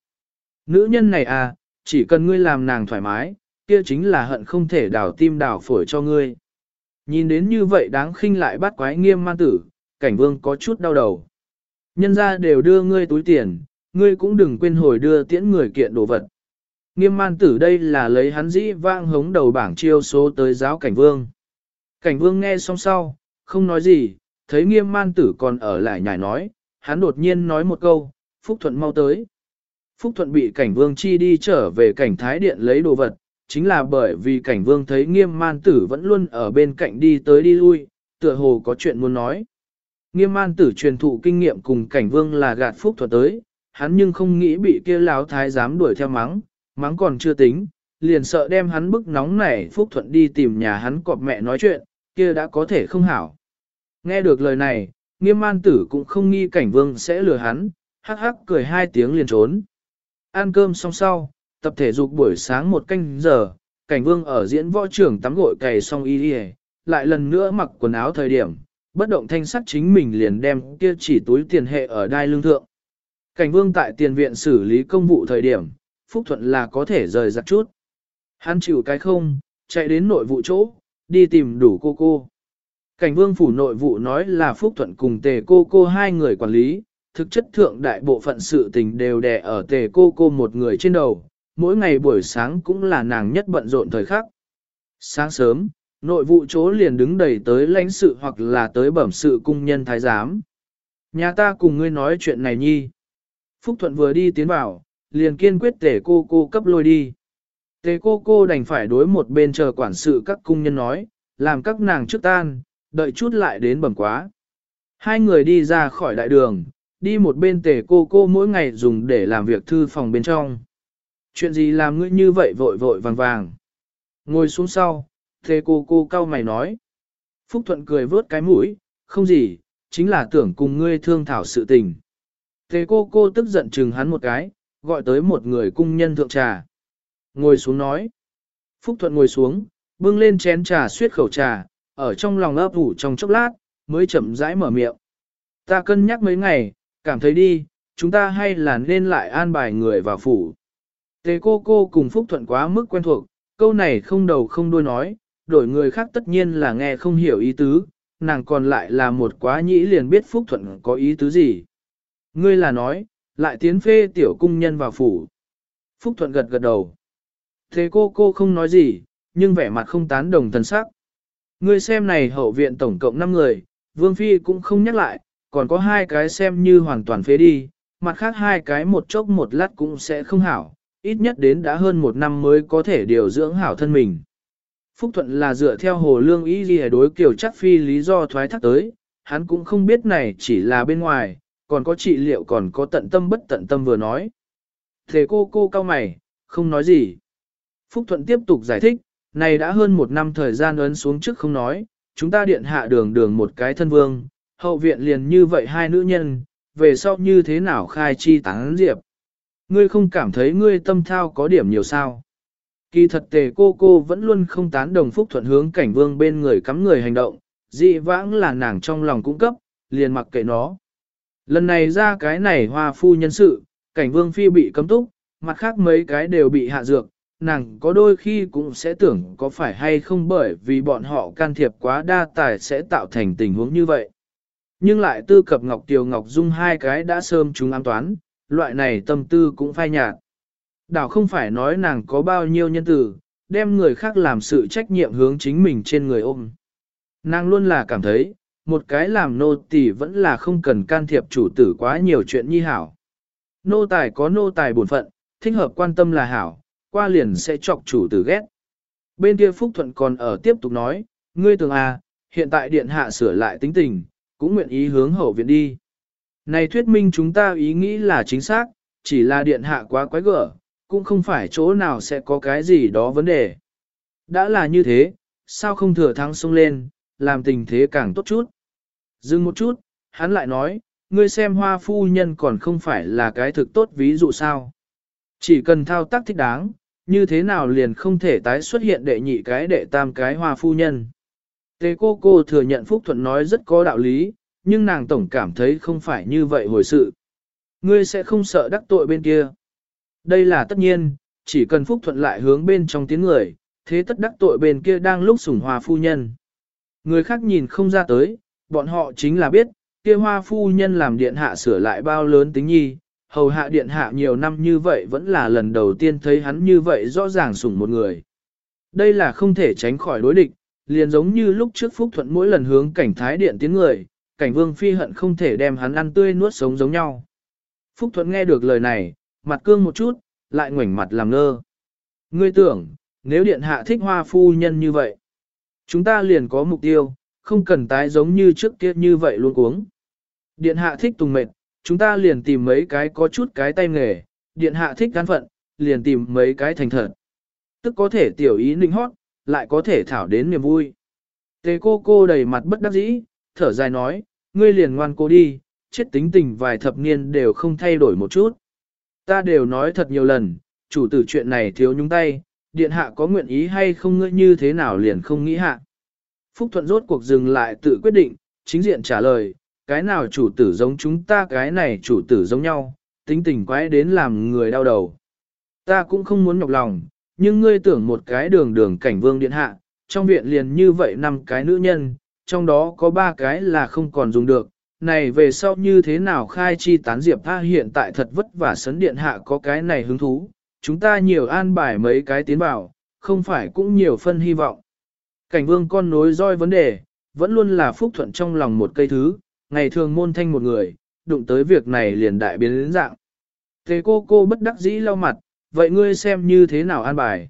Nữ nhân này à, chỉ cần ngươi làm nàng thoải mái, kia chính là hận không thể đào tim đào phổi cho ngươi. Nhìn đến như vậy đáng khinh lại bắt quái nghiêm man tử, cảnh vương có chút đau đầu. Nhân ra đều đưa ngươi túi tiền, ngươi cũng đừng quên hồi đưa tiễn người kiện đồ vật. Nghiêm man tử đây là lấy hắn dĩ vang hống đầu bảng chiêu số tới giáo cảnh vương. Cảnh vương nghe xong sau, không nói gì, thấy nghiêm man tử còn ở lại nhảy nói, hắn đột nhiên nói một câu, Phúc Thuận mau tới. Phúc Thuận bị cảnh vương chi đi trở về cảnh thái điện lấy đồ vật, chính là bởi vì cảnh vương thấy nghiêm man tử vẫn luôn ở bên cạnh đi tới đi lui, tựa hồ có chuyện muốn nói. Nghiêm man tử truyền thụ kinh nghiệm cùng cảnh vương là gạt Phúc Thuận tới, hắn nhưng không nghĩ bị kia láo thái dám đuổi theo mắng, mắng còn chưa tính, liền sợ đem hắn bức nóng nảy Phúc Thuận đi tìm nhà hắn cọp mẹ nói chuyện, kia đã có thể không hảo. Nghe được lời này, nghiêm man tử cũng không nghi cảnh vương sẽ lừa hắn, hắc hắc cười hai tiếng liền trốn. Ăn cơm xong sau, tập thể dục buổi sáng một canh giờ, cảnh vương ở diễn võ trưởng tắm gội cày xong y đi lại lần nữa mặc quần áo thời điểm, bất động thanh sắc chính mình liền đem kia chỉ túi tiền hệ ở đai lương thượng. Cảnh vương tại tiền viện xử lý công vụ thời điểm, phúc thuận là có thể rời giặt chút. Hắn chịu cái không, chạy đến nội vụ chỗ, đi tìm đủ cô cô. Cảnh vương phủ nội vụ nói là phúc thuận cùng tề cô cô hai người quản lý, thực chất thượng đại bộ phận sự tình đều đè ở tề cô cô một người trên đầu, mỗi ngày buổi sáng cũng là nàng nhất bận rộn thời khắc. Sáng sớm, nội vụ chỗ liền đứng đầy tới lãnh sự hoặc là tới bẩm sự cung nhân thái giám. Nhà ta cùng ngươi nói chuyện này nhi. Phúc Thuận vừa đi tiến vào, liền kiên quyết tề cô cô cấp lôi đi. Tề cô cô đành phải đối một bên chờ quản sự các cung nhân nói, làm các nàng trước tan, đợi chút lại đến bẩm quá. Hai người đi ra khỏi đại đường, đi một bên tề cô cô mỗi ngày dùng để làm việc thư phòng bên trong. Chuyện gì làm ngươi như vậy vội vội vàng vàng. Ngồi xuống sau, tề cô cô cau mày nói. Phúc Thuận cười vớt cái mũi, không gì, chính là tưởng cùng ngươi thương thảo sự tình. Tề cô cô tức giận chừng hắn một cái, gọi tới một người cung nhân thượng trà. Ngồi xuống nói. Phúc Thuận ngồi xuống, bưng lên chén trà suyết khẩu trà, ở trong lòng ấp ủ trong chốc lát, mới chậm rãi mở miệng. Ta cân nhắc mấy ngày, cảm thấy đi, chúng ta hay là nên lại an bài người vào phủ. Tề cô cô cùng Phúc Thuận quá mức quen thuộc, câu này không đầu không đuôi nói, đổi người khác tất nhiên là nghe không hiểu ý tứ, nàng còn lại là một quá nhĩ liền biết Phúc Thuận có ý tứ gì. Ngươi là nói, lại tiến phê tiểu cung nhân vào phủ. Phúc Thuận gật gật đầu. Thế cô cô không nói gì, nhưng vẻ mặt không tán đồng thần sắc. người xem này hậu viện tổng cộng 5 người, Vương Phi cũng không nhắc lại, còn có hai cái xem như hoàn toàn phế đi, mặt khác hai cái một chốc một lát cũng sẽ không hảo, ít nhất đến đã hơn một năm mới có thể điều dưỡng hảo thân mình. Phúc Thuận là dựa theo hồ lương ý gì đối kiểu chắc phi lý do thoái thác tới, hắn cũng không biết này chỉ là bên ngoài, còn có trị liệu còn có tận tâm bất tận tâm vừa nói. Thế cô cô cao mày, không nói gì. Phúc Thuận tiếp tục giải thích, này đã hơn một năm thời gian ấn xuống trước không nói, chúng ta điện hạ đường đường một cái thân vương, hậu viện liền như vậy hai nữ nhân, về sau như thế nào khai chi tán diệp. Ngươi không cảm thấy ngươi tâm thao có điểm nhiều sao. Kỳ thật tề cô cô vẫn luôn không tán đồng phúc thuận hướng cảnh vương bên người cắm người hành động, dị vãng là nàng trong lòng cung cấp, liền mặc kệ nó. Lần này ra cái này hoa phu nhân sự, cảnh vương phi bị cấm túc, mặt khác mấy cái đều bị hạ dược, nàng có đôi khi cũng sẽ tưởng có phải hay không bởi vì bọn họ can thiệp quá đa tài sẽ tạo thành tình huống như vậy. Nhưng lại tư cập Ngọc Tiều Ngọc Dung hai cái đã sơm chúng ám toán, loại này tâm tư cũng phai nhạt. Đảo không phải nói nàng có bao nhiêu nhân tử, đem người khác làm sự trách nhiệm hướng chính mình trên người ôm. Nàng luôn là cảm thấy, một cái làm nô tỳ vẫn là không cần can thiệp chủ tử quá nhiều chuyện nhi hảo. Nô tài có nô tài bổn phận, thích hợp quan tâm là hảo, qua liền sẽ chọc chủ tử ghét. Bên kia Phúc Thuận còn ở tiếp tục nói, ngươi tưởng à, hiện tại điện hạ sửa lại tính tình, cũng nguyện ý hướng hậu viện đi. Này thuyết minh chúng ta ý nghĩ là chính xác, chỉ là điện hạ quá quái gở, cũng không phải chỗ nào sẽ có cái gì đó vấn đề. Đã là như thế, sao không thừa thắng sung lên, làm tình thế càng tốt chút. Dừng một chút, hắn lại nói, ngươi xem hoa phu nhân còn không phải là cái thực tốt ví dụ sao. Chỉ cần thao tác thích đáng, như thế nào liền không thể tái xuất hiện đệ nhị cái đệ tam cái hoa phu nhân. Tề cô cô thừa nhận Phúc Thuận nói rất có đạo lý, nhưng nàng tổng cảm thấy không phải như vậy hồi sự. Ngươi sẽ không sợ đắc tội bên kia. Đây là tất nhiên, chỉ cần Phúc Thuận lại hướng bên trong tiếng người, thế tất đắc tội bên kia đang lúc sủng hoa phu nhân. Người khác nhìn không ra tới, bọn họ chính là biết, kia hoa phu nhân làm điện hạ sửa lại bao lớn tính nhi, hầu hạ điện hạ nhiều năm như vậy vẫn là lần đầu tiên thấy hắn như vậy rõ ràng sủng một người. Đây là không thể tránh khỏi đối địch, liền giống như lúc trước Phúc Thuận mỗi lần hướng cảnh thái điện tiến người, cảnh vương phi hận không thể đem hắn ăn tươi nuốt sống giống nhau. Phúc Thuận nghe được lời này, mặt cương một chút, lại ngoảnh mặt làm ngơ. Ngươi tưởng, nếu điện hạ thích hoa phu nhân như vậy, chúng ta liền có mục tiêu, không cần tái giống như trước kia như vậy luôn cuống. Điện hạ thích tùng mệt, chúng ta liền tìm mấy cái có chút cái tay nghề, điện hạ thích gắn phận, liền tìm mấy cái thành thật. Tức có thể tiểu ý ninh hót, lại có thể thảo đến niềm vui. Tề cô cô đầy mặt bất đắc dĩ, thở dài nói, ngươi liền ngoan cô đi, chết tính tình vài thập niên đều không thay đổi một chút. Ta đều nói thật nhiều lần, chủ tử chuyện này thiếu nhúng tay, điện hạ có nguyện ý hay không ngươi như thế nào liền không nghĩ hạ. Phúc Thuận rốt cuộc dừng lại tự quyết định, chính diện trả lời, cái nào chủ tử giống chúng ta cái này chủ tử giống nhau, tính tình quái đến làm người đau đầu. Ta cũng không muốn nhọc lòng, nhưng ngươi tưởng một cái đường đường cảnh vương điện hạ, trong viện liền như vậy năm cái nữ nhân, trong đó có ba cái là không còn dùng được, này về sau như thế nào khai chi tán diệp tha hiện tại thật vất vả sấn điện hạ có cái này hứng thú, chúng ta nhiều an bài mấy cái tiến bảo, không phải cũng nhiều phân hy vọng. Cảnh vương con nối roi vấn đề, vẫn luôn là phúc thuận trong lòng một cây thứ, ngày thường môn thanh một người, đụng tới việc này liền đại biến đến dạng. Thế cô cô bất đắc dĩ lau mặt, vậy ngươi xem như thế nào an bài.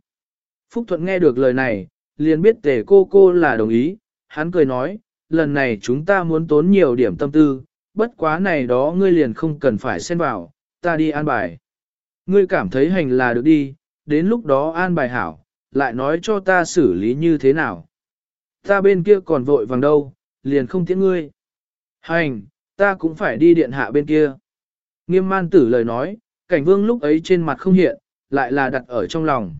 Phúc thuận nghe được lời này, liền biết tề cô cô là đồng ý, hắn cười nói, lần này chúng ta muốn tốn nhiều điểm tâm tư, bất quá này đó ngươi liền không cần phải xen vào, ta đi an bài. Ngươi cảm thấy hành là được đi, đến lúc đó an bài hảo, lại nói cho ta xử lý như thế nào. Ta bên kia còn vội vàng đâu, liền không tiễn ngươi. Hành, ta cũng phải đi điện hạ bên kia. Nghiêm man tử lời nói, cảnh vương lúc ấy trên mặt không hiện, lại là đặt ở trong lòng.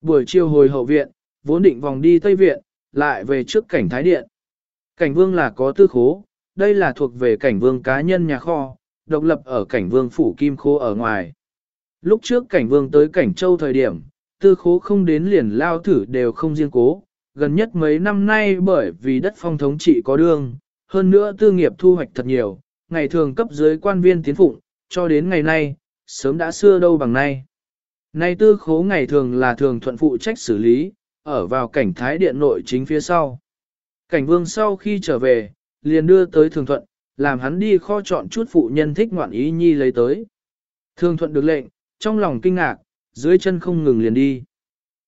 Buổi chiều hồi hậu viện, vốn định vòng đi Tây Viện, lại về trước cảnh Thái Điện. Cảnh vương là có tư khố, đây là thuộc về cảnh vương cá nhân nhà kho, độc lập ở cảnh vương phủ kim khô ở ngoài. Lúc trước cảnh vương tới cảnh châu thời điểm, tư khố không đến liền lao thử đều không riêng cố, gần nhất mấy năm nay bởi vì đất phong thống trị có đương, hơn nữa tư nghiệp thu hoạch thật nhiều, ngày thường cấp dưới quan viên tiến phụng, cho đến ngày nay, sớm đã xưa đâu bằng nay. Nay tư khố ngày thường là thường thuận phụ trách xử lý, ở vào cảnh thái điện nội chính phía sau. Cảnh vương sau khi trở về, liền đưa tới thường thuận, làm hắn đi kho chọn chút phụ nhân thích ngoạn ý nhi lấy tới. Thường thuận được lệnh, trong lòng kinh ngạc, dưới chân không ngừng liền đi.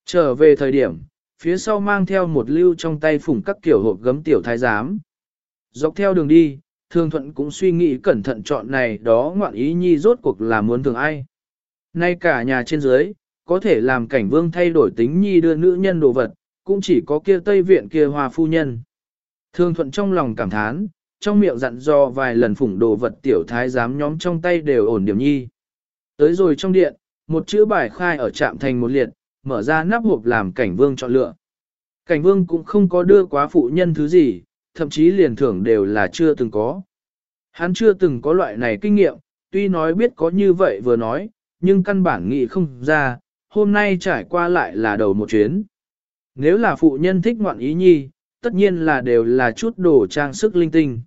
Trở về thời điểm, phía sau mang theo một lưu trong tay phủng các kiểu hộp gấm tiểu thái giám. Dọc theo đường đi, thường thuận cũng suy nghĩ cẩn thận chọn này đó ngoạn ý nhi rốt cuộc là muốn thường ai. Nay cả nhà trên dưới, có thể làm cảnh vương thay đổi tính nhi đưa nữ nhân đồ vật, cũng chỉ có kia tây viện kia hòa phu nhân. Thương thuận trong lòng cảm thán, trong miệng dặn dò vài lần phủng đồ vật tiểu thái giám nhóm trong tay đều ổn điểm nhi. Tới rồi trong điện, một chữ bài khai ở trạm thành một liệt, mở ra nắp hộp làm cảnh vương chọn lựa. Cảnh vương cũng không có đưa quá phụ nhân thứ gì, thậm chí liền thưởng đều là chưa từng có. Hắn chưa từng có loại này kinh nghiệm, tuy nói biết có như vậy vừa nói, nhưng căn bản nghĩ không ra, hôm nay trải qua lại là đầu một chuyến. Nếu là phụ nhân thích ngoạn ý nhi, tất nhiên là đều là chút đồ trang sức linh tinh.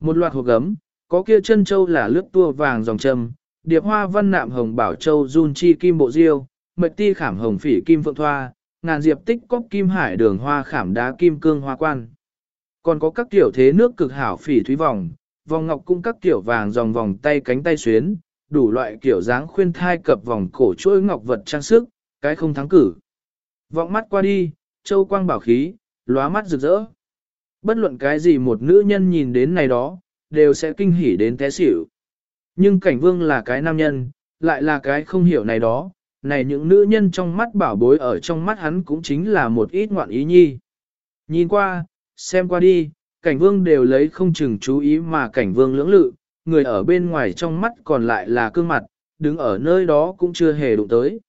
Một loạt hộp gấm, có kia chân châu là lướt tua vàng dòng trầm, điệp hoa văn nạm hồng bảo châu run chi kim bộ diêu, mệt ti khảm hồng phỉ kim phượng thoa, ngàn diệp tích cốc kim hải đường hoa khảm đá kim cương hoa quan. Còn có các tiểu thế nước cực hảo phỉ thúy vòng, vòng ngọc cũng các tiểu vàng dòng vòng tay cánh tay xuyến, đủ loại kiểu dáng khuyên thai cập vòng cổ chuỗi ngọc vật trang sức, cái không thắng cử. Vọng mắt qua đi, châu quang bảo khí, lóa mắt rực rỡ. Bất luận cái gì một nữ nhân nhìn đến này đó, đều sẽ kinh hỉ đến té xỉu. Nhưng cảnh vương là cái nam nhân, lại là cái không hiểu này đó, này những nữ nhân trong mắt bảo bối ở trong mắt hắn cũng chính là một ít ngoạn ý nhi. Nhìn qua, xem qua đi, cảnh vương đều lấy không chừng chú ý mà cảnh vương lưỡng lự, người ở bên ngoài trong mắt còn lại là cương mặt, đứng ở nơi đó cũng chưa hề đụng tới.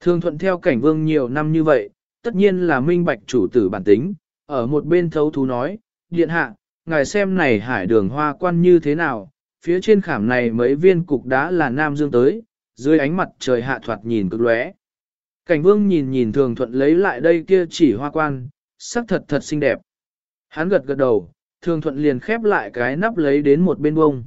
Thường thuận theo cảnh vương nhiều năm như vậy, tất nhiên là minh bạch chủ tử bản tính, ở một bên thấu thú nói, điện hạ, ngài xem này hải đường hoa quan như thế nào, phía trên khảm này mấy viên cục đá là nam dương tới, dưới ánh mặt trời hạ thoạt nhìn cực lóe. Cảnh vương nhìn nhìn thường thuận lấy lại đây kia chỉ hoa quan, sắc thật thật xinh đẹp. Hắn gật gật đầu, thường thuận liền khép lại cái nắp lấy đến một bên bông.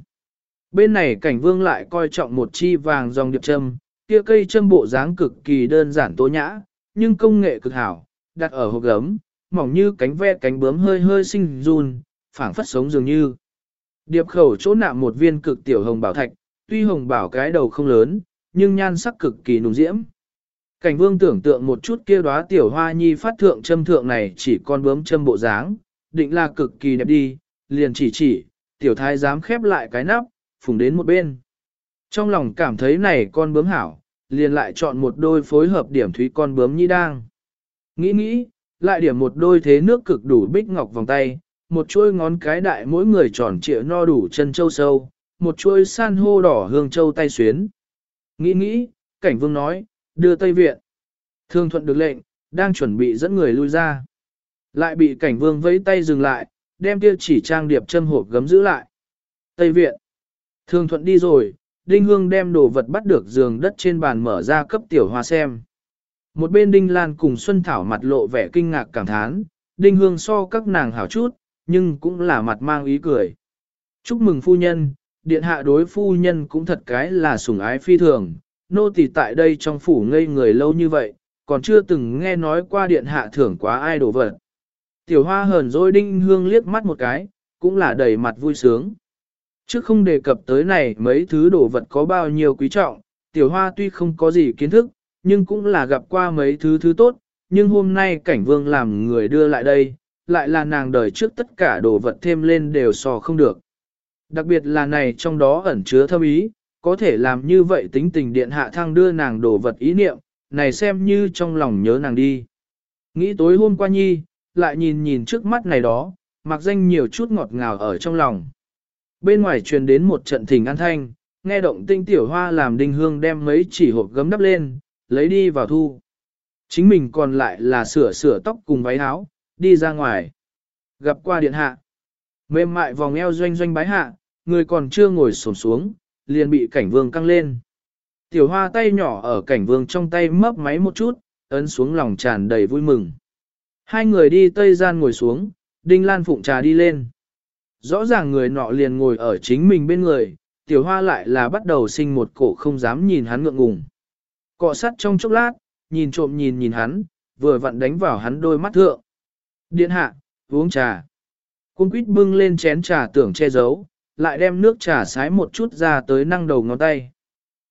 Bên này cảnh vương lại coi trọng một chi vàng dòng điệp châm, kia cây châm bộ dáng cực kỳ đơn giản tố nhã, nhưng công nghệ cực hảo, đặt ở hộp gấm, mỏng như cánh ve cánh bướm hơi hơi sinh run, phảng phất sống dường như. Điệp khẩu chỗ nạm một viên cực tiểu hồng bảo thạch, tuy hồng bảo cái đầu không lớn, nhưng nhan sắc cực kỳ nùng diễm. Cảnh vương tưởng tượng một chút kia đóa tiểu hoa nhi phát thượng châm thượng này chỉ con bướm châm bộ dáng, định là cực kỳ đẹp đi, liền chỉ chỉ, tiểu thái dám khép lại cái nắp, phùng đến một bên. Trong lòng cảm thấy này con bướm hảo, liền lại chọn một đôi phối hợp điểm thúy con bướm nhi đang. Nghĩ nghĩ, lại điểm một đôi thế nước cực đủ bích ngọc vòng tay, một chuôi ngón cái đại mỗi người tròn trịa no đủ chân châu sâu, một chuôi san hô đỏ hương châu tay xuyến. Nghĩ nghĩ, cảnh vương nói, đưa Tây Viện. Thương thuận được lệnh, đang chuẩn bị dẫn người lui ra. Lại bị cảnh vương vẫy tay dừng lại, đem kia chỉ trang điệp châm hộp gấm giữ lại. Tây Viện. Thương thuận đi rồi, Đinh Hương đem đồ vật bắt được giường đất trên bàn mở ra cấp tiểu hoa xem. Một bên Đinh Lan cùng Xuân Thảo mặt lộ vẻ kinh ngạc cảm thán, Đinh Hương so các nàng hảo chút, nhưng cũng là mặt mang ý cười. Chúc mừng phu nhân, điện hạ đối phu nhân cũng thật cái là sủng ái phi thường, nô tỳ tại đây trong phủ ngây người lâu như vậy, còn chưa từng nghe nói qua điện hạ thưởng quá ai đồ vật. Tiểu hoa hờn dỗi Đinh Hương liếc mắt một cái, cũng là đầy mặt vui sướng. Chứ không đề cập tới này mấy thứ đồ vật có bao nhiêu quý trọng, tiểu hoa tuy không có gì kiến thức, nhưng cũng là gặp qua mấy thứ thứ tốt, nhưng hôm nay cảnh vương làm người đưa lại đây, lại là nàng đời trước tất cả đồ vật thêm lên đều so không được. Đặc biệt là này trong đó ẩn chứa thâm ý, có thể làm như vậy tính tình điện hạ thăng đưa nàng đồ vật ý niệm, này xem như trong lòng nhớ nàng đi. Nghĩ tối hôm qua nhi, lại nhìn nhìn trước mắt này đó, mặc danh nhiều chút ngọt ngào ở trong lòng. Bên ngoài truyền đến một trận thỉnh an thanh, nghe động tinh tiểu hoa làm đinh hương đem mấy chỉ hộp gấm đắp lên, lấy đi vào thu. Chính mình còn lại là sửa sửa tóc cùng váy áo, đi ra ngoài. Gặp qua điện hạ. Mềm mại vòng eo doanh doanh bái hạ, người còn chưa ngồi xổm xuống, liền bị cảnh vương căng lên. Tiểu hoa tay nhỏ ở cảnh vương trong tay mấp máy một chút, ấn xuống lòng tràn đầy vui mừng. Hai người đi tây gian ngồi xuống, đinh lan phụng trà đi lên. Rõ ràng người nọ liền ngồi ở chính mình bên người, tiểu hoa lại là bắt đầu sinh một cổ không dám nhìn hắn ngượng ngùng. Cọ sắt trong chốc lát, nhìn trộm nhìn nhìn hắn, vừa vặn đánh vào hắn đôi mắt thượng. Điện hạ, uống trà. Cung quýt bưng lên chén trà tưởng che giấu, lại đem nước trà sái một chút ra tới năng đầu ngón tay.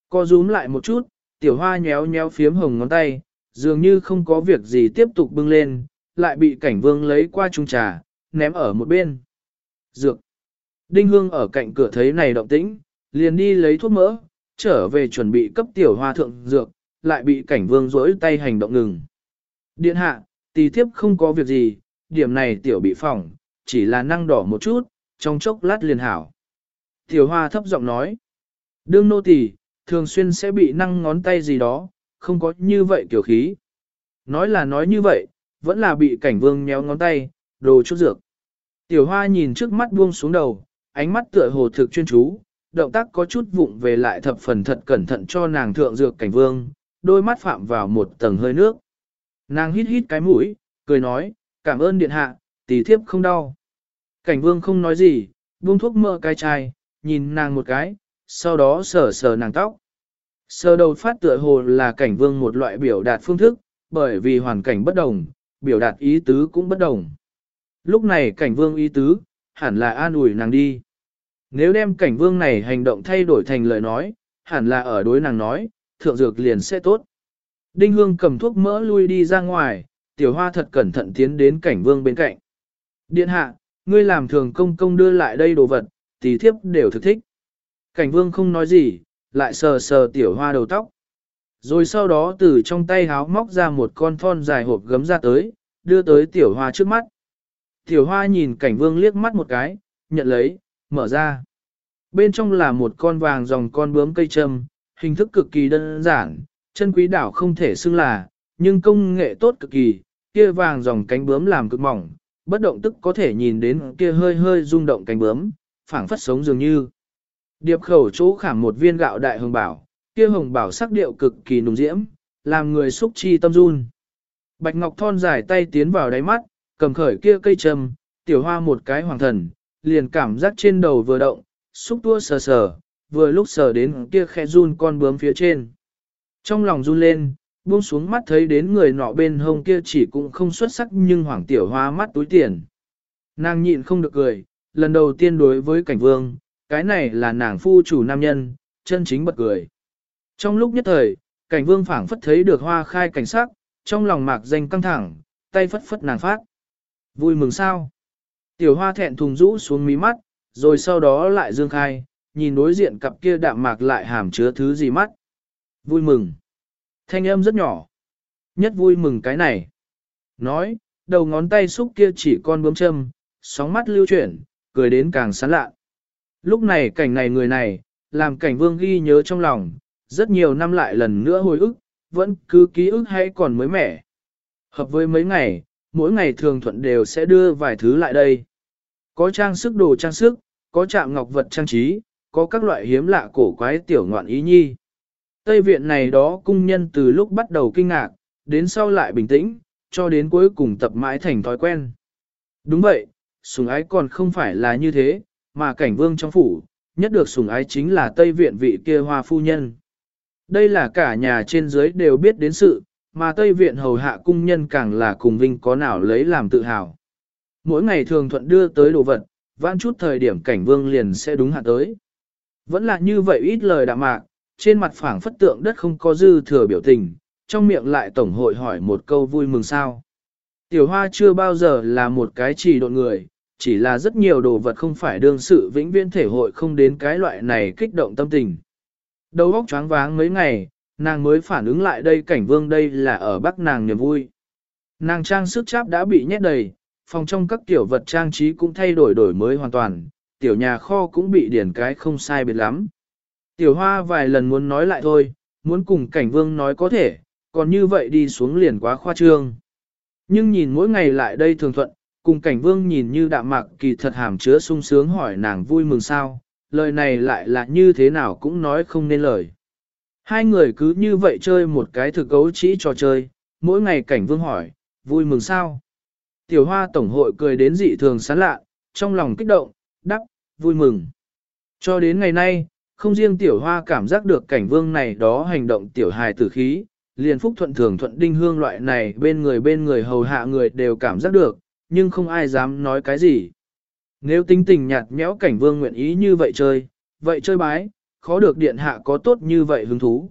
Co rúm lại một chút, tiểu hoa nhéo nhéo phiếm hồng ngón tay, dường như không có việc gì tiếp tục bưng lên, lại bị cảnh vương lấy qua chung trà, ném ở một bên. Dược. Đinh Hương ở cạnh cửa thấy này động tĩnh, liền đi lấy thuốc mỡ, trở về chuẩn bị cấp tiểu hoa thượng dược, lại bị cảnh vương rỗi tay hành động ngừng. Điện hạ, tỳ thiếp không có việc gì, điểm này tiểu bị phỏng, chỉ là năng đỏ một chút, trong chốc lát liền hảo. Tiểu hoa thấp giọng nói, đương nô tỳ thường xuyên sẽ bị năng ngón tay gì đó, không có như vậy kiểu khí. Nói là nói như vậy, vẫn là bị cảnh vương nhéo ngón tay, đồ chút dược. Tiểu hoa nhìn trước mắt buông xuống đầu, ánh mắt tựa hồ thực chuyên chú, động tác có chút vụng về lại thập phần thật cẩn thận cho nàng thượng dược cảnh vương, đôi mắt phạm vào một tầng hơi nước. Nàng hít hít cái mũi, cười nói, cảm ơn điện hạ, tỷ thiếp không đau. Cảnh vương không nói gì, buông thuốc mỡ cái chai, nhìn nàng một cái, sau đó sờ sờ nàng tóc. Sờ đầu phát tựa hồ là cảnh vương một loại biểu đạt phương thức, bởi vì hoàn cảnh bất đồng, biểu đạt ý tứ cũng bất đồng. Lúc này cảnh vương ý tứ, hẳn là an ủi nàng đi. Nếu đem cảnh vương này hành động thay đổi thành lời nói, hẳn là ở đối nàng nói, thượng dược liền sẽ tốt. Đinh hương cầm thuốc mỡ lui đi ra ngoài, tiểu hoa thật cẩn thận tiến đến cảnh vương bên cạnh. Điện hạ, ngươi làm thường công công đưa lại đây đồ vật, tỷ thiếp đều thực thích. Cảnh vương không nói gì, lại sờ sờ tiểu hoa đầu tóc. Rồi sau đó từ trong tay háo móc ra một con thon dài hộp gấm ra tới, đưa tới tiểu hoa trước mắt. Tiểu hoa nhìn cảnh vương liếc mắt một cái, nhận lấy, mở ra. Bên trong là một con vàng dòng con bướm cây trâm, hình thức cực kỳ đơn giản, Chân quý đảo không thể xưng là, nhưng công nghệ tốt cực kỳ, kia vàng dòng cánh bướm làm cực mỏng, bất động tức có thể nhìn đến kia hơi hơi rung động cánh bướm, phảng phất sống dường như. Điệp khẩu chỗ khảm một viên gạo đại hồng bảo, kia hồng bảo sắc điệu cực kỳ nùng diễm, làm người xúc chi tâm run. Bạch Ngọc thon dài tay tiến vào đáy mắt, cầm khởi kia cây trầm, tiểu hoa một cái hoàng thần, liền cảm giác trên đầu vừa động, xúc tua sờ sờ, vừa lúc sờ đến kia khe run con bướm phía trên. Trong lòng run lên, buông xuống mắt thấy đến người nọ bên hông kia chỉ cũng không xuất sắc nhưng hoàng tiểu hoa mắt túi tiền. Nàng nhịn không được cười, lần đầu tiên đối với cảnh vương, cái này là nàng phu chủ nam nhân, chân chính bật cười. Trong lúc nhất thời, cảnh vương phảng phất thấy được hoa khai cảnh sắc, trong lòng mạc danh căng thẳng, tay phất phất nàng phát. Vui mừng sao? Tiểu hoa thẹn thùng rũ xuống mí mắt, rồi sau đó lại dương khai, nhìn đối diện cặp kia đạm mạc lại hàm chứa thứ gì mắt. Vui mừng. Thanh âm rất nhỏ. Nhất vui mừng cái này. Nói, đầu ngón tay xúc kia chỉ con bướm châm, sóng mắt lưu chuyển, cười đến càng sán lạ. Lúc này cảnh này người này, làm cảnh vương ghi nhớ trong lòng, rất nhiều năm lại lần nữa hồi ức, vẫn cứ ký ức hay còn mới mẻ. Hợp với mấy ngày, mỗi ngày thường thuận đều sẽ đưa vài thứ lại đây. Có trang sức đồ trang sức, có chạm ngọc vật trang trí, có các loại hiếm lạ cổ quái tiểu ngoạn ý nhi. Tây viện này đó cung nhân từ lúc bắt đầu kinh ngạc, đến sau lại bình tĩnh, cho đến cuối cùng tập mãi thành thói quen. Đúng vậy, sùng ái còn không phải là như thế, mà cảnh vương trong phủ, nhất được sùng ái chính là Tây viện vị kia hoa phu nhân. Đây là cả nhà trên dưới đều biết đến sự, mà Tây viện hầu hạ cung nhân càng là cùng vinh có nào lấy làm tự hào. Mỗi ngày thường thuận đưa tới đồ vật, vãn chút thời điểm cảnh vương liền sẽ đúng hạ tới. Vẫn là như vậy ít lời đạm mạc, trên mặt phảng phất tượng đất không có dư thừa biểu tình, trong miệng lại tổng hội hỏi một câu vui mừng sao. Tiểu hoa chưa bao giờ là một cái chỉ độn người, chỉ là rất nhiều đồ vật không phải đương sự vĩnh viễn thể hội không đến cái loại này kích động tâm tình. Đầu óc choáng váng mấy ngày, nàng mới phản ứng lại đây cảnh vương đây là ở bắc nàng niềm vui. Nàng trang sức cháp đã bị nhét đầy, phòng trong các tiểu vật trang trí cũng thay đổi đổi mới hoàn toàn, tiểu nhà kho cũng bị điển cái không sai biệt lắm. Tiểu hoa vài lần muốn nói lại thôi, muốn cùng cảnh vương nói có thể, còn như vậy đi xuống liền quá khoa trương. Nhưng nhìn mỗi ngày lại đây thường thuận, cùng cảnh vương nhìn như đạm mạc kỳ thật hàm chứa sung sướng hỏi nàng vui mừng sao, lời này lại là như thế nào cũng nói không nên lời. Hai người cứ như vậy chơi một cái thực cấu chỉ trò chơi, mỗi ngày cảnh vương hỏi, vui mừng sao? Tiểu hoa tổng hội cười đến dị thường sán lạ, trong lòng kích động, đắc, vui mừng. Cho đến ngày nay, không riêng tiểu hoa cảm giác được cảnh vương này đó hành động tiểu hài tử khí, liền phúc thuận thường thuận đinh hương loại này bên người bên người hầu hạ người đều cảm giác được, nhưng không ai dám nói cái gì. Nếu tính tình nhạt nhẽo cảnh vương nguyện ý như vậy chơi, vậy chơi bái, khó được điện hạ có tốt như vậy hứng thú.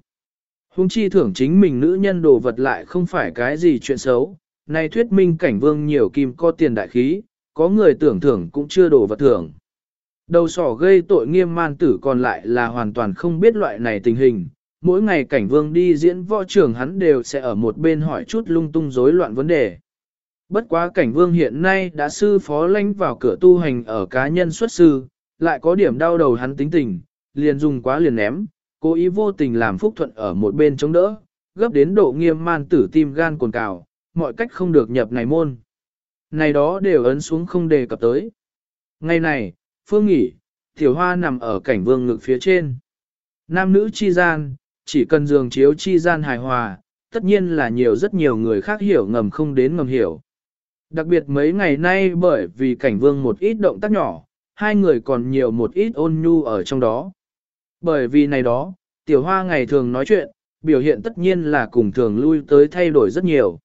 Hùng chi thưởng chính mình nữ nhân đồ vật lại không phải cái gì chuyện xấu, này thuyết minh cảnh vương nhiều kim có tiền đại khí, có người tưởng thưởng cũng chưa đồ vật thưởng. Đầu sỏ gây tội nghiêm man tử còn lại là hoàn toàn không biết loại này tình hình, mỗi ngày cảnh vương đi diễn võ trường hắn đều sẽ ở một bên hỏi chút lung tung rối loạn vấn đề. Bất quá cảnh vương hiện nay đã sư phó lãnh vào cửa tu hành ở cá nhân xuất sư, lại có điểm đau đầu hắn tính tình, liền dùng quá liền ném, cố ý vô tình làm phúc thuận ở một bên chống đỡ, gấp đến độ nghiêm man tử tim gan cồn cào, mọi cách không được nhập này môn. Này đó đều ấn xuống không đề cập tới. Ngày này, phương nghỉ, tiểu hoa nằm ở cảnh vương ngực phía trên. Nam nữ chi gian, chỉ cần giường chiếu chi gian hài hòa, tất nhiên là nhiều rất nhiều người khác hiểu ngầm không đến ngầm hiểu. Đặc biệt mấy ngày nay bởi vì cảnh vương một ít động tác nhỏ, hai người còn nhiều một ít ôn nhu ở trong đó. Bởi vì này đó, tiểu hoa ngày thường nói chuyện, biểu hiện tất nhiên là cùng thường lui tới thay đổi rất nhiều.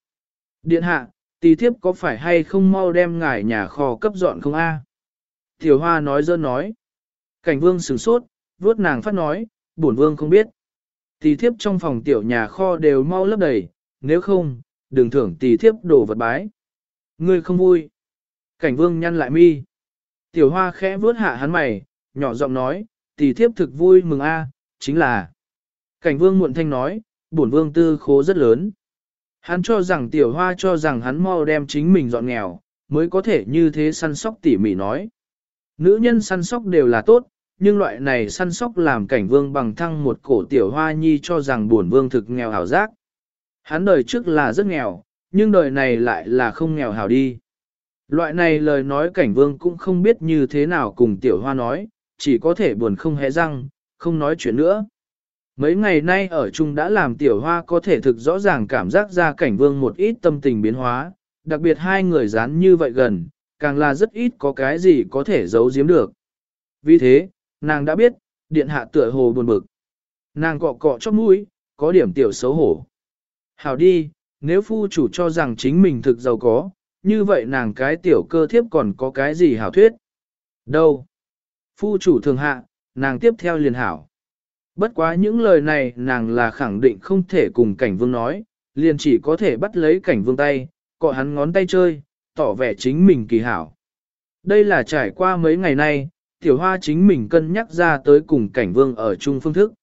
Điện hạ, tỷ thiếp có phải hay không mau đem ngài nhà kho cấp dọn không a? Tiểu hoa nói dơ nói. Cảnh vương sửng sốt, vuốt nàng phát nói, bổn vương không biết. Tỷ thiếp trong phòng tiểu nhà kho đều mau lấp đầy, nếu không, đừng thưởng tỷ thiếp đổ vật bái. Ngươi không vui. Cảnh vương nhăn lại mi. Tiểu hoa khẽ vướt hạ hắn mày, nhỏ giọng nói, tỷ thiếp thực vui mừng a, chính là. Cảnh vương muộn thanh nói, bổn vương tư khố rất lớn. Hắn cho rằng tiểu hoa cho rằng hắn mau đem chính mình dọn nghèo, mới có thể như thế săn sóc tỉ mỉ nói. Nữ nhân săn sóc đều là tốt, nhưng loại này săn sóc làm cảnh vương bằng thăng một cổ tiểu hoa nhi cho rằng buồn vương thực nghèo hảo giác. Hắn đời trước là rất nghèo, nhưng đời này lại là không nghèo hào đi. Loại này lời nói cảnh vương cũng không biết như thế nào cùng tiểu hoa nói, chỉ có thể buồn không hé răng, không nói chuyện nữa. Mấy ngày nay ở chung đã làm tiểu hoa có thể thực rõ ràng cảm giác ra cảnh vương một ít tâm tình biến hóa, đặc biệt hai người dán như vậy gần, càng là rất ít có cái gì có thể giấu giếm được. Vì thế, nàng đã biết, điện hạ tựa hồ buồn bực. Nàng cọ cọ chót mũi, có điểm tiểu xấu hổ. Hảo đi, nếu phu chủ cho rằng chính mình thực giàu có, như vậy nàng cái tiểu cơ thiếp còn có cái gì hảo thuyết? Đâu? Phu chủ thường hạ, nàng tiếp theo liền hảo. Bất quá những lời này nàng là khẳng định không thể cùng cảnh vương nói, liền chỉ có thể bắt lấy cảnh vương tay, cọ hắn ngón tay chơi, tỏ vẻ chính mình kỳ hảo. Đây là trải qua mấy ngày nay, tiểu hoa chính mình cân nhắc ra tới cùng cảnh vương ở chung phương thức.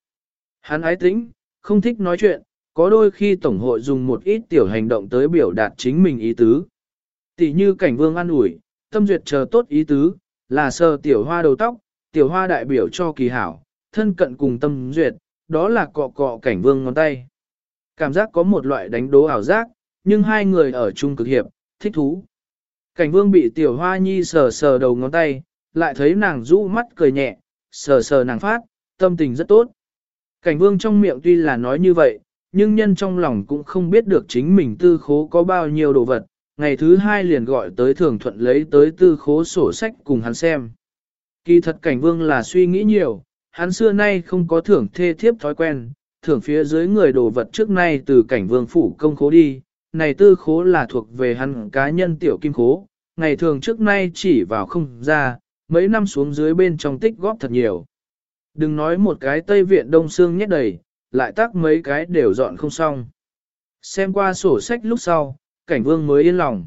Hắn ái tĩnh, không thích nói chuyện, có đôi khi tổng hội dùng một ít tiểu hành động tới biểu đạt chính mình ý tứ. Tỷ như cảnh vương an ủi, tâm duyệt chờ tốt ý tứ, là sờ tiểu hoa đầu tóc, tiểu hoa đại biểu cho kỳ hảo, thân cận cùng tâm duyệt, đó là cọ cọ cảnh vương ngón tay. Cảm giác có một loại đánh đố ảo giác, nhưng hai người ở chung cực hiệp, thích thú. Cảnh vương bị tiểu hoa nhi sờ sờ đầu ngón tay, lại thấy nàng rũ mắt cười nhẹ, sờ sờ nàng phát, tâm tình rất tốt. Cảnh vương trong miệng tuy là nói như vậy, nhưng nhân trong lòng cũng không biết được chính mình tư khố có bao nhiêu đồ vật, ngày thứ hai liền gọi tới thường thuận lấy tới tư khố sổ sách cùng hắn xem. Kỳ thật cảnh vương là suy nghĩ nhiều, hắn xưa nay không có thưởng thê thiếp thói quen, thưởng phía dưới người đồ vật trước nay từ cảnh vương phủ công khố đi, này tư khố là thuộc về hắn cá nhân tiểu kim khố, ngày thường trước nay chỉ vào không ra, mấy năm xuống dưới bên trong tích góp thật nhiều. Đừng nói một cái Tây Viện Đông Sương nhét đầy, lại tắc mấy cái đều dọn không xong. Xem qua sổ sách lúc sau, cảnh vương mới yên lòng.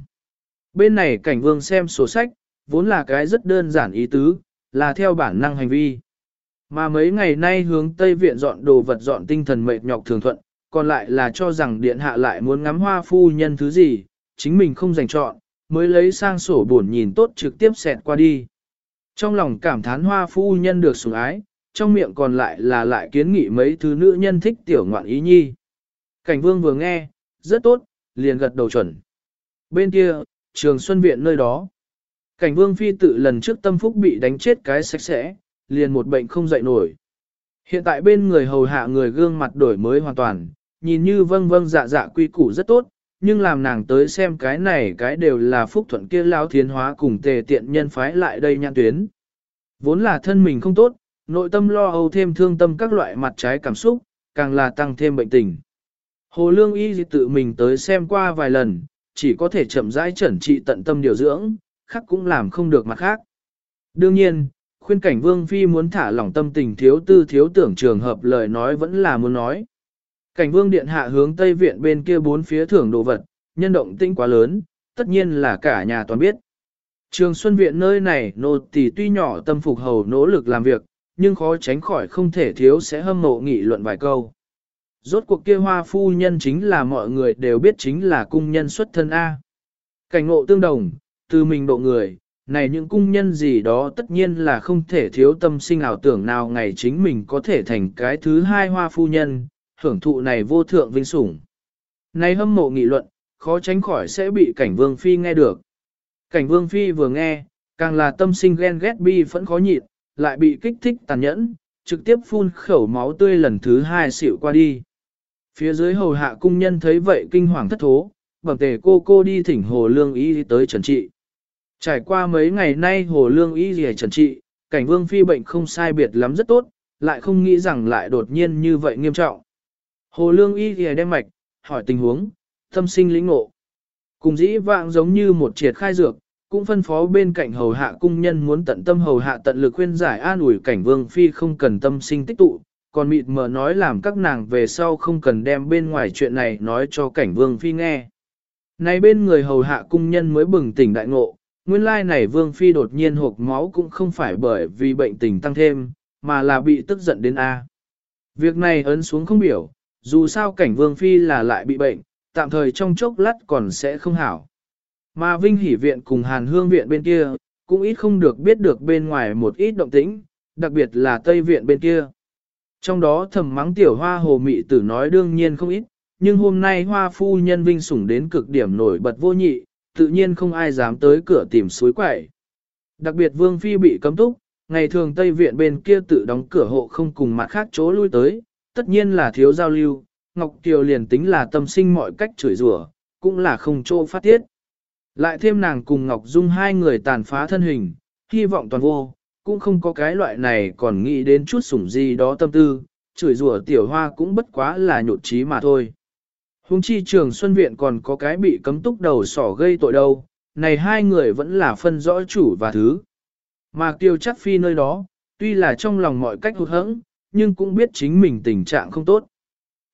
Bên này cảnh vương xem sổ sách, vốn là cái rất đơn giản ý tứ, là theo bản năng hành vi. Mà mấy ngày nay hướng Tây Viện dọn đồ vật dọn tinh thần mệt nhọc thường thuận, còn lại là cho rằng điện hạ lại muốn ngắm hoa phu nhân thứ gì, chính mình không dành chọn, mới lấy sang sổ buồn nhìn tốt trực tiếp xẹt qua đi. Trong lòng cảm thán hoa phu nhân được sủng ái, trong miệng còn lại là lại kiến nghị mấy thứ nữ nhân thích tiểu ngoạn ý nhi. Cảnh vương vừa nghe, rất tốt, liền gật đầu chuẩn. Bên kia, trường xuân viện nơi đó. Cảnh vương phi tự lần trước tâm phúc bị đánh chết cái sạch sẽ, liền một bệnh không dậy nổi. Hiện tại bên người hầu hạ người gương mặt đổi mới hoàn toàn, nhìn như vâng vâng dạ dạ quy củ rất tốt, nhưng làm nàng tới xem cái này cái đều là phúc thuận kia lao thiến hóa cùng tề tiện nhân phái lại đây nhãn tuyến. Vốn là thân mình không tốt, nội tâm lo âu thêm thương tâm các loại mặt trái cảm xúc, càng là tăng thêm bệnh tình. Hồ Lương Y tự mình tới xem qua vài lần, chỉ có thể chậm rãi chẩn trị tận tâm điều dưỡng, khác cũng làm không được mặt khác. Đương nhiên, khuyên cảnh Vương Phi muốn thả lỏng tâm tình thiếu tư thiếu tưởng trường hợp lời nói vẫn là muốn nói. Cảnh Vương Điện Hạ hướng Tây Viện bên kia bốn phía thưởng đồ vật, nhân động tinh quá lớn, tất nhiên là cả nhà toàn biết. Trường Xuân Viện nơi này nô tỳ tuy nhỏ tâm phục hầu nỗ lực làm việc, nhưng khó tránh khỏi không thể thiếu sẽ hâm mộ nghị luận vài câu. Rốt cuộc kia hoa phu nhân chính là mọi người đều biết chính là cung nhân xuất thân A. Cảnh ngộ tương đồng, từ mình độ người, này những cung nhân gì đó tất nhiên là không thể thiếu tâm sinh ảo tưởng nào ngày chính mình có thể thành cái thứ hai hoa phu nhân, hưởng thụ này vô thượng vinh sủng. Này hâm mộ nghị luận, khó tránh khỏi sẽ bị cảnh vương phi nghe được. Cảnh vương phi vừa nghe, càng là tâm sinh ghen ghét bi phẫn khó nhịn, lại bị kích thích tàn nhẫn, trực tiếp phun khẩu máu tươi lần thứ hai xỉu qua đi. Phía dưới hầu hạ cung nhân thấy vậy kinh hoàng thất thố, bẩm tề cô cô đi thỉnh hồ lương y tới trần trị. Trải qua mấy ngày nay hồ lương y gì trần trị, cảnh vương phi bệnh không sai biệt lắm rất tốt, lại không nghĩ rằng lại đột nhiên như vậy nghiêm trọng. Hồ lương y gì đem mạch, hỏi tình huống, tâm sinh lĩnh ngộ. Cùng dĩ vạng giống như một triệt khai dược, cũng phân phó bên cạnh hầu hạ cung nhân muốn tận tâm hầu hạ tận lực khuyên giải an ủi cảnh vương phi không cần tâm sinh tích tụ, còn mịt mờ nói làm các nàng về sau không cần đem bên ngoài chuyện này nói cho cảnh vương phi nghe. Này bên người hầu hạ cung nhân mới bừng tỉnh đại ngộ, nguyên lai này vương phi đột nhiên hộp máu cũng không phải bởi vì bệnh tình tăng thêm, mà là bị tức giận đến A. Việc này ấn xuống không biểu, dù sao cảnh vương phi là lại bị bệnh, tạm thời trong chốc lát còn sẽ không hảo. Mà Vinh Hỷ Viện cùng Hàn Hương Viện bên kia, cũng ít không được biết được bên ngoài một ít động tĩnh, đặc biệt là Tây Viện bên kia. Trong đó thầm mắng tiểu hoa hồ mị tử nói đương nhiên không ít, nhưng hôm nay hoa phu nhân vinh sủng đến cực điểm nổi bật vô nhị, tự nhiên không ai dám tới cửa tìm suối quậy. Đặc biệt vương phi bị cấm túc, ngày thường Tây Viện bên kia tự đóng cửa hộ không cùng mặt khác chỗ lui tới, tất nhiên là thiếu giao lưu, Ngọc Kiều liền tính là tâm sinh mọi cách chửi rủa, cũng là không chỗ phát tiết. Lại thêm nàng cùng Ngọc Dung hai người tàn phá thân hình, hy vọng toàn vô, cũng không có cái loại này còn nghĩ đến chút sủng gì đó tâm tư, chửi rủa tiểu hoa cũng bất quá là nhột trí mà thôi. Hùng chi trường Xuân Viện còn có cái bị cấm túc đầu sỏ gây tội đâu, này hai người vẫn là phân rõ chủ và thứ. Mà Tiêu chắc phi nơi đó, tuy là trong lòng mọi cách hụt hẫng, nhưng cũng biết chính mình tình trạng không tốt.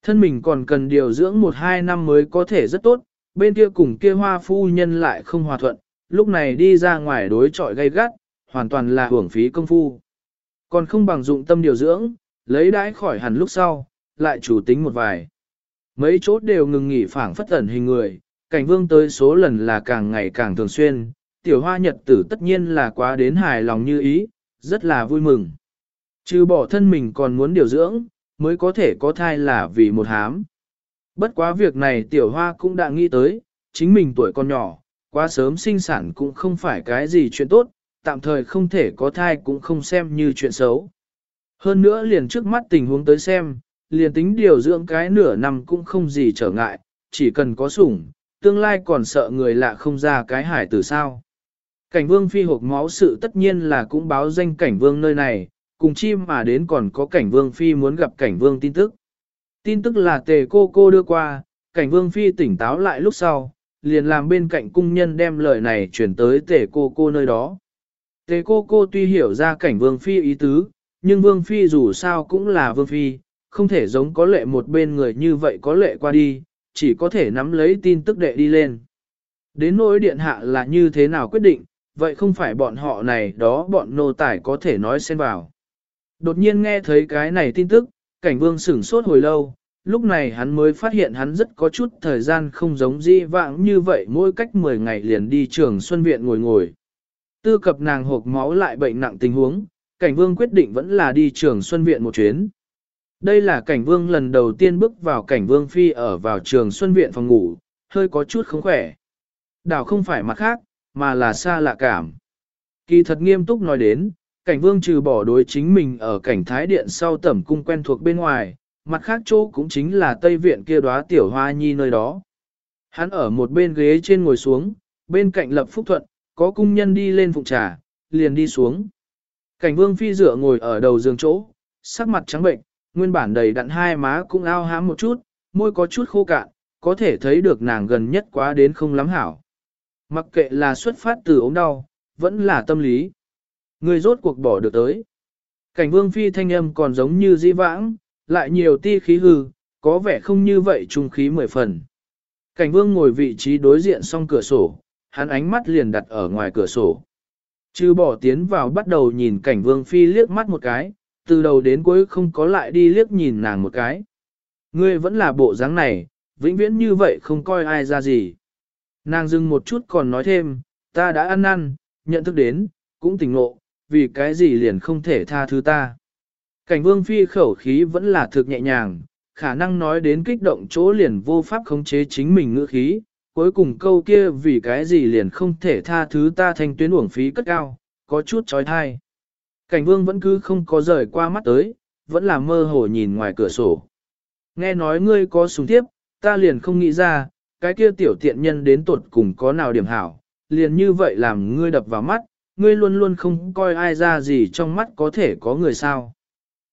Thân mình còn cần điều dưỡng một hai năm mới có thể rất tốt, bên kia cùng kia hoa phu nhân lại không hòa thuận, lúc này đi ra ngoài đối trọi gay gắt, hoàn toàn là hưởng phí công phu. Còn không bằng dụng tâm điều dưỡng, lấy đãi khỏi hẳn lúc sau, lại chủ tính một vài. Mấy chốt đều ngừng nghỉ phảng phất ẩn hình người, cảnh vương tới số lần là càng ngày càng thường xuyên, tiểu hoa nhật tử tất nhiên là quá đến hài lòng như ý, rất là vui mừng. Trừ bỏ thân mình còn muốn điều dưỡng, mới có thể có thai là vì một hám. Bất quá việc này tiểu hoa cũng đã nghĩ tới, chính mình tuổi còn nhỏ, quá sớm sinh sản cũng không phải cái gì chuyện tốt, tạm thời không thể có thai cũng không xem như chuyện xấu. Hơn nữa liền trước mắt tình huống tới xem, liền tính điều dưỡng cái nửa năm cũng không gì trở ngại, chỉ cần có sủng, tương lai còn sợ người lạ không ra cái hải từ sao. Cảnh vương phi hộp máu sự tất nhiên là cũng báo danh cảnh vương nơi này, cùng chim mà đến còn có cảnh vương phi muốn gặp cảnh vương tin tức. Tin tức là tề cô cô đưa qua, cảnh vương phi tỉnh táo lại lúc sau, liền làm bên cạnh cung nhân đem lời này chuyển tới tề cô cô nơi đó. Tề cô cô tuy hiểu ra cảnh vương phi ý tứ, nhưng vương phi dù sao cũng là vương phi, không thể giống có lệ một bên người như vậy có lệ qua đi, chỉ có thể nắm lấy tin tức đệ đi lên. Đến nỗi điện hạ là như thế nào quyết định, vậy không phải bọn họ này đó bọn nô tài có thể nói xen vào. Đột nhiên nghe thấy cái này tin tức, cảnh vương sửng sốt hồi lâu, lúc này hắn mới phát hiện hắn rất có chút thời gian không giống di vãng như vậy mỗi cách 10 ngày liền đi trường Xuân Viện ngồi ngồi. Tư cập nàng hộp máu lại bệnh nặng tình huống, cảnh vương quyết định vẫn là đi trường Xuân Viện một chuyến. Đây là cảnh vương lần đầu tiên bước vào cảnh vương phi ở vào trường Xuân Viện phòng ngủ, hơi có chút không khỏe. Đảo không phải mặt khác, mà là xa lạ cảm. Kỳ thật nghiêm túc nói đến, cảnh vương trừ bỏ đối chính mình ở cảnh thái điện sau tẩm cung quen thuộc bên ngoài, mặt khác chỗ cũng chính là tây viện kia đóa tiểu hoa nhi nơi đó. Hắn ở một bên ghế trên ngồi xuống, bên cạnh lập phúc thuận, có cung nhân đi lên phụng trà, liền đi xuống. Cảnh vương phi dựa ngồi ở đầu giường chỗ, sắc mặt trắng bệnh, nguyên bản đầy đặn hai má cũng ao hám một chút, môi có chút khô cạn, có thể thấy được nàng gần nhất quá đến không lắm hảo. Mặc kệ là xuất phát từ ốm đau, vẫn là tâm lý. Người rốt cuộc bỏ được tới. Cảnh vương phi thanh âm còn giống như di vãng, lại nhiều ti khí hư, có vẻ không như vậy trung khí mười phần. Cảnh vương ngồi vị trí đối diện song cửa sổ, hắn ánh mắt liền đặt ở ngoài cửa sổ. Chư bỏ tiến vào bắt đầu nhìn cảnh vương phi liếc mắt một cái, từ đầu đến cuối không có lại đi liếc nhìn nàng một cái. Ngươi vẫn là bộ dáng này, vĩnh viễn như vậy không coi ai ra gì. Nàng dừng một chút còn nói thêm, ta đã ăn năn, nhận thức đến, cũng tỉnh ngộ, vì cái gì liền không thể tha thứ ta. Cảnh vương phi khẩu khí vẫn là thực nhẹ nhàng, khả năng nói đến kích động chỗ liền vô pháp khống chế chính mình ngữ khí, cuối cùng câu kia vì cái gì liền không thể tha thứ ta thành tuyến uổng phí cất cao, có chút trói thai. Cảnh vương vẫn cứ không có rời qua mắt tới, vẫn là mơ hồ nhìn ngoài cửa sổ. Nghe nói ngươi có súng tiếp, ta liền không nghĩ ra, cái kia tiểu tiện nhân đến tuột cùng có nào điểm hảo, liền như vậy làm ngươi đập vào mắt, ngươi luôn luôn không coi ai ra gì trong mắt có thể có người sao.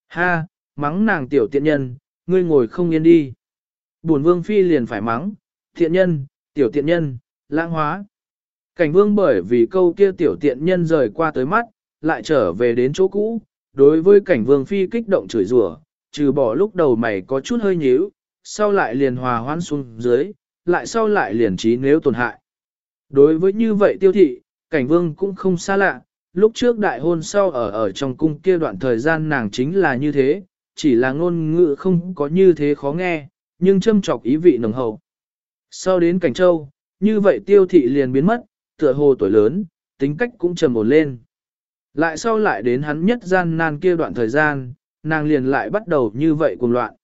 Ha, mắng nàng tiểu tiện nhân, ngươi ngồi không yên đi. Bổn vương phi liền phải mắng, tiện nhân, tiểu tiện nhân, lãng hóa. Cảnh vương bởi vì câu kia tiểu tiện nhân rời qua tới mắt, lại trở về đến chỗ cũ, đối với cảnh vương phi kích động chửi rủa, trừ bỏ lúc đầu mày có chút hơi nhíu, sau lại liền hòa hoan xuống dưới, lại sau lại liền trí nếu tổn hại. Đối với như vậy tiêu thị, cảnh vương cũng không xa lạ, lúc trước đại hôn sau ở ở trong cung kia đoạn thời gian nàng chính là như thế, chỉ là ngôn ngữ không có như thế khó nghe, nhưng châm trọc ý vị nồng hậu. Sau đến cảnh châu, như vậy tiêu thị liền biến mất, tựa hồ tuổi lớn, tính cách cũng trầm ổn lên. Lại sau lại đến hắn nhất gian nan kia đoạn thời gian, nàng liền lại bắt đầu như vậy cuồng loạn.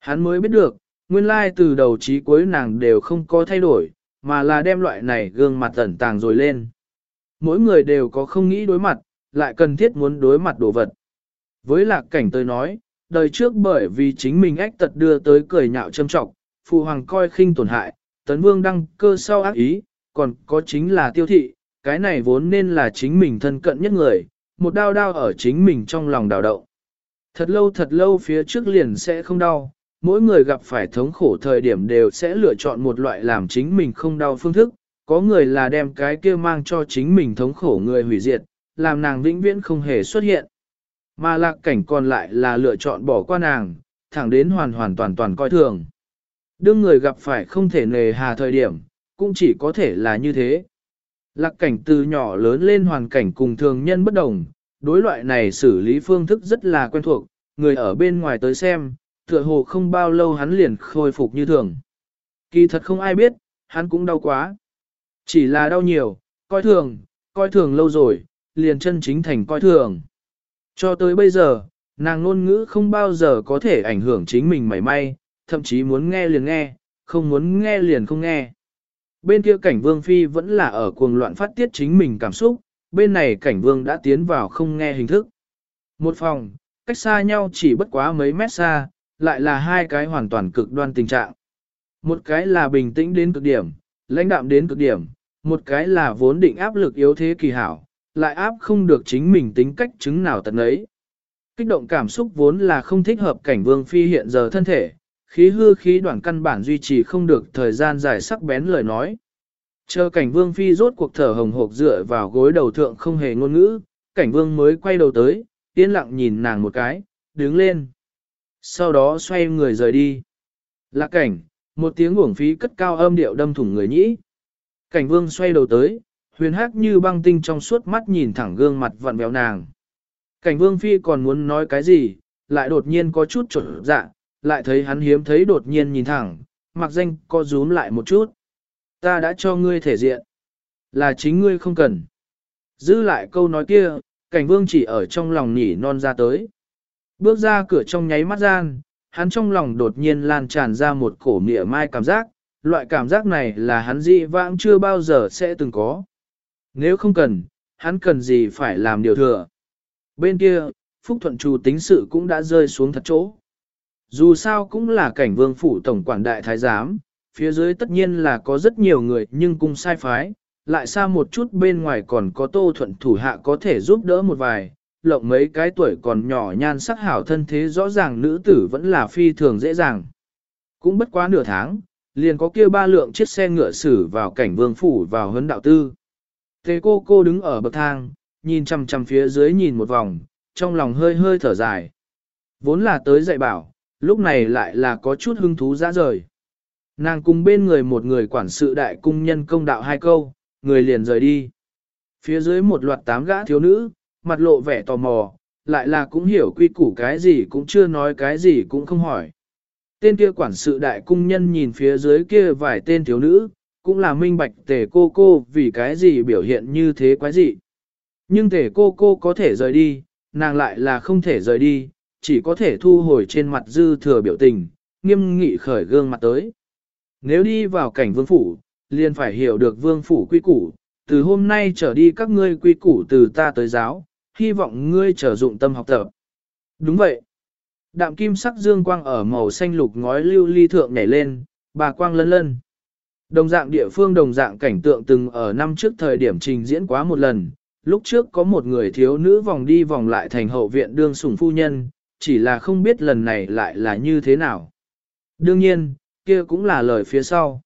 Hắn mới biết được, nguyên lai từ đầu chí cuối nàng đều không có thay đổi, mà là đem loại này gương mặt tẩn tàng rồi lên. Mỗi người đều có không nghĩ đối mặt, lại cần thiết muốn đối mặt đồ vật. Với lạc cảnh tôi nói, đời trước bởi vì chính mình ách tật đưa tới cười nhạo châm trọng, phụ hoàng coi khinh tổn hại, tấn vương đăng cơ sau ác ý, còn có chính là tiêu thị, cái này vốn nên là chính mình thân cận nhất người, một đau đau ở chính mình trong lòng đào động. Thật lâu thật lâu phía trước liền sẽ không đau, mỗi người gặp phải thống khổ thời điểm đều sẽ lựa chọn một loại làm chính mình không đau phương thức, có người là đem cái kia mang cho chính mình thống khổ người hủy diệt, làm nàng vĩnh viễn không hề xuất hiện. Mà lạc cảnh còn lại là lựa chọn bỏ qua nàng, thẳng đến hoàn hoàn toàn toàn coi thường. Đương người gặp phải không thể nề hà thời điểm, cũng chỉ có thể là như thế. Lạc cảnh từ nhỏ lớn lên hoàn cảnh cùng thường nhân bất đồng, đối loại này xử lý phương thức rất là quen thuộc, người ở bên ngoài tới xem, tựa hồ không bao lâu hắn liền khôi phục như thường. Kỳ thật không ai biết, hắn cũng đau quá. Chỉ là đau nhiều, coi thường, coi thường lâu rồi, liền chân chính thành coi thường. Cho tới bây giờ, nàng ngôn ngữ không bao giờ có thể ảnh hưởng chính mình mảy may, thậm chí muốn nghe liền nghe, không muốn nghe liền không nghe. Bên kia cảnh vương phi vẫn là ở cuồng loạn phát tiết chính mình cảm xúc, bên này cảnh vương đã tiến vào không nghe hình thức. Một phòng, cách xa nhau chỉ bất quá mấy mét xa, lại là hai cái hoàn toàn cực đoan tình trạng. Một cái là bình tĩnh đến cực điểm, lãnh đạm đến cực điểm, một cái là vốn định áp lực yếu thế kỳ hảo, lại áp không được chính mình tính cách chứng nào tận ấy. Kích động cảm xúc vốn là không thích hợp cảnh vương phi hiện giờ thân thể, khí hư khí đoạn căn bản duy trì không được thời gian dài sắc bén lời nói. Chờ cảnh vương phi rốt cuộc thở hồng hộc dựa vào gối đầu thượng không hề ngôn ngữ, cảnh vương mới quay đầu tới, yên lặng nhìn nàng một cái, đứng lên. Sau đó xoay người rời đi. Lạc cảnh, một tiếng uổng phí cất cao âm điệu đâm thủng người nhĩ. Cảnh vương xoay đầu tới, huyền hắc như băng tinh trong suốt mắt nhìn thẳng gương mặt vặn béo nàng. Cảnh vương phi còn muốn nói cái gì, lại đột nhiên có chút trở dạ, lại thấy hắn hiếm thấy đột nhiên nhìn thẳng, mặc danh co rúm lại một chút. Ta đã cho ngươi thể diện, là chính ngươi không cần. Giữ lại câu nói kia, cảnh vương chỉ ở trong lòng nhỉ non ra tới. Bước ra cửa trong nháy mắt gian, hắn trong lòng đột nhiên lan tràn ra một cổ mỉa mai cảm giác, loại cảm giác này là hắn dị vãng chưa bao giờ sẽ từng có. Nếu không cần, hắn cần gì phải làm điều thừa. Bên kia, Phúc Thuận Trù tính sự cũng đã rơi xuống thật chỗ. Dù sao cũng là cảnh vương phủ tổng quản đại thái giám, phía dưới tất nhiên là có rất nhiều người nhưng cung sai phái, lại xa một chút bên ngoài còn có tô thuận thủ hạ có thể giúp đỡ một vài, lộng mấy cái tuổi còn nhỏ nhan sắc hảo thân thế rõ ràng nữ tử vẫn là phi thường dễ dàng. Cũng bất quá nửa tháng, liền có kia ba lượng chiếc xe ngựa xử vào cảnh vương phủ vào huấn đạo tư. Thế cô cô đứng ở bậc thang, nhìn chằm chằm phía dưới nhìn một vòng, trong lòng hơi hơi thở dài. Vốn là tới dạy bảo, lúc này lại là có chút hứng thú ra rời. Nàng cùng bên người một người quản sự đại cung nhân công đạo hai câu, người liền rời đi. Phía dưới một loạt tám gã thiếu nữ, mặt lộ vẻ tò mò, lại là cũng hiểu quy củ cái gì cũng chưa nói cái gì cũng không hỏi. Tên kia quản sự đại cung nhân nhìn phía dưới kia vài tên thiếu nữ, cũng là minh bạch tề cô cô vì cái gì biểu hiện như thế quái dị. Nhưng tề cô cô có thể rời đi, nàng lại là không thể rời đi, chỉ có thể thu hồi trên mặt dư thừa biểu tình, nghiêm nghị khởi gương mặt tới. Nếu đi vào cảnh vương phủ, liền phải hiểu được vương phủ quy củ, từ hôm nay trở đi các ngươi quy củ từ ta tới giáo, hy vọng ngươi trở dụng tâm học tập. Đúng vậy. Đạm kim sắc dương quang ở màu xanh lục ngói lưu ly thượng nhảy lên, bà quang lân lân. Đồng dạng địa phương đồng dạng cảnh tượng từng ở năm trước thời điểm trình diễn quá một lần, lúc trước có một người thiếu nữ vòng đi vòng lại thành hậu viện đương sủng phu nhân, chỉ là không biết lần này lại là như thế nào. Đương nhiên, kia cũng là lời phía sau.